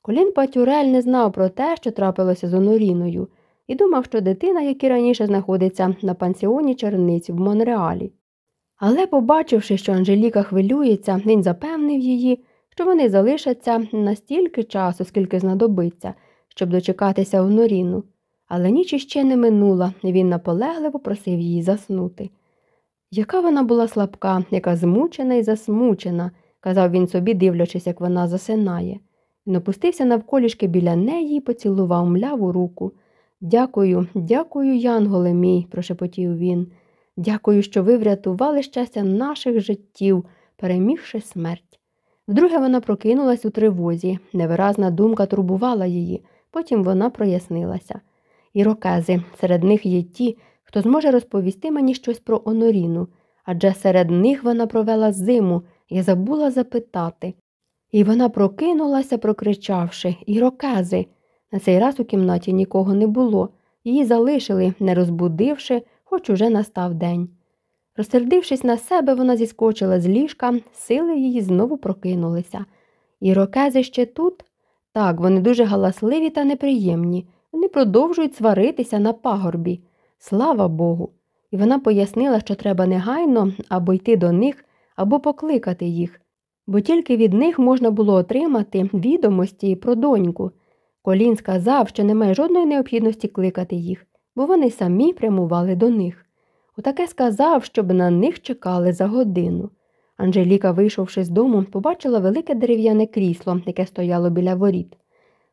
Колін Патюрель не знав про те, що трапилося з Оноріною, і думав, що дитина, як і раніше знаходиться на пансіоні черниць в Монреалі. Але, побачивши, що Анжеліка хвилюється, він запевнив її, що вони залишаться настільки часу, скільки знадобиться, щоб дочекатися Оноріну. Але ніч іще не минула, і він наполегливо просив її заснути. Яка вона була слабка, яка змучена і засмучена, казав він собі, дивлячись, як вона засинає. Він опустився навколішки біля неї і поцілував мляву руку. Дякую, дякую, Янголе мій, прошепотів він. Дякую, що ви врятували щастя наших життів, перемігши смерть. Вдруге вона прокинулась у тривозі, невиразна думка турбувала її, потім вона прояснилася. Ірокези, серед них є ті, хто зможе розповісти мені щось про Оноріну, адже серед них вона провела зиму, я забула запитати. І вона прокинулася, прокричавши Ірокези. На цей раз у кімнаті нікого не було, її залишили, не розбудивши, хоч уже настав день. Розсердившись на себе, вона зіскочила з ліжка, сили її знову прокинулися. Ірокези ще тут? Так, вони дуже галасливі та неприємні. Вони продовжують сваритися на пагорбі. Слава Богу. І вона пояснила, що треба негайно або йти до них, або покликати їх, бо тільки від них можна було отримати відомості про доньку. Колін сказав, що немає жодної необхідності кликати їх, бо вони самі прямували до них. Отаке сказав, щоб на них чекали за годину. Анжеліка, вийшовши з дому, побачила велике дерев'яне крісло, яке стояло біля воріт.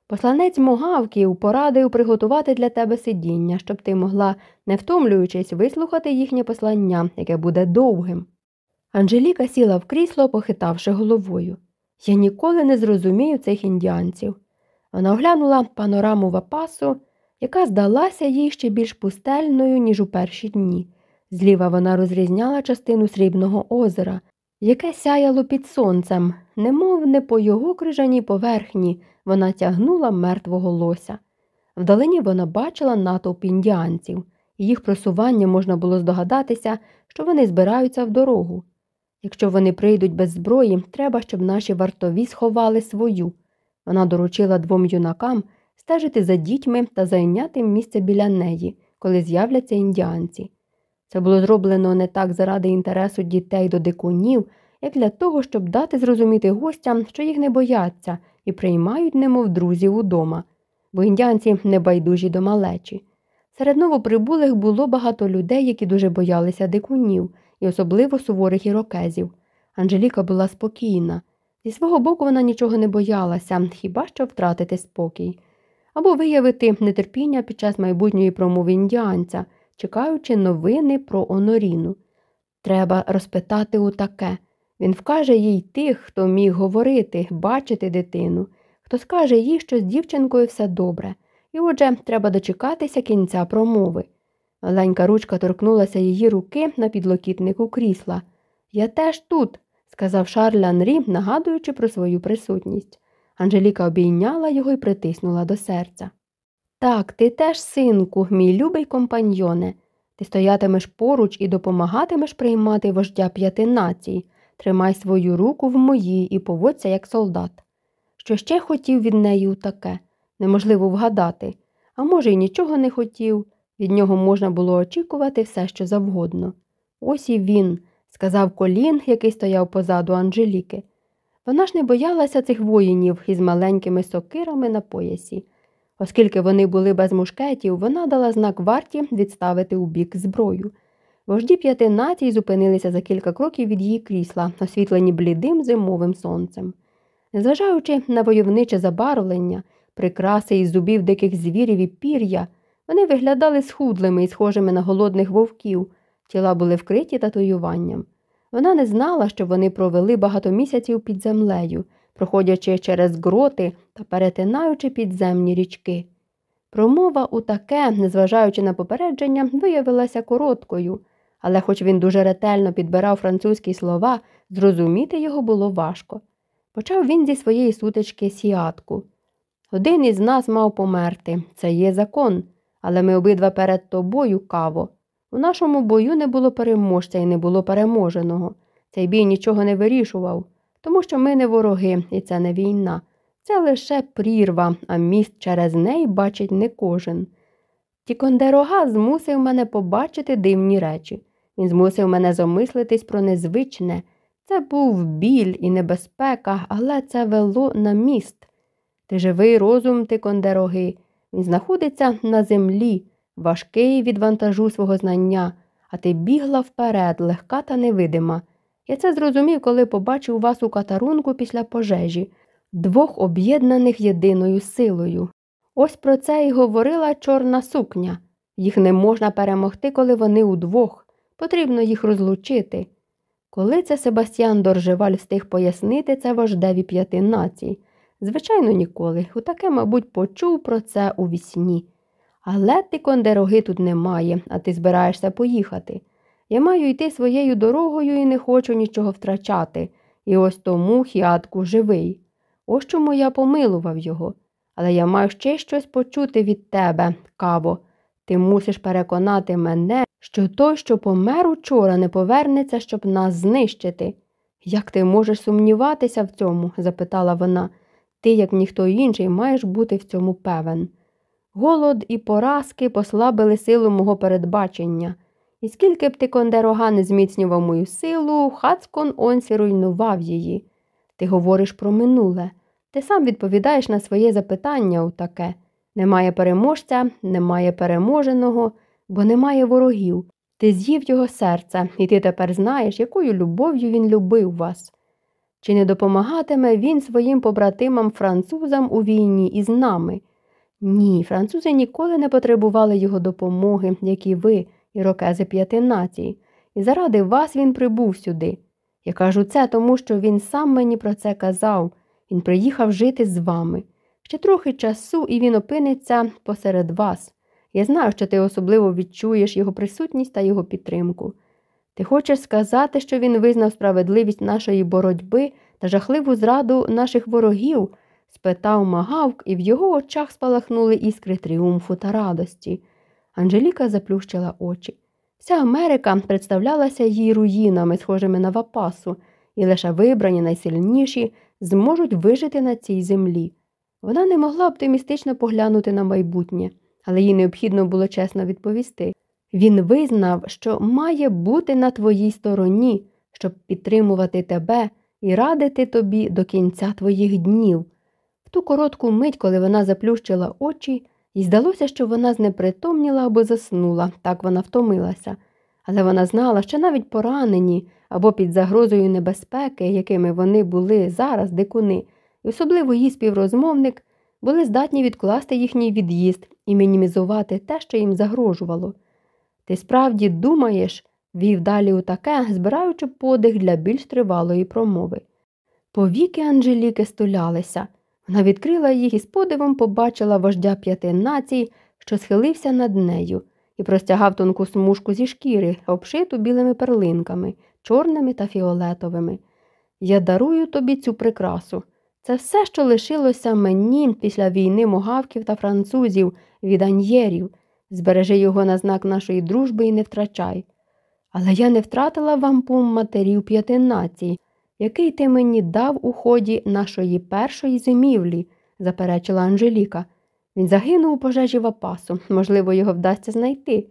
Посланець могавків порадив приготувати для тебе сидіння, щоб ти могла, не втомлюючись, вислухати їхнє послання, яке буде довгим. Анжеліка сіла в крісло, похитавши головою. Я ніколи не зрозумію цих індіанців. Вона оглянула панораму вапасу, яка здалася їй ще більш пустельною, ніж у перші дні. Зліва вона розрізняла частину срібного озера, яке сяяло під сонцем, немов не по його крижаній поверхні вона тягнула мертвого лося. Вдалині вона бачила натовп індіанців, їх просування можна було здогадатися, що вони збираються в дорогу. Якщо вони прийдуть без зброї, треба, щоб наші вартові сховали свою. Вона доручила двом юнакам стежити за дітьми та зайняти місце біля неї, коли з'являться індіанці. Це було зроблено не так заради інтересу дітей до дикунів, як для того, щоб дати зрозуміти гостям, що їх не бояться і приймають немов друзів удома, бо індіанці не байдужі до малечі. Серед новоприбулих було багато людей, які дуже боялися дикунів, і особливо суворих ірокезів. Анжеліка була спокійна. Зі свого боку вона нічого не боялася, хіба що втратити спокій, або виявити нетерпіння під час майбутньої промови індіанця, чекаючи новини про Оноріну. Треба розпитати у таке. Він вкаже їй тих, хто міг говорити, бачити дитину, хто скаже їй, що з дівчинкою все добре, і отже треба дочекатися кінця промови. Маленька ручка торкнулася її руки на підлокітнику крісла. Я теж тут, сказав Шарль Анрі, нагадуючи про свою присутність. Анжеліка обійняла його і притиснула до серця. Так, ти теж, синку, мій любий компаньйоне. Ти стоятимеш поруч і допомагатимеш приймати вождя п'яти націй. Тримай свою руку в моїй і поводься як солдат. Що ще хотів від неї таке? Неможливо вгадати. А може, й нічого не хотів. Від нього можна було очікувати все, що завгодно. Ось і він, сказав колін, який стояв позаду Анжеліки. Вона ж не боялася цих воїнів із маленькими сокирами на поясі. Оскільки вони були без мушкетів, вона дала знак варті відставити у бік зброю. Вожді п'яти націй зупинилися за кілька кроків від її крісла, освітлені блідим зимовим сонцем. Незважаючи на войовниче забарвлення, прикраси із зубів диких звірів і пір'я, вони виглядали схудлими і схожими на голодних вовків, тіла були вкриті татуюванням. Вона не знала, що вони провели багато місяців під землею, проходячи через гроти та перетинаючи підземні річки. Промова у таке, незважаючи на попередження, виявилася короткою але хоч він дуже ретельно підбирав французькі слова, зрозуміти його було важко. Почав він зі своєї сутички сіатку. Один із нас мав померти. Це є закон. Але ми обидва перед тобою, каво. У нашому бою не було переможця і не було переможеного. Цей бій нічого не вирішував, тому що ми не вороги, і це не війна. Це лише прірва, а міст через неї бачить не кожен. Тікондерога змусив мене побачити дивні речі. Він змусив мене замислитись про незвичне. Це був біль і небезпека, але це вело на міст. Ти живий розум, Тикондероги. Він знаходиться на землі, важкий від вантажу свого знання, а ти бігла вперед, легка та невидима. Я це зрозумів, коли побачив вас у катарунку після пожежі, двох об'єднаних єдиною силою. Ось про це й говорила чорна сукня. Їх не можна перемогти, коли вони удвох. Потрібно їх розлучити. Коли це Себастьян Доржеваль встиг пояснити це вождеві п'яти націй? Звичайно, ніколи. У таке, мабуть, почув про це у вісні. Але ти кондероги тут немає, а ти збираєшся поїхати. Я маю йти своєю дорогою і не хочу нічого втрачати. І ось тому хіатку живий. Ось чому я помилував його. Але я маю ще щось почути від тебе, каво. Ти мусиш переконати мене, що той, що помер учора, не повернеться, щоб нас знищити. Як ти можеш сумніватися в цьому? запитала вона. Ти, як ніхто інший, маєш бути в цьому певен. Голод і поразки послабили силу мого передбачення. І скільки б ти кондерога не зміцнював мою силу, Хацкон онсі руйнував її. Ти говориш про минуле. Ти сам відповідаєш на своє запитання у таке немає переможця, немає переможеного, бо немає ворогів. Ти з'їв його серце, і ти тепер знаєш, якою любов'ю він любив вас. Чи не допомагатиме він своїм побратимам французам у війні із нами? Ні, французи ніколи не потребували його допомоги, як і ви, ірокези п'яти націй, і заради вас він прибув сюди. Я кажу це тому, що він сам мені про це казав. Він приїхав жити з вами. Ще трохи часу, і він опиниться посеред вас. Я знаю, що ти особливо відчуєш його присутність та його підтримку. Ти хочеш сказати, що він визнав справедливість нашої боротьби та жахливу зраду наших ворогів? Спитав Магавк, і в його очах спалахнули іскри тріумфу та радості. Анжеліка заплющила очі. Вся Америка представлялася їй руїнами, схожими на вапасу, і лише вибрані найсильніші зможуть вижити на цій землі. Вона не могла оптимістично поглянути на майбутнє, але їй необхідно було чесно відповісти. Він визнав, що має бути на твоїй стороні, щоб підтримувати тебе і радити тобі до кінця твоїх днів. Ту коротку мить, коли вона заплющила очі, їй здалося, що вона знепритомніла або заснула, так вона втомилася. Але вона знала, що навіть поранені або під загрозою небезпеки, якими вони були зараз, дикуни, і особливо її співрозмовник, були здатні відкласти їхній від'їзд і мінімізувати те, що їм загрожувало. Ти справді думаєш, вів далі у таке, збираючи подих для більш тривалої промови. Повіки Анжеліки стулялися. Вона відкрила їх і з подивом побачила вождя п'яти націй, що схилився над нею, і простягав тонку смужку зі шкіри, обшиту білими перлинками, чорними та фіолетовими. Я дарую тобі цю прикрасу. Це все, що лишилося мені після війни могавків та французів від аньєрів. Збережи його на знак нашої дружби і не втрачай. Але я не втратила вампум матерів п'яти націй, який ти мені дав у ході нашої першої зимівлі, заперечила Анжеліка. Він загинув у пожежі вапасу, можливо, його вдасться знайти.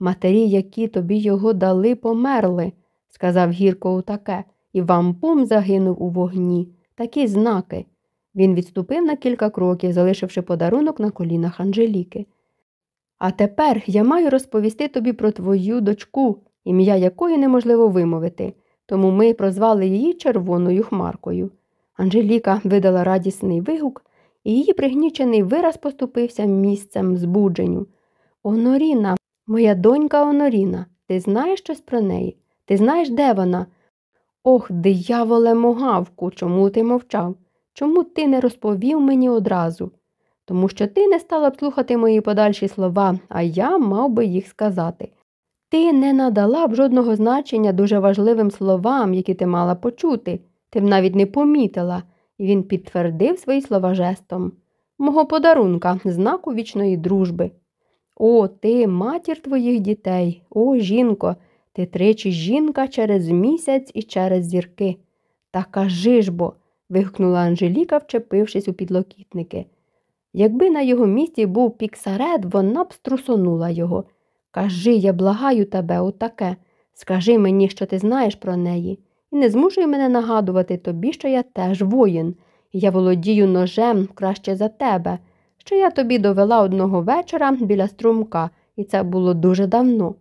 Матері, які тобі його дали, померли, сказав гірко таке, і вампум загинув у вогні. Такі знаки. Він відступив на кілька кроків, залишивши подарунок на колінах Анжеліки. А тепер я маю розповісти тобі про твою дочку, ім'я якої неможливо вимовити, тому ми прозвали її червоною хмаркою. Анжеліка видала радісний вигук, і її пригнічений вираз поступився місцем збудженню. Оноріна, моя донька Оноріна, ти знаєш щось про неї? Ти знаєш, де вона? Ох, дияволе могавку, чому ти мовчав? Чому ти не розповів мені одразу? Тому що ти не стала б слухати мої подальші слова, а я мав би їх сказати. Ти не надала б жодного значення дуже важливим словам, які ти мала почути, ти б навіть не помітила, і він підтвердив свої слова жестом. мого подарунка, знаку вічної дружби. О, ти, матір твоїх дітей, о, жінко, ти тричі жінка через місяць і через зірки. Та кажи ж бо. вигукнула Анжеліка, вчепившись у підлокітники. Якби на його місці був піксарет, вона б струсонула його. Кажи, я благаю тебе, отаке. Скажи мені, що ти знаєш про неї, і не змушуй мене нагадувати тобі, що я теж воїн, і я володію ножем краще за тебе, що я тобі довела одного вечора біля струмка, і це було дуже давно.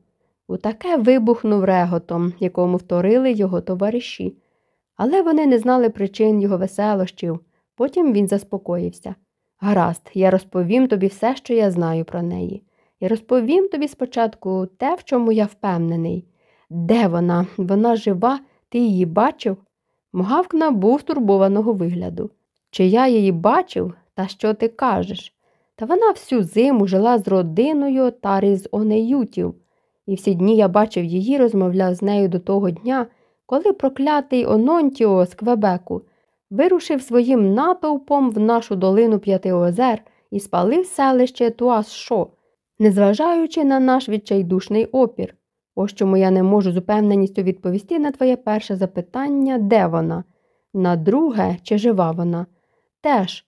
У таке вибухнув реготом, якому вторили його товариші. Але вони не знали причин його веселощів. Потім він заспокоївся. Гаразд, я розповім тобі все, що я знаю про неї. І розповім тобі спочатку те, в чому я впевнений. Де вона? Вона жива, ти її бачив? Мгавкна був стурбованого вигляду. Чи я її бачив, та що ти кажеш? Та вона всю зиму жила з родиною Тарі з Онеютів, і всі дні я бачив її, розмовляв з нею до того дня, коли проклятий Ононтіо з Квебеку вирушив своїм натовпом в нашу долину П'яти озер і спалив селище Туас-Шо, незважаючи на наш відчайдушний опір. Ось чому я не можу з упевненістю відповісти на твоє перше запитання, де вона, на друге, чи жива вона. Теж.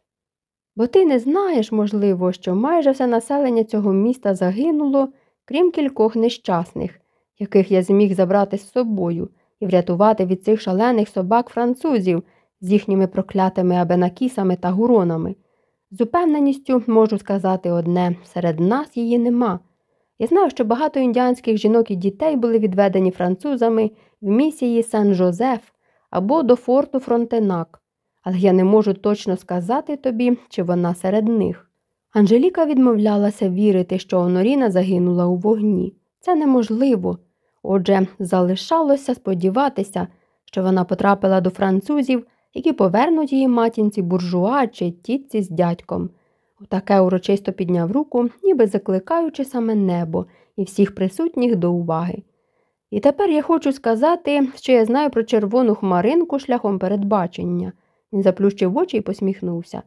Бо ти не знаєш, можливо, що майже все населення цього міста загинуло, крім кількох нещасних, яких я зміг забрати з собою і врятувати від цих шалених собак французів з їхніми проклятими абенакісами та гуронами. З упевненістю можу сказати одне серед нас її нема. Я знаю, що багато індіанських жінок і дітей були відведені французами в місії Сан Жозеф або до форту Фронтенак, але я не можу точно сказати тобі, чи вона серед них. Анжеліка відмовлялася вірити, що Оноріна загинула у вогні. Це неможливо. Отже, залишалося сподіватися, що вона потрапила до французів, які повернуть її матінці буржуа чи тітці з дядьком. Таке урочисто підняв руку, ніби закликаючи саме небо і всіх присутніх до уваги. І тепер я хочу сказати, що я знаю про червону хмаринку шляхом передбачення. Він заплющив очі і посміхнувся.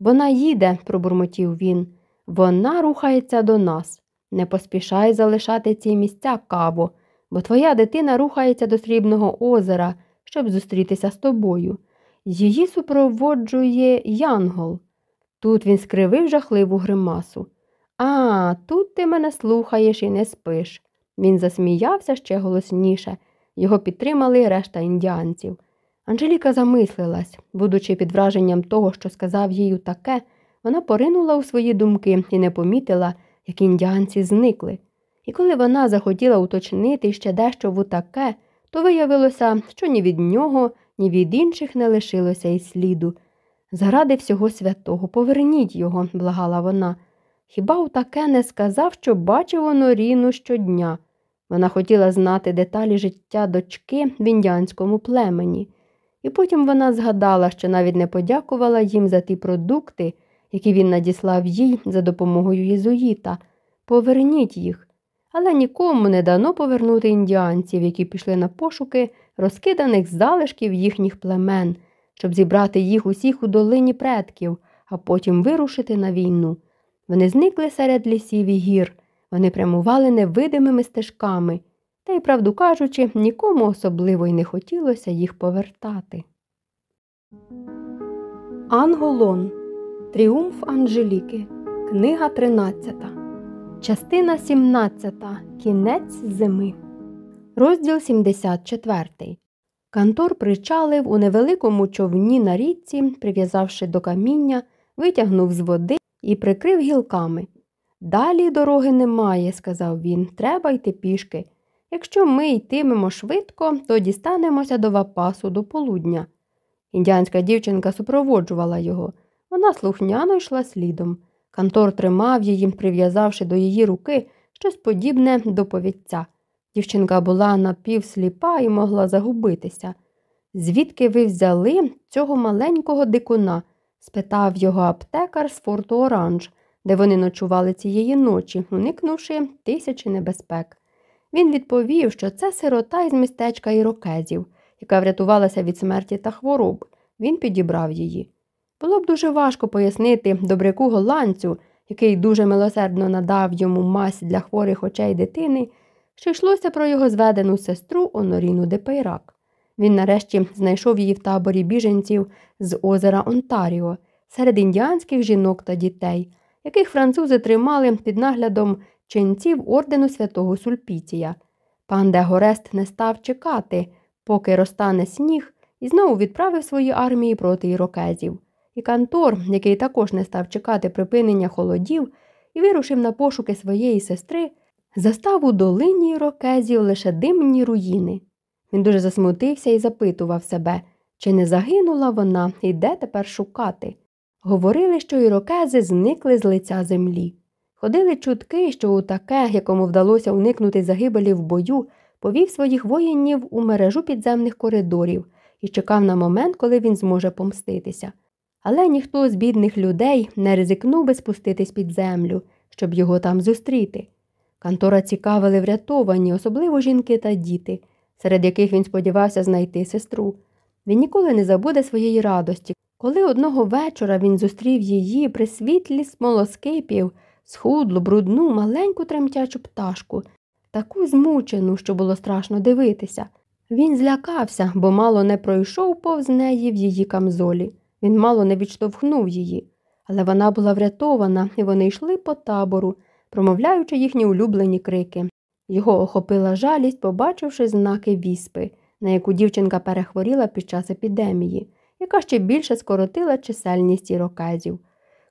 Вона їде, пробурмотів він. Вона рухається до нас. Не поспішай залишати ці місця, каво, бо твоя дитина рухається до срібного озера, щоб зустрітися з тобою. Її супроводжує Янгол. Тут він скривив жахливу гримасу. А, тут ти мене слухаєш і не спиш. Він засміявся ще голосніше. Його підтримали решта індіанців. Анжеліка замислилась, будучи під враженням того, що сказав їй таке, вона поринула у свої думки і не помітила, як індіанці зникли. І коли вона захотіла уточнити ще дещо в таке, то виявилося, що ні від нього, ні від інших не лишилося й сліду. Заради всього святого, поверніть його, благала вона. Хіба у таке не сказав, що бачив Оноріну щодня? Вона хотіла знати деталі життя дочки в індіанському племені. І потім вона згадала, що навіть не подякувала їм за ті продукти, які він надіслав їй за допомогою єзуїта. Поверніть їх. Але нікому не дано повернути індіанців, які пішли на пошуки розкиданих залишків їхніх племен щоб зібрати їх усіх у долині предків, а потім вирушити на війну. Вони зникли серед лісів і гір, вони прямували невидимими стежками, та й, правду кажучи, нікому особливо й не хотілося їх повертати. Анголон. Тріумф Анжеліки. Книга 13. Частина 17. Кінець зими. Розділ 74. Кантор причалив у невеликому човні на річці, прив'язавши до каміння, витягнув з води і прикрив гілками. Далі дороги немає, сказав він, треба йти пішки. Якщо ми йтимемо швидко, то дістанемося до вапасу до полудня. Індіанська дівчинка супроводжувала його. Вона слухняно йшла слідом. Кантор тримав її, прив'язавши до її руки щось подібне до повідця. Дівчинка була напівсліпа і могла загубитися. Звідки ви взяли цього маленького дикуна? спитав його аптекар з форту Оранж, де вони ночували цієї ночі, уникнувши тисячі небезпек. Він відповів, що це сирота із містечка ірокезів, яка врятувалася від смерті та хвороб. Він підібрав її. Було б дуже важко пояснити добряку голландцю, який дуже милосердно надав йому мазь для хворих очей дитини, що йшлося про його зведену сестру Оноріну Депейрак. Він нарешті знайшов її в таборі біженців з озера Онтаріо серед індіанських жінок та дітей, яких французи тримали під наглядом ченців ордену святого Сульпіція. Пан де Горест не став чекати, поки розтане сніг, і знову відправив свої армії проти ірокезів. І Кантор, який також не став чекати припинення холодів і вирушив на пошуки своєї сестри, застав у долині ірокезів лише димні руїни. Він дуже засмутився і запитував себе, чи не загинула вона і де тепер шукати. Говорили, що ірокези зникли з лиця землі. Ходили чутки, що у таке, якому вдалося уникнути загибелі в бою, повів своїх воїнів у мережу підземних коридорів і чекав на момент, коли він зможе помститися. Але ніхто з бідних людей не ризикнув би спуститись під землю, щоб його там зустріти. Кантора цікавили врятовані, особливо жінки та діти, серед яких він сподівався знайти сестру. Він ніколи не забуде своєї радості, коли одного вечора він зустрів її при світлі смолоскипів, схудлу, брудну, маленьку тремтячу пташку, таку змучену, що було страшно дивитися. Він злякався, бо мало не пройшов повз неї в її камзолі. Він мало не відштовхнув її, але вона була врятована, і вони йшли по табору, промовляючи їхні улюблені крики. Його охопила жалість, побачивши знаки віспи, на яку дівчинка перехворіла під час епідемії, яка ще більше скоротила чисельність ірокезів.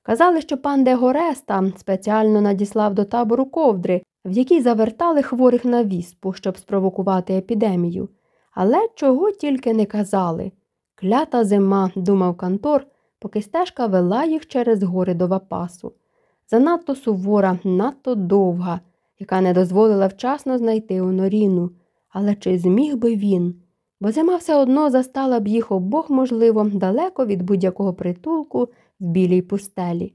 Казали, що пан де Гореста спеціально надіслав до табору ковдри, в якій завертали хворих на віспу, щоб спровокувати епідемію. Але чого тільки не казали. Клята зима, думав Кантор, поки стежка вела їх через гори до Вапасу. Занадто сувора, надто довга, яка не дозволила вчасно знайти Оноріну. Але чи зміг би він? Бо зима все одно застала б їх обох, можливо, далеко від будь-якого притулку в білій пустелі.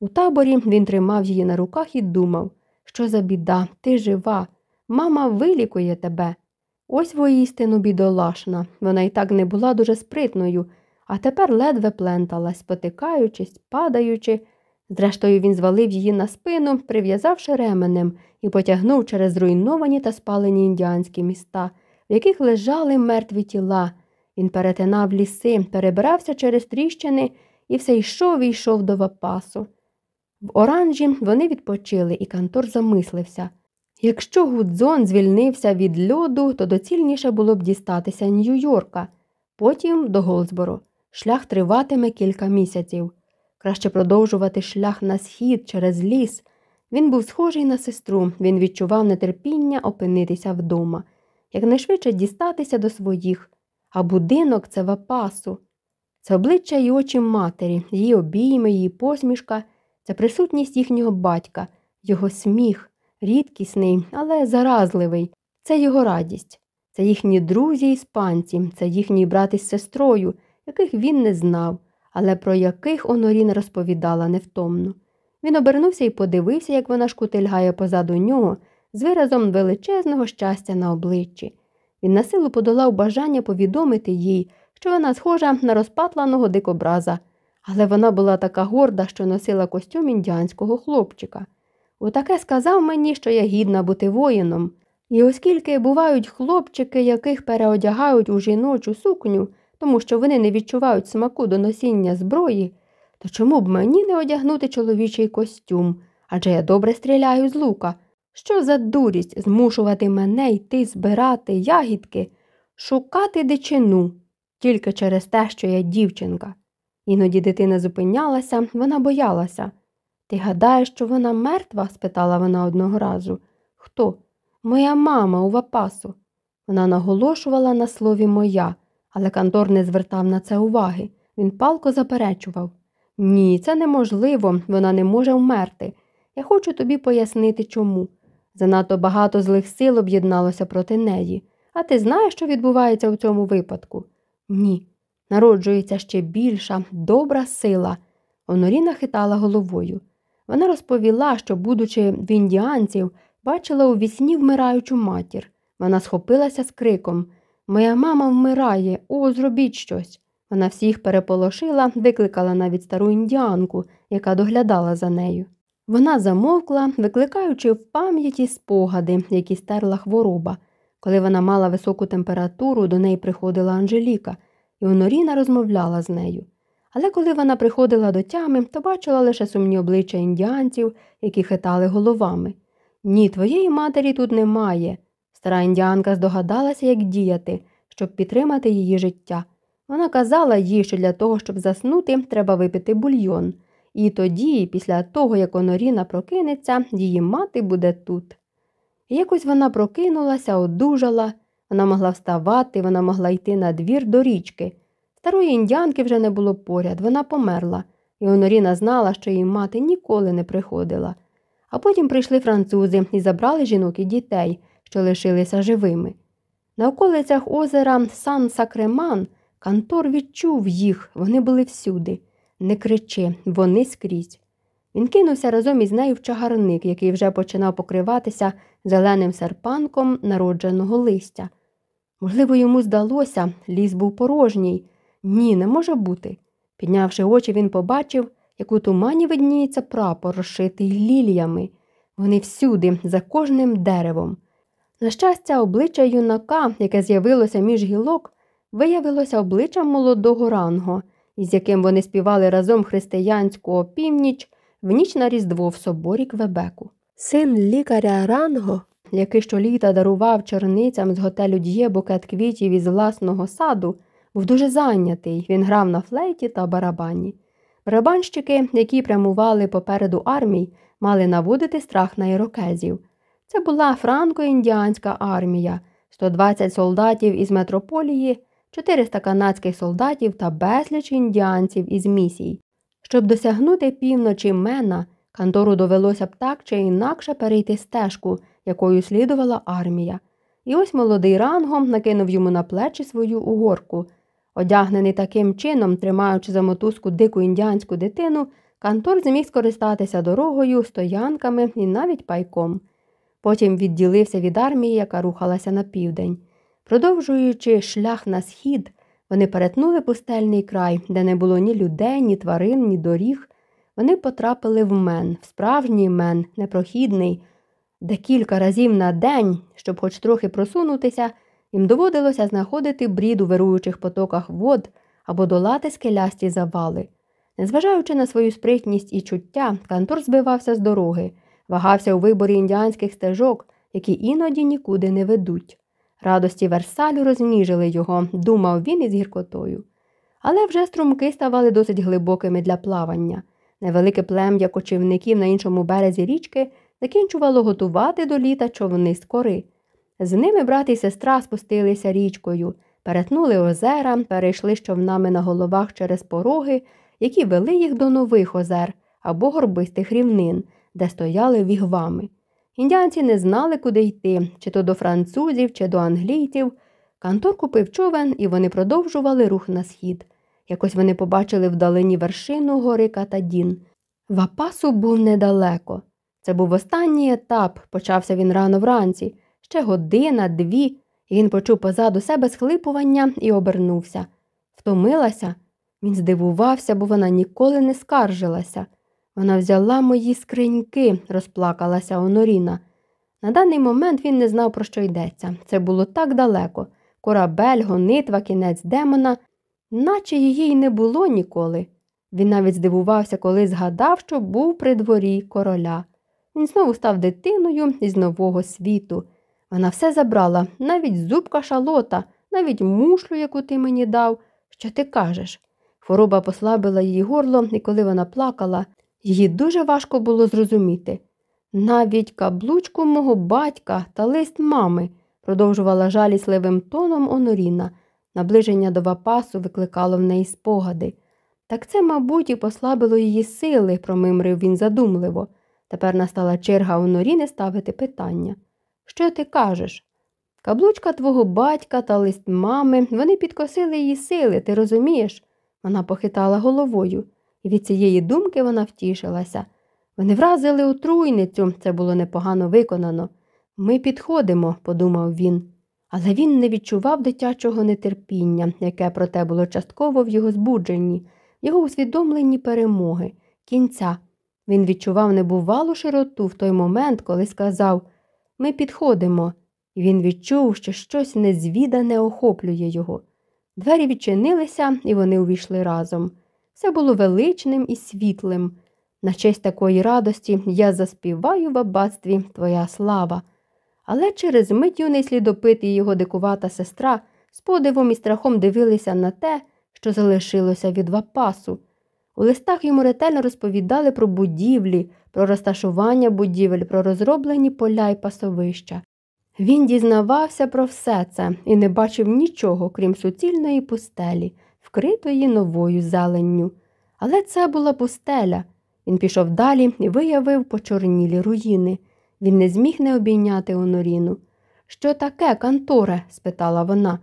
У таборі він тримав її на руках і думав, що за біда, ти жива, мама вилікує тебе. Ось воістину бідолашна, вона й так не була дуже спритною, а тепер ледве пленталась, потикаючись, падаючи. Зрештою, він звалив її на спину, прив'язавши ременем, і потягнув через зруйновані та спалені індіанські міста, в яких лежали мертві тіла. Він перетинав ліси, перебирався через тріщини і все йшов і йшов до вапасу. В оранжі вони відпочили, і Кантор замислився. Якщо Гудзон звільнився від льоду, то доцільніше було б дістатися Нью-Йорка, потім до Голдсборо. Шлях триватиме кілька місяців. Краще продовжувати шлях на схід через ліс. Він був схожий на сестру, він відчував нетерпіння опинитися вдома, якнайшвидше дістатися до своїх, а будинок це вапасу. Це обличчя й очі матері, її обійми, її посмішка, це присутність їхнього батька, його сміх. Рідкісний, але заразливий. Це його радість, це їхні друзі іспанці, це їхній брат із сестрою, яких він не знав, але про яких Онорін розповідала невтомно. Він обернувся і подивився, як вона шкутильгає позаду нього, з виразом величезного щастя на обличчі. Він на силу подолав бажання повідомити їй, що вона схожа на розпатланого дикобраза, але вона була така горда, що носила костюм індіанського хлопчика. Отаке сказав мені, що я гідна бути воїном. І оскільки бувають хлопчики, яких переодягають у жіночу сукню, тому що вони не відчувають смаку до носіння зброї, то чому б мені не одягнути чоловічий костюм? Адже я добре стріляю з лука. Що за дурість змушувати мене йти збирати ягідки, шукати дичину тільки через те, що я дівчинка. Іноді дитина зупинялася, вона боялася. Ти гадаєш, що вона мертва? спитала вона одного разу. Хто? Моя мама у вапасу. Вона наголошувала на слові моя, але Кантор не звертав на це уваги. Він палко заперечував Ні, це неможливо, вона не може вмерти. Я хочу тобі пояснити чому. Занадто багато злих сил об'єдналося проти неї. А ти знаєш, що відбувається у цьому випадку? Ні. Народжується ще більша, добра сила. Оноріна хитала головою. Вона розповіла, що, будучи в індіанців, бачила у вісні вмираючу матір. Вона схопилася з криком Моя мама вмирає, о, зробіть щось. Вона всіх переполошила, викликала навіть стару індіанку, яка доглядала за нею. Вона замовкла, викликаючи в пам'яті спогади, які стерла хвороба. Коли вона мала високу температуру, до неї приходила Анжеліка, і Оноріна розмовляла з нею. Але коли вона приходила до тями, то бачила лише сумні обличчя індіанців, які хитали головами. Ні, твоєї матері тут немає. Стара індіанка здогадалася, як діяти, щоб підтримати її життя. Вона казала їй, що для того, щоб заснути, треба випити бульйон. І тоді, після того, як Оноріна прокинеться, її мати буде тут. І якось вона прокинулася, одужала, вона могла вставати, вона могла йти на двір до річки. Старої індіанки вже не було поряд, вона померла, і Оноріна знала, що її мати ніколи не приходила. А потім прийшли французи і забрали жінок і дітей, що лишилися живими. На околицях озера Сан Сакреман Кантор відчув їх, вони були всюди. Не кричи, вони скрізь. Він кинувся разом із нею в чагарник, який вже починав покриватися зеленим серпанком народженого листя. Можливо, йому здалося, ліс був порожній. Ні, не може бути. Піднявши очі, він побачив, як у тумані видніється прапор, розшитий ліліями. Вони всюди, за кожним деревом. На щастя, обличчя юнака, яке з'явилося між гілок, виявилося обличчям молодого ранго, із яким вони співали разом християнську опівніч в ніч на Різдво в соборі Квебеку. Син лікаря Ранго, який щоліта дарував черницям з готелю Д'є букет квітів із власного саду, був дуже зайнятий. Він грав на флейті та барабані. Барабанщики, які прямували попереду армій, мали наводити страх на ірокезів. Це була франко-індіанська армія, 120 солдатів із метрополії, 400 канадських солдатів та безліч індіанців із місій. Щоб досягнути півночі Мена, Кантору довелося б так чи інакше перейти стежку, якою слідувала армія. І ось молодий рангом накинув йому на плечі свою угорку. Одягнений таким чином, тримаючи за мотузку дику індіанську дитину, Кантор зміг скористатися дорогою, стоянками і навіть пайком. Потім відділився від армії, яка рухалася на південь. Продовжуючи шлях на схід, вони перетнули пустельний край, де не було ні людей, ні тварин, ні доріг. Вони потрапили в мен, в справжній мен, непрохідний, де кілька разів на день, щоб хоч трохи просунутися, їм доводилося знаходити брід у вируючих потоках вод або долати скелясті завали. Незважаючи на свою спритність і чуття, Кантор збивався з дороги, вагався у виборі індіанських стежок, які іноді нікуди не ведуть. Радості Версалю розніжили його, думав він із гіркотою. Але вже струмки ставали досить глибокими для плавання. Невелике плем'я кочівників на іншому березі річки закінчувало готувати до літа човни з кори. З ними брат і сестра спустилися річкою, перетнули озера, перейшли з човнами на головах через пороги, які вели їх до нових озер або горбистих рівнин, де стояли вігвами. Індіанці не знали, куди йти, чи то до французів, чи до англійців. Кантор купив човен, і вони продовжували рух на схід. Якось вони побачили вдалині вершину гори Катадін. Вапасу був недалеко. Це був останній етап, почався він рано вранці, ще година, дві, він почув позаду себе схлипування і обернувся. Втомилася. Він здивувався, бо вона ніколи не скаржилася. Вона взяла мої скриньки, розплакалася Оноріна. На даний момент він не знав, про що йдеться. Це було так далеко. Корабель, гонитва, кінець демона, наче її й не було ніколи. Він навіть здивувався, коли згадав, що був при дворі короля. Він знову став дитиною із нового світу. Вона все забрала, навіть зубка шалота, навіть мушлю, яку ти мені дав. Що ти кажеш? Хвороба послабила її горло, і коли вона плакала, її дуже важко було зрозуміти. Навіть каблучку мого батька та лист мами, продовжувала жалісливим тоном Оноріна. Наближення до вапасу викликало в неї спогади. Так це, мабуть, і послабило її сили, промимрив він задумливо. Тепер настала черга Оноріни ставити питання. Що ти кажеш? Каблучка твого батька та лист мами, вони підкосили її сили, ти розумієш? Вона похитала головою і від цієї думки вона втішилася. Вони вразили отруйницю, це було непогано виконано. Ми підходимо, подумав він. але він не відчував дитячого нетерпіння, яке проте було частково в його збудженні, його усвідомленні перемоги, кінця. Він відчував небувалу широту в той момент, коли сказав Ми підходимо, і він відчув, що щось незвідане охоплює його. Двері відчинилися, і вони увійшли разом. Все було величним і світлим. На честь такої радості я заспіваю в аббатстві твоя слава. Але через мить юний слідопит і його дикувата сестра з подивом і страхом дивилися на те, що залишилося від вапасу. У листах йому ретельно розповідали про будівлі, про розташування будівель, про розроблені поля й пасовища. Він дізнавався про все це і не бачив нічого, крім суцільної пустелі, вкритої новою зеленню. Але це була пустеля. Він пішов далі і виявив почорнілі руїни. Він не зміг не обійняти Оноріну. Що таке, Канторе? спитала вона.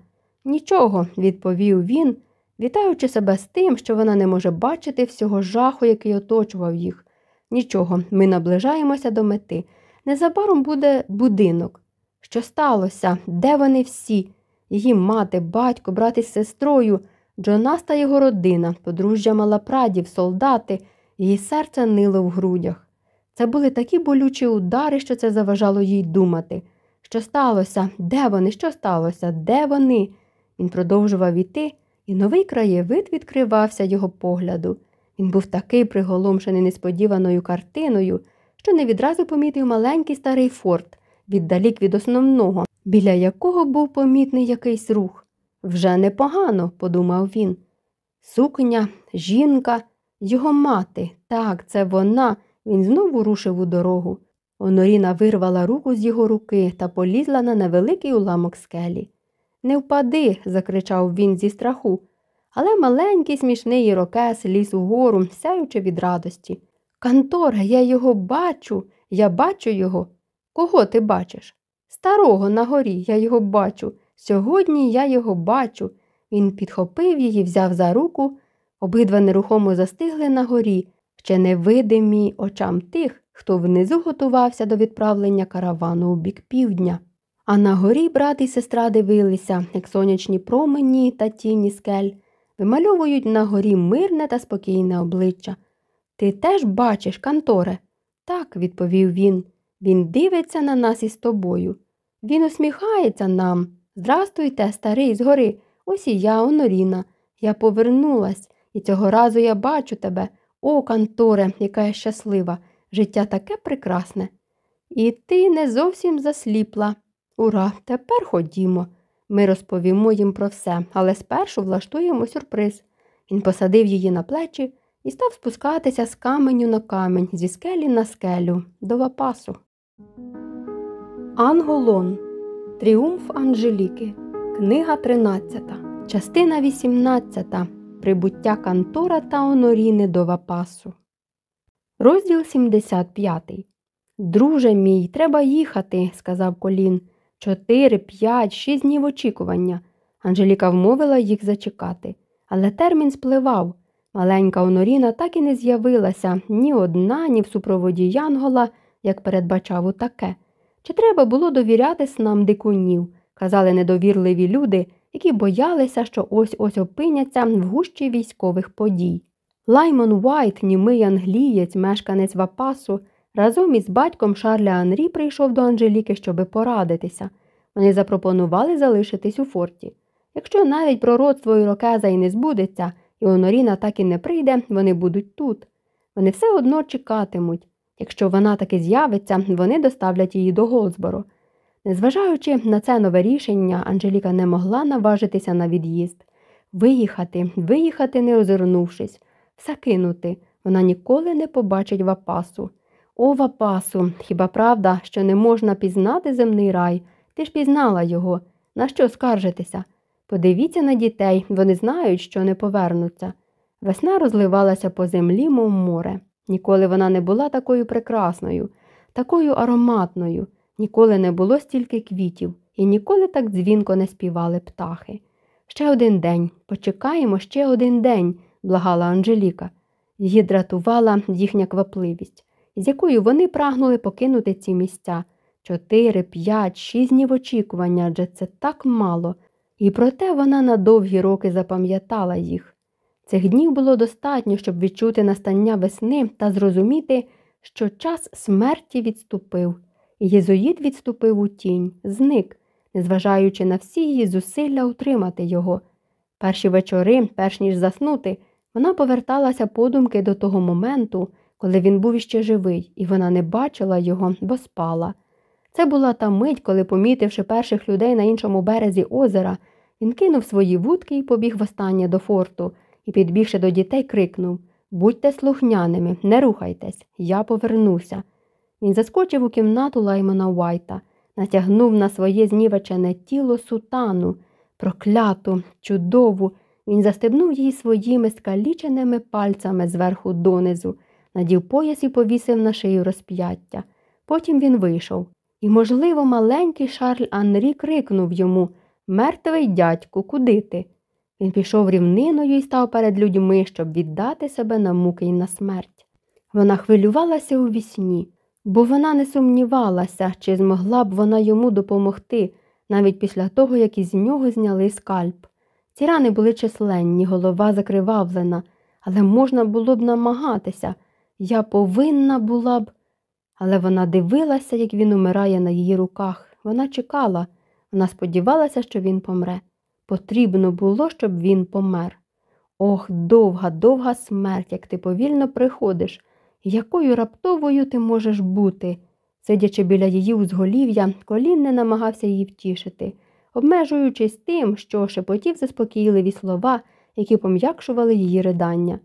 Нічого, відповів він, вітаючи себе з тим, що вона не може бачити всього жаху, який оточував їх. Нічого, ми наближаємося до мети. Незабаром буде будинок. Що сталося? Де вони всі? Її мати, батько, брат із сестрою, Джонас та його родина, подружжя малапрадів, солдати, її серце нило в грудях. Це були такі болючі удари, що це заважало їй думати. Що сталося? Де вони? Що сталося? Де вони? Він продовжував іти, і новий краєвид відкривався його погляду. Він був такий приголомшений несподіваною картиною, що не відразу помітив маленький старий форт, віддалік від основного, біля якого був помітний якийсь рух. Вже непогано, подумав він. Сукня, жінка, його мати, так, це вона. Він знову рушив у дорогу. Оноріна вирвала руку з його руки та полізла на невеликий уламок скелі. Не впади, закричав він зі страху. Але маленький смішний ірокес ліз угору, сяючи від радості. Канторе, я його бачу, я бачу його. Кого ти бачиш? Старого на горі, я його бачу. Сьогодні я його бачу. Він підхопив її, взяв за руку. Обидва нерухомо застигли на горі, ще невидимі очам тих, хто внизу готувався до відправлення каравану у бік півдня. А на горі брат і сестра дивилися, як сонячні промені та тіні скель вимальовують на горі мирне та спокійне обличчя. Ти теж бачиш, Канторе? Так, відповів він. Він дивиться на нас із тобою. Він усміхається нам. Здрастуйте, старий, згори. Ось і я, Оноріна. Я повернулась, і цього разу я бачу тебе. О, Канторе, яка я щаслива. Життя таке прекрасне. І ти не зовсім засліпла. Ура, тепер ходімо. Ми розповімо їм про все, але спершу влаштуємо сюрприз. Він посадив її на плечі і став спускатися з каменю на камінь, зі скелі на скелю, до вапасу. Анголон. Тріумф Анжеліки. Книга 13. Частина 18. Прибуття Кантора та Оноріни до Вапасу. Розділ 75. Друже мій, треба їхати, сказав Колін. Чотири, п'ять, шість днів очікування. Анжеліка вмовила їх зачекати. Але термін спливав. Маленька Оноріна так і не з'явилася ні одна, ні в супроводі Янгола, як передбачав утаке. Чи треба було довіряти снам дикунів, казали недовірливі люди, які боялися, що ось ось опиняться в гущі військових подій. Лаймон Уайт, німий англієць, мешканець Вапасу, разом із батьком Шарля Анрі прийшов до Анжеліки, щоби порадитися. Вони запропонували залишитись у форті. Якщо навіть пророцтво Ірокеза і не збудеться, і Оноріна так і не прийде, вони будуть тут. Вони все одно чекатимуть. Якщо вона таки з'явиться, вони доставлять її до Голдсборо. Незважаючи на це нове рішення, Анжеліка не могла наважитися на від'їзд. Виїхати, виїхати, не озирнувшись, все кинути. Вона ніколи не побачить вапасу. О, вапасу, хіба правда, що не можна пізнати земний рай? Ти ж пізнала його. На що скаржитися? Подивіться на дітей, вони знають, що не повернуться. Весна розливалася по землі, мов море. Ніколи вона не була такою прекрасною, такою ароматною, ніколи не було стільки квітів, і ніколи так дзвінко не співали птахи. Ще один день, почекаємо ще один день, благала Анжеліка. Її дратувала їхня квапливість, з якою вони прагнули покинути ці місця. Чотири, п'ять, шість днів очікування, адже це так мало, і проте вона на довгі роки запам'ятала їх. Цих днів було достатньо, щоб відчути настання весни та зрозуміти, що час смерті відступив, і єзуїт відступив у тінь, зник, незважаючи на всі її зусилля утримати його. Перші вечори, перш ніж заснути, вона поверталася подумки до того моменту, коли він був іще живий, і вона не бачила його, бо спала. Це була та мить, коли, помітивши перших людей на іншому березі озера, він кинув свої вудки і побіг востаннє до форту і, підбігши до дітей, крикнув Будьте слухняними, не рухайтесь, я повернуся. Він заскочив у кімнату Лаймона Уайта, натягнув на своє знівечене тіло сутану, прокляту, чудову. Він застебнув її своїми скаліченими пальцями зверху донизу, надів пояс і повісив на шию розп'яття. Потім він вийшов. І, можливо, маленький Шарль Анрі крикнув йому Мертвий дядьку, куди ти? Він пішов рівниною і став перед людьми, щоб віддати себе на муки й на смерть. Вона хвилювалася у вісні, бо вона не сумнівалася, чи змогла б вона йому допомогти, навіть після того, як із нього зняли скальп. Ці рани були численні, голова закривавлена, але можна було б намагатися. Я повинна була б. Але вона дивилася, як він умирає на її руках. Вона чекала, вона сподівалася, що він помре. Потрібно було, щоб він помер. Ох, довга, довга смерть, як ти повільно приходиш, якою раптовою ти можеш бути. Сидячи біля її узголів'я, колін не намагався її втішити, обмежуючись тим, що шепотів заспокійливі слова, які пом'якшували її ридання.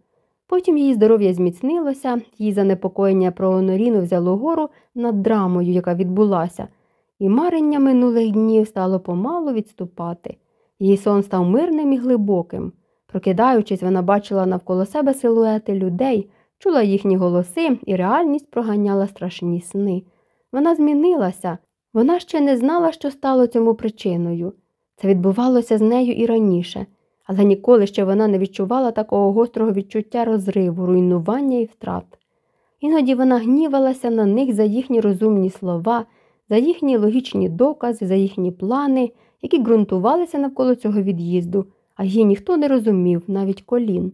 Потім її здоров'я зміцнилося, її занепокоєння про Оноріну взяло гору над драмою, яка відбулася, і марення минулих днів стало помалу відступати. Її сон став мирним і глибоким. Прокидаючись, вона бачила навколо себе силуети людей, чула їхні голоси, і реальність проганяла страшні сни. Вона змінилася, вона ще не знала, що стало цьому причиною. Це відбувалося з нею і раніше але ніколи ще вона не відчувала такого гострого відчуття розриву, руйнування і втрат. Іноді вона гнівалася на них за їхні розумні слова, за їхні логічні докази, за їхні плани, які ґрунтувалися навколо цього від'їзду, а її ніхто не розумів, навіть колін.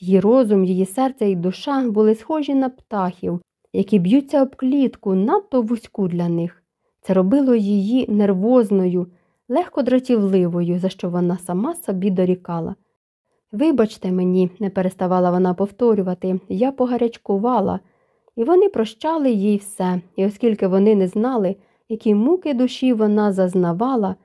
Її розум, її серце і душа були схожі на птахів, які б'ються об клітку, надто вузьку для них. Це робило її нервозною, легко дратівливою, за що вона сама собі дорікала. Вибачте мені, не переставала вона повторювати, я погарячкувала, і вони прощали їй все, і оскільки вони не знали, які муки душі вона зазнавала,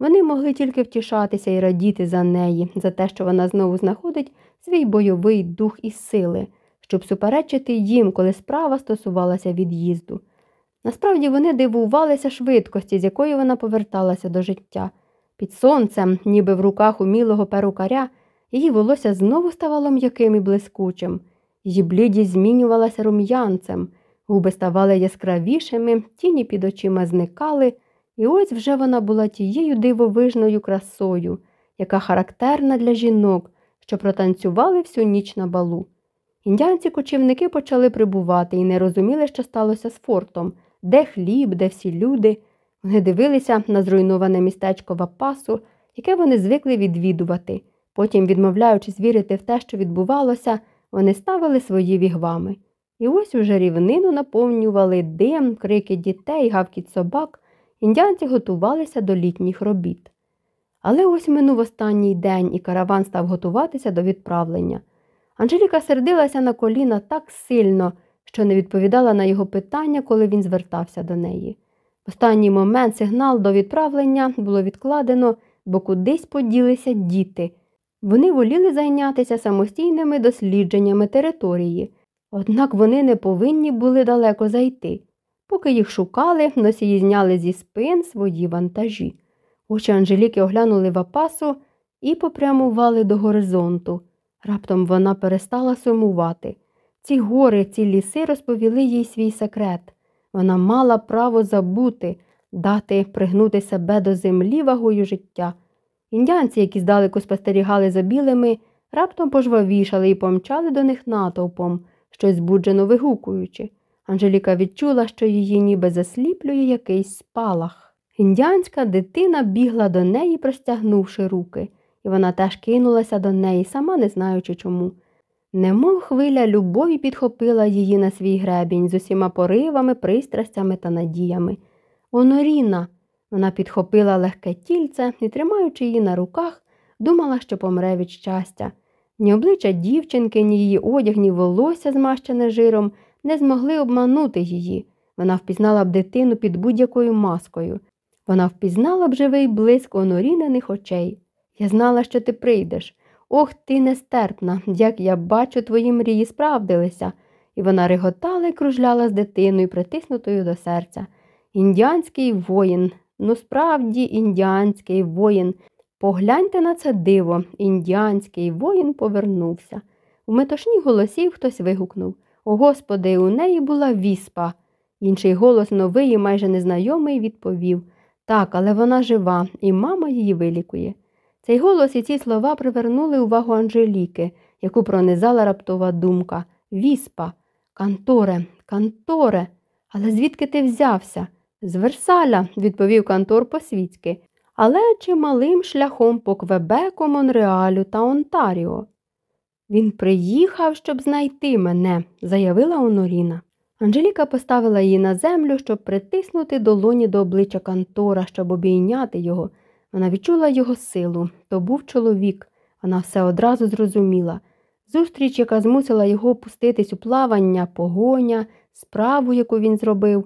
вони могли тільки втішатися і радіти за неї, за те, що вона знову знаходить свій бойовий дух і сили, щоб суперечити їм, коли справа стосувалася від'їзду. Насправді вони дивувалися швидкості, з якої вона поверталася до життя. Під сонцем, ніби в руках умілого перукаря, її волосся знову ставало м'яким і блискучим, її блідість змінювалася рум'янцем, губи ставали яскравішими, тіні під очима зникали, і ось вже вона була тією дивовижною красою, яка характерна для жінок, що протанцювали всю ніч на балу. Індіанці кочівники почали прибувати і не розуміли, що сталося з фортом де хліб, де всі люди. Вони дивилися на зруйноване містечко Вапасу, яке вони звикли відвідувати. Потім, відмовляючись вірити в те, що відбувалося, вони ставили свої вігвами. І ось уже рівнину наповнювали дим, крики дітей, гавкіт собак. Індіанці готувалися до літніх робіт. Але ось минув останній день, і караван став готуватися до відправлення. Анжеліка сердилася на коліна так сильно, що не відповідала на його питання, коли він звертався до неї. В останній момент сигнал до відправлення було відкладено, бо кудись поділися діти. Вони воліли зайнятися самостійними дослідженнями території, однак вони не повинні були далеко зайти. Поки їх шукали, носії зняли зі спин свої вантажі. Очі Анжеліки оглянули вапасу і попрямували до горизонту. Раптом вона перестала сумувати. Ці гори, ці ліси розповіли їй свій секрет. Вона мала право забути, дати пригнути себе до землі вагою життя. Індіанці, які здалеку спостерігали за білими, раптом пожвавішали і помчали до них натовпом, щось збуджено вигукуючи. Анжеліка відчула, що її ніби засліплює якийсь спалах. Індіанська дитина бігла до неї, простягнувши руки, і вона теж кинулася до неї, сама не знаючи чому. Немов хвиля любові підхопила її на свій гребінь з усіма поривами, пристрастями та надіями. Оноріна. Вона підхопила легке тільце і, тримаючи її на руках, думала, що помре від щастя. Ні обличчя дівчинки, ні її одяг, ні волосся, змащене жиром, не змогли обманути її. Вона впізнала б дитину під будь-якою маскою. Вона впізнала б живий блиск онорінених очей. Я знала, що ти прийдеш. Ох, ти нестерпна, як я бачу, твої мрії справдилися. І вона реготала і кружляла з дитиною, притиснутою до серця. Індіанський воїн, ну справді індіанський воїн. Погляньте на це диво, індіанський воїн повернувся. У метошні голосів хтось вигукнув О Господи, у неї була віспа. Інший голос новий і майже незнайомий відповів Так, але вона жива, і мама її вилікує. Цей голос і ці слова привернули увагу Анжеліки, яку пронизала раптова думка Віспа, Канторе, Канторе, але звідки ти взявся? З Версаля, відповів Кантор по-світськи, але чималим шляхом по Квебеку, Монреалю та Онтаріо. Він приїхав, щоб знайти мене, заявила Оноріна. Анжеліка поставила її на землю, щоб притиснути долоні до обличчя Кантора, щоб обійняти його. Вона відчула його силу. То був чоловік. Вона все одразу зрозуміла. Зустріч, яка змусила його опуститись у плавання, погоня, справу, яку він зробив.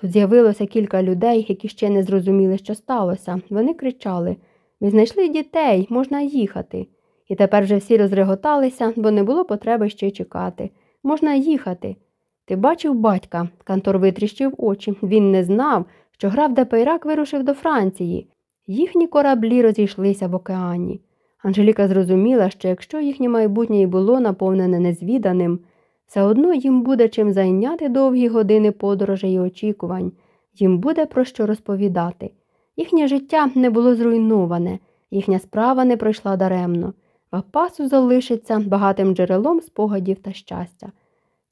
Тут з'явилося кілька людей, які ще не зрозуміли, що сталося. Вони кричали Ми знайшли дітей, можна їхати. І тепер вже всі розреготалися, бо не було потреби ще чекати. Можна їхати. Ти бачив батька, Кантор витріщив очі. Він не знав, що граф Депейрак вирушив до Франції. Їхні кораблі розійшлися в океані. Анжеліка зрозуміла, що якщо їхнє майбутнє й було наповнене незвіданим, все одно їм буде чим зайняти довгі години подорожей і очікувань, їм буде про що розповідати. Їхнє життя не було зруйноване, їхня справа не пройшла даремно. Вапасу залишиться багатим джерелом спогадів та щастя.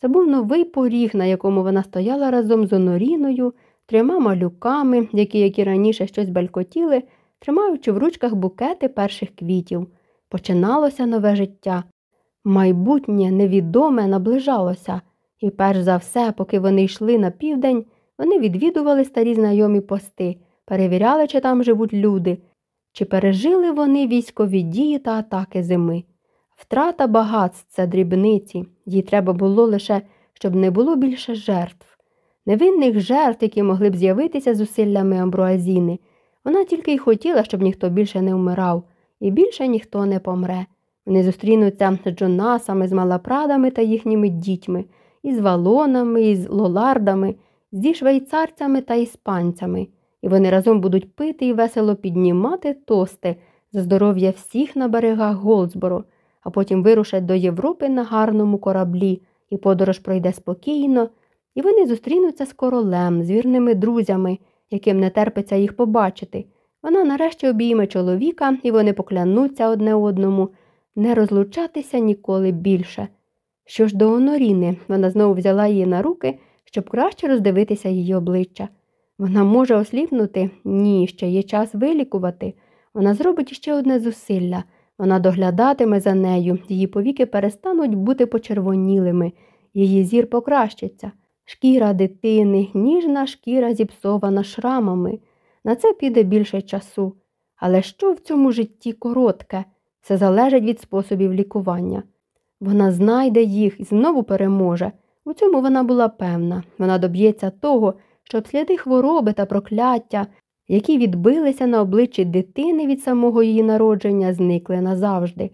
Це був новий поріг, на якому вона стояла разом з Оноріною, трьома малюками, які, як і раніше щось белькотіли, тримаючи в ручках букети перших квітів. Починалося нове життя. Майбутнє невідоме наближалося, і перш за все, поки вони йшли на південь, вони відвідували старі знайомі пости, перевіряли, чи там живуть люди, чи пережили вони військові дії та атаки зими. Втрата багатств це дрібниці, їй треба було лише, щоб не було більше жертв. Невинних жертв, які могли б з'явитися зусиллями амбруазіни. Вона тільки й хотіла, щоб ніхто більше не вмирав, і більше ніхто не помре. Вони зустрінуться з Джонасами, з малапрадами та їхніми дітьми, із валонами, із лолардами, зі швейцарцями та іспанцями, і вони разом будуть пити і весело піднімати тости за здоров'я всіх на берегах Голдсборо, а потім вирушать до Європи на гарному кораблі, і подорож пройде спокійно, і вони зустрінуться з королем, з вірними друзями, яким не терпиться їх побачити. Вона нарешті обійме чоловіка, і вони поклянуться одне одному не розлучатися ніколи більше. Що ж до Оноріни, вона знову взяла її на руки, щоб краще роздивитися її обличчя. Вона може осліпнути? Ні, ще є час вилікувати. Вона зробить ще одне зусилля. Вона доглядатиме за нею, її повіки перестануть бути почервонілими, її зір покращиться. Шкіра дитини, ніжна шкіра зіпсована шрамами. На це піде більше часу. Але що в цьому житті коротке? Це залежить від способів лікування. Вона знайде їх і знову переможе. У цьому вона була певна. Вона доб'ється того, щоб сліди хвороби та прокляття, які відбилися на обличчі дитини від самого її народження, зникли назавжди.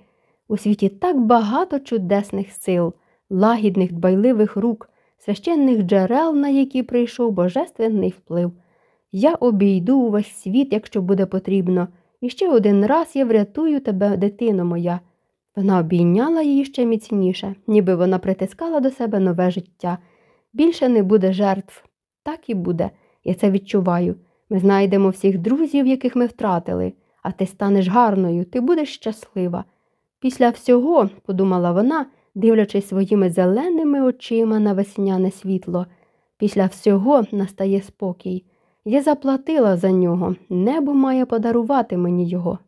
У світі так багато чудесних сил, лагідних, дбайливих рук, священних джерел, на які прийшов божественний вплив. Я обійду увесь світ, якщо буде потрібно. І ще один раз я врятую тебе, дитино моя. Вона обійняла її ще міцніше, ніби вона притискала до себе нове життя. Більше не буде жертв. Так і буде. Я це відчуваю. Ми знайдемо всіх друзів, яких ми втратили, а ти станеш гарною, ти будеш щаслива. Після всього, подумала вона, дивлячись своїми зеленими очима на весняне світло, Після всього настає спокій. Я заплатила за нього, небо має подарувати мені його.